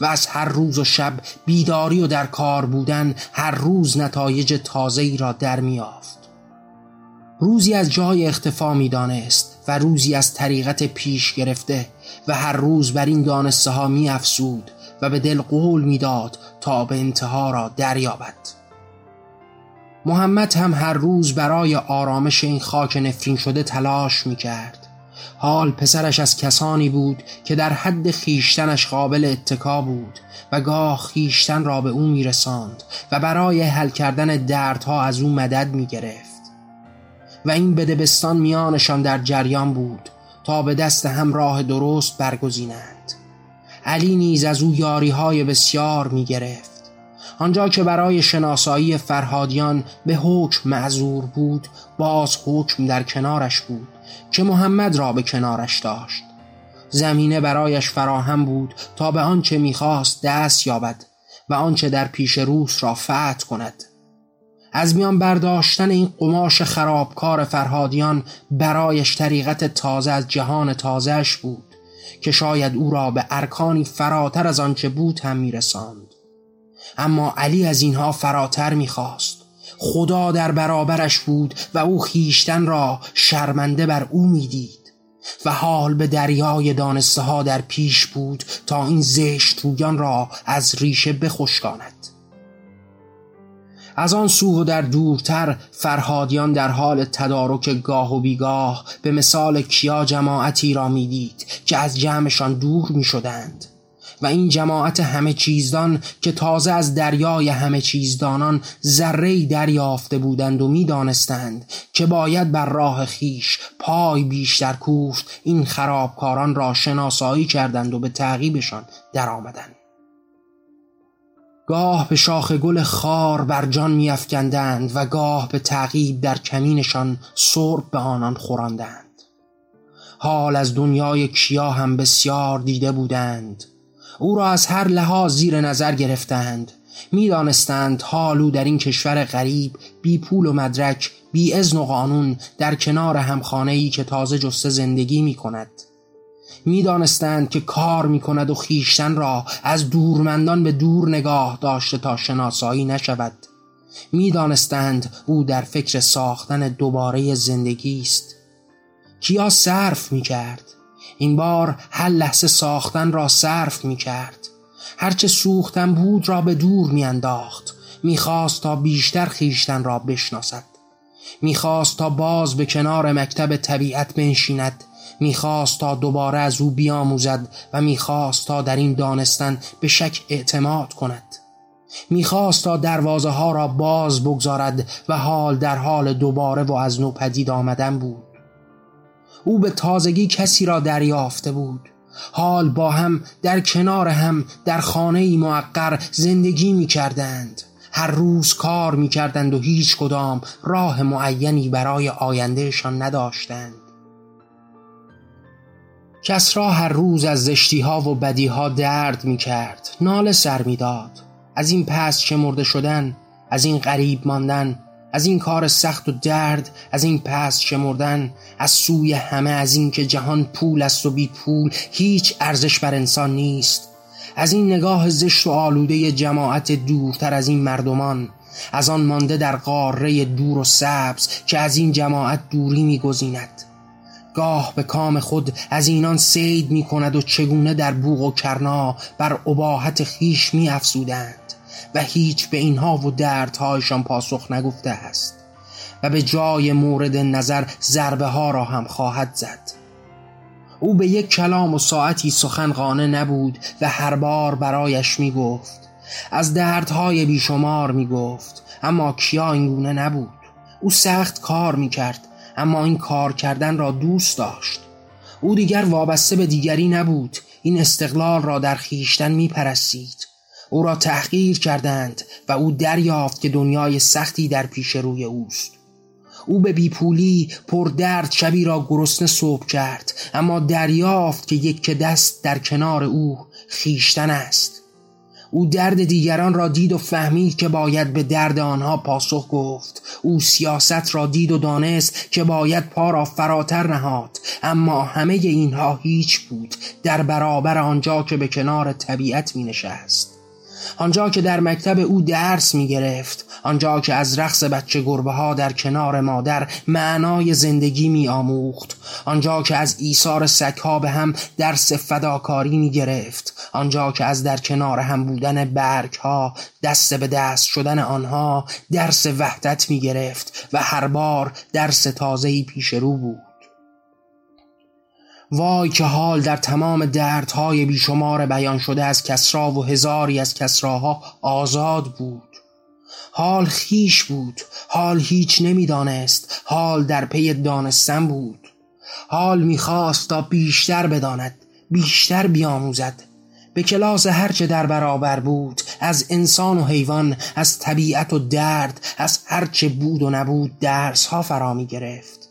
و از هر روز و شب بیداری و در کار بودن هر روز نتایج تازه‌ای را در میافت روزی از جای اختفا می‌دانست و روزی از طریقت پیش گرفته و هر روز بر این دانسته ها می افسود و به دل قول می‌داد تا به انتها را دریابد. محمد هم هر روز برای آرامش این خاک نفرین شده تلاش می کرد حال پسرش از کسانی بود که در حد خیشتنش قابل اتکا بود و گاه خیشتن را به او می رساند و برای حل کردن دردها از او مدد می گرفت و این بدبستان میانشان در جریان بود تا به دست هم راه درست برگزینند. علی نیز از او یاری های بسیار می گرفت آنجا که برای شناسایی فرهادیان به حکم معذور بود باز حکم در کنارش بود که محمد را به کنارش داشت. زمینه برایش فراهم بود تا به آنچه می‌خواست دست یابد و آنچه در پیش روس را فتح کند. از میان برداشتن این قماش خرابکار فرهادیان برایش طریقت تازه از جهان تازهش بود که شاید او را به ارکانی فراتر از آنچه بود هم میرساند. اما علی از اینها فراتر می‌خواست. خدا در برابرش بود و او خیشتن را شرمنده بر او می‌دید و حال به دریای دانسته ها در پیش بود تا این زشت رویان را از ریشه بخشکاند. از آن سو و در دورتر فرهادیان در حال تدارک گاه و بیگاه به مثال کیا جماعتی را می‌دید که از جمعشان دور می شدند و این جماعت همه چیزدان که تازه از دریای همه چیزدانان ذره دریافته بودند و می‌دانستند که باید بر راه خیش پای بیشتر کوفت این خرابکاران را شناسایی کردند و به تعقیبشان درآمدند. گاه به شاخ گل خار بر جان میافکندند و گاه به تعقیب در کمینشان سرب به آنان خوراندند. حال از دنیای کیا هم بسیار دیده بودند. او را از هر لحاظ زیر نظر گرفتند. می‌دانستند حال او در این کشور غریب بی پول و مدرک بی ازن و قانون در کنار همخانه ای که تازه جسته زندگی می کند می‌دانستند که کار می کند و خیشتن را از دورمندان به دور نگاه داشته تا شناسایی نشود. می‌دانستند او در فکر ساختن دوباره زندگی است. کیا صرف می کرد این بار هر لحظه ساختن را صرف می کرد هرچه سوختن بود را به دور می انداخت می خواست تا بیشتر خیشتن را بشناسد. می‌خواست تا باز به کنار مکتب طبیعت بنشیند. می‌خواست تا دوباره از او بیاموزد و می‌خواست تا در این دانستن به شک اعتماد کند. می‌خواست تا دروازه ها را باز بگذارد و حال در حال دوباره و از نو پدید آمدن بود. او به تازگی کسی را دریافته بود. حال با هم در کنار هم در خانه ای معقر زندگی می کردند هر روز کار می کردند و هیچ کدام راه معینی برای آیندهشان نداشتند. کسرا هر روز از زشتی ها و بدی ها درد می کرد نال سر می داد از این پس مرده شدن از این غریب ماندن از این کار سخت و درد از این پس شمردن از سوی همه از این که جهان پول است و بی پول هیچ ارزش بر انسان نیست. از این نگاه زشت و آلوده جماعت دورتر از این مردمان از آن مانده در قاره دور و سبز که از این جماعت دوری میگزیند. گاه به کام خود از اینان سید می کند و چگونه در بوغ و کرنا بر عباحت خیش می افزودند و هیچ به اینها و دردهایشان پاسخ نگفته است و به جای مورد نظر ضربه ها را هم خواهد زد. او به یک کلام و ساعتی سخن قانه نبود و هر بار برایش می گفت از دردهای بیشمار می گفت اما کیا اینگونه نبود؟ او سخت کار می کرد اما این کار کردن را دوست داشت. او دیگر وابسته به دیگری نبود این استقلال را در خیشتن می پرستید او را تحقیر کردند و او دریافت که دنیای سختی در پیش روی اوست. او به بیپولی پر درد شبی را گرسنه صبح کرد اما دریافت که یک دست در کنار او خیشتن است. او درد دیگران را دید و فهمید که باید به درد آنها پاسخ گفت. او سیاست را دید و دانست که باید پا را فراتر نهاد اما همه اینها هیچ بود در برابر آنجا که به کنار طبیعت می نشست. آنجا که در مکتب او درس می گرفت آنجا که از رقص بچه گربه ها در کنار مادر معنای زندگی می آموخت آنجا که از ایثار سگها به هم درس فداکاری می گرفت آنجا که از در کنار هم بودن برگ ها دست به دست شدن آنها درس وحدت می گرفت و هر بار درس تازهی پیش رو بود. وای که حال در تمام دردهای بیشمار بیان شده از کسرا و هزاری از کسراها آزاد بود. حال خیش بود حال هیچ نمی‌دانست حال در پی دانستن بود. حال می‌خواست تا بیشتر بداند بیشتر بیاموزد. به کلاس هرچه در برابر بود از انسان و حیوان از طبیعت و درد از هرچه بود و نبود درس ها فرا می گرفت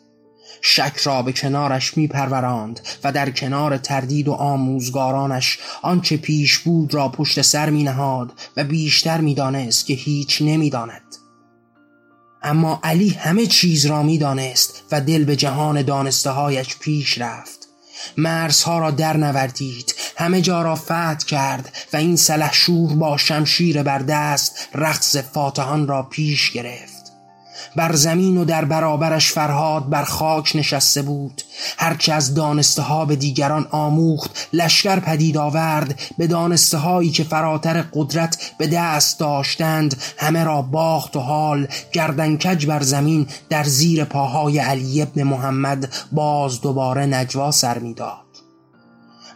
شک را به کنارش می پروراند و در کنار تردید و آموزگارانش آنچه پیش بود را پشت سر می نهاد و بیشتر می دانست که هیچ نمی داند. اما علی همه چیز را می دانست و دل به جهان دانسته هایش پیش رفت مرزها را در نوردید همه جا را فتح کرد و این سلحشور با شمشیر بر دست رقص فاتحان را پیش گرفت بر زمین و در برابرش فرهاد بر خاک نشسته بود. هرچه از دانسته ها به دیگران آموخت لشکر پدید آورد. به دانسته هایی که فراتر قدرت به دست داشتند همه را باخت و حال. گردنکج بر زمین در زیر پاهای علی ابن محمد باز دوباره نجوا سر می‌داد.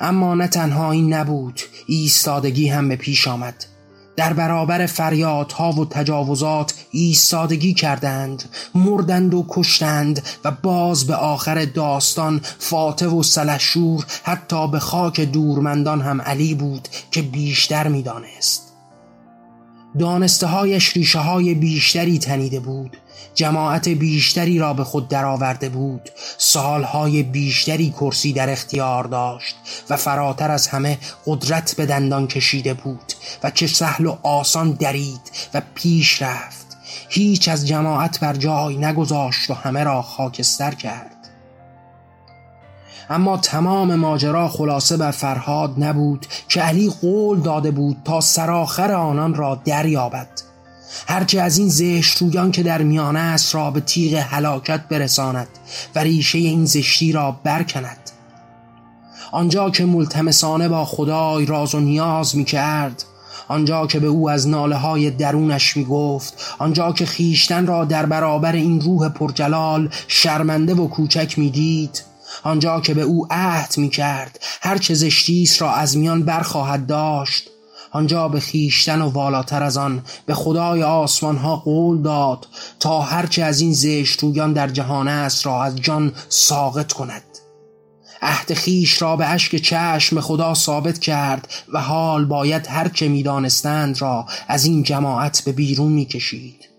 اما نه تنها این نبود ایستادگی هم به پیش آمد. در برابر فریادها و تجاوزات ایستادگی کردند مردند و کشتند و باز به آخر داستان فاتح و سلشور حتی به خاک دورمندان هم علی بود که بیشتر می‌دانست. دانسته هایش ریشه های بیشتری تنیده بود. جماعت بیشتری را به خود درآورده بود. سالهای بیشتری کرسی در اختیار داشت و فراتر از همه قدرت به دندان کشیده بود و چه سهل و آسان درید و پیش رفت. هیچ از جماعت بر جای نگذاشت و همه را خاکستر کرد. اما تمام ماجرا خلاصه بر فرهاد نبود که علی قول داده بود تا سراخر آنان را دریابد. هرچه از این زشت رویان که در میانه است را به تیغ هلاکت برساند و ریشه این زشتی را برکند. آنجا که ملتمسانه با خدای راز و نیاز می کرد آنجا که به او از ناله های درونش می گفت آنجا که خیشتن را در برابر این روح پرجلال شرمنده و کوچک می دید آنجا که به او عهد می کرد هر چه زشتیست را از میان برخواهد داشت. آنجا به خیشتن و والاتر از آن به خدای آسمان ها قول داد تا هرچه از این زشت رویان در جهان است را از جان ساقط کند. عهد خیش را به اشک چشم خدا ثابت کرد و حال باید هر که می‌دانستند را از این جماعت به بیرون می‌کشید.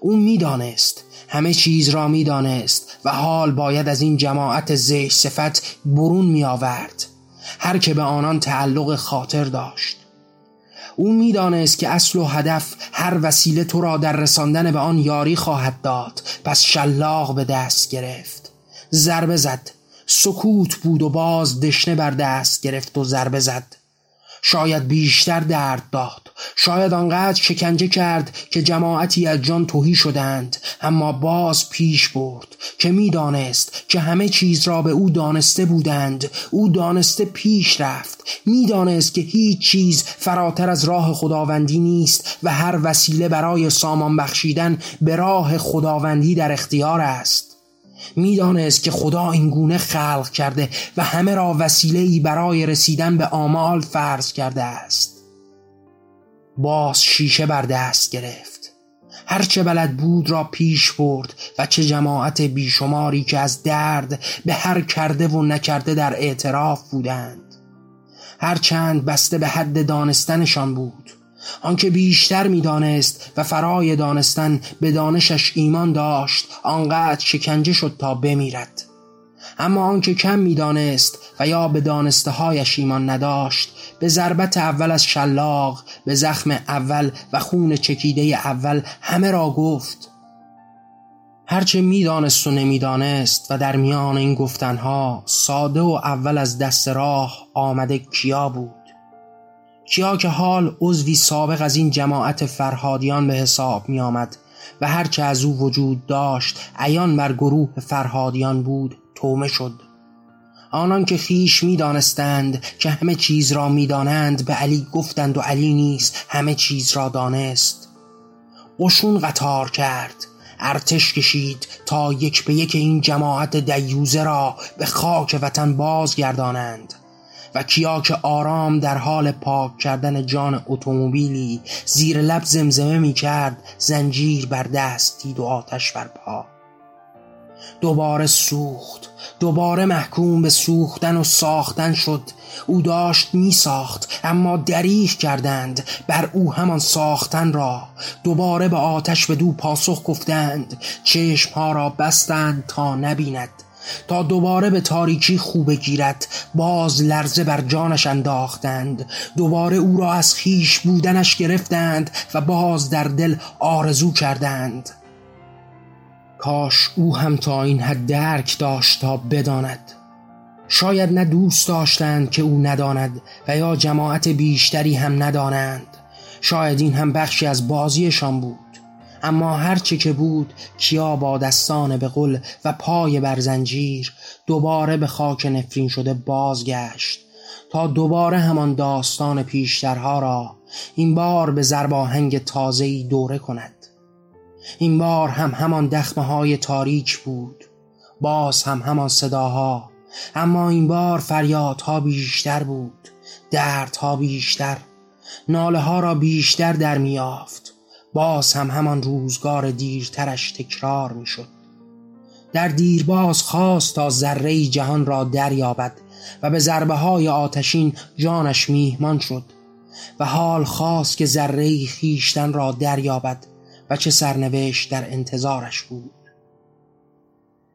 او می‌دانست همه چیز را می‌دانست و حال باید از این جماعت زشت صفت برون می آورد هر که به آنان تعلق خاطر داشت. او می‌دانست که اصل و هدف هر وسیله تو را در رساندن به آن یاری خواهد داد. پس شلاق به دست گرفت. ضربه زد. سکوت بود و باز دشنه بر دست گرفت و ضربه زد. شاید بیشتر درد داد. شاید آنقدر شکنجه کرد که جماعتی از جان توهی شدند اما باز پیش برد که می‌دانست که همه چیز را به او دانسته بودند او دانسته پیش رفت. می‌دانست که هیچ چیز فراتر از راه خداوندی نیست و هر وسیله برای سامان بخشیدن به راه خداوندی در اختیار است. می‌دانست که خدا این گونه خلق کرده و همه را وسیله برای رسیدن به آمال فرض کرده است. باز شیشه بر دست گرفت. هرچه بلد بود را پیش برد و چه جماعت بیشماری که از درد به هر کرده و نکرده در اعتراف بودند. هرچند بسته به حد دانستنشان بود. آنکه بیشتر می‌دانست و فرای دانستن به دانشش ایمان داشت آنقدر شکنجه شد تا بمیرد. اما آنکه کم می‌دانست و یا به دانسته هایش ایمان نداشت به ضربت اول از شلاق به زخم اول و خون چکیده اول همه را گفت. هرچه می‌دانست و نمی‌دانست و در میان این گفتنها ساده و اول از دست راه آمده کیا بود؟ کیا که حال عضوی سابق از این جماعت فرهادیان به حساب می آمد و هرچه از او وجود داشت عیان بر گروه فرهادیان بود تومه شد. آنان که خیش می دانستند که همه چیز را می دانند به علی گفتند و علی نیست همه چیز را دانست. قشون قطار کرد ارتش کشید تا یک به یک این جماعت دیوزه را به خاک وطن بازگردانند. و کیا که آرام در حال پاک کردن جان اتومبیلی زیر لب زمزمه می کرد زنجیر بر دست دید و آتش بر پا. دوباره سوخت. دوباره محکوم به سوختن و ساختن شد. او داشت می ساخت اما دریغ کردند. بر او همان ساختن را. دوباره به آتش به دو پاسخ گفتند. چشم ها را بستند تا نبیند. تا دوباره به تاریکی خوبه گیرد. باز لرزه بر جانش انداختند. دوباره او را از خیش بودنش گرفتند و باز در دل آرزو کردند. کاش او هم تا این حد درک داشت تا بداند. شاید نه دوست داشتند که او نداند و یا جماعت بیشتری هم ندانند. شاید این هم بخشی از بازیشان بود. اما هرچه که بود کیا با دستان به قل و پای بر زنجیر دوباره به خاک نفرین شده بازگشت. تا دوباره همان داستان پیشترها را این بار به زرباهنگ تازهی دوره کند. این بار هم همان دخمه های تاریک بود باز هم همان صداها اما این بار فریادها بیشتر بود دردها بیشتر ناله ها را بیشتر در میافت باز هم همان روزگار دیرترش تکرار می شد در دیرباز خواست تا ذره جهان را دریابد و به ضربه های آتشین جانش میهمان شد و حال خواست که ذره خیشتن را دریابد و چه سرنوشت در انتظارش بود.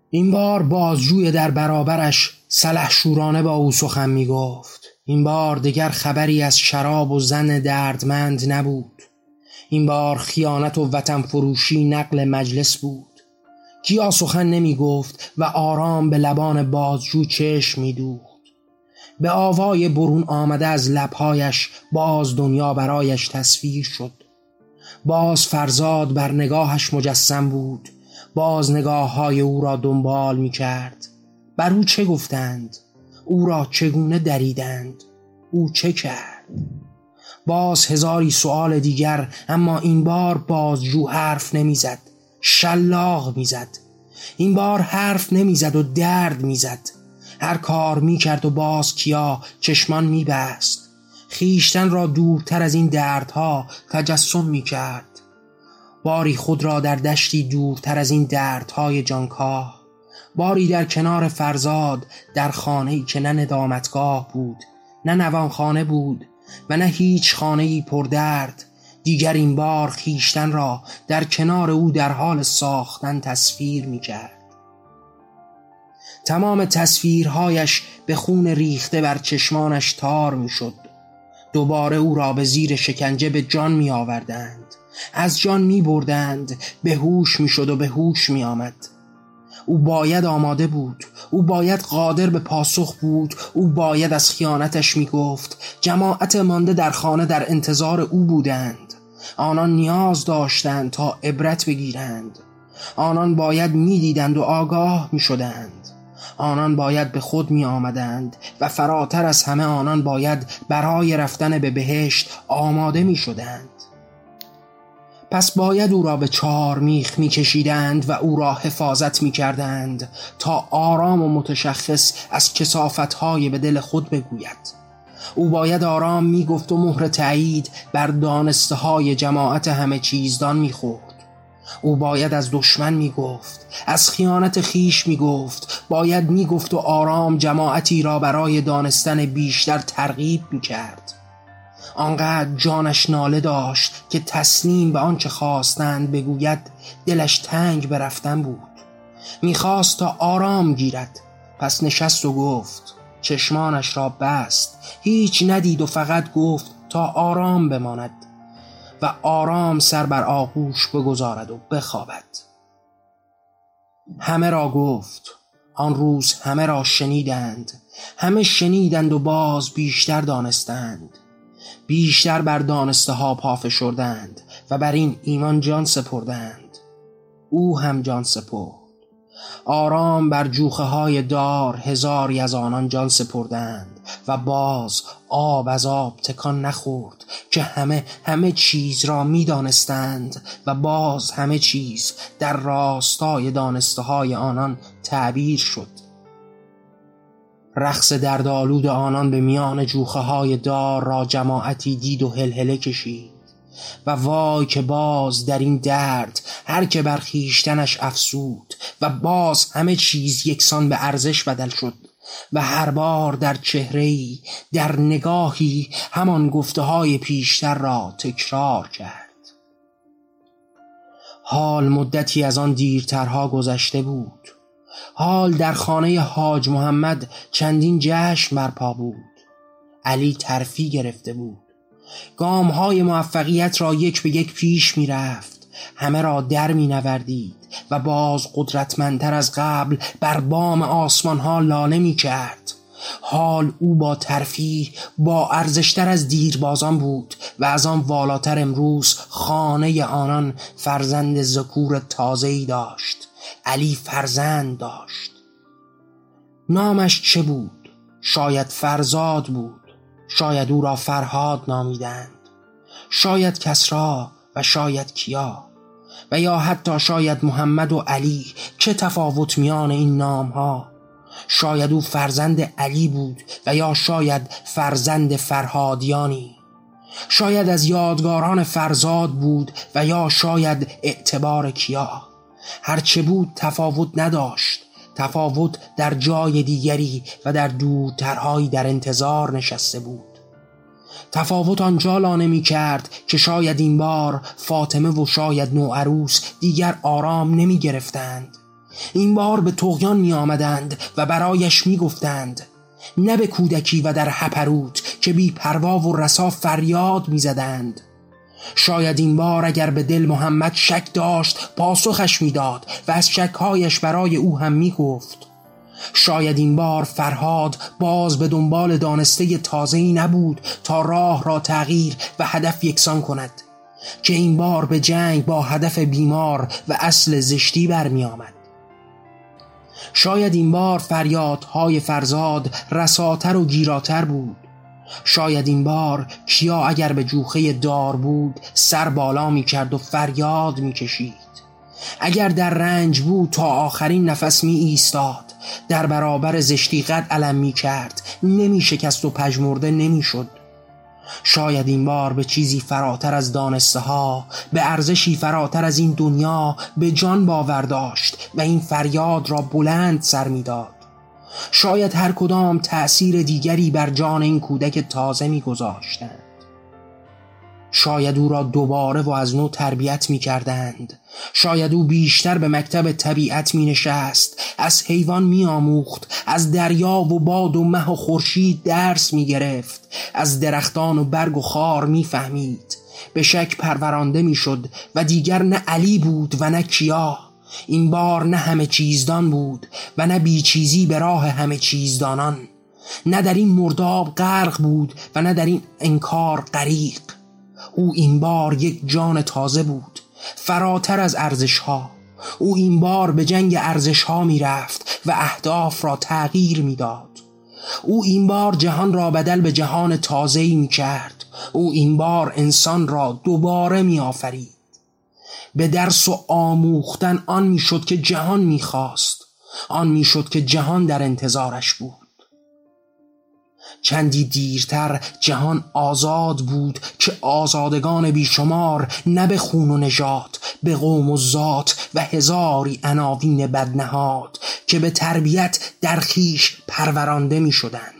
این بار بازجوی در برابرش سلح شورانه با او سخن می گفت این بار دیگر خبری از شراب و زن دردمند نبود. این بار خیانت و وطن فروشی نقل مجلس بود. کیا سخن نمی گفت و آرام به لبان بازجو چشم می دوخت به آوای برون آمده از لبهایش باز دنیا برایش تصویر شد. باز فرزاد بر نگاهش مجسم بود باز نگاه های او را دنبال می کرد بر او چه گفتند؟ او را چگونه دریدند؟ او چه کرد؟ باز هزاری سوال دیگر اما این بار بازجو حرف نمی‌زد شلاق می‌زد این بار حرف نمی‌زد و درد می‌زد هر کار می‌کرد و باز کیا چشمان میبست خیشتن را دورتر از این دردها تجسم می‌کرد باری خود را در دشتی دورتر از این دردهای جانکاه باری در کنار فرزاد در خانه‌ای که نه ندامتگاه بود نه نوانخانه بود و نه هیچ خانه‌ای پردرد دیگر این بار خیشتن را در کنار او در حال ساختن تصویر می کرد. تمام تصویرهایش به خون ریخته بر چشمانش تار می شد. دوباره او را به زیر شکنجه به جان می آوردند. از جان می بردند به هوش می شد و به هوش می آمد. او باید آماده بود او باید قادر به پاسخ بود او باید از خیانتش می گفت جماعت مانده در خانه در انتظار او بودند آنان نیاز داشتند تا عبرت بگیرند آنان باید می‌دیدند و آگاه می شدند آنان باید به خود می آمدند و فراتر از همه آنان باید برای رفتن به بهشت آماده می شدند پس باید او را به چهار میخ میکشیدند و او را حفاظت می‌کردند تا آرام و متشخص از کسافتهای به دل خود بگوید. او باید آرام می‌گفت و مهر تایید بر دانسته های جماعت همه چیزدان می‌خورد. او باید از دشمن می‌گفت از خیانت خیش می‌گفت باید می‌گفت و آرام جماعتی را برای دانستن بیشتر ترغیب می‌کرد. آنقدر جانش ناله داشت که تسلیم به آنچه خواستند بگوید دلش تنگ برفتن بود. می‌خواست تا آرام گیرد پس نشست و گفت چشمانش را بست. هیچ ندید و فقط گفت تا آرام بماند. و آرام سر بر آغوش بگذارد و بخوابد. همه را گفت آن روز همه را شنیدند همه شنیدند و باز بیشتر دانستند. بیشتر بر دانسته ها پافشردند و بر این ایمان جان سپردند. او هم جان سپرد. آرام بر جوخه های دار هزاری از آنان جان سپردند. و باز آب از آب تکان نخورد که همه همه چیز را می دانستند و باز همه چیز در راستای دانسته های آنان تعبیر شد. رقص دردآلود آنان به میان جوخه های دار را جماعتی دید و هلهله کشید و وای که باز در این درد هر که بر خیشتنش افسود و باز همه چیز یکسان به ارزش بدل شد. و هر بار در چهرهی در نگاهی همان گفته های پیشتر را تکرار کرد. حال مدتی از آن دیرترها گذشته بود. حال در خانه حاج محمد چندین جشن برپا بود. علی ترفی گرفته بود. گام های موفقیت را یک به یک پیش می رفت همه را در می و باز قدرتمندتر از قبل بر بام آسمان ها لاله می کرد حال او با ترفیه با ارزشتر از دیربازان بود و از آن والاتر امروز خانه آنان فرزند ذکور تازه‌ای داشت. علی فرزند داشت. نامش چه بود؟ شاید فرزاد بود. شاید او را فرهاد نامیدند. شاید کسرا و شاید کیا. و یا حتی شاید محمد و علی چه تفاوت میان این نام ها شاید او فرزند علی بود و یا شاید فرزند فرهادیانی. شاید از یادگاران فرزاد بود و یا شاید اعتبار کیا. هرچه بود تفاوت نداشت. تفاوت در جای دیگری و در دورترهایی در انتظار نشسته بود. تفاوت آنجا لانه می کرد که شاید این بار فاطمه و شاید نوعروس دیگر آرام نمی گرفتند. این بار به تغیان می آمدند و برایش می گفتند نه به کودکی و در هپروت که بی پروا و رسا فریاد می زدند. شاید این بار اگر به دل محمد شک داشت پاسخش می‌داد و از شکهایش برای او هم می‌گفت شاید این بار فرهاد باز به دنبال دانسته تازه‌ای نبود تا راه را تغییر و هدف یکسان کند که این بار به جنگ با هدف بیمار و اصل زشتی برمی آمد. شاید این بار فریادهای فرزاد رساتر و گیراتر بود. شاید این بار کیا اگر به جوخه دار بود سر بالا می کرد و فریاد می کشید اگر در رنج بود تا آخرین نفس می ایستاد در برابر زشتی قد علم می کرد. نمی شکست و پژمرده نمی شد. شاید این بار به چیزی فراتر از دانسته ها به ارزشی فراتر از این دنیا به جان باور داشت و این فریاد را بلند سر می‌داد شاید هر کدام تأثیر دیگری بر جان این کودک تازه میگذاشتند شاید او را دوباره و از نو تربیت می کردند. شاید او بیشتر به مکتب طبیعت می نشست از حیوان می آموخت از دریا و باد و مه و خورشید درس می گرفت از درختان و برگ و خار می فهمید به شک پرورانده می شد و دیگر نه علی بود و نه کیا. این بار نه همه چیزدان بود و نه بیچیزی به راه همه چیزدانان. نه در این مرداب غرق بود و نه در این انکار غریق. او این بار یک جان تازه بود فراتر از ارزش ها او این بار به جنگ ارزش ها می رفت و اهداف را تغییر می داد او این بار جهان را بدل به جهان تازه می کرد او این بار انسان را دوباره می آفرید به درس و آموختن آن می شد که جهان می خواست آن می شد که جهان در انتظارش بود. چندی دیرتر جهان آزاد بود که آزادگان بیشمار نه به خون و نجات به قوم و ذات و هزاری عناوین بدنهاد که به تربیت در خیش پرورانده می شدند